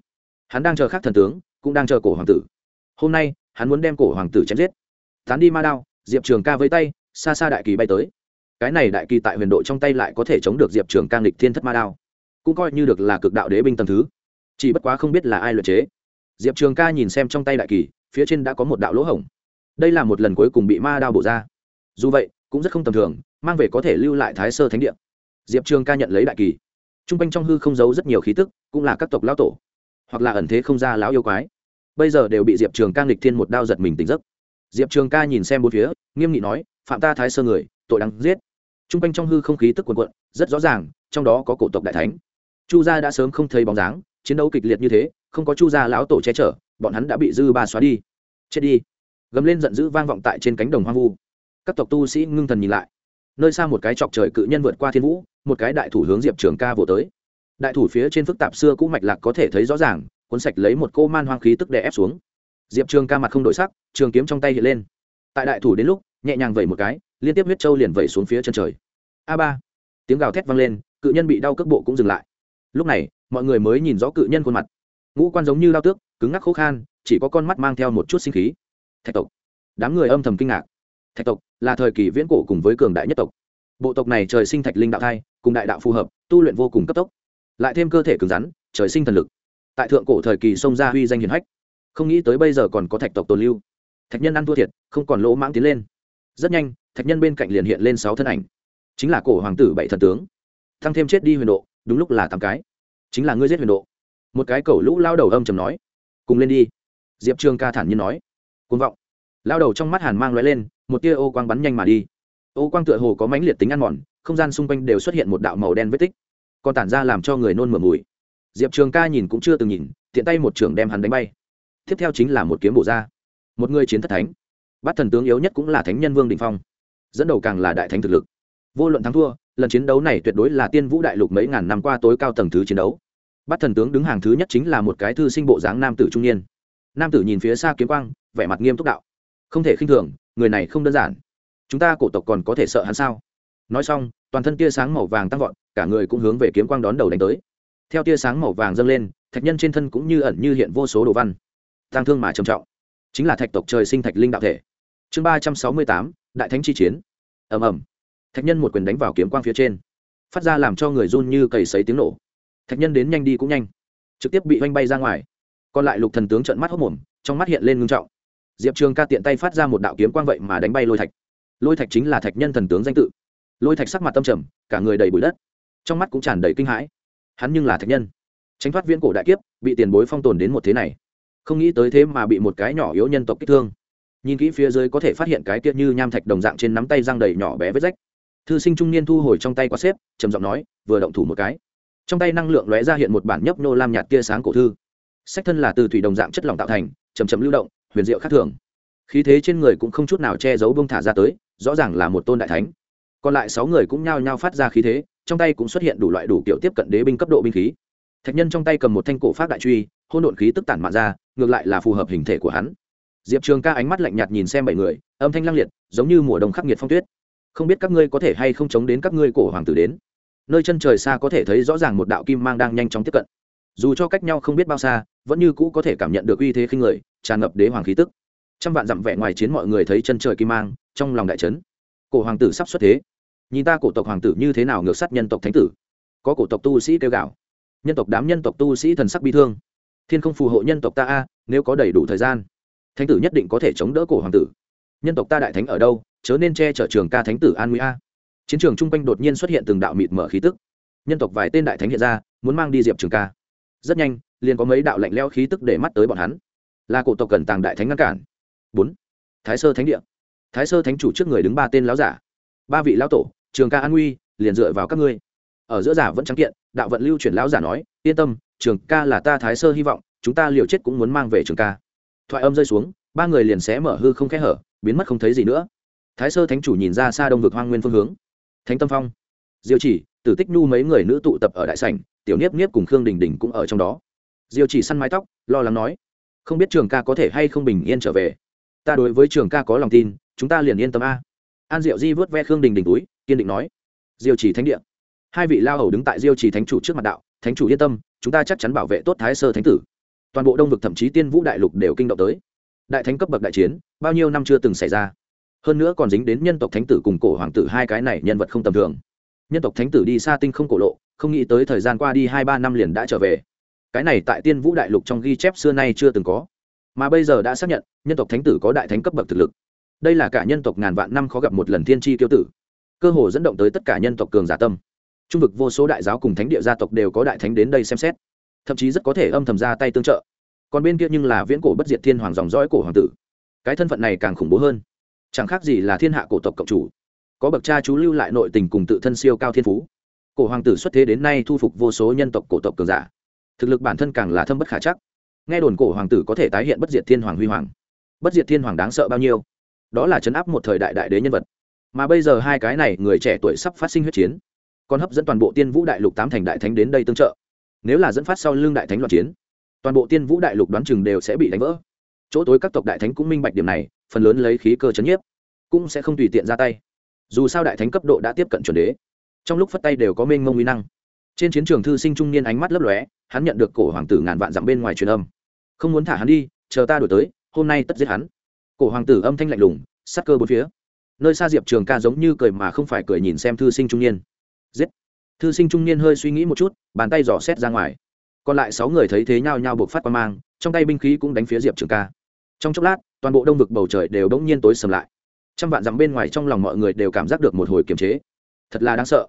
Hắn đang chờ khác thần tướng, cũng đang chờ cổ hoàng tử. Hôm nay, hắn muốn đem cổ hoàng tử chém giết. Tán đi ma đao, diệp trường ca với tay, xa xa đại kỳ bay tới. Cái này đại kỳ tại huyền độ trong tay lại có thể chống được diệp trường ca nghịch thiên thất ma đao. Cũng coi như được là cực đạo đế binh tầm thứ. Chỉ bất quá không biết là ai luật chế. Diệp trường ca nhìn xem trong tay đại kỳ, phía trên đã có một đạo lỗ hổng. Đây là một lần cuối cùng bị ma đao bổ ra. Dù vậy, cũng rất không tầm thường mang về có thể lưu lại thái sơ thánh địa. Diệp trường ca nhận lấy đại kỳ. T r u n g quanh trong hư không giấu rất nhiều khí tức, cũng là các tộc lão tổ, hoặc là ẩn thế không ra lão yêu quái. Bây giờ đều bị diệp trường ca nghịch thiên một đao giật mình tỉnh giấc. Diệp trường ca nhìn xem bốn phía, nghiêm nghị nói, phạm ta thái sơ người, tội đáng giết. T r u n g quanh trong hư không khí tức quần quận rất rõ ràng, trong đó có cổ tộc đại thánh. Chu gia đã sớm không thấy bóng dáng, chiến đấu kịch liệt như thế, không có chu gia lão tổ che chở, bọn hắn đã bị dư ba xóa đi. Chết đi. Gấm lên giận dữ vang vọng tại trên cánh đồng hoang vu. Các tộc tu sĩ ngưng thần nhìn lại nơi xa một cái chọc trời cự nhân vượt qua thiên vũ, một cái đại thủ hướng diệp trường ca vỗ tới. Đại thủ phía trên phức tạp xưa cũ mạch lạc có thể thấy rõ ràng, cuốn sạch lấy một cô man hoang khí tức đè ép xuống. Diệp trường ca mặt không đổi sắc, trường kiếm trong tay hiện lên. Tại đại thủ đến lúc, nhẹ nhàng vẩy một cái, liên tiếp huyết trâu liền vẩy xuống phía chân trời. A ba. Tiếng gào thét vang lên, cự nhân bị đau cước bộ cũng dừng lại. Lúc này, mọi người mới nhìn rõ cự nhân khuôn mặt. Ngũ quan giống như lao tước, cứng ngắc khô khan, chỉ có con mắt mang theo một chút sinh khí. Thạch tộc. Đám người âm thầm kinh ngạc thạch tộc là thời kỳ viễn cổ cùng với cường đại nhất tộc. Bộ tộc này trời sinh thạch linh đạo thai, cùng đại đạo phù hợp, tu luyện vô cùng cấp tốc. Lại thêm cơ thể cứng rắn, trời sinh thần lực. Tại thượng cổ thời kỳ sông ra huy danh hiền hách. Không nghĩ tới bây giờ còn có thạch tộc tồn lưu. Thạch nhân ăn thua thiệt, không còn lỗ mãng tiến lên. Rất nhanh, thạch nhân bên cạnh liền hiện lên sáu thân ảnh. Chính là cổ hoàng tử bảy thần tướng. Thăng thêm chết đi huyền độ, đúng lúc là tám cái. Chính là ngươi giết huyền độ. Một cái cầu lũ lao đầu âm chầm nói. Cùng lên đi. Diệp trương ca thản nhiên nói. Côn vọng. Lao đầu trong mắt hàn mang l lên một tia ô quang bắn nhanh mà đi. Ô quang tựa hồ có mãnh liệt tính ăn mòn, không gian xung quanh đều xuất hiện một đạo màu đen vết tích. Còn tản ra làm cho người nôn mửa mùi. Diệp trường ca nhìn cũng chưa từng nhìn, tiện tay một trường đem hắn đánh bay. Tiếp theo chính là một kiếm bổ ra. Một người chiến thất thánh. Bắt thần tướng yếu nhất cũng là thánh nhân vương đình phong. Dẫn đầu càng là đại thánh thực lực. Vô luận thắng thua, lần chiến đấu này tuyệt đối là tiên vũ đại lục mấy ngàn năm qua tối cao tầng thứ chiến đấu. Bắt thần tướng đứng hàng thứ nhất chính là một cái thư sinh bộ dáng nam tử trung niên. Nam tử nhìn phía xa kiếm quang, vẻ mặt nghiêm túc đạo. Không thể khinh thường người này không đơn giản. Chúng ta cổ tộc còn có thể sợ hắn sao? Nói xong, toàn thân tia sáng màu vàng tăng vọt, cả người cũng hướng về kiếm quang đón đầu đánh tới. Theo tia sáng màu vàng dâng lên, thạch nhân trên thân cũng như ẩn như hiện vô số đồ văn tăng thương mà trầm trọng. Chính là thạch tộc trời sinh thạch linh đạo thể. Chương ba trăm sáu mươi tám, đại thánh chi chiến. Ầm ầm. Thạch nhân một quyền đánh vào kiếm quang phía trên, phát ra làm cho người run như cầy sấy tiếng nổ. Thạch nhân đến nhanh đi cũng nhanh, trực tiếp bị oanh bay ra ngoài. Còn lại lục thần tướng trợn mắt hốc mồm, trong mắt hiện lên ngưng trọng diệp trường ca tiện tay phát ra một đạo kiếm quang vậy mà đánh bay lôi thạch lôi thạch chính là thạch nhân thần tướng danh tự lôi thạch sắc mặt tâm trầm cả người đầy bụi đất trong mắt cũng tràn đầy kinh hãi hắn nhưng là thạch nhân tránh thoát viễn cổ đại kiếp bị tiền bối phong tồn đến một thế này không nghĩ tới thế mà bị một cái nhỏ yếu nhân tộc kích thương nhìn kỹ phía dưới có thể phát hiện cái kia như nham thạch đồng dạng trên nắm tay răng đầy nhỏ bé vết rách thư sinh trung niên thu hồi trong tay quá xếp trầm giọng nói vừa động thủ một cái trong tay năng lượng lóe ra hiện một bản nhấp nô lam nhạt tia sáng cổ thư sách thân là từ thủy đồng dạng chất lỏng tạo thành chầm chầm lưu động huyền diệu khác thường. Khí thế trên người cũng không chút nào che giấu bông thả ra tới, rõ ràng là một tôn đại thánh. Còn lại sáu người cũng nhao nhao phát ra khí thế, trong tay cũng xuất hiện đủ loại đủ kiểu tiếp cận đế binh cấp độ binh khí. Thạch nhân trong tay cầm một thanh cổ phát đại truy hôn độn khí tức tản mạn ra, ngược lại là phù hợp hình thể của hắn. Diệp trường ca ánh mắt lạnh nhạt nhìn xem bảy người, âm thanh lăng liệt, giống như mùa đông khắc nghiệt phong tuyết. Không biết các ngươi có thể hay không chống đến các ngươi cổ hoàng tử đến. Nơi chân trời xa có thể thấy rõ ràng một đạo kim mang đang nhanh chóng tiếp cận dù cho cách nhau không biết bao xa, vẫn như cũ có thể cảm nhận được uy thế khinh người, tràn ngập đế hoàng khí tức. Trăm vạn dặm vẻ ngoài chiến mọi người thấy chân trời kim mang, trong lòng đại trấn cổ hoàng tử sắp xuất thế. Nhìn ta cổ tộc hoàng tử như thế nào ngược sát nhân tộc thánh tử. Có cổ tộc tu sĩ kêu gạo nhân tộc đám nhân tộc tu sĩ thần sắc bi thương. Thiên không phù hộ nhân tộc ta a, nếu có đầy đủ thời gian, thánh tử nhất định có thể chống đỡ cổ hoàng tử. Nhân tộc ta đại thánh ở đâu, chớ nên che chở trường ca thánh tử an nguy a. Chiến trường chung quanh đột nhiên xuất hiện từng đạo mịt mở khí tức. Nhân tộc vài tên đại thánh hiện ra, muốn mang đi diệp trường ca rất nhanh, liền có mấy đạo lạnh leo khí tức để mắt tới bọn hắn. Là cổ tộc cần tàng đại thánh ngăn cản. Bốn. Thái sơ thánh địa. Thái sơ thánh chủ trước người đứng ba tên lão giả. Ba vị lão tổ, trường ca an nguy, liền dựa vào các ngươi. Ở giữa giả vẫn trắng kiện, đạo vận lưu chuyển lão giả nói, yên tâm, trường ca là ta thái sơ hy vọng, chúng ta liều chết cũng muốn mang về trường ca. Thoại âm rơi xuống, ba người liền xé mở hư không khẽ hở, biến mất không thấy gì nữa. Thái sơ thánh chủ nhìn ra xa đông vực hoang nguyên phương hướng. Thánh tâm phong. Diêu chỉ tử tích nhu mấy người nữ tụ tập ở đại sảnh, tiểu niếp niếp cùng khương đình đình cũng ở trong đó. Diêu chỉ săn mái tóc, lo lắng nói, không biết trường ca có thể hay không bình yên trở về. Ta đối với trường ca có lòng tin, chúng ta liền yên tâm a. An diệu di vớt ve khương đình đình túi, kiên định nói, diêu chỉ thánh địa. Hai vị lao hầu đứng tại diêu chỉ thánh chủ trước mặt đạo, thánh chủ yên tâm, chúng ta chắc chắn bảo vệ tốt thái sơ thánh tử. Toàn bộ đông vực thậm chí tiên vũ đại lục đều kinh động tới. Đại thánh cấp bậc đại chiến, bao nhiêu năm chưa từng xảy ra. Hơn nữa còn dính đến nhân tộc thánh tử cùng cổ hoàng tử hai cái này nhân vật không tầm thường nhân tộc thánh tử đi xa tinh không cổ lộ, không nghĩ tới thời gian qua đi hai ba năm liền đã trở về. Cái này tại tiên vũ đại lục trong ghi chép xưa nay chưa từng có. Mà bây giờ đã xác nhận, nhân tộc thánh tử có đại thánh cấp bậc thực lực. Đây là cả nhân tộc ngàn vạn năm khó gặp một lần thiên tri tiêu tử. Cơ hồ dẫn động tới tất cả nhân tộc cường giả tâm. Trung vực vô số đại giáo cùng thánh địa gia tộc đều có đại thánh đến đây xem xét. Thậm chí rất có thể âm thầm ra tay tương trợ. Còn bên kia nhưng là viễn cổ bất diệt thiên hoàng dòng dõi cổ hoàng tử. Cái thân phận này càng khủng bố hơn. Chẳng khác gì là thiên hạ cổ tộc cộng chủ có bậc cha chú lưu lại nội tình cùng tự thân siêu cao thiên phú. Cổ hoàng tử xuất thế đến nay thu phục vô số nhân tộc cổ tộc cường giả. Thực lực bản thân càng là thâm bất khả chắc. Nghe đồn cổ hoàng tử có thể tái hiện bất diệt thiên hoàng huy hoàng. Bất diệt thiên hoàng đáng sợ bao nhiêu? Đó là chấn áp một thời đại đại đế nhân vật. Mà bây giờ hai cái này người trẻ tuổi sắp phát sinh huyết chiến, còn hấp dẫn toàn bộ tiên vũ đại lục tám thành đại thánh đến đây tương trợ. Nếu là dẫn phát sau lưng đại thánh loạn chiến, toàn bộ tiên vũ đại lục đoán chừng đều sẽ bị đánh vỡ. Chỗ tối các tộc đại thánh cũng minh bạch điểm này, phần lớn lấy khí cơ chấn nhiếp, cũng sẽ không tùy tiện ra tay dù sao đại thánh cấp độ đã tiếp cận chuẩn đế. Trong lúc phất tay đều có mênh mông uy năng. Trên chiến trường thư sinh trung niên ánh mắt lấp lóe, hắn nhận được cổ hoàng tử ngàn vạn dặm bên ngoài truyền âm. Không muốn thả hắn đi, chờ ta đổi tới, hôm nay tất giết hắn. Cổ hoàng tử âm thanh lạnh lùng sắc cơ bốn phía. Nơi xa diệp trường ca giống như cười mà không phải cười nhìn xem thư sinh trung niên. Giết! Thư sinh trung niên hơi suy nghĩ một chút, bàn tay dò xét ra ngoài. Còn lại sáu người thấy thế nhau nhau buộc phát qua mang, trong tay binh khí cũng đánh phía diệp trường ca. Trong chốc lát, toàn bộ đông vực bầu trời đều bỗng nhiên tối sầm lại trăm vạn dặm bên ngoài trong lòng mọi người đều cảm giác được một hồi kiềm chế. Thật là đáng sợ.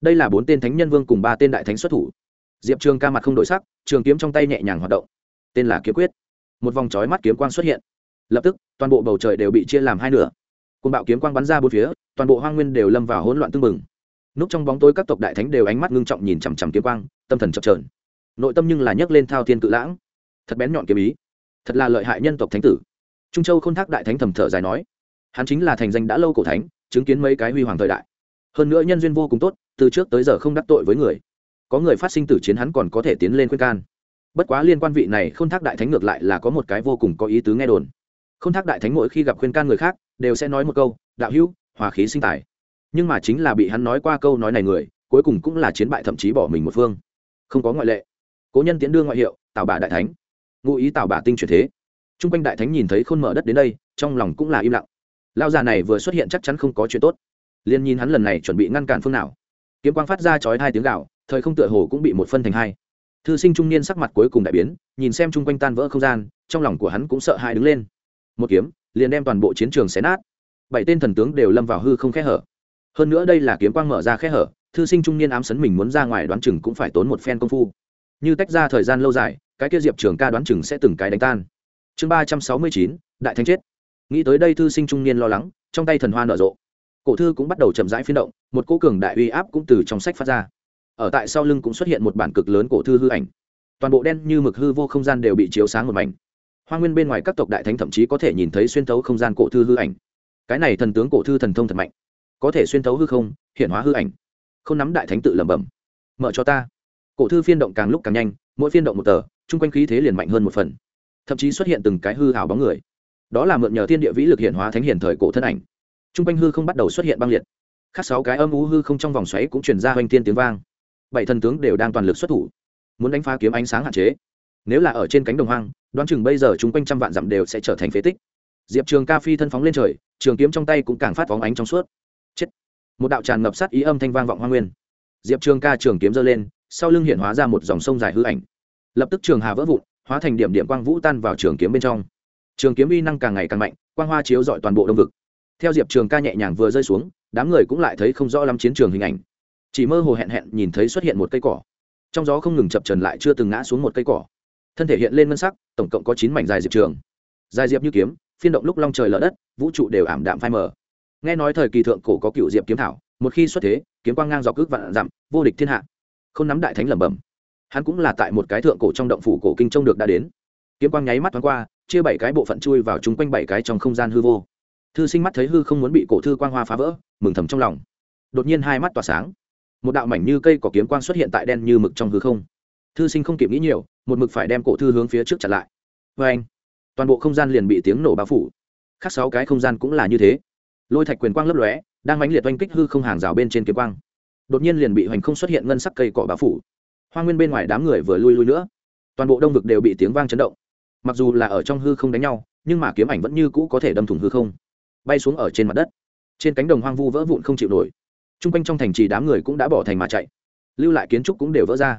Đây là bốn tên thánh nhân vương cùng ba tên đại thánh xuất thủ. Diệp trường ca mặt không đổi sắc, trường kiếm trong tay nhẹ nhàng hoạt động. Tên là kiếm quyết. Một vòng trói mắt kiếm quang xuất hiện. Lập tức, toàn bộ bầu trời đều bị chia làm hai nửa. Côn bạo kiếm quang bắn ra bốn phía, toàn bộ hoang nguyên đều lâm vào hỗn loạn tưng bừng. Núp trong bóng tối các tộc đại thánh đều ánh mắt ngưng trọng nhìn chằm chằm kiếm quang, tâm thần chập trờn nội tâm nhưng là nhấc lên thao thiên cự lãng. Thật bén nhọn kiếm ý. Thật là lợi hại nhân tộc thánh tử. Trung châu k h ô n thác đại thánh thầm thở dài nói hắn chính là thành danh đã lâu cổ thánh, chứng kiến mấy cái huy hoàng thời đại. Hơn nữa nhân duyên vô cùng tốt, từ trước tới giờ không đắc tội với người. Có người phát sinh tử chiến hắn còn có thể tiến lên khuyên can. Bất quá liên quan vị này k h ô n thác đại thánh ngược lại là có một cái vô cùng có ý tứ nghe đồn. K h ô n thác đại thánh mỗi khi gặp khuyên can người khác, đều sẽ nói một câu, đạo hữu, hòa khí sinh tài. Nhưng mà chính là bị hắn nói qua câu nói này người, cuối cùng cũng là chiến bại thậm chí bỏ mình một phương. Không có ngoại lệ. Cố nhân tiến đưa ngoại hiệu tào bà đại thánh. Ngụ ý tào bà tinh chuyển thế. T r u n g quanh đại thánh nhìn thấy khôn mở đất đến đây, trong lòng cũng là im lặng lao già này vừa xuất hiện chắc chắn không có chuyện tốt. Liền nhìn hắn lần này chuẩn bị ngăn cản phương nào. Kiếm quang phát ra chói hai tiếng gạo thời không tựa hồ cũng bị một phân thành hai. Thư sinh trung niên sắc mặt cuối cùng đại biến, nhìn xem chung quanh tan vỡ không gian, trong lòng của hắn cũng sợ hãi đứng lên. Một kiếm, liền đem toàn bộ chiến trường xé nát. Bảy tên thần tướng đều lâm vào hư không khe hở. Hơn nữa đây là kiếm quang mở ra khe hở, thư sinh trung niên ám sấn mình muốn ra ngoài đoán chừng cũng phải tốn một phen công phu. Như tách ra thời gian lâu dài, cái kia diệp trường ca đoán chừng sẽ từng cái đánh tan. Chương ba trăm sáu mươi chín, đại thánh chết nghĩ tới đây thư sinh trung niên lo lắng, trong tay thần hoa nở rộ. Cổ thư cũng bắt đầu chậm rãi phiên động, một cỗ cường đại uy áp cũng từ trong sách phát ra. Ở tại sau lưng cũng xuất hiện một bản cực lớn cổ thư hư ảnh. Toàn bộ đen như mực hư vô không gian đều bị chiếu sáng một mảnh. Hoa nguyên bên ngoài các tộc đại thánh thậm chí có thể nhìn thấy xuyên thấu không gian cổ thư hư ảnh. Cái này thần tướng cổ thư thần thông thật mạnh. Có thể xuyên thấu hư không, hiện hóa hư ảnh. Không nắm đại thánh tự lẩm bẩm. Mở cho ta. Cổ thư phiên động càng lúc càng nhanh, mỗi phiên động một tờ, chung quanh khí thế liền mạnh hơn một phần. Thậm chí xuất hiện từng cái hư hào bóng người đó là mượn nhờ thiên địa vĩ lực hiện hóa thánh hiển thời cổ thân ảnh. Chung quanh hư không bắt đầu xuất hiện băng liệt. Khác sáu cái âm ú hư không trong vòng xoáy cũng chuyển ra hoành tiên tiếng vang. Bảy thần tướng đều đang toàn lực xuất thủ, muốn đánh phá kiếm ánh sáng hạn chế. Nếu là ở trên cánh đồng hoang, đoán chừng bây giờ chúng quanh trăm vạn dặm đều sẽ trở thành phế tích. Diệp trường ca phi thân phóng lên trời, trường kiếm trong tay cũng càng phát phóng ánh trong suốt. Chết! Một đạo tràn ngập sát ý âm thanh vang vọng hoa nguyên. Diệp trường ca trường kiếm giơ lên, sau lưng hiện hóa ra một dòng sông dài hư ảnh. Lập tức trường hà vỡ vụn, hóa thành điểm điểm quang vũ tan vào trường kiếm bên trong trường kiếm uy năng càng ngày càng mạnh, quang hoa chiếu dọi toàn bộ đông vực. Theo diệp trường ca nhẹ nhàng vừa rơi xuống, đám người cũng lại thấy không rõ lắm chiến trường hình ảnh. Chỉ mơ hồ hẹn hẹn nhìn thấy xuất hiện một cây cỏ. Trong gió không ngừng chập trần lại chưa từng ngã xuống một cây cỏ. Thân thể hiện lên ngân sắc, tổng cộng có chín mảnh dài diệp trường. Dài diệp như kiếm, phiên động lúc long trời lở đất, vũ trụ đều ảm đạm phai mờ. Nghe nói thời kỳ thượng cổ có cựu diệp kiếm thảo, một khi xuất thế, kiếm quang ngang dọc cước vạn dặm, vô địch thiên hạ. Không nắm đại thánh lẩm bẩm. Hắn cũng là tại một cái thượng cổ trong động phủ cổ kinh trông được đã đến. Kiếm quang nháy mắt thoáng qua chia bảy cái bộ phận chui vào chung quanh bảy cái trong không gian hư vô. Thư sinh mắt thấy hư không muốn bị cổ thư quang hoa phá vỡ, mừng thầm trong lòng. Đột nhiên hai mắt tỏa sáng. Một đạo mảnh như cây có kiếm quang xuất hiện tại đen như mực trong hư không. Thư sinh không kịp nghĩ nhiều, một mực phải đem cổ thư hướng phía trước chặn lại. Vê anh, toàn bộ không gian liền bị tiếng nổ bao phủ. Khác sáu cái không gian cũng là như thế. Lôi thạch quyền quang lấp lóe, đang mãnh liệt oanh kích hư không hàng rào bên trên kiếm quang. Đột nhiên liền bị hoành không xuất hiện ngân sắc cây cỏ bao phủ. Hoa nguyên bên ngoài đám người vừa lui lui nữa. Toàn bộ đông vực đều bị tiếng vang chấn động mặc dù là ở trong hư không đánh nhau, nhưng mà kiếm ảnh vẫn như cũ có thể đâm thủng hư không. Bay xuống ở trên mặt đất. Trên cánh đồng hoang vu vỡ vụn không chịu nổi. T r u n g quanh trong thành trì đám người cũng đã bỏ thành mà chạy. Lưu lại kiến trúc cũng đều vỡ ra.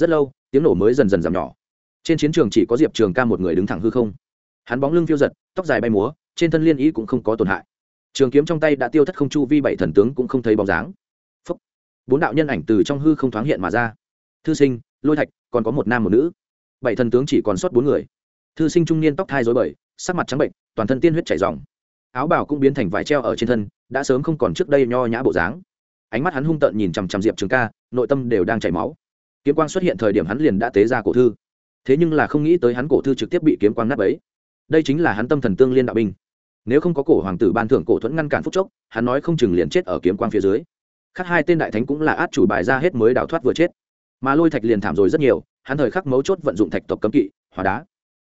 Rất lâu, tiếng nổ mới dần dần giảm nhỏ. Trên chiến trường chỉ có diệp trường ca một người đứng thẳng hư không. Hắn bóng lưng phiêu giật, tóc dài bay múa, trên thân liên ý cũng không có tổn hại. Trường kiếm trong tay đã tiêu thất không chu vi bảy thần tướng cũng không thấy bóng dáng. Phúc. bốn đạo nhân ảnh từ trong hư không thoáng hiện mà ra. Thư sinh, lôi thạch, còn có một nam một nữ. Bảy thần tướng chỉ còn sót bốn người thư sinh trung niên tóc thai dối bời, sắc mặt trắng bệnh, toàn thân tiên huyết chảy dòng. Áo bào cũng biến thành vải treo ở trên thân, đã sớm không còn trước đây nho nhã bộ dáng. Ánh mắt hắn hung tợn nhìn chằm chằm diệp trường ca, nội tâm đều đang chảy máu. Kiếm quang xuất hiện thời điểm hắn liền đã tế ra cổ thư. Thế nhưng là không nghĩ tới hắn cổ thư trực tiếp bị kiếm quang nát ấy đây chính là hắn tâm thần tương liên đạo binh. Nếu không có cổ hoàng tử ban thưởng cổ thuẫn ngăn cản phúc chốc, hắn nói không chừng liền chết ở kiếm quang phía dưới. Khắc hai tên đại thánh cũng là át chủ bài ra hết mới đào thoát vừa chết. Mà lôi thạch liền thảm rồi rất nhiều, hắn thời khắc mấu chốt vận dụng thạch tộc cấm kỵ hóa đá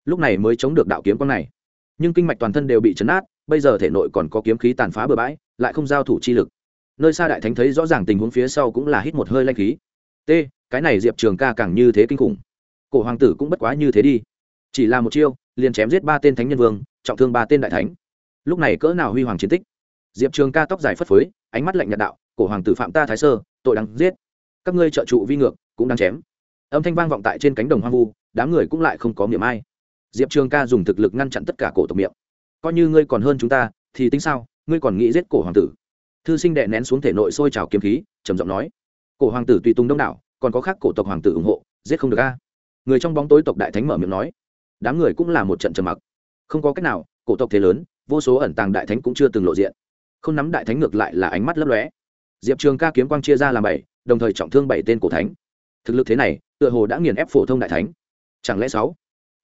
lúc này mới chống được đạo kiếm quang này. Nhưng kinh mạch toàn thân đều bị chấn át bây giờ thể nội còn có kiếm khí tàn phá bừa bãi, lại không giao thủ chi lực. Nơi xa đại thánh thấy rõ ràng tình huống phía sau cũng là hít một hơi lanh khí. T, cái này diệp trường ca càng như thế kinh khủng. Cổ hoàng tử cũng bất quá như thế đi. Chỉ là một chiêu, liền chém giết ba tên thánh nhân vương, trọng thương ba tên đại thánh. Lúc này cỡ nào huy hoàng chiến tích? Diệp trường ca tóc dài phất phới, ánh mắt lạnh nhạt đạo, cổ hoàng tử phạm ta thái sơ, tội đáng giết. Các ngươi trợ trụ vi ngược, cũng đang chém. Âm thanh vang vọng tại trên cánh đồng hoang vu, đám người cũng lại không có miệng ai diệp trường ca dùng thực lực ngăn chặn tất cả cổ tộc miệng. Coi như ngươi còn hơn chúng ta, thì tính sao? Ngươi còn nghĩ giết cổ hoàng tử? Thư sinh đệ nén xuống thể nội sôi trào kiếm khí, trầm giọng nói. Cổ hoàng tử tùy tùng đông đảo, còn có khác cổ tộc hoàng tử ủng hộ, giết không được a. Người trong bóng tối tộc đại thánh mở miệng nói. Đám người cũng là một trận trầm mặc. Không có cách nào, cổ tộc thế lớn, vô số ẩn tàng đại thánh cũng chưa từng lộ diện. Không nắm đại thánh ngược lại là ánh mắt lấp lóe. Diệp trường ca kiếm quang chia ra làm bảy, đồng thời trọng thương bảy tên cổ thánh. Thực lực thế này, tựa hồ đã nghiền ép phổ thông đại thánh. Chẳng lẽ sáu?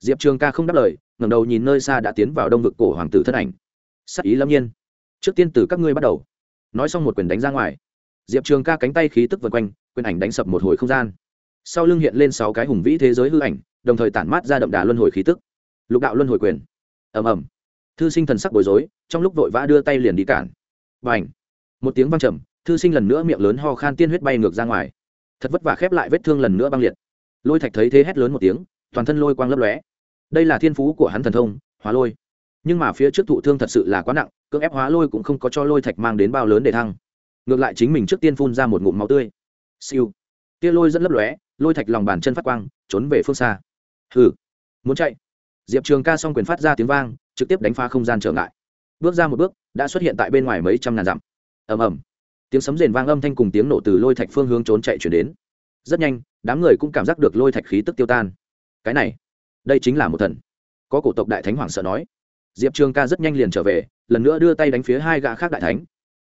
Diệp trường ca không đáp lời, ngẩng đầu nhìn nơi xa đã tiến vào đông vực cổ hoàng tử thân ảnh. Sắc ý lâm nhiên. Trước tiên từ các ngươi bắt đầu. Nói xong một quyền đánh ra ngoài. Diệp trường ca cánh tay khí tức vượt quanh, quyền ảnh đánh sập một hồi không gian. Sau lưng hiện lên sáu cái hùng vĩ thế giới hư ảnh, đồng thời tản mát ra đậm đà luân hồi khí tức. Lục đạo luân hồi quyền. Ầm ầm. Thư sinh thần sắc bối rối, trong lúc vội vã đưa tay liền đi cản. Và ảnh một tiếng văng trầm, thư sinh lần nữa miệng lớn ho khan tiên huyết bay ngược ra ngoài. Thật vất vả khép lại vết thương lần nữa băng liệt. Lôi thạch thấy thế hét lớn một tiếng, toàn thân lôi quang lấp lóe đây là thiên phú của hắn thần thông, hóa lôi. Nhưng mà phía trước thụ thương thật sự là quá nặng, cưỡng ép hóa lôi cũng không có cho lôi thạch mang đến bao lớn để thăng. Ngược lại chính mình trước tiên phun ra một ngụm máu tươi. Siêu. Tia lôi dẫn lấp lóe, lôi thạch lòng bàn chân phát quang, trốn về phương xa. Hừ. Muốn chạy. Diệp trường ca s o n g quyền phát ra tiếng vang, trực tiếp đánh phá không gian trở ngại. Bước ra một bước, đã xuất hiện tại bên ngoài mấy trăm ngàn dặm. Ầm ầm. Tiếng sấm rền vang âm thanh cùng tiếng nổ từ lôi thạch phương hướng trốn chạy chuyển đến. Rất nhanh, đám người cũng cảm giác được lôi thạch khí tức tiêu tan. Cái này đây chính là một thần. Có cổ tộc đại thánh hoàng sợ nói. Diệp trường ca rất nhanh liền trở về, lần nữa đưa tay đánh phía hai gã khác đại thánh.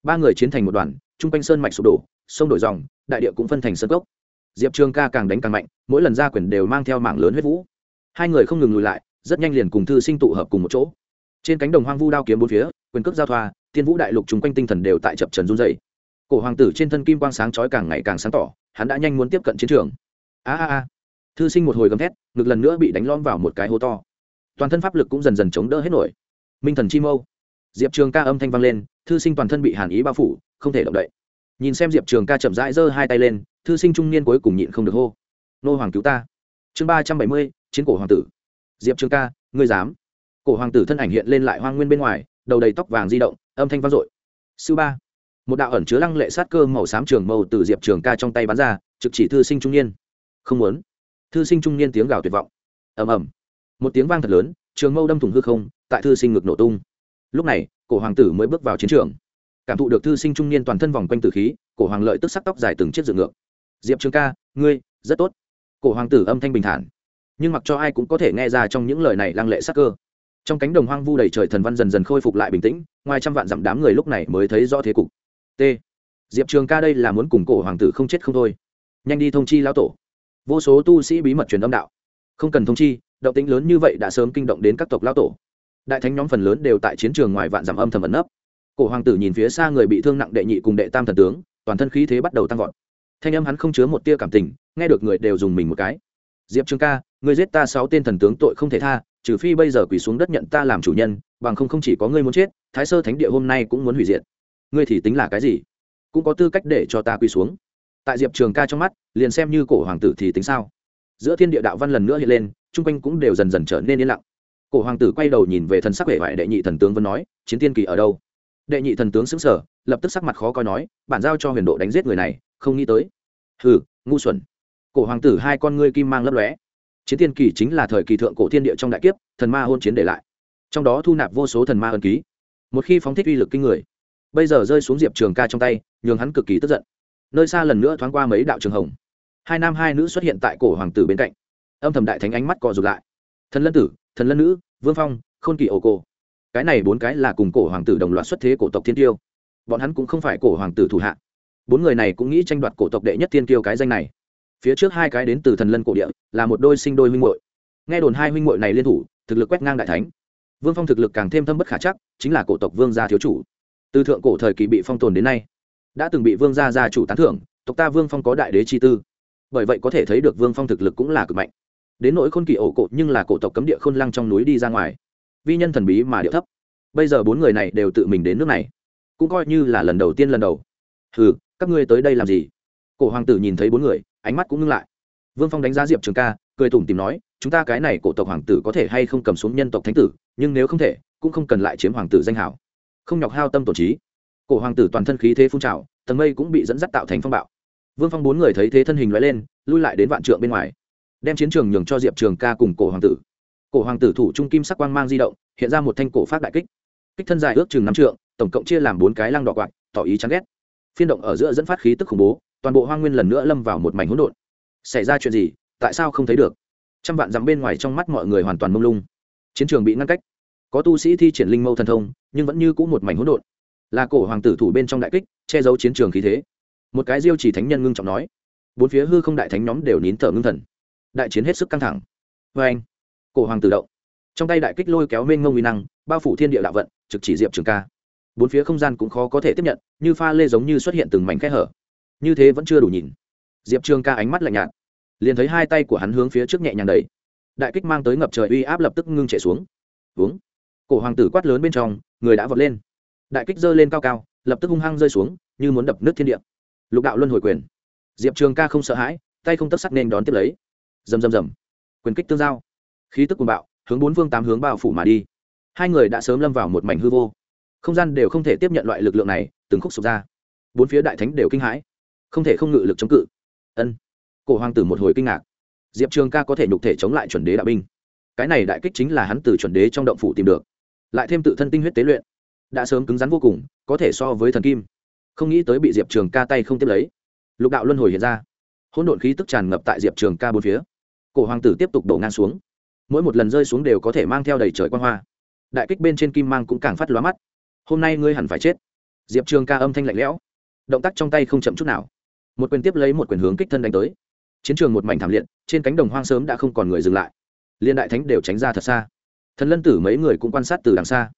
Ba người chiến thành một đoàn t r u n g quanh sơn mạch sụp đổ, sông đổi dòng, đại địa cũng phân thành sân cốc. Diệp trường ca càng đánh càng mạnh, mỗi lần ra quyền đều mang theo mảng lớn huyết vũ. Hai người không ngừng lùi lại, rất nhanh liền cùng thư sinh tụ hợp cùng một chỗ. Trên cánh đồng hoang vu đao kiếm bốn phía, quyền cước giao thoa, tiên vũ đại lục chung quanh tinh thần đều tại chập trần run dày cổ hoàng tử trên thân kim quang sáng chói càng ngày càng sáng tỏ, hắn đã nhanh muốn tiếp cận chiến trường. A a a thư sinh một hồi gầm thét, ngực lần nữa bị đánh lom vào một cái hố to. Toàn thân pháp lực cũng dần dần chống đỡ hết nổi. Minh thần chi mâu. Diệp trường ca âm thanh vang lên, thư sinh toàn thân bị hàn ý bao phủ, không thể động đậy. Nhìn xem diệp trường ca chậm rãi giơ hai tay lên, thư sinh trung niên cuối cùng nhịn không được hô. Nô hoàng cứu ta. Chương ba trăm bảy mươi, chiến cổ hoàng tử. Diệp trường ca, ngươi dám? Cổ hoàng tử thân ảnh hiện lên lại hoang nguyên bên ngoài, đầu đầy tóc vàng di động, âm thanh vang dội. Sư ba. Một đạo ẩn chứa lăng lệ sát cơ màu xám trường màu từ diệp trường ca trong tay bắn ra, trực chỉ thư sinh trung niên. Không muốn thư sinh trung niên tiếng gào tuyệt vọng. Ầm ầm. Một tiếng vang thật lớn, trường mâu đâm thủng hư không, tại thư sinh ngực nổ tung. Lúc này, cổ hoàng tử mới bước vào chiến trường. Cảm thụ được thư sinh trung niên toàn thân vòng quanh tử khí, cổ hoàng lợi tức sắc tóc dài từng chiếc dựng ngược. Diệp trường ca, ngươi, rất tốt. Cổ hoàng tử âm thanh bình thản. Nhưng mặc cho ai cũng có thể nghe ra trong những lời này lăng lệ sắc cơ. Trong cánh đồng hoang vu đầy trời thần văn dần dần khôi phục lại bình tĩnh, ngoài trăm vạn dặm đám người lúc này mới thấy rõ thế cục. T. Diệp trường ca đây là muốn cùng cổ hoàng tử không chết không thôi. Nhanh đi thông chi lão tổ vô số tu sĩ bí mật truyền âm đạo. Không cần thông chi, động tĩnh lớn như vậy đã sớm kinh động đến các tộc lao tổ. Đại thánh nhóm phần lớn đều tại chiến trường ngoài vạn dặm âm thầm ẩn nấp. Cổ hoàng tử nhìn phía xa người bị thương nặng đệ nhị cùng đệ tam thần tướng, toàn thân khí thế bắt đầu tăng vọt. Thanh âm hắn không chứa một tia cảm tình, nghe được người đều dùng mình một cái. Diệp trường ca người giết ta sáu tên thần tướng tội không thể tha, trừ phi bây giờ quỳ xuống đất nhận ta làm chủ nhân, bằng không không chỉ có ngươi muốn chết, thái sơ thánh địa hôm nay cũng muốn hủy diệt. Ngươi thì tính là cái gì? Cũng có tư cách để cho ta quỳ xuống tại diệp trường ca trong mắt, liền xem như cổ hoàng tử thì tính sao? Giữa thiên địa đạo văn lần nữa hiện lên, chung quanh cũng đều dần dần trở nên yên lặng. Cổ hoàng tử quay đầu nhìn về thần sắc vẻ vải đệ nhị thần tướng vẫn nói, chiến tiên kỳ ở đâu? Đệ nhị thần tướng xứng sở lập tức sắc mặt khó coi nói, bản giao cho huyền độ đánh giết người này, không nghĩ tới. Hừ, ngu xuẩn. Cổ hoàng tử hai con ngươi kim mang lấp lóe. Chiến tiên kỳ chính là thời kỳ thượng cổ thiên địa trong đại kiếp, thần ma hôn chiến để lại. Trong đó thu nạp vô số thần ma ân ký. Một khi phóng thích uy lực kinh người, bây giờ rơi xuống diệp trường ca trong tay, nhường hắn cực kỳ tức giận nơi xa lần nữa thoáng qua mấy đạo trường hồng. Hai nam hai nữ xuất hiện tại cổ hoàng tử bên cạnh. Âm thầm đại thánh ánh mắt cò rụt lại. Thần lân tử, thần lân nữ, vương phong, khôn kỳ ổ cổ. Cái này bốn cái là cùng cổ hoàng tử đồng loạt xuất thế cổ tộc thiên tiêu bọn hắn cũng không phải cổ hoàng tử thủ hạ. Bốn người này cũng nghĩ tranh đoạt cổ tộc đệ nhất thiên tiêu cái danh này. Phía trước hai cái đến từ thần lân cổ địa, là một đôi sinh đôi huynh hội nghe đồn hai huynh hội này liên thủ, thực lực quét ngang đại thánh. Vương phong thực lực càng thêm thâm bất khả chắc, chính là cổ tộc vương gia thiếu chủ. Từ thượng cổ thời kỳ bị phong tồn đến nay đã từng bị vương gia gia chủ tán thưởng, tộc ta vương phong có đại đế chi tư. Bởi vậy có thể thấy được vương phong thực lực cũng là cực mạnh. Đến nỗi khôn kỳ ổ cộ nhưng là cổ tộc cấm địa khôn lăng trong núi đi ra ngoài. Vi nhân thần bí mà điệu thấp. Bây giờ bốn người này đều tự mình đến nước này. Cũng coi như là lần đầu tiên lần đầu. Hừ, các ngươi tới đây làm gì? Cổ hoàng tử nhìn thấy bốn người, ánh mắt cũng ngưng lại. Vương phong đánh giá diệp trường ca, cười tủm tìm nói, chúng ta cái này cổ tộc hoàng tử có thể hay không cầm xuống nhân tộc thánh tử, nhưng nếu không thể, cũng không cần lại chiếm hoàng tử danh hảo. Không nhọc hao tâm tổ trí cổ hoàng tử toàn thân khí thế phun trào, tầng mây cũng bị dẫn dắt tạo thành phong bạo. Vương phong bốn người thấy thế thân hình loại lên, lui lại đến vạn trượng bên ngoài, đem chiến trường nhường cho diệp trường ca cùng cổ hoàng tử. Cổ hoàng tử thủ trung kim sắc quang mang di động, hiện ra một thanh cổ phát đại kích. Kích thân dài ước chừng năm trượng, tổng cộng chia làm bốn cái lăng đỏ quạt, tỏ ý chán ghét. Phiên động ở giữa dẫn phát khí tức khủng bố, toàn bộ hoa nguyên lần nữa lâm vào một mảnh hỗn độn. Xảy ra chuyện gì? Tại sao không thấy được? Trăm vạn dặm bên ngoài trong mắt mọi người hoàn toàn mông lung. Chiến trường bị ngăn cách. Có tu sĩ thi triển linh mâu thần thông, nhưng vẫn như c ũ một mảnh hỗn độn là cổ hoàng tử thủ bên trong đại kích, che giấu chiến trường khí thế. Một cái diêu chỉ thánh nhân ngưng trọng nói. Bốn phía hư không đại thánh nhóm đều nín thở ngưng thần. Đại chiến hết sức căng thẳng. Vê anh, cổ hoàng tử động. Trong tay đại kích lôi kéo mênh ngông uy năng, bao phủ thiên địa đạo vận, trực chỉ diệp trường ca. Bốn phía không gian cũng khó có thể tiếp nhận, như pha lê giống như xuất hiện từng mảnh khe hở. Như thế vẫn chưa đủ nhìn. Diệp trường ca ánh mắt lạnh nhạt. Liền thấy hai tay của hắn hướng phía trước nhẹ nhàng đầy đại kích mang tới ngập trời uy áp lập tức ngưng chạy xuống. Uống cổ hoàng tử quát lớn bên trong, người đã vọt lên đại kích giơ lên cao cao, lập tức hung hăng rơi xuống, như muốn đập nước thiên địa. Lục đạo luân hồi quyền. Diệp trường ca không sợ hãi, tay không tất sắc nên đón tiếp lấy. Rầm rầm rầm. Quyền kích tương giao. Khí tức cuồng bạo, hướng bốn phương tám hướng bao phủ mà đi. Hai người đã sớm lâm vào một mảnh hư vô. Không gian đều không thể tiếp nhận loại lực lượng này, từng khúc sụp ra. Bốn phía đại thánh đều kinh hãi. Không thể không ngự lực chống cự. Ân. Cổ hoàng tử một hồi kinh ngạc. Diệp trường ca có thể nhục thể chống lại chuẩn đế đạo binh. Cái này đại kích chính là hắn từ chuẩn đế trong động phủ tìm được. Lại thêm tự thân tinh huyết tế luyện đã sớm cứng rắn vô cùng, có thể so với thần kim. Không nghĩ tới bị diệp trường ca tay không tiếp lấy. Lục đạo luân hồi hiện ra. Hỗn độn khí tức tràn ngập tại diệp trường ca bốn phía. Cổ hoàng tử tiếp tục đổ ngang xuống. Mỗi một lần rơi xuống đều có thể mang theo đầy trời quan hoa. Đại kích bên trên kim mang cũng càng phát lóa mắt. Hôm nay ngươi hẳn phải chết. Diệp trường ca âm thanh lạnh lẽo. Động tác trong tay không chậm chút nào. Một quyền tiếp lấy một quyền hướng kích thân đánh tới. Chiến trường một mảnh thảm liệt, trên cánh đồng hoang sớm đã không còn người dừng lại. Liên đại thánh đều tránh ra thật xa. Thần lân tử mấy người cũng quan sát từ đằng xa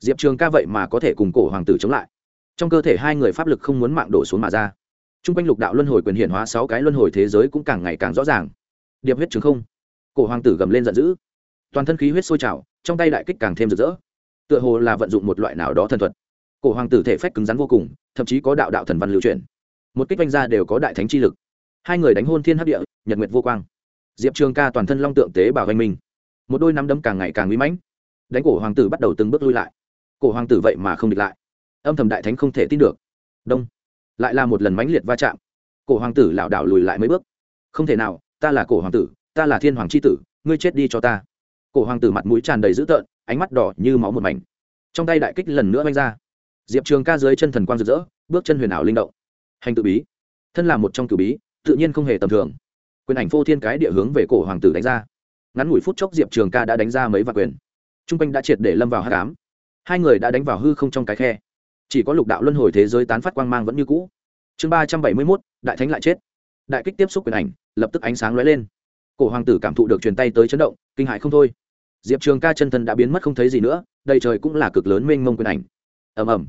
diệp trường ca vậy mà có thể cùng cổ hoàng tử chống lại. Trong cơ thể hai người pháp lực không muốn mạng đổ xuống mà ra. T r u n g quanh lục đạo luân hồi quyền hiển hóa sáu cái luân hồi thế giới cũng càng ngày càng rõ ràng. Điệp huyết trường không. Cổ hoàng tử gầm lên giận dữ. Toàn thân khí huyết sôi trào, trong tay đại kích càng thêm rực rỡ. Tựa hồ là vận dụng một loại nào đó thần thuật. Cổ hoàng tử thể phách cứng rắn vô cùng, thậm chí có đạo đạo thần văn lưu truyền. Một kích vanh ra đều có đại thánh chi lực. Hai người đánh hôn thiên hấp địa, nhật nguyệt vô quang. Diệp trường ca toàn thân long tượng tế bảo anh minh một đôi nắm đấm càng ngày càng uy mãnh. Đánh cổ hoàng tử bắt đầu từng bước lui lại cổ hoàng tử vậy mà không địch lại. Âm thầm đại thánh không thể tin được. Đông. Lại là một lần mãnh liệt va chạm. Cổ hoàng tử lảo đảo lùi lại mấy bước. Không thể nào, ta là cổ hoàng tử, ta là thiên hoàng c h i tử, ngươi chết đi cho ta. Cổ hoàng tử mặt mũi tràn đầy dữ tợn, ánh mắt đỏ như máu một mảnh. Trong tay đại kích lần nữa oanh ra. Diệp trường ca dưới chân thần quang rực rỡ, bước chân huyền ảo linh động. Hành tự bí. Thân là một trong cử bí, tự nhiên không hề tầm thường. Quyền ảnh phô thiên cái địa hướng về cổ hoàng tử đánh ra. Ngắn ngủi phút chốc diệp trường ca đã đánh ra mấy vạn quyền. T r u n g quanh đã triệt để lâm vào hát cám hai người đã đánh vào hư không trong cái khe. Chỉ có lục đạo luân hồi thế giới tán phát quang mang vẫn như cũ. Chương ba trăm bảy mươi mốt, đại thánh lại chết. Đại kích tiếp xúc quyền ảnh, lập tức ánh sáng lóe lên. Cổ hoàng tử cảm thụ được truyền tay tới chấn động, kinh hại không thôi. Diệp trường ca chân thân đã biến mất không thấy gì nữa, đầy trời cũng là cực lớn mênh mông quyền ảnh. Ầm ầm.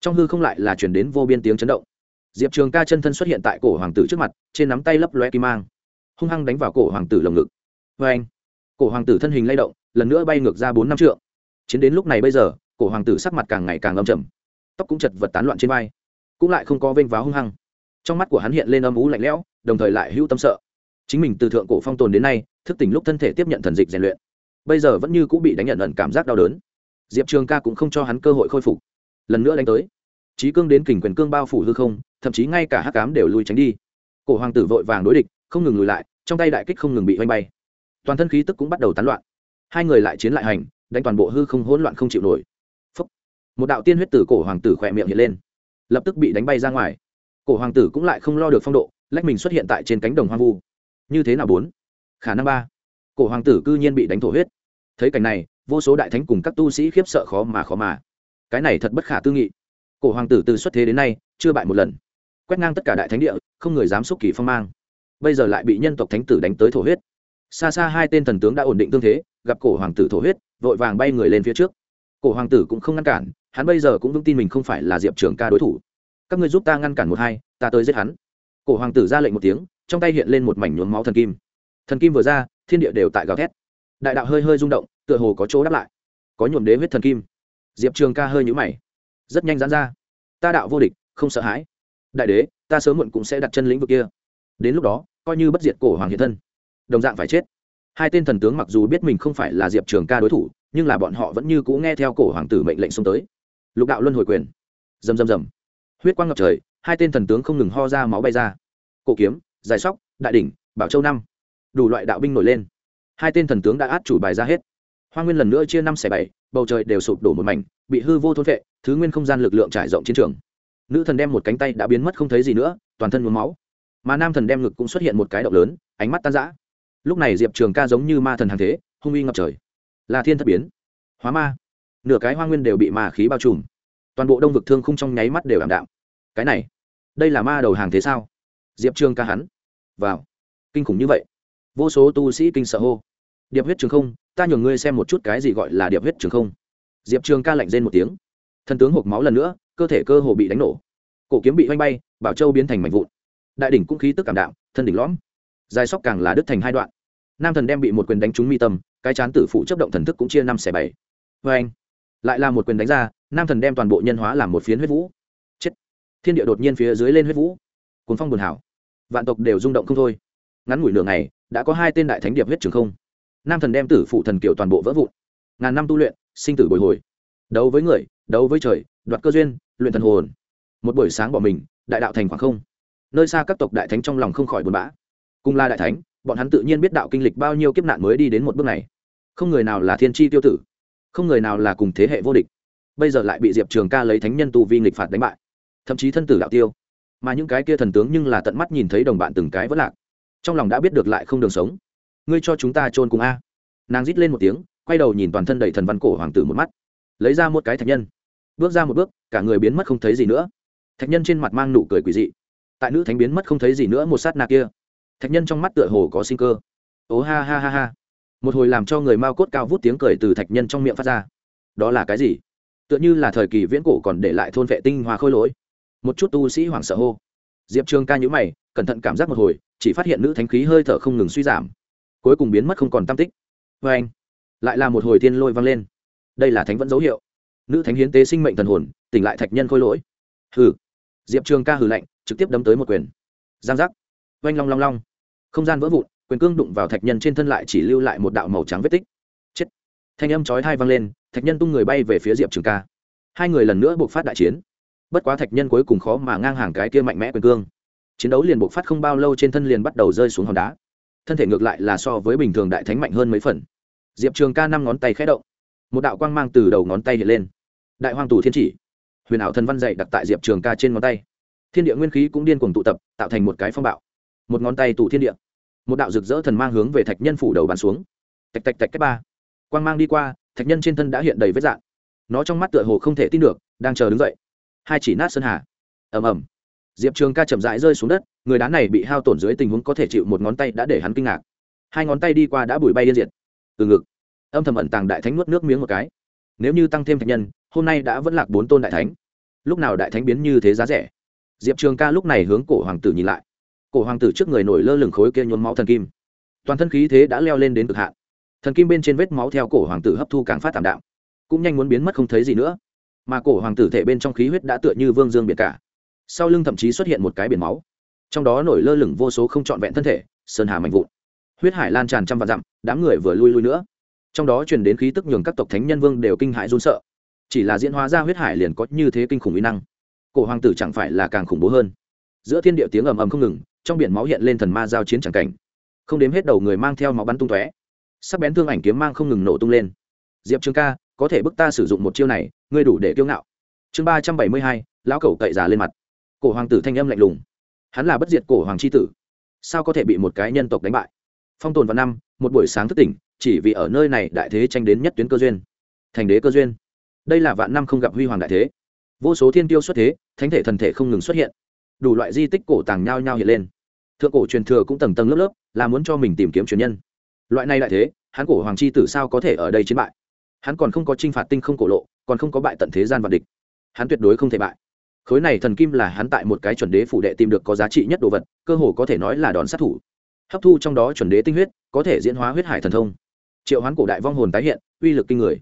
Trong hư không lại là chuyển đến vô biên tiếng chấn động. Diệp trường ca chân thân xuất hiện tại cổ hoàng tử trước mặt, trên nắm tay lấp loe kim mang. Hung hăng đánh vào cổ hoàng tử lồng ngực. Vê anh cổ hoàng tử thân hình lay động, lần nữa bay ngược ra bốn năm trượng. Chiến đến lúc này bây giờ cổ hoàng tử sắc mặt càng ngày càng âm trầm. Tóc cũng chật vật tán loạn trên vai, cũng lại không có vênh váo hung hăng. Trong mắt của hắn hiện lên âm ú lạnh lẽo, đồng thời lại hữu tâm sợ. Chính mình từ thượng cổ phong tồn đến nay, thức tỉnh lúc thân thể tiếp nhận thần dịch rèn luyện, bây giờ vẫn như cũng bị đánh nhận ẩn cảm giác đau đớn. Diệp trường ca cũng không cho hắn cơ hội khôi phục. Lần nữa đánh tới trí cương đến kình quyền cương bao phủ hư không, thậm chí ngay cả hắc cám đều lui tránh đi. Cổ hoàng tử vội vàng đối địch, không ngừng lùi lại, trong tay đại kích không ngừng bị oanh bay. Toàn thân khí tức cũng bắt đầu tán loạn. Hai người lại chiến lại hành, đánh toàn bộ hư không hỗn loạn không chịu nổi một đạo tiên huyết tử cổ hoàng tử khỏe miệng hiện lên, lập tức bị đánh bay ra ngoài. Cổ hoàng tử cũng lại không lo được phong độ, lách mình xuất hiện tại trên cánh đồng hoang vu. Như thế nào bốn? Khả năng ba. Cổ hoàng tử cư nhiên bị đánh thổ huyết. Thấy cảnh này, vô số đại thánh cùng các tu sĩ khiếp sợ khó mà khó mà. Cái này thật bất khả tư nghị. Cổ hoàng tử từ xuất thế đến nay, chưa bại một lần. Quét ngang tất cả đại thánh địa, không người dám xúc kỳ phong mang. Bây giờ lại bị nhân tộc thánh tử đánh tới thổ huyết. Xa xa hai tên thần tướng đã ổn định tương thế, gặp cổ hoàng tử thổ huyết, vội vàng bay người lên phía trước cổ hoàng tử cũng không ngăn cản, hắn bây giờ cũng vững tin mình không phải là diệp trường ca đối thủ. Các người giúp ta ngăn cản một hai, ta tới giết hắn. Cổ hoàng tử ra lệnh một tiếng, trong tay hiện lên một mảnh nhuốm máu thần kim. Thần kim vừa ra, thiên địa đều tại gào thét. Đại đạo hơi hơi rung động, tựa hồ có chỗ đáp lại. Có nhuộm đế huyết thần kim. Diệp trường ca hơi nhũ mày. Rất nhanh dán ra. Ta đạo vô địch, không sợ hãi. Đại đế, ta sớm muộn cũng sẽ đặt chân lĩnh vực kia. Đến lúc đó, coi như bất diệt cổ hoàng hiện thân. Đồng dạng phải chết. Hai tên thần tướng mặc dù biết mình không phải là diệp trường ca đối thủ nhưng là bọn họ vẫn như cũ nghe theo cổ hoàng tử mệnh lệnh xông tới. Lục đạo luân hồi quyền. Rầm rầm rầm. Huyết quang ngập trời, hai tên thần tướng không ngừng ho ra máu bay ra. Cổ kiếm, dài sóc, đại đỉnh, bảo châu năm. Đủ loại đạo binh nổi lên. Hai tên thần tướng đã át chủ bài ra hết. Hoa nguyên lần nữa chia năm xẻ bảy, bầu trời đều sụp đổ một mảnh, bị hư vô thôn vệ thứ nguyên không gian lực lượng trải rộng chiến trường. Nữ thần đem một cánh tay đã biến mất không thấy gì nữa, toàn thân nhuốm máu. Mà nam thần đem ngực cũng xuất hiện một cái động lớn, ánh mắt tan rã. Lúc này diệp trường ca giống như ma thần hàng thế, hung uy ngập trời là thiên thất biến. Hóa ma. Nửa cái hoa nguyên đều bị ma khí bao trùm. Toàn bộ đông vực thương khung trong nháy mắt đều ảm đạm. Cái này, đây là ma đầu hàng thế sao? Diệp trường ca hắn. Vào. Kinh khủng như vậy. Vô số tu sĩ kinh sợ hô. Điệp huyết trường không, ta nhường ngươi xem một chút cái gì gọi là điệp huyết trường không. Diệp trường ca lạnh rên một tiếng. Thần tướng hộp máu lần nữa, cơ thể cơ hồ bị đánh nổ. Cổ kiếm bị oanh bay, bảo châu biến thành mảnh vụn. Đại đỉnh cũng khí tức cảm đạm, thân đỉnh lõm. Dài sóc càng là đứt thành hai đoạn. Nam thần đem bị một quyền đánh trúng mi tâm cái chán tử phụ chấp động thần thức cũng chia năm xẻ bảy. Vê anh. Lại là một quyền đánh ra, nam thần đem toàn bộ nhân hóa làm một phiến huyết vũ. Chết. Thiên địa đột nhiên phía dưới lên huyết vũ. Cuốn phong buồn hảo. Vạn tộc đều rung động không thôi. Ngắn ngủi nửa ngày, đã có hai tên đại thánh điệp huyết trường không. Nam thần đem tử phụ thần kiều toàn bộ vỡ vụn. Ngàn năm tu luyện, sinh tử bồi hồi. Đấu với người, đấu với trời, đoạt cơ duyên, luyện thần hồn. Một buổi sáng bỏ mình, đại đạo thành khoảng không. Nơi xa các tộc đại thánh trong lòng không khỏi buồn bã cùng là đại thánh, bọn hắn tự nhiên biết đạo kinh lịch bao nhiêu kiếp nạn mới đi đến một bước này. Không người nào là thiên tri tiêu tử, không người nào là cùng thế hệ vô địch. Bây giờ lại bị diệp trường ca lấy thánh nhân tu vi nghịch phạt đánh bại. Thậm chí thân tử đạo tiêu. Mà những cái kia thần tướng nhưng là tận mắt nhìn thấy đồng bạn từng cái vất lạc. Trong lòng đã biết được lại không đường sống. Ngươi cho chúng ta chôn cùng a. Nàng rít lên một tiếng, quay đầu nhìn toàn thân đầy thần văn cổ hoàng tử một mắt. Lấy ra một cái thạch nhân. Bước ra một bước, cả người biến mất không thấy gì nữa. Thạch nhân trên mặt mang nụ cười quỳ dị. Tại nữ thánh biến mất không thấy gì nữa một sát nạ kia thạch nhân trong mắt tựa hồ có sinh cơ. Ố ha ha ha ha. Một hồi làm cho người mao cốt cao vút tiếng cười từ thạch nhân trong miệng phát ra. Đó là cái gì? Tựa như là thời kỳ viễn cổ còn để lại thôn vệ tinh hoa khôi lỗi. Một chút tu sĩ hoảng sợ hô. Diệp trường ca nhữ mày, cẩn thận cảm giác một hồi, chỉ phát hiện nữ thánh khí hơi thở không ngừng suy giảm. Cuối cùng biến mất không còn tam tích. Vê anh, lại là một hồi tiên lôi vang lên. Đây là thánh vẫn dấu hiệu. Nữ thánh hiến tế sinh mệnh thần hồn, tỉnh lại thạch nhân khôi lỗi. Hừ. Diệp trường ca hừ lạnh, trực tiếp đấm tới một quyền. Giang giác oanh long long long. Không gian vỡ vụn, quyền cương đụng vào thạch nhân trên thân lại chỉ lưu lại một đạo màu trắng vết tích. Chết. Thanh âm chói thai vang lên, thạch nhân tung người bay về phía diệp trường ca. Hai người lần nữa buộc phát đại chiến. Bất quá thạch nhân cuối cùng khó mà ngang hàng cái kia mạnh mẽ quyền cương. Chiến đấu liền buộc phát không bao lâu trên thân liền bắt đầu rơi xuống hòn đá. Thân thể ngược lại là so với bình thường đại thánh mạnh hơn mấy phần. Diệp trường ca năm ngón tay khẽ động. Một đạo quang mang từ đầu ngón tay hiện lên. Đại hoàng tù thiên chỉ. Huyền ảo thần văn dạy đặt tại diệp trường ca trên ngón tay. Thiên địa nguyên khí cũng điên cuồng tụ tập, tạo thành một cái phong bạo một ngón tay tụ thiên địa. Một đạo rực rỡ thần mang hướng về thạch nhân phủ đầu bàn xuống. Tạch tạch tạch cách ba. Quang mang đi qua thạch nhân trên thân đã hiện đầy vết dạn, nó trong mắt tựa hồ không thể tin được đang chờ đứng dậy. Hai chỉ nát sơn hà. Ầm ầm. Diệp trường ca chậm rãi rơi xuống đất người đá này bị hao tổn dưới tình huống có thể chịu một ngón tay đã để hắn kinh ngạc. Hai ngón tay đi qua đã bùi bay yên diệt. Từ ngực âm thầm ẩn tàng đại thánh nuốt nước miếng một cái. Nếu như tăng thêm thạch nhân hôm nay đã vẫn lạc bốn tôn đại thánh. Lúc nào đại thánh biến như thế giá rẻ? Diệp trường ca lúc này hướng cổ hoàng tử nhìn lại cổ hoàng tử trước người nổi lơ lửng khối kia nhuốm máu thần kim. Toàn thân khí thế đã leo lên đến cực hạn. Thần kim bên trên vết máu theo cổ hoàng tử hấp thu càng phát tảm đạm, cũng nhanh muốn biến mất không thấy gì nữa. Mà cổ hoàng tử thể bên trong khí huyết đã tựa như vương dương biển cả. Sau lưng thậm chí xuất hiện một cái biển máu. Trong đó nổi lơ lửng vô số không trọn vẹn thân thể, sơn hà mạnh vụn. Huyết hải lan tràn trăm vạn dặm, đám người vừa lui lui nữa. Trong đó truyền đến khí tức nhường các tộc thánh nhân vương đều kinh hãi run sợ. Chỉ là diễn hóa ra huyết hải liền có như thế kinh khủng uy năng. Cổ hoàng tử chẳng phải là càng khủng bố hơn. Giữa thiên địa tiếng ầm ầm không ngừng trong biển máu hiện lên thần ma giao chiến chẳng cảnh. Không đếm hết đầu người mang theo máu bắn tung tóe. Sắc bén thương ảnh kiếm mang không ngừng nổ tung lên. Diệp trường ca, có thể bức ta sử dụng một chiêu này, ngươi đủ để kiêu ngạo. Chương ba trăm bảy mươi hai, lão cẩu cậy già lên mặt. Cổ hoàng tử thanh âm lạnh lùng. Hắn là bất diệt cổ hoàng c h i tử. Sao có thể bị một cái nhân tộc đánh bại? Phong tồn vào năm, một buổi sáng thức tỉnh, chỉ vì ở nơi này đại thế tranh đến nhất tuyến cơ duyên. Thành đế cơ duyên. Đây là vạn năm không gặp huy hoàng đại thế. Vô số thiên tiêu xuất thế, thánh thể thần thể không ngừng xuất hiện đủ loại di tích cổ tàng nhao nhao hiện lên. Thượng cổ truyền thừa cũng tầng tầng lớp lớp, là muốn cho mình tìm kiếm truyền nhân. Loại này đại thế, hắn cổ hoàng chi tử sao có thể ở đây chiến bại? Hắn còn không có t r i n h phạt tinh không cổ lộ, còn không có bại tận thế gian vạn địch. Hắn tuyệt đối không thể bại. Khối này thần kim là hắn tại một cái chuẩn đế phủ đệ tìm được có giá trị nhất đồ vật, cơ hồ có thể nói là đòn sát thủ. Hấp thu trong đó chuẩn đế tinh huyết, có thể diễn hóa huyết hải thần thông. Triệu hoán cổ đại vong hồn tái hiện, uy lực kinh người.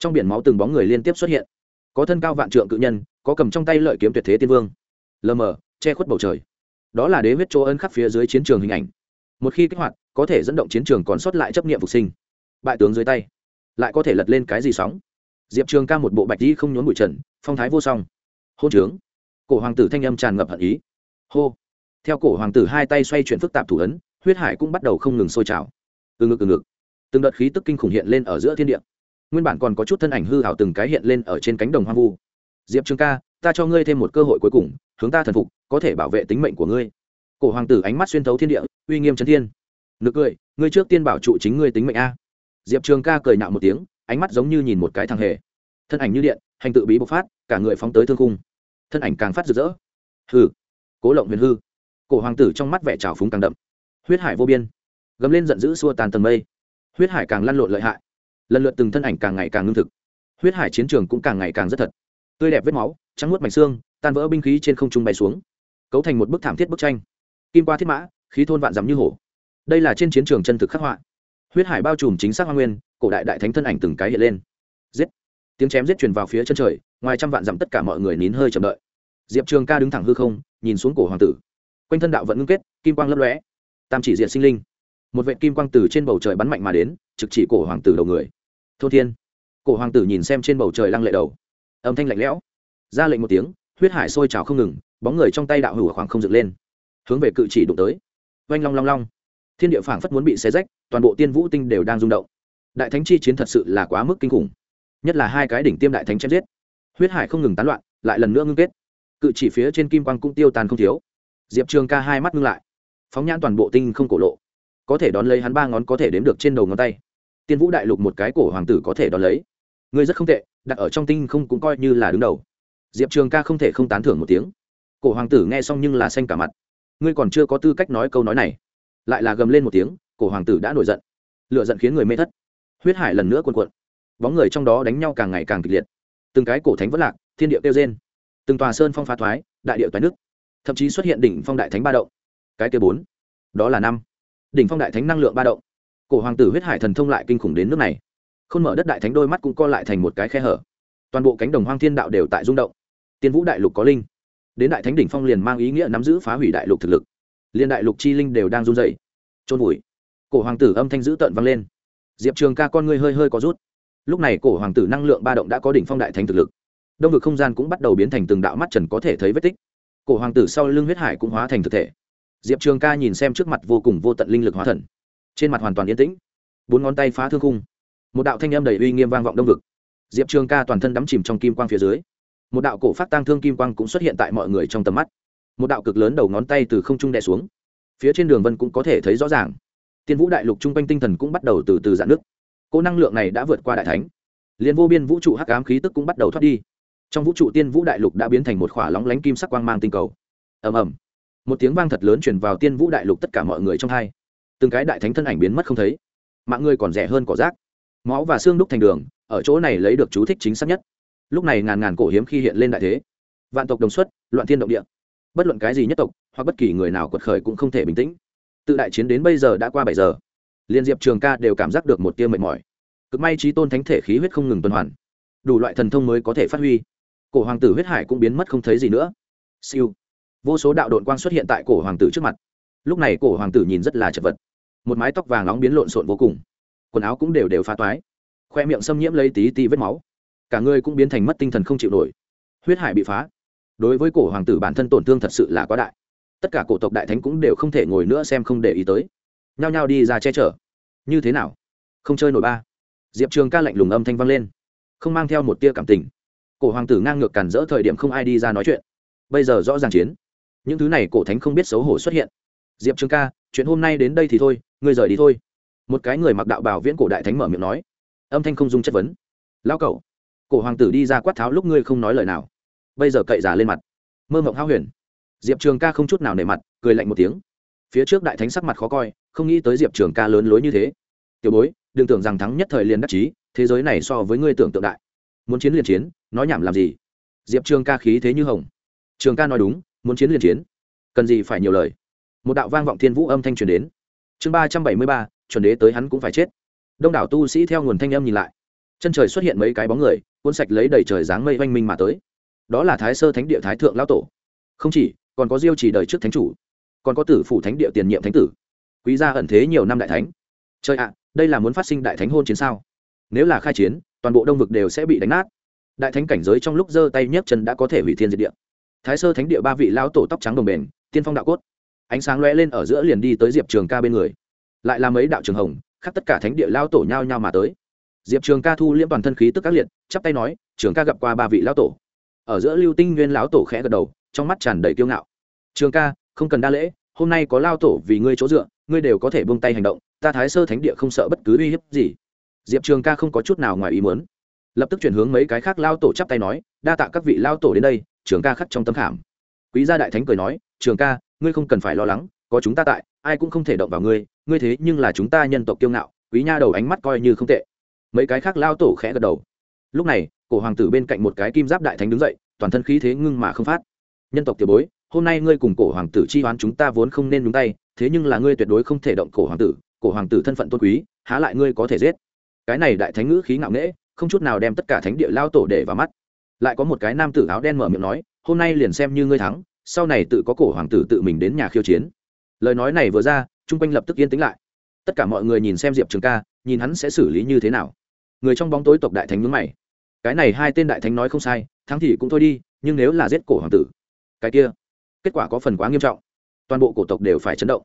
Trong biển máu từng bóng người liên tiếp xuất hiện. Có thân cao vạn trượng cự nhân, có cầm trong tay lợi kiếm tuyệt thế tiên vương. Lờ mờ che khuất bầu trời. Đó là đế huyết chỗ ân khắc phía dưới chiến trường hình ảnh. Một khi kích hoạt, có thể dẫn động chiến trường còn sót lại chấp nghiệm phục sinh. Bại tướng dưới tay. Lại có thể lật lên cái gì sóng? Diệp trường ca một bộ bạch đi không nhốn bụi trần, phong thái vô song. Hôn trướng. Cổ hoàng tử thanh âm tràn ngập hận ý. Hô. Theo cổ hoàng tử hai tay xoay chuyển phức tạp thủ ấn, huyết hải cũng bắt đầu không ngừng sôi trào. Từ ngực từ ngực. Từng đợt khí tức kinh khủng hiện lên ở giữa thiên địa. Nguyên bản còn có chút thân ảnh hư hảo từng cái hiện lên ở trên cánh đồng hoang vu diệp trường ca ta cho ngươi thêm một cơ hội cuối cùng hướng ta thần phục có thể bảo vệ tính mệnh của ngươi. Cổ hoàng tử ánh mắt xuyên thấu thiên địa uy nghiêm trấn thiên. Nực cười ngươi trước tiên bảo trụ chính ngươi tính mệnh a. Diệp trường ca cười nạo một tiếng ánh mắt giống như nhìn một cái thằng hề. Thân ảnh như điện hành tự bí bộc phát cả người phóng tới thương cung thân ảnh càng phát rực rỡ. Hừ, cố lộng huyền hư. Cổ hoàng tử trong mắt vẻ trào phúng càng đậm. Huyết hải vô biên. Gấm lên giận dữ xua tàn tầng mây. Huyết hải càng lăn lộn lợi hại. Lần lượt từng thân ảnh càng ngày càng ngưng thực. Huyết hải chiến trường cũng càng ngày càng rất thật tươi đẹp vết máu, trắng nuốt mảnh xương, tan vỡ binh khí trên không trung bay xuống. Cấu thành một bức thảm thiết bức tranh. Kim qua thiết mã, khí thôn vạn dắm như hổ. Đây là trên chiến trường chân thực khắc họa. Huyết hải bao trùm chính xác hoa nguyên, cổ đại đại thánh thân ảnh từng cái hiện lên. Giết! Tiếng chém giết truyền vào phía chân trời, ngoài trăm vạn dặm tất cả mọi người nín hơi chậm đợi. Diệp trường ca đứng thẳng hư không, nhìn xuống cổ hoàng tử. Quanh thân đạo vẫn ngưng kết, kim quang lấp lóe. Tam chỉ diện sinh linh. Một vệ kim quang từ trên bầu trời bắn mạnh mà đến, trực chỉ cổ hoàng tử đầu người. Thô thiên! Cổ hoàng tử nhìn xem trên bầu trời lăng lệ đầu âm thanh lạnh lẽo. Ra lệnh một tiếng, huyết hải sôi trào không ngừng, bóng người trong tay đạo hữu khoảng không dựng lên. Hướng về cự chỉ đụng tới. Oanh long long long. Thiên địa phảng phất muốn bị xé rách, toàn bộ tiên vũ tinh đều đang rung động. Đại thánh chi chiến thật sự là quá mức kinh khủng. Nhất là hai cái đỉnh tiêm đại thánh chém giết. Huyết hải không ngừng tán loạn, lại lần nữa ngưng kết. Cự chỉ phía trên kim quang cũng tiêu tàn không thiếu. Diệp trường ca hai mắt ngưng lại. Phóng nhãn toàn bộ tinh không cổ lộ. Có thể đón lấy hắn ba ngón có thể đếm được trên đầu ngón tay. Tiên vũ đại lục một cái cổ hoàng tử có thể đón lấy ngươi rất không tệ, đặt ở trong tinh không cũng coi như là đứng đầu. Diệp trường ca không thể không tán thưởng một tiếng. Cổ hoàng tử nghe xong nhưng là xanh cả mặt. Ngươi còn chưa có tư cách nói câu nói này. Lại là gầm lên một tiếng, cổ hoàng tử đã nổi giận. Lựa giận khiến người mê thất. Huyết hải lần nữa cuồn cuộn. Bóng người trong đó đánh nhau càng ngày càng kịch liệt. Từng cái cổ thánh vất lạc, thiên địa kêu trên từng tòa sơn phong phá thoái, đại địa toái nước thậm chí xuất hiện đỉnh phong đại thánh ba động. Cái kia bốn, đó là năm. Đỉnh phong đại thánh năng lượng ba động. Cổ hoàng tử huyết hải thần thông lại kinh khủng đến nước này khôn mở đất đại thánh đôi mắt cũng co lại thành một cái khe hở. Toàn bộ cánh đồng hoang thiên đạo đều tại rung động. Tiên vũ đại lục có linh. Đến đại thánh đỉnh phong liền mang ý nghĩa nắm giữ phá hủy đại lục thực lực. Liên đại lục chi linh đều đang run dậy trôn vùi. Cổ hoàng tử âm thanh dữ tợn vang lên. Diệp trường ca con ngươi hơi hơi có rút. Lúc này cổ hoàng tử năng lượng ba động đã có đỉnh phong đại thánh thực lực. Đông vực không gian cũng bắt đầu biến thành từng đạo mắt trần có thể thấy vết tích. Cổ hoàng tử sau lưng huyết hải cũng hóa thành thực thể. Diệp trường ca nhìn xem trước mặt vô cùng vô tận linh lực hóa thần. Trên mặt hoàn toàn yên tĩnh. Bốn ngón tay phá thương khung một đạo thanh âm đầy uy nghiêm vang vọng đông vực. Diệp trường ca toàn thân đắm chìm trong kim quang phía dưới. Một đạo cổ phát tăng thương kim quang cũng xuất hiện tại mọi người trong tầm mắt. Một đạo cực lớn đầu ngón tay từ không trung đè xuống. Phía trên đường vân cũng có thể thấy rõ ràng. Tiên vũ đại lục chung quanh tinh thần cũng bắt đầu từ từ giãn nước cỗ năng lượng này đã vượt qua đại thánh. Liền vô biên vũ trụ hắc ám khí tức cũng bắt đầu thoát đi. Trong vũ trụ tiên vũ đại lục đã biến thành một khỏa lóng lánh kim sắc quang mang tinh cầu. Ầm ầm. Một tiếng vang thật lớn chuyển vào tiên vũ đại lục tất cả mọi người trong hai. Từng cái đại thánh thân ảnh biến mất không thấy. Mạng người còn rẻ hơn cỏ rác máu và xương đúc thành đường, ở chỗ này lấy được chú thích chính xác nhất. Lúc này ngàn ngàn cổ hiếm khi hiện lên đại thế. Vạn tộc đồng xuất, loạn thiên động địa. Bất luận cái gì nhất tộc, hoặc bất kỳ người nào quật khởi cũng không thể bình tĩnh. Tự đại chiến đến bây giờ đã qua bảy giờ. Liên diệp trường ca đều cảm giác được một tia mệt mỏi. Cực may trí tôn thánh thể khí huyết không ngừng tuần hoàn. Đủ loại thần thông mới có thể phát huy. Cổ hoàng tử huyết hải cũng biến mất không thấy gì nữa. Siêu. Vô số đạo đội quang xuất hiện tại cổ hoàng tử trước mặt. Lúc này cổ hoàng tử nhìn rất là chật vật. Một mái tóc vàng nóng biến lộn xộn vô cùng quần áo cũng đều đều phá toái. Khoe miệng xâm nhiễm lấy tí tí vết máu. Cả người cũng biến thành mất tinh thần không chịu nổi. Huyết hải bị phá. Đối với cổ hoàng tử bản thân tổn thương thật sự là quá đại. Tất cả cổ tộc đại thánh cũng đều không thể ngồi nữa xem không để ý tới. Nhao nhao đi ra che chở. Như thế nào? Không chơi nổi ba. Diệp trường ca lạnh lùng âm thanh vang lên. Không mang theo một tia cảm tình. Cổ hoàng tử ngang ngược cản rỡ thời điểm không ai đi ra nói chuyện. Bây giờ rõ ràng chiến. Những thứ này cổ thánh không biết xấu hổ xuất hiện. Diệp trường ca, chuyện hôm nay đến đây thì thôi, ngươi rời đi thôi một cái người mặc đạo bảo viễn cổ đại thánh mở miệng nói. Âm thanh không dung chất vấn. Lao cậu cổ hoàng tử đi ra quát tháo lúc ngươi không nói lời nào. Bây giờ cậy giả lên mặt. Mơ mộng hao huyền. Diệp trường ca không chút nào nề mặt, cười lạnh một tiếng. Phía trước đại thánh sắc mặt khó coi, không nghĩ tới diệp trường ca lớn lối như thế. Tiểu bối, đừng tưởng rằng thắng nhất thời liền đắc chí, thế giới này so với ngươi tưởng tượng đại. Muốn chiến liền chiến, nói nhảm làm gì? Diệp trường ca khí thế như hồng. Trường ca nói đúng, muốn chiến liền chiến. Cần gì phải nhiều lời? Một đạo vang vọng thiên vũ âm thanh truyền đến. Chương ba trăm bảy mươi ba chuẩn đế tới hắn cũng phải chết. Đông đảo tu sĩ theo nguồn thanh âm nhìn lại. Chân trời xuất hiện mấy cái bóng người, cuốn sạch lấy đầy trời dáng mây oanh minh mà tới. Đó là thái sơ thánh địa thái thượng lão tổ. Không chỉ, còn có diêu chỉ đời trước thánh chủ, còn có tử phủ thánh địa tiền nhiệm thánh tử. Quý gia ẩn thế nhiều năm đại thánh. Trời ạ, đây là muốn phát sinh đại thánh hôn chiến sao? Nếu là khai chiến, toàn bộ đông vực đều sẽ bị đánh nát. Đại thánh cảnh giới trong lúc giơ tay nhấc chân đã có thể hủy thiên diệt địa. Thái sơ thánh địa ba vị lão tổ tóc trắng đồng bền, tiên phong đạo cốt. Ánh sáng lóe lên ở giữa liền đi tới diệp trường ca bên người lại là mấy đạo trường hồng khắc tất cả thánh địa lao tổ nhao nhao mà tới. Diệp trường ca thu liễm toàn thân khí tức các liệt, chắp tay nói, trường ca gặp qua ba vị lão tổ. Ở giữa lưu tinh nguyên lão tổ khẽ gật đầu, trong mắt tràn đầy kiêu ngạo. Trường ca, không cần đa lễ, hôm nay có lao tổ vì ngươi chỗ dựa, ngươi đều có thể buông tay hành động, ta thái sơ thánh địa không sợ bất cứ uy hiếp gì. Diệp trường ca không có chút nào ngoài ý muốn. Lập tức chuyển hướng mấy cái khác lao tổ chắp tay nói, đa tạ các vị lao tổ đến đây, trường ca khắc trong tâm khảm. Quý gia đại thánh cười nói, trường ca, ngươi không cần phải lo lắng, có chúng ta tại ai cũng không thể động vào ngươi ngươi thế nhưng là chúng ta nhân tộc kiêu ngạo, quý nha đầu ánh mắt coi như không tệ. Mấy cái khác lao tổ khẽ gật đầu. Lúc này, cổ hoàng tử bên cạnh một cái kim giáp đại thánh đứng dậy, toàn thân khí thế ngưng mà không phát. Nhân tộc tiểu bối, hôm nay ngươi cùng cổ hoàng tử chi hoán chúng ta vốn không nên nhúng tay, thế nhưng là ngươi tuyệt đối không thể động cổ hoàng tử, cổ hoàng tử thân phận tôn quý, há lại ngươi có thể giết. Cái này đại thánh ngữ khí ngạo nghễ, không chút nào đem tất cả thánh địa lao tổ để vào mắt. Lại có một cái nam tử áo đen mở miệng nói, hôm nay liền xem như ngươi thắng, sau này tự có cổ hoàng tử tự mình đến nhà khiêu chiến lời nói này vừa ra, chung quanh lập tức yên tĩnh lại. Tất cả mọi người nhìn xem diệp trường ca, nhìn hắn sẽ xử lý như thế nào. Người trong bóng tối tộc đại thánh nhướng mày. Cái này hai tên đại thánh nói không sai, thắng thì cũng thôi đi, nhưng nếu là giết cổ hoàng tử, cái kia, kết quả có phần quá nghiêm trọng. Toàn bộ cổ tộc đều phải chấn động.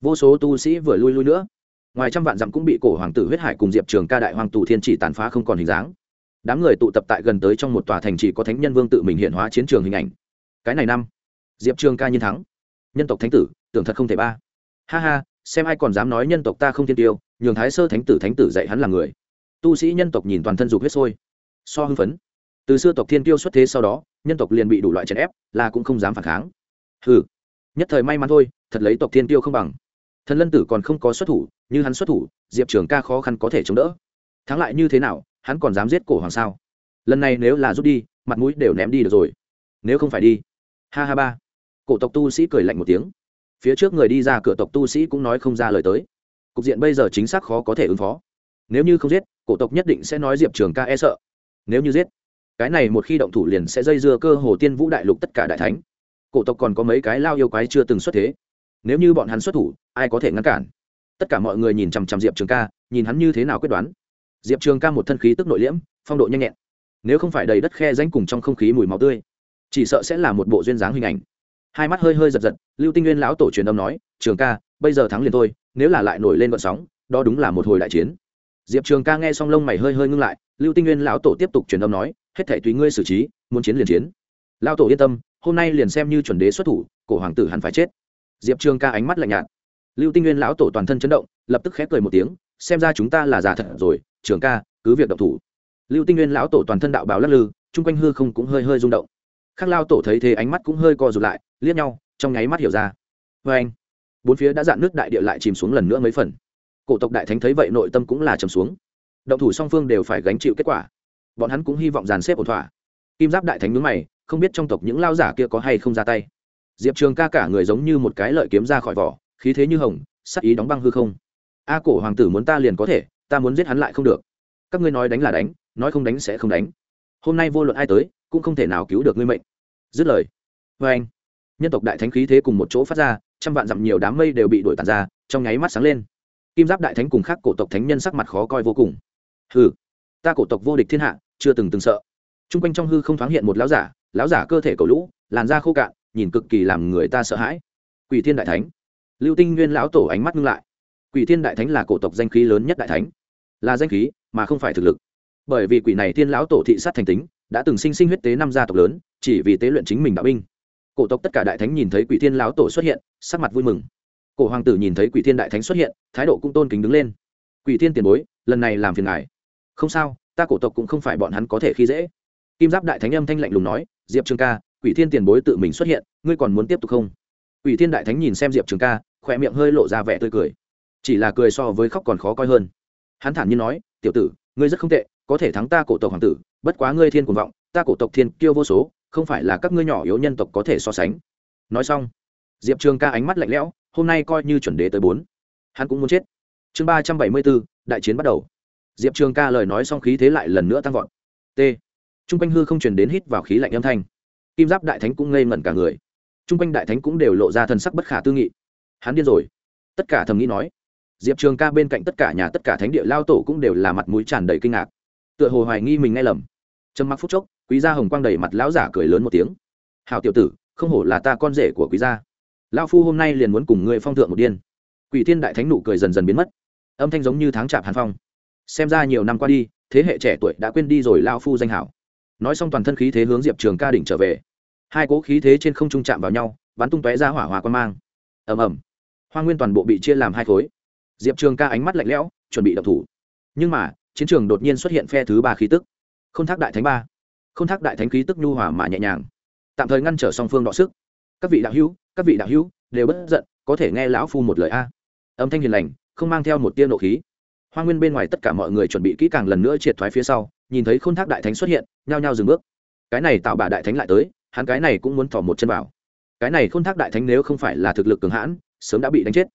Vô số tu sĩ vừa lui lui nữa. Ngoài trăm vạn dặm cũng bị cổ hoàng tử huyết hải cùng diệp trường ca đại hoàng tù thiên chỉ tàn phá không còn hình dáng. Đám người tụ tập tại gần tới trong một tòa thành chỉ có thánh nhân vương tự mình hiện hóa chiến trường hình ảnh. Cái này năm, diệp trường ca nhiên thắng nhân tộc thánh tử tưởng thật không thể ba. Ha ha, xem ai còn dám nói nhân tộc ta không thiên tiêu, nhường thái sơ thánh tử thánh tử dạy hắn là người. Tu sĩ nhân tộc nhìn toàn thân dục huyết sôi, so hưng phấn. Từ xưa tộc thiên tiêu xuất thế sau đó, nhân tộc liền bị đủ loại chèn ép, là cũng không dám phản kháng. Hừ, nhất thời may mắn thôi, thật lấy tộc thiên tiêu không bằng. Thần lân tử còn không có xuất thủ, như hắn xuất thủ, diệp trường ca khó khăn có thể chống đỡ. Thắng lại như thế nào, hắn còn dám giết cổ hoàng sao? Lần này nếu là rút đi, mặt mũi đều ném đi được rồi. Nếu không phải đi. Ha ha ba. Cổ tộc tu sĩ cười lạnh một tiếng phía trước người đi ra cửa tộc tu sĩ cũng nói không ra lời tới. Cục diện bây giờ chính xác khó có thể ứng phó. Nếu như không giết, cổ tộc nhất định sẽ nói diệp trường ca e sợ. Nếu như giết, cái này một khi động thủ liền sẽ dây dưa cơ hồ tiên vũ đại lục tất cả đại thánh. Cổ tộc còn có mấy cái lao yêu quái chưa từng xuất thế. Nếu như bọn hắn xuất thủ, ai có thể ngăn cản? Tất cả mọi người nhìn chằm chằm diệp trường ca, nhìn hắn như thế nào quyết đoán. Diệp trường ca một thân khí tức nội liễm, phong độ nhanh nhẹn. Nếu không phải đầy đất khe danh cùng trong không khí mùi máu tươi, chỉ sợ sẽ là một bộ duyên dáng hình ảnh hai mắt hơi hơi giật giật, lưu tinh nguyên lão tổ truyền âm nói, trường ca, bây giờ thắng liền thôi, nếu là lại nổi lên vận sóng, đó đúng là một hồi đại chiến. Diệp trường ca nghe xong lông mày hơi hơi ngưng lại, lưu tinh nguyên lão tổ tiếp tục truyền âm nói, hết thể tùy ngươi xử trí, muốn chiến liền chiến. Lão tổ yên tâm, hôm nay liền xem như chuẩn đế xuất thủ, cổ hoàng tử hẳn phải chết. Diệp trường ca ánh mắt lạnh nhạt. Lưu tinh nguyên lão tổ toàn thân chấn động, lập tức khép cười một tiếng, xem ra chúng ta là già thật rồi, trường ca, cứ việc động thủ. Lưu tinh nguyên lão tổ toàn thân đạo báo lắc lư, chung quanh hư không cũng hơi hơi rung động khác lao tổ thấy thế ánh mắt cũng hơi co rụt lại, liếc nhau, trong nháy mắt hiểu ra. Vê anh, bốn phía đã dạn nước đại địa lại chìm xuống lần nữa mấy phần. Cổ tộc đại thánh thấy vậy nội tâm cũng là trầm xuống. Động thủ song phương đều phải gánh chịu kết quả. Bọn hắn cũng hy vọng dàn xếp ổn thỏa. Kim giáp đại thánh nhướng mày, không biết trong tộc những lao giả kia có hay không ra tay. Diệp trường ca cả người giống như một cái lợi kiếm ra khỏi vỏ, khí thế như hồng, sắc ý đóng băng hư không. A cổ hoàng tử muốn ta liền có thể, ta muốn giết hắn lại không được. Các ngươi nói đánh là đánh, nói không đánh sẽ không đánh. Hôm nay vô luận ai tới, cũng không thể nào cứu được ngươi mệnh dứt lời. Vê anh. Nhân tộc đại thánh khí thế cùng một chỗ phát ra, trăm vạn dặm nhiều đám mây đều bị đổi tàn ra, trong nháy mắt sáng lên. Kim giáp đại thánh cùng khác cổ tộc thánh nhân sắc mặt khó coi vô cùng. Hừ, ta cổ tộc vô địch thiên hạ, chưa từng từng sợ. T r u n g quanh trong hư không thoáng hiện một lão giả lão giả cơ thể cầu lũ, làn da khô cạn, nhìn cực kỳ làm người ta sợ hãi. Quỷ thiên đại thánh. Lưu tinh nguyên lão tổ ánh mắt ngưng lại. Quỷ thiên đại thánh là cổ tộc danh khí lớn nhất đại thánh. Là danh khí, mà không phải thực lực. Bởi vì quỷ này thiên lão tổ thị sát thành tính đã từng sinh sinh huyết tế năm gia tộc lớn, chỉ vì tế luyện chính mình đạo binh. Cổ tộc tất cả đại thánh nhìn thấy quỷ thiên lão tổ xuất hiện, sắc mặt vui mừng. Cổ hoàng tử nhìn thấy quỷ thiên đại thánh xuất hiện, thái độ cũng tôn kính đứng lên. Quỷ thiên tiền bối, lần này làm phiền ngài. Không sao, ta cổ tộc cũng không phải bọn hắn có thể khi dễ. Kim giáp đại thánh âm thanh lạnh lùng nói, diệp trường ca, quỷ thiên tiền bối tự mình xuất hiện, ngươi còn muốn tiếp tục không? Quỷ thiên đại thánh nhìn xem diệp trường ca, khỏe miệng hơi lộ ra vẻ tươi cười. Chỉ là cười so với khóc còn khó coi hơn. Hắn thản nhiên nói, tiểu tử, ngươi rất không tệ có thể thắng ta cổ tộc hoàng tử, bất quá ngươi thiên cuồng vọng, ta cổ tộc thiên kiêu vô số, không phải là các ngươi nhỏ yếu nhân tộc có thể so sánh. Nói xong, diệp trường ca ánh mắt lạnh lẽo, hôm nay coi như chuẩn đế tới bốn, hắn cũng muốn chết. Chương ba trăm bảy mươi bốn, đại chiến bắt đầu. Diệp trường ca lời nói xong khí thế lại lần nữa tăng vọt. T. T r u n g quanh hư không chuyển đến hít vào khí lạnh âm thanh. Kim giáp đại thánh cũng ngây ngẩn cả người. T r u n g quanh đại thánh cũng đều lộ ra thần sắc bất khả tư nghị. Hắn điên rồi. Tất cả thầm nghĩ nói. Diệp trường ca bên cạnh tất cả nhà, tất cả thánh địa, lao tổ cũng đều là mặt mũi tràn đầy kinh ngạc tựa hồ hoài nghi mình nghe lầm. Trầm mặc phút chốc, quý gia hồng quang đầy mặt lão giả cười lớn một tiếng. Hào tiểu tử, không hổ là ta con rể của quý gia. Lão phu hôm nay liền muốn cùng ngươi phong thượng một điên. Quỷ thiên đại thánh nụ cười dần dần biến mất. Âm thanh giống như tháng chạp hàn phong. Xem ra nhiều năm qua đi, thế hệ trẻ tuổi đã quên đi rồi lao phu danh hảo. Nói xong toàn thân khí thế hướng diệp trường ca đỉnh trở về. Hai cố khí thế trên không trung chạm vào nhau, bắn tung tóe ra hỏa hòa quan mang. Ầm ầm. Hoa nguyên toàn bộ bị chia làm hai khối. Diệp trường ca ánh mắt lạnh lẽo, chuẩn bị đập thủ. Nhưng mà chiến trường đột nhiên xuất hiện phe thứ ba khí tức. K h ô n thác đại thánh ba. K h ô n thác đại thánh khí tức nhu hòa mà nhẹ nhàng. Tạm thời ngăn trở song phương đọ sức. Các vị đạo hữu, các vị đạo hữu, đều bất giận, có thể nghe lão phu một lời a. Âm thanh hiền lành, không mang theo một tia nộ khí. Hoa nguyên bên ngoài tất cả mọi người chuẩn bị kỹ càng lần nữa triệt thoái phía sau, nhìn thấy k h ô n thác đại thánh xuất hiện, nhao nhao dừng bước. Cái này tạo bà đại thánh lại tới, hắn cái này cũng muốn thỏ một chân vào. Cái này k h ô n thác đại thánh nếu không phải là thực lực cường hãn, sớm đã bị đánh chết.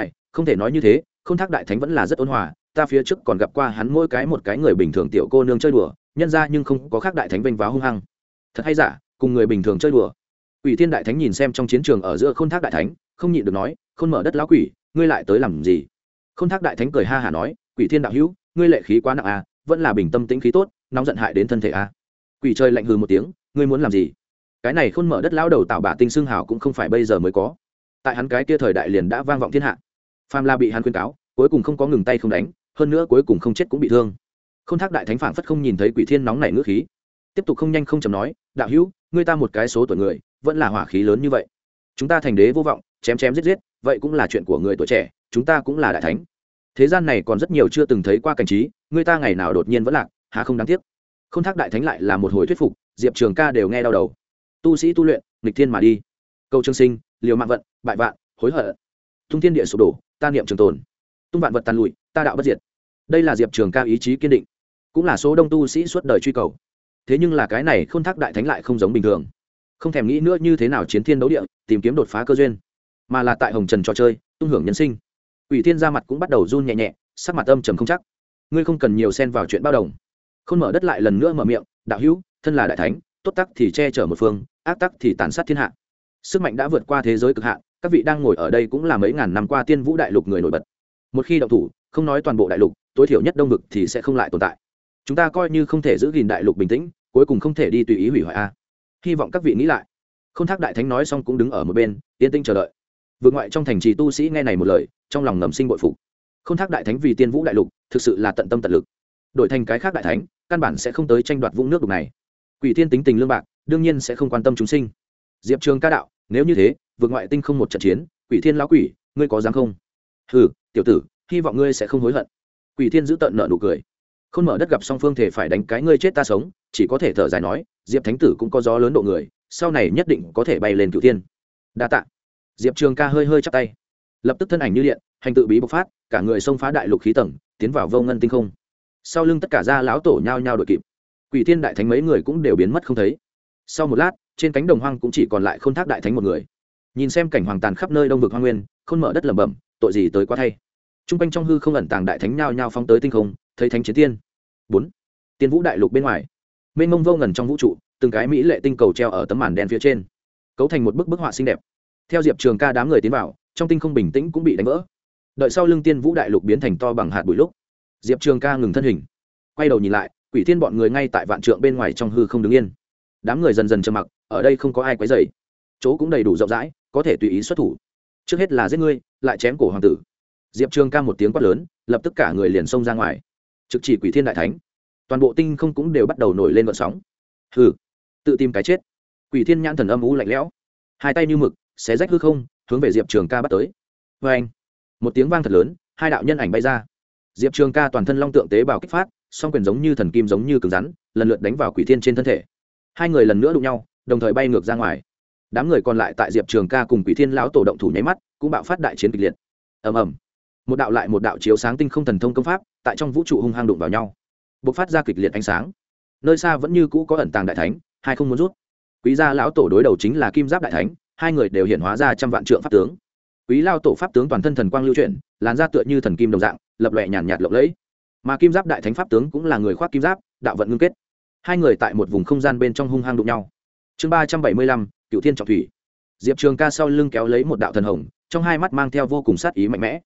Ai, không thể nói như thế k h ô n thác đại thánh vẫn là rất ôn hòa ta phía trước còn gặp qua hắn mỗi cái một cái người bình thường tiểu cô nương chơi đùa, nhân ra nhưng không có khác đại thánh vênh vá hung hăng. Thật hay giả, cùng người bình thường chơi đùa. Ủy thiên đại thánh nhìn xem trong chiến trường ở giữa k h ô n thác đại thánh, không nhịn được nói, khôn mở đất lão quỷ, ngươi lại tới làm gì? K h ô n thác đại thánh cười ha hả nói, quỷ thiên đạo hữu, ngươi lệ khí quá nặng à vẫn là bình tâm tĩnh khí tốt, nóng giận hại đến thân thể à. Quỷ chơi lạnh hừ một tiếng, ngươi muốn làm gì? Cái này khôn mở đất lão đầu tạo bả tinh xương hào cũng không phải bây giờ mới có. Tại hắn cái kia thời đại liền đã vang vọng thiên hạ. Phàm la bị hắn khuyên cáo, cuối cùng không có ngừng tay không đánh hơn nữa cuối cùng không chết cũng bị thương. Không thác đại thánh phảng phất không nhìn thấy quỷ thiên nóng nảy ngữ khí. Tiếp tục không nhanh không chầm nói, đạo hữu, ngươi ta một cái số tuổi người, vẫn là hỏa khí lớn như vậy. Chúng ta thành đế vô vọng, chém chém giết giết, vậy cũng là chuyện của người tuổi trẻ, chúng ta cũng là đại thánh. Thế gian này còn rất nhiều chưa từng thấy qua cảnh trí, người ta ngày nào đột nhiên vẫn lạc, há không đáng tiếc. K h ô n thác đại thánh lại là một hồi thuyết phục, diệp trường ca đều nghe đau đầu. Tu sĩ tu luyện, nghịch thiên mà đi. Câu trương sinh, liều mạng vận, bại vạn, hối hận. Tung thiên địa sụp đổ, ta niệm trường tồn. Tung vạn vật tàn lụi ta đạo bất diệt. Đây là diệp trường ca ý chí kiên định, cũng là số đông tu sĩ suốt đời truy cầu. Thế nhưng là cái này k h ô n thác đại thánh lại không giống bình thường. Không thèm nghĩ nữa như thế nào chiến thiên đấu địa, tìm kiếm đột phá cơ duyên, mà là tại hồng trần trò chơi, tung hưởng nhân sinh. Ủy thiên ra mặt cũng bắt đầu run nhẹ nhẹ, sắc mặt âm trầm không chắc. Ngươi không cần nhiều xen vào chuyện bao đồng. Không mở đất lại lần nữa mở miệng, đạo hữu, thân là đại thánh, tốt tắc thì che chở một phương, ác tắc thì tàn sát thiên hạ. Sức mạnh đã vượt qua thế giới cực hạn, các vị đang ngồi ở đây cũng là mấy ngàn năm qua tiên vũ đại lục người nổi bật. Một khi động thủ không nói toàn bộ đại lục, tối thiểu nhất đông vực thì sẽ không lại tồn tại. Chúng ta coi như không thể giữ gìn đại lục bình tĩnh, cuối cùng không thể đi tùy ý hủy hoại a. Hy vọng các vị nghĩ lại. K h ô n thác đại thánh nói xong cũng đứng ở một bên, yên tinh chờ đợi. Vượt ngoại trong thành trì tu sĩ nghe này một lời, trong lòng ngầm sinh bội phục. K h ô n thác đại thánh vì tiên vũ đại lục, thực sự là tận tâm tận lực. Đổi thành cái khác đại thánh, căn bản sẽ không tới tranh đoạt vũng nước đục này. Quỷ thiên tính tình lương bạc, đương nhiên sẽ không quan tâm chúng sinh. Diệp trường ca đạo, nếu như thế, vượt ngoại tinh không một trận chiến, quỷ thiên lão quỷ, ngươi có dám không? Ừ tiểu tử hy vọng ngươi sẽ không hối hận. Quỷ thiên giữ tận nợ nụ cười. Không mở đất gặp song phương thể phải đánh cái ngươi chết ta sống, chỉ có thể thở dài nói, diệp thánh tử cũng có gió lớn độ người, sau này nhất định có thể bay lên cựu thiên. Đa tạ. Diệp trường ca hơi hơi chắp tay. Lập tức thân ảnh như điện, hành tự bí bộc phát, cả người xông phá đại lục khí tầng, tiến vào vô ngân tinh không. Sau lưng tất cả gia lão tổ nhao nhao đội kịp. Quỷ thiên đại thánh mấy người cũng đều biến mất không thấy. Sau một lát, trên cánh đồng hoang cũng chỉ còn lại k h ô n thác đại thánh một người. Nhìn xem cảnh hoàng tàn khắp nơi đông vực hoa nguyên không mở đất lẩm bẩm, tội gì tới quá thay t r u n g quanh trong hư không ẩn tàng đại thánh nhao nhao phóng tới tinh không, thấy thánh chiến tiên. Bốn, tiên vũ đại lục bên ngoài. Mênh mông vô ngần trong vũ trụ, từng cái mỹ lệ tinh cầu treo ở tấm màn đen phía trên. Cấu thành một bức bức họa xinh đẹp. Theo diệp trường ca đám người tiến vào, trong tinh không bình tĩnh cũng bị đánh vỡ. Đợi sau lưng tiên vũ đại lục biến thành to bằng hạt bụi lúc, diệp trường ca ngừng thân hình. Quay đầu nhìn lại, quỷ thiên bọn người ngay tại vạn trượng bên ngoài trong hư không đứng yên. Đám người dần dần trầm mặc, ở đây không có ai quấy dày chỗ cũng đầy đủ rộng rãi, có thể tùy ý xuất thủ. Trước hết là giết ngươi, lại chém cổ hoàng tử diệp trường ca một tiếng quát lớn, lập tức cả người liền xông ra ngoài. Trực chỉ quỷ thiên đại thánh, toàn bộ tinh không cũng đều bắt đầu nổi lên vận sóng. Hừ, tự tìm cái chết. Quỷ thiên nhãn thần âm u lạnh lẽo, hai tay như mực, xé rách hư không, hướng về diệp trường ca bắt tới. Vê anh, một tiếng vang thật lớn, hai đạo nhân ảnh bay ra. Diệp trường ca toàn thân long tượng tế bào kích phát, song quyền giống như thần kim giống như cứng rắn, lần lượt đánh vào quỷ thiên trên thân thể. Hai người lần nữa đụng nhau, đồng thời bay ngược ra ngoài. Đám người còn lại tại diệp trường ca cùng quỷ thiên lão tổ động thủ nháy mắt, cũng bạo phát đại chiến kịch liệt. Ầm ầm một đạo lại một đạo chiếu sáng tinh không thần thông công pháp, tại trong vũ trụ hung hăng đụng vào nhau. B ộ c phát ra kịch liệt ánh sáng. Nơi xa vẫn như cũ có ẩn tàng đại thánh, hai không muốn rút. Quý gia lão tổ đối đầu chính là kim giáp đại thánh, hai người đều hiện hóa ra trăm vạn trượng pháp tướng. Quý lao tổ pháp tướng toàn thân thần quang lưu chuyển, làn ra tựa như thần kim đồng dạng, lập lòe nhàn nhạt lộng lẫy. Mà kim giáp đại thánh pháp tướng cũng là người khoác kim giáp, đạo vận ngưng kết. Hai người tại một vùng không gian bên trong hung hăng đụng nhau. Chương ba trăm bảy mươi lăm cựu thiên trọng thủy. Diệp trường ca sau lưng kéo lấy một đạo thần hồng, trong hai mắt mang theo vô cùng sát ý mạnh mẽ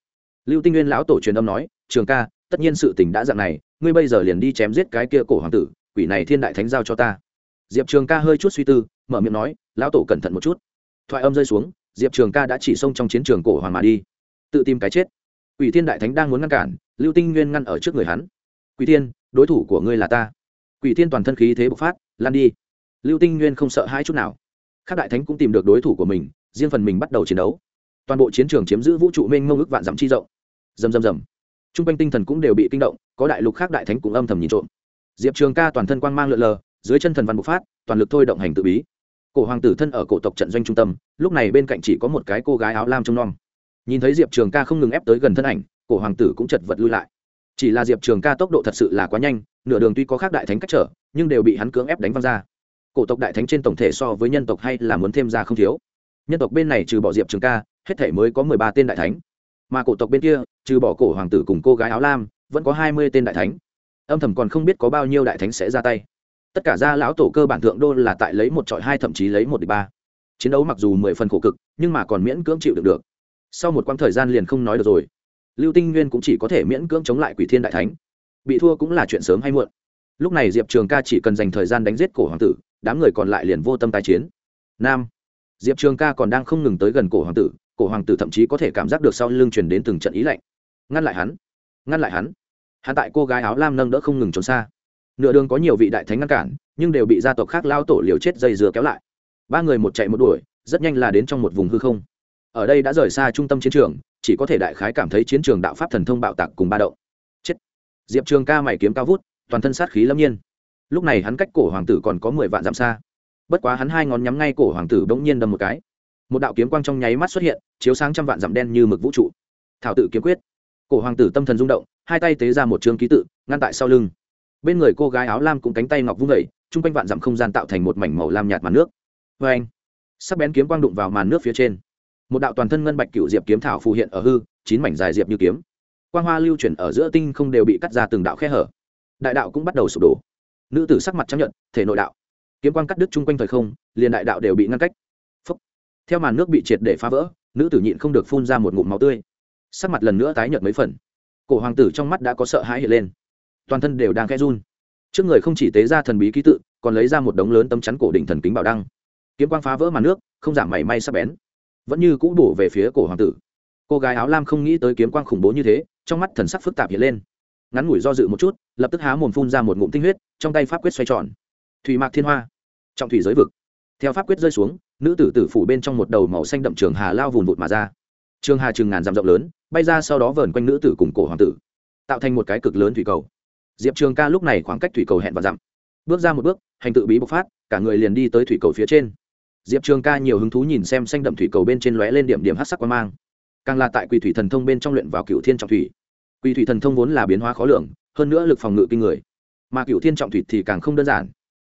lưu tinh nguyên lão tổ truyền âm nói, trường ca, tất nhiên sự tình đã dạng này, ngươi bây giờ liền đi chém giết cái kia cổ hoàng tử, quỷ này thiên đại thánh giao cho ta. Diệp trường ca hơi chút suy tư, mở miệng nói, lão tổ cẩn thận một chút. Thoại âm rơi xuống, diệp trường ca đã chỉ xông trong chiến trường cổ hoàng mà đi, tự tìm cái chết. Quỷ thiên đại thánh đang muốn ngăn cản, lưu tinh nguyên ngăn ở trước người hắn. Quỷ thiên, đối thủ của ngươi là ta. Quỷ thiên toàn thân khí thế bộc phát, lan đi. Lưu tinh nguyên không sợ hai chút nào. Các đại thánh cũng tìm được đối thủ của mình, riêng phần mình bắt đầu chiến đấu. Toàn bộ chiến trường chiếm giữ vũ trụ mênh mông ước vạn dặm chi rộng rầm rầm rầm. T r u n g quanh tinh thần cũng đều bị kinh động, có đại lục khác đại thánh cũng âm thầm nhìn trộm. Diệp trường ca toàn thân quang mang lượn lờ, dưới chân thần văn bộc phát, toàn lực thôi động hành tự bí. Cổ hoàng tử thân ở cổ tộc trận doanh trung tâm, lúc này bên cạnh chỉ có một cái cô gái áo lam trông nom. Nhìn thấy diệp trường ca không ngừng ép tới gần thân ảnh, cổ hoàng tử cũng chật vật lui lại. Chỉ là diệp trường ca tốc độ thật sự là quá nhanh, nửa đường tuy có khác đại thánh cách trở, nhưng đều bị hắn cưỡng ép đánh văng ra. Cổ tộc đại thánh trên tổng thể so với nhân tộc hay là muốn thêm ra không thiếu. Nhân tộc bên này trừ bỏ diệp trường ca, hết thể mới có mười ba tên đại thánh mà cổ tộc bên kia, trừ bỏ cổ hoàng tử cùng cô gái áo lam, vẫn có hai mươi tên đại thánh. Âm thầm còn không biết có bao nhiêu đại thánh sẽ ra tay. Tất cả gia lão tổ cơ bản thượng đô là tại lấy một trọi hai thậm chí lấy một địch ba. Chiến đấu mặc dù mười phần khổ cực, nhưng mà còn miễn cưỡng chịu được được. Sau một quãng thời gian liền không nói được rồi. Lưu tinh nguyên cũng chỉ có thể miễn cưỡng chống lại quỷ thiên đại thánh. Bị thua cũng là chuyện sớm hay muộn. Lúc này diệp trường ca chỉ cần dành thời gian đánh giết cổ hoàng tử, đám người còn lại liền vô tâm tái chiến. Nam, diệp trường ca còn đang không ngừng tới gần cổ hoàng tử cổ hoàng tử thậm chí có thể cảm giác được sau lưng truyền đến từng trận ý lạnh. Ngăn lại hắn, ngăn lại hắn. Hắn tại cô gái áo lam nâng đỡ không ngừng trốn xa. Nửa đường có nhiều vị đại thánh ngăn cản, nhưng đều bị gia tộc khác lao tổ liều chết dây dừa kéo lại. Ba người một chạy một đuổi, rất nhanh là đến trong một vùng hư không. Ở đây đã rời xa trung tâm chiến trường, chỉ có thể đại khái cảm thấy chiến trường đạo pháp thần thông bạo tạc cùng ba động. Chết. Diệp trường ca mày kiếm cao vút, toàn thân sát khí lâm nhiên. Lúc này hắn cách cổ hoàng tử còn có mười vạn dặm xa. Bất quá hắn hai ngón nhắm ngay cổ hoàng tử bỗng nhiên đâm một cái một đạo kiếm quang trong nháy mắt xuất hiện, chiếu sáng trăm vạn dặm đen như mực vũ trụ. Thảo tự kiếm quyết. Cổ hoàng tử tâm thần rung động, hai tay tế ra một chương ký tự, ngăn tại sau lưng. Bên người cô gái áo lam cũng cánh tay ngọc vung vẩy chung quanh vạn dặm không gian tạo thành một mảnh màu lam nhạt màn nước. Vê anh, sắc bén kiếm quang đụng vào màn nước phía trên. Một đạo toàn thân ngân bạch cựu diệp kiếm thảo phù hiện ở hư, chín mảnh dài diệp như kiếm. Quang hoa lưu chuyển ở giữa tinh không đều bị cắt ra từng đạo khe hở. Đại đạo cũng bắt đầu sụp đổ. Nữ tử sắc mặt chấp nhận thể nội đạo. Kiếm quang cắt đứt chung quanh thời không, liền đại đạo đều bị ngăn cách theo màn nước bị triệt để phá vỡ, nữ tử nhịn không được phun ra một ngụm máu tươi. Sắc mặt lần nữa tái nhợt mấy phần. Cổ hoàng tử trong mắt đã có sợ hãi hiện lên. Toàn thân đều đang khẽ run. Trước người không chỉ tế ra thần bí ký tự, còn lấy ra một đống lớn tấm chắn cổ đỉnh thần kính bảo đăng. Kiếm quang phá vỡ màn nước, không giảm mảy may sắp bén. Vẫn như cũ đổ về phía cổ hoàng tử. Cô gái áo lam không nghĩ tới kiếm quang khủng bố như thế, trong mắt thần sắc phức tạp hiện lên. Ngắn ngủi do dự một chút, lập tức há mồm phun ra một ngụm tinh huyết, trong tay pháp quyết xoay tròn. Thủy mạc thiên hoa. Trọng thủy giới vực theo pháp quyết rơi xuống, nữ tử tử phủ bên trong một đầu màu xanh đậm trường hà lao vùn vụt mà ra. Trường hà chừng ngàn dặm rộng lớn, bay ra sau đó vờn quanh nữ tử cùng cổ hoàng tử, tạo thành một cái cực lớn thủy cầu. Diệp trường ca lúc này khoảng cách thủy cầu hẹn và dặm. Bước ra một bước, hành tự bí bộc phát, cả người liền đi tới thủy cầu phía trên. Diệp trường ca nhiều hứng thú nhìn xem xanh đậm thủy cầu bên trên lóe lên điểm điểm hát sắc quan mang. Càng là tại quỳ thủy thần thông bên trong luyện vào cựu thiên trọng thủy. Quỳ thủy thần thông vốn là biến hóa khó lường, hơn nữa lực phòng ngự kinh người. Mà cựu thiên trọng thủy thì càng không đơn giản.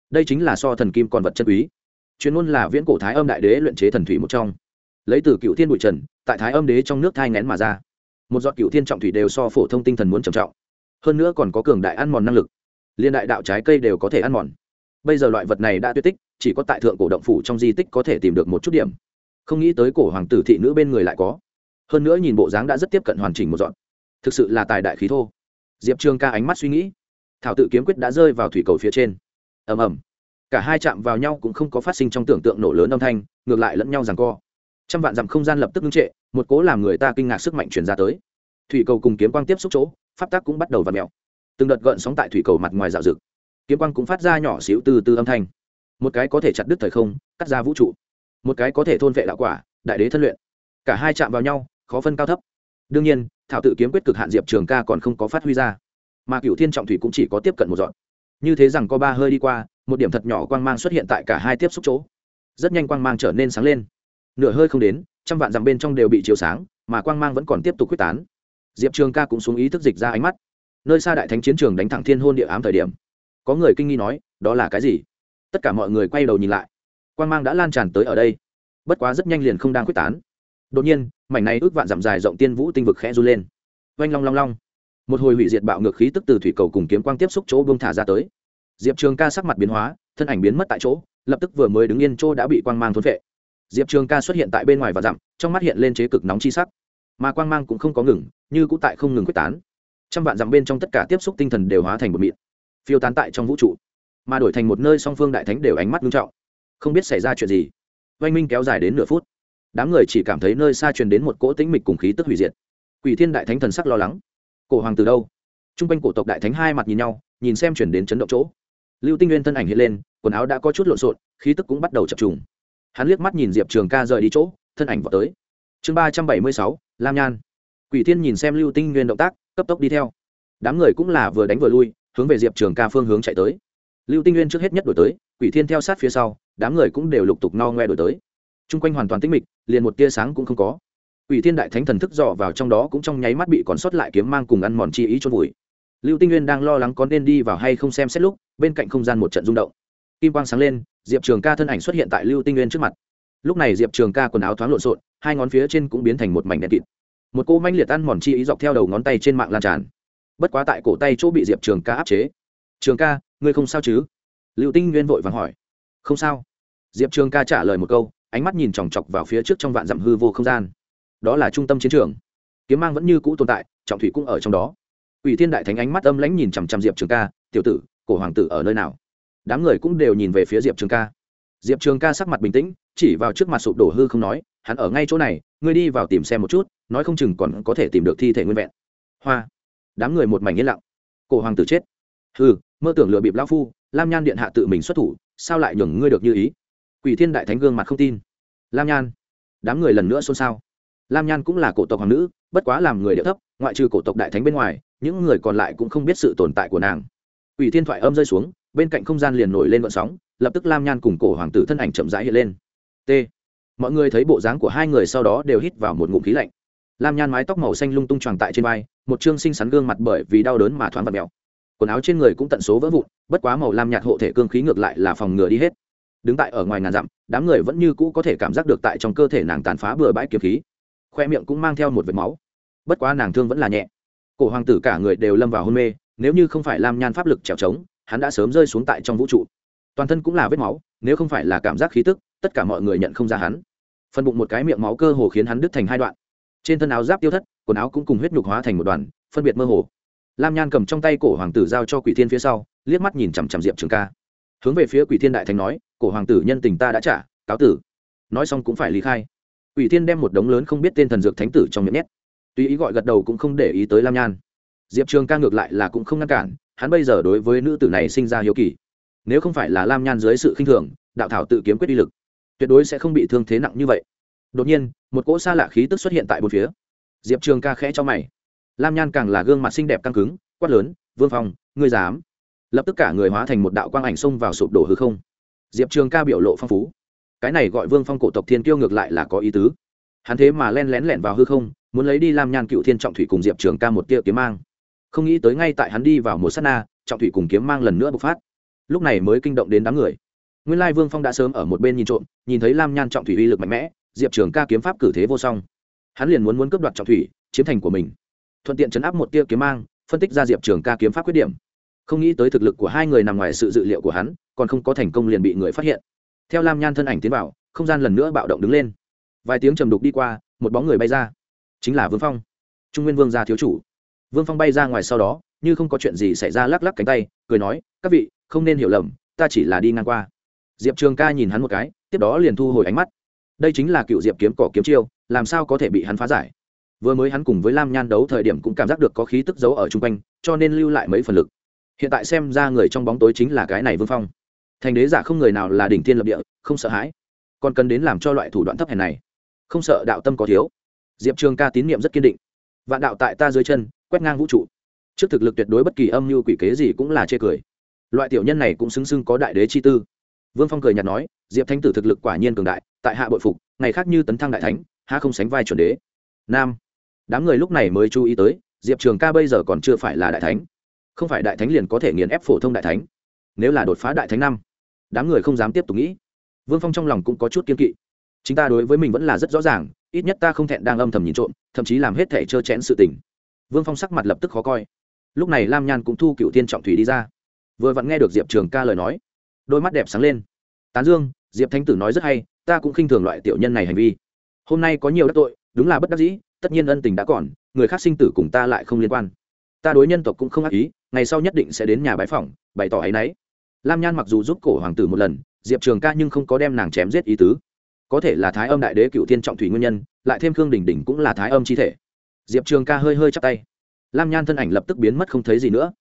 Đây chính là so thần kim còn vật chân quý chuyên môn là viễn cổ thái âm đại đế luyện chế thần thủy một trong. Lấy từ cựu thiên bụi trần, tại thái âm đế trong nước thai ngén mà ra. Một giọt cựu thiên trọng thủy đều so phổ thông tinh thần muốn trầm trọng. Hơn nữa còn có cường đại ăn mòn năng lực. Liên đại đạo trái cây đều có thể ăn mòn. Bây giờ loại vật này đã tuyệt tích, chỉ có tại thượng cổ động phủ trong di tích có thể tìm được một chút điểm. Không nghĩ tới cổ hoàng tử thị nữ bên người lại có. Hơn nữa nhìn bộ dáng đã rất tiếp cận hoàn chỉnh một dọn. Thực sự là tài đại khí thô. Diệp trường ca ánh mắt suy nghĩ. Thảo tự kiếm quyết đã rơi vào thủy cầu phía trên. Ầm ầm cả hai chạm vào nhau cũng không có phát sinh trong tưởng tượng nổ lớn âm thanh, ngược lại lẫn nhau rằng co. Trăm vạn dặm không gian lập tức ngưng trệ, một cố làm người ta kinh ngạc sức mạnh chuyển ra tới. Thủy cầu cùng kiếm quang tiếp xúc chỗ, pháp tắc cũng bắt đầu v ặ mẹo từng đợt gợn sóng tại thủy cầu mặt ngoài dạo rực kiếm quang cũng phát ra nhỏ xíu từ từ âm thanh. Một cái có thể chặt đứt thời không, cắt ra vũ trụ. Một cái có thể thôn vệ đạo quả, đại đế thân luyện. Cả hai chạm vào nhau, khó phân cao thấp. Đương nhiên, thảo tự kiếm quyết cực hạn diệp trường ca còn không có phát huy ra. Mà cựu thiên trọng thủy cũng chỉ có tiếp cận một dọn như thế rằng có ba hơi đi qua một điểm thật nhỏ quang mang xuất hiện tại cả hai tiếp xúc chỗ. Rất nhanh quang mang trở nên sáng lên. Nửa hơi không đến, trăm vạn dặm bên trong đều bị chiếu sáng, mà quang mang vẫn còn tiếp tục quyết tán. Diệp trường ca cũng xuống ý thức dịch ra ánh mắt. Nơi xa đại thánh chiến trường đánh thẳng thiên hôn địa ám thời điểm. Có người kinh nghi nói, đó là cái gì? Tất cả mọi người quay đầu nhìn lại. Quang mang đã lan tràn tới ở đây. Bất quá rất nhanh liền không đang quyết tán. Đột nhiên, mảnh này ước vạn dặm dài rộng tiên vũ tinh vực khẽ r u lên. Oanh long long long. Một hồi hủy diệt bạo ngược khí tức từ thủy cầu cùng kiếm quang tiếp xúc chỗ bông thả ra tới diệp trường ca sắc mặt biến hóa, thân ảnh biến mất tại chỗ, lập tức vừa mới đứng yên chỗ đã bị quang mang thốn vệ diệp trường ca xuất hiện tại bên ngoài và dặm, trong mắt hiện lên chế cực nóng chi sắc. Mà quang mang cũng không có ngừng, như cũng tại không ngừng quyết tán. Trăm vạn dặm bên trong tất cả tiếp xúc tinh thần đều hóa thành một mịn, phiêu tán tại trong vũ trụ. Mà đổi thành một nơi song phương đại thánh đều ánh mắt nghiêm trọng. Không biết xảy ra chuyện gì. Oanh minh kéo dài đến nửa phút. Đám người chỉ cảm thấy nơi xa truyền đến một cỗ tĩnh mịch cùng khí tức hủy diệt. Quỷ thiên đại thánh thần sắc lo lắng. Cổ hoàng từ đâu? T r u n g quanh cổ tộc đại thánh hai mặt nhìn nhau, nhìn xem chuyển đến chấn động chỗ lưu tinh nguyên thân ảnh hiện lên, quần áo đã có chút lộn xộn, khí tức cũng bắt đầu chập trùng. Hắn liếc mắt nhìn diệp trường ca rời đi chỗ, thân ảnh vào tới. Chương ba trăm bảy mươi sáu, lam nhan. Quỷ thiên nhìn xem lưu tinh nguyên động tác, cấp tốc đi theo. Đám người cũng là vừa đánh vừa lui, hướng về diệp trường ca phương hướng chạy tới. Lưu tinh nguyên trước hết nhất đổi tới, quỷ thiên theo sát phía sau, đám người cũng đều lục tục no ngoe đổi tới. T r u n g quanh hoàn toàn tĩnh mịch, liền một tia sáng cũng không có. Quỷ thiên đại thánh thần thức dọ vào trong đó cũng trong nháy mắt bị còn sót lại kiếm mang cùng ăn mòn chi ý chôn vùi lưu tinh nguyên đang lo lắng có nên đi vào hay không xem xét lúc, bên cạnh không gian một trận rung động. Kim quang sáng lên, diệp trường ca thân ảnh xuất hiện tại lưu tinh nguyên trước mặt. Lúc này diệp trường ca quần áo thoáng lộn xộn, hai ngón phía trên cũng biến thành một mảnh đèn kịt. Một cô manh liệt ăn mòn chi ý dọc theo đầu ngón tay trên mạng lan tràn. Bất quá tại cổ tay chỗ bị diệp trường ca áp chế. Trường ca, ngươi không sao chứ? Liệu tinh nguyên vội vàng hỏi. Không sao. Diệp trường ca trả lời một câu, ánh mắt nhìn chòng chọc vào phía trước trong vạn dặm hư vô không gian. Đó là trung tâm chiến trường. Kiếm mang vẫn như cũ tồn tại, trọng thủy cũng ở trong đó. Quỷ thiên đại thánh ánh mắt âm lãnh nhìn chằm chằm diệp trường ca tiểu tử cổ hoàng tử ở nơi nào? Đám người cũng đều nhìn về phía diệp trường ca. Diệp trường ca sắc mặt bình tĩnh chỉ vào trước mặt sụp đổ hư không nói hắn ở ngay chỗ này ngươi đi vào tìm xem một chút nói không chừng còn có thể tìm được thi thể nguyên vẹn. Hoa. Đám người một mảnh yên lặng. Cổ hoàng tử chết. "Hừ, mơ tưởng lừa bịp lão phu lam nhan điện hạ tự mình xuất thủ sao lại nhường ngươi được như ý? Quỷ thiên đại thánh gương mặt không tin. Lam nhan. Đám người lần nữa xôn xao. Lam nhan cũng là cổ tộc hoàng nữ bất quá làm người địa thấp ngoại trừ cổ tộc đại thánh bên ngoài những người còn lại cũng không biết sự tồn tại của nàng. Ủy thiên thoại âm rơi xuống, bên cạnh không gian liền nổi lên vận sóng, lập tức lam nhan cùng cổ hoàng tử thân ảnh chậm rãi hiện lên. T. Mọi người thấy bộ dáng của hai người sau đó đều hít vào một ngụm khí lạnh. Lam nhan mái tóc màu xanh lung tung tròn tại trên vai, một chương xinh xắn gương mặt bởi vì đau đớn mà thoáng vật mèo. Quần áo trên người cũng tận số vỡ vụn, bất quá màu lam nhạt hộ thể cương khí ngược lại là phòng ngừa đi hết. Đứng tại ở ngoài ngàn dặm, đám người vẫn như cũ có thể cảm giác được tại trong cơ thể nàng tàn phá bừa bãi kiếm khí. Khoe miệng cũng mang theo một vệt máu. Bất quá nàng thương vẫn là nhẹ cổ hoàng tử cả người đều lâm vào hôn mê, nếu như không phải lam nhan pháp lực trèo trống, hắn đã sớm rơi xuống tại trong vũ trụ. Toàn thân cũng là vết máu, nếu không phải là cảm giác khí tức, tất cả mọi người nhận không ra hắn. Phần bụng một cái miệng máu cơ hồ khiến hắn đứt thành hai đoạn. Trên thân áo giáp tiêu thất, quần áo cũng cùng huyết nhục hóa thành một đoàn, phân biệt mơ hồ. Lam nhan cầm trong tay cổ hoàng tử giao cho quỷ thiên phía sau, liếc mắt nhìn chằm chằm diệp trường ca. Hướng về phía quỷ thiên đại thánh nói, cổ hoàng tử nhân tình ta đã trả, cáo tử. Nói xong cũng phải lý khai. Quỷ thiên đem một đống lớn không biết tên thần dược thánh tử trong miệng nhét tuy ý gọi gật đầu cũng không để ý tới lam nhan. Diệp trường ca ngược lại là cũng không ngăn cản, hắn bây giờ đối với nữ tử này sinh ra hiếu kỳ. Nếu không phải là lam nhan dưới sự khinh thường, đạo thảo tự kiếm quyết uy lực, tuyệt đối sẽ không bị thương thế nặng như vậy. Đột nhiên, một cỗ xa lạ khí tức xuất hiện tại bốn phía. Diệp trường ca khẽ cho mày. Lam nhan càng là gương mặt xinh đẹp căng cứng, quát lớn, vương phong, ngươi dám? Lập tức cả người hóa thành một đạo quang ảnh xông vào sụp đổ hư không. Diệp trường ca biểu lộ phong phú. Cái này gọi vương phong cổ tộc thiên kiêu ngược lại là có ý tứ. Hắn thế mà len lén lẻn vào hư không muốn lấy đi lam nhan cựu thiên trọng thủy cùng diệp trường ca một tia kiếm mang. Không nghĩ tới ngay tại hắn đi vào một s á t na, trọng thủy cùng kiếm mang lần nữa bộc phát. Lúc này mới kinh động đến đám người. Nguyên lai vương phong đã sớm ở một bên nhìn trộm, nhìn thấy lam nhan trọng thủy uy lực mạnh mẽ, diệp trường ca kiếm pháp cử thế vô song. Hắn liền muốn muốn cướp đoạt trọng thủy, chiếm thành của mình. Thuận tiện chấn áp một tia kiếm mang, phân tích ra diệp trường ca kiếm pháp khuyết điểm. Không nghĩ tới thực lực của hai người nằm ngoài sự dự liệu của hắn, còn không có thành công liền bị người phát hiện. Theo lam nhan thân ảnh tiến vào, không gian lần nữa bạo động đứng lên. Vài tiếng trầm đục đi qua, một bóng người bay ra chính là vương phong trung nguyên vương gia thiếu chủ vương phong bay ra ngoài sau đó như không có chuyện gì xảy ra lắc lắc cánh tay cười nói các vị không nên hiểu lầm ta chỉ là đi ngang qua diệp trường ca nhìn hắn một cái tiếp đó liền thu hồi ánh mắt đây chính là cựu diệp kiếm cỏ kiếm chiêu làm sao có thể bị hắn phá giải vừa mới hắn cùng với lam nhan đấu thời điểm cũng cảm giác được có khí tức giấu ở chung quanh cho nên lưu lại mấy phần lực hiện tại xem ra người trong bóng tối chính là cái này vương phong thành đế giả không người nào là đỉnh thiên lập địa không sợ hãi còn cần đến làm cho loại thủ đoạn thấp hèn này không sợ đạo tâm có thiếu diệp trường ca tín nhiệm rất kiên định. Vạn đạo tại ta dưới chân, quét ngang vũ trụ. Trước thực lực tuyệt đối bất kỳ âm mưu quỷ kế gì cũng là chê cười. Loại tiểu nhân này cũng xứng xưng có đại đế chi tư. Vương phong cười nhạt nói, diệp thanh tử thực lực quả nhiên cường đại, tại hạ bội phục, ngày khác như tấn thăng đại thánh hạ không sánh vai chuẩn đế. Nam. Đám người lúc này mới chú ý tới, diệp trường ca bây giờ còn chưa phải là đại thánh. Không phải đại thánh liền có thể nghiền ép phổ thông đại thánh. Nếu là đột phá đại thánh năm, đám người không dám tiếp tục nghĩ. Vương phong trong lòng cũng có chút kiên kỵ. Chính ta đối với mình vẫn là rất rõ ràng ít nhất ta không thẹn đang âm thầm nhìn trộm, thậm chí làm hết thể trơ chẽn sự tình. Vương phong sắc mặt lập tức khó coi. Lúc này lam nhan cũng thu cựu tiên trọng thủy đi ra. Vừa vặn nghe được diệp trường ca lời nói, đôi mắt đẹp sáng lên. Tán dương, diệp thanh tử nói rất hay, ta cũng khinh thường loại tiểu nhân này hành vi. Hôm nay có nhiều đắc tội, đúng là bất đắc dĩ, tất nhiên ân tình đã còn, người khác sinh tử cùng ta lại không liên quan. Ta đối nhân tộc cũng không ác ý, ngày sau nhất định sẽ đến nhà bái phỏng, bày tỏ ấ y n ấ y lam nhan mặc dù giúp cổ hoàng tử một lần, diệp trường ca nhưng không có đem nàng chém giết ý tứ có thể là thái âm đại đế cựu tiên trọng thủy nguyên nhân, lại thêm khương đình đình cũng là thái âm chi thể. Diệp trường ca hơi hơi chắc tay. Lam nhan thân ảnh lập tức biến mất không thấy gì nữa.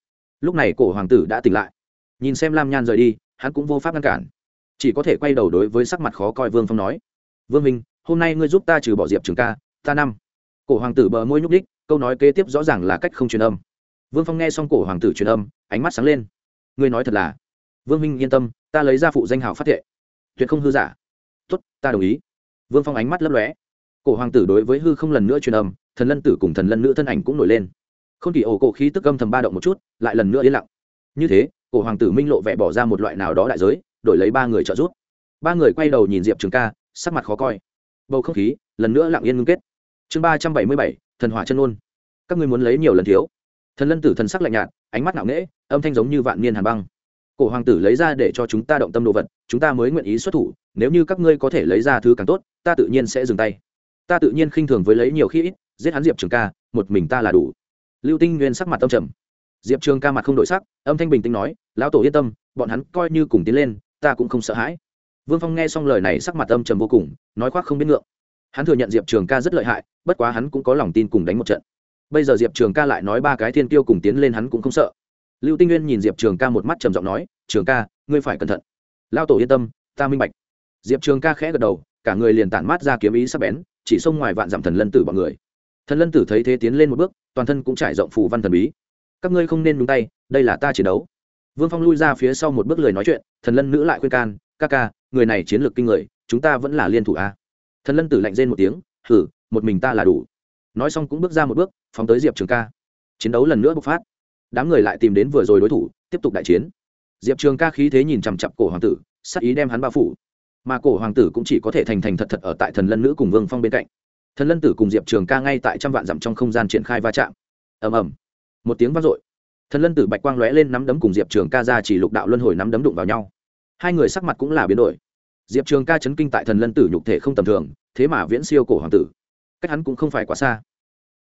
Lúc này cổ hoàng tử đã tỉnh lại. Nhìn xem lam nhan rời đi, hắn cũng vô pháp ngăn cản. Chỉ có thể quay đầu đối với sắc mặt khó coi vương phong nói. Vương minh, hôm nay ngươi giúp ta trừ bỏ diệp trường ca, ta năm. Cổ hoàng tử bờ môi nhúc đích câu nói kế tiếp rõ ràng là cách không truyền âm. Vương phong nghe xong cổ hoàng tử truyền âm, ánh mắt sáng lên. Ngươi nói thật là, vương minh yên tâm, ta lấy ra phụ danh hào phát thệ. Tuyệt không hư giả tốt, ta đồng ý. Vương phong ánh mắt lấp lóe. Cổ hoàng tử đối với hư không lần nữa truyền âm, thần lân tử cùng thần lân nữ thân ảnh cũng nổi lên. Không kỳ ổ cổ khí tức âm thầm ba động một chút, lại lần nữa yên lặng. Như thế, cổ hoàng tử minh lộ vẻ bỏ ra một loại nào đó đại giới, đổi lấy ba người trợ giúp. Ba người quay đầu nhìn diệp trường ca, sắc mặt khó coi. Bầu không khí, lần nữa lặng yên ngưng kết. Chương ba trăm bảy mươi bảy, thần hỏa chân ôn. Các ngươi muốn lấy nhiều lần thiếu? Thần lân tử thần sắc lạnh nhạt, ánh mắt nặng nễ âm thanh giống như vạn niên hàn băng cổ hoàng tử lấy ra để cho chúng ta động tâm đồ vật, chúng ta mới nguyện ý xuất thủ, nếu như các ngươi có thể lấy ra thứ càng tốt, ta tự nhiên sẽ dừng tay. Ta tự nhiên khinh thường với lấy nhiều khi ít, giết hắn diệp trường ca, một mình ta là đủ. Lưu tinh nguyên sắc mặt tâm trầm. Diệp trường ca mặt không đổi sắc, âm thanh bình tĩnh nói, lão tổ yên tâm, bọn hắn coi như cùng tiến lên, ta cũng không sợ hãi. Vương phong nghe xong lời này sắc mặt âm trầm vô cùng, nói khoác không biết ngượng. Hắn thừa nhận diệp trường ca rất lợi hại, bất quá hắn cũng có lòng tin cùng đánh một trận. Bây giờ diệp trường ca lại nói ba cái thiên tiêu cùng tiến lên hắn cũng không sợ lưu tinh nguyên nhìn diệp trường ca một mắt trầm giọng nói, trường ca, ngươi phải cẩn thận. Lao tổ yên tâm, ta minh bạch. Diệp trường ca khẽ gật đầu, cả người liền tản mát ra kiếm ý sắp bén, chỉ xông ngoài vạn dặm thần lân tử bọn người. Thần lân tử thấy thế tiến lên một bước, toàn thân cũng trải rộng phù văn thần bí. Các ngươi không nên nhúng tay, đây là ta chiến đấu. Vương phong lui ra phía sau một bước lời nói chuyện, thần lân nữ lại khuyên can, ca ca, người này chiến lược kinh người, chúng ta vẫn là liên thủ a. Thần lân tử lạnh rên một tiếng hử một mình ta là đủ. Nói xong cũng bước ra một bước, phóng tới diệp trường ca. Chiến đấu lần nữa bộc phát đám người lại tìm đến vừa rồi đối thủ, tiếp tục đại chiến. Diệp trường ca khí thế nhìn chằm chặp cổ hoàng tử, sắc ý đem hắn bao phủ. Mà cổ hoàng tử cũng chỉ có thể thành thành thật thật ở tại thần lân nữ cùng vương phong bên cạnh. Thần lân tử cùng diệp trường ca ngay tại trăm vạn dặm trong không gian triển khai va chạm. Ầm ầm. Một tiếng vang dội. Thần lân tử bạch quang lóe lên nắm đấm cùng diệp trường ca ra chỉ lục đạo luân hồi nắm đấm đụng vào nhau. Hai người sắc mặt cũng là biến đổi. Diệp trường ca chấn kinh tại thần lân tử nhục thể không tầm thường, thế mà viễn siêu cổ hoàng tử. Cách hắn cũng không phải quá xa.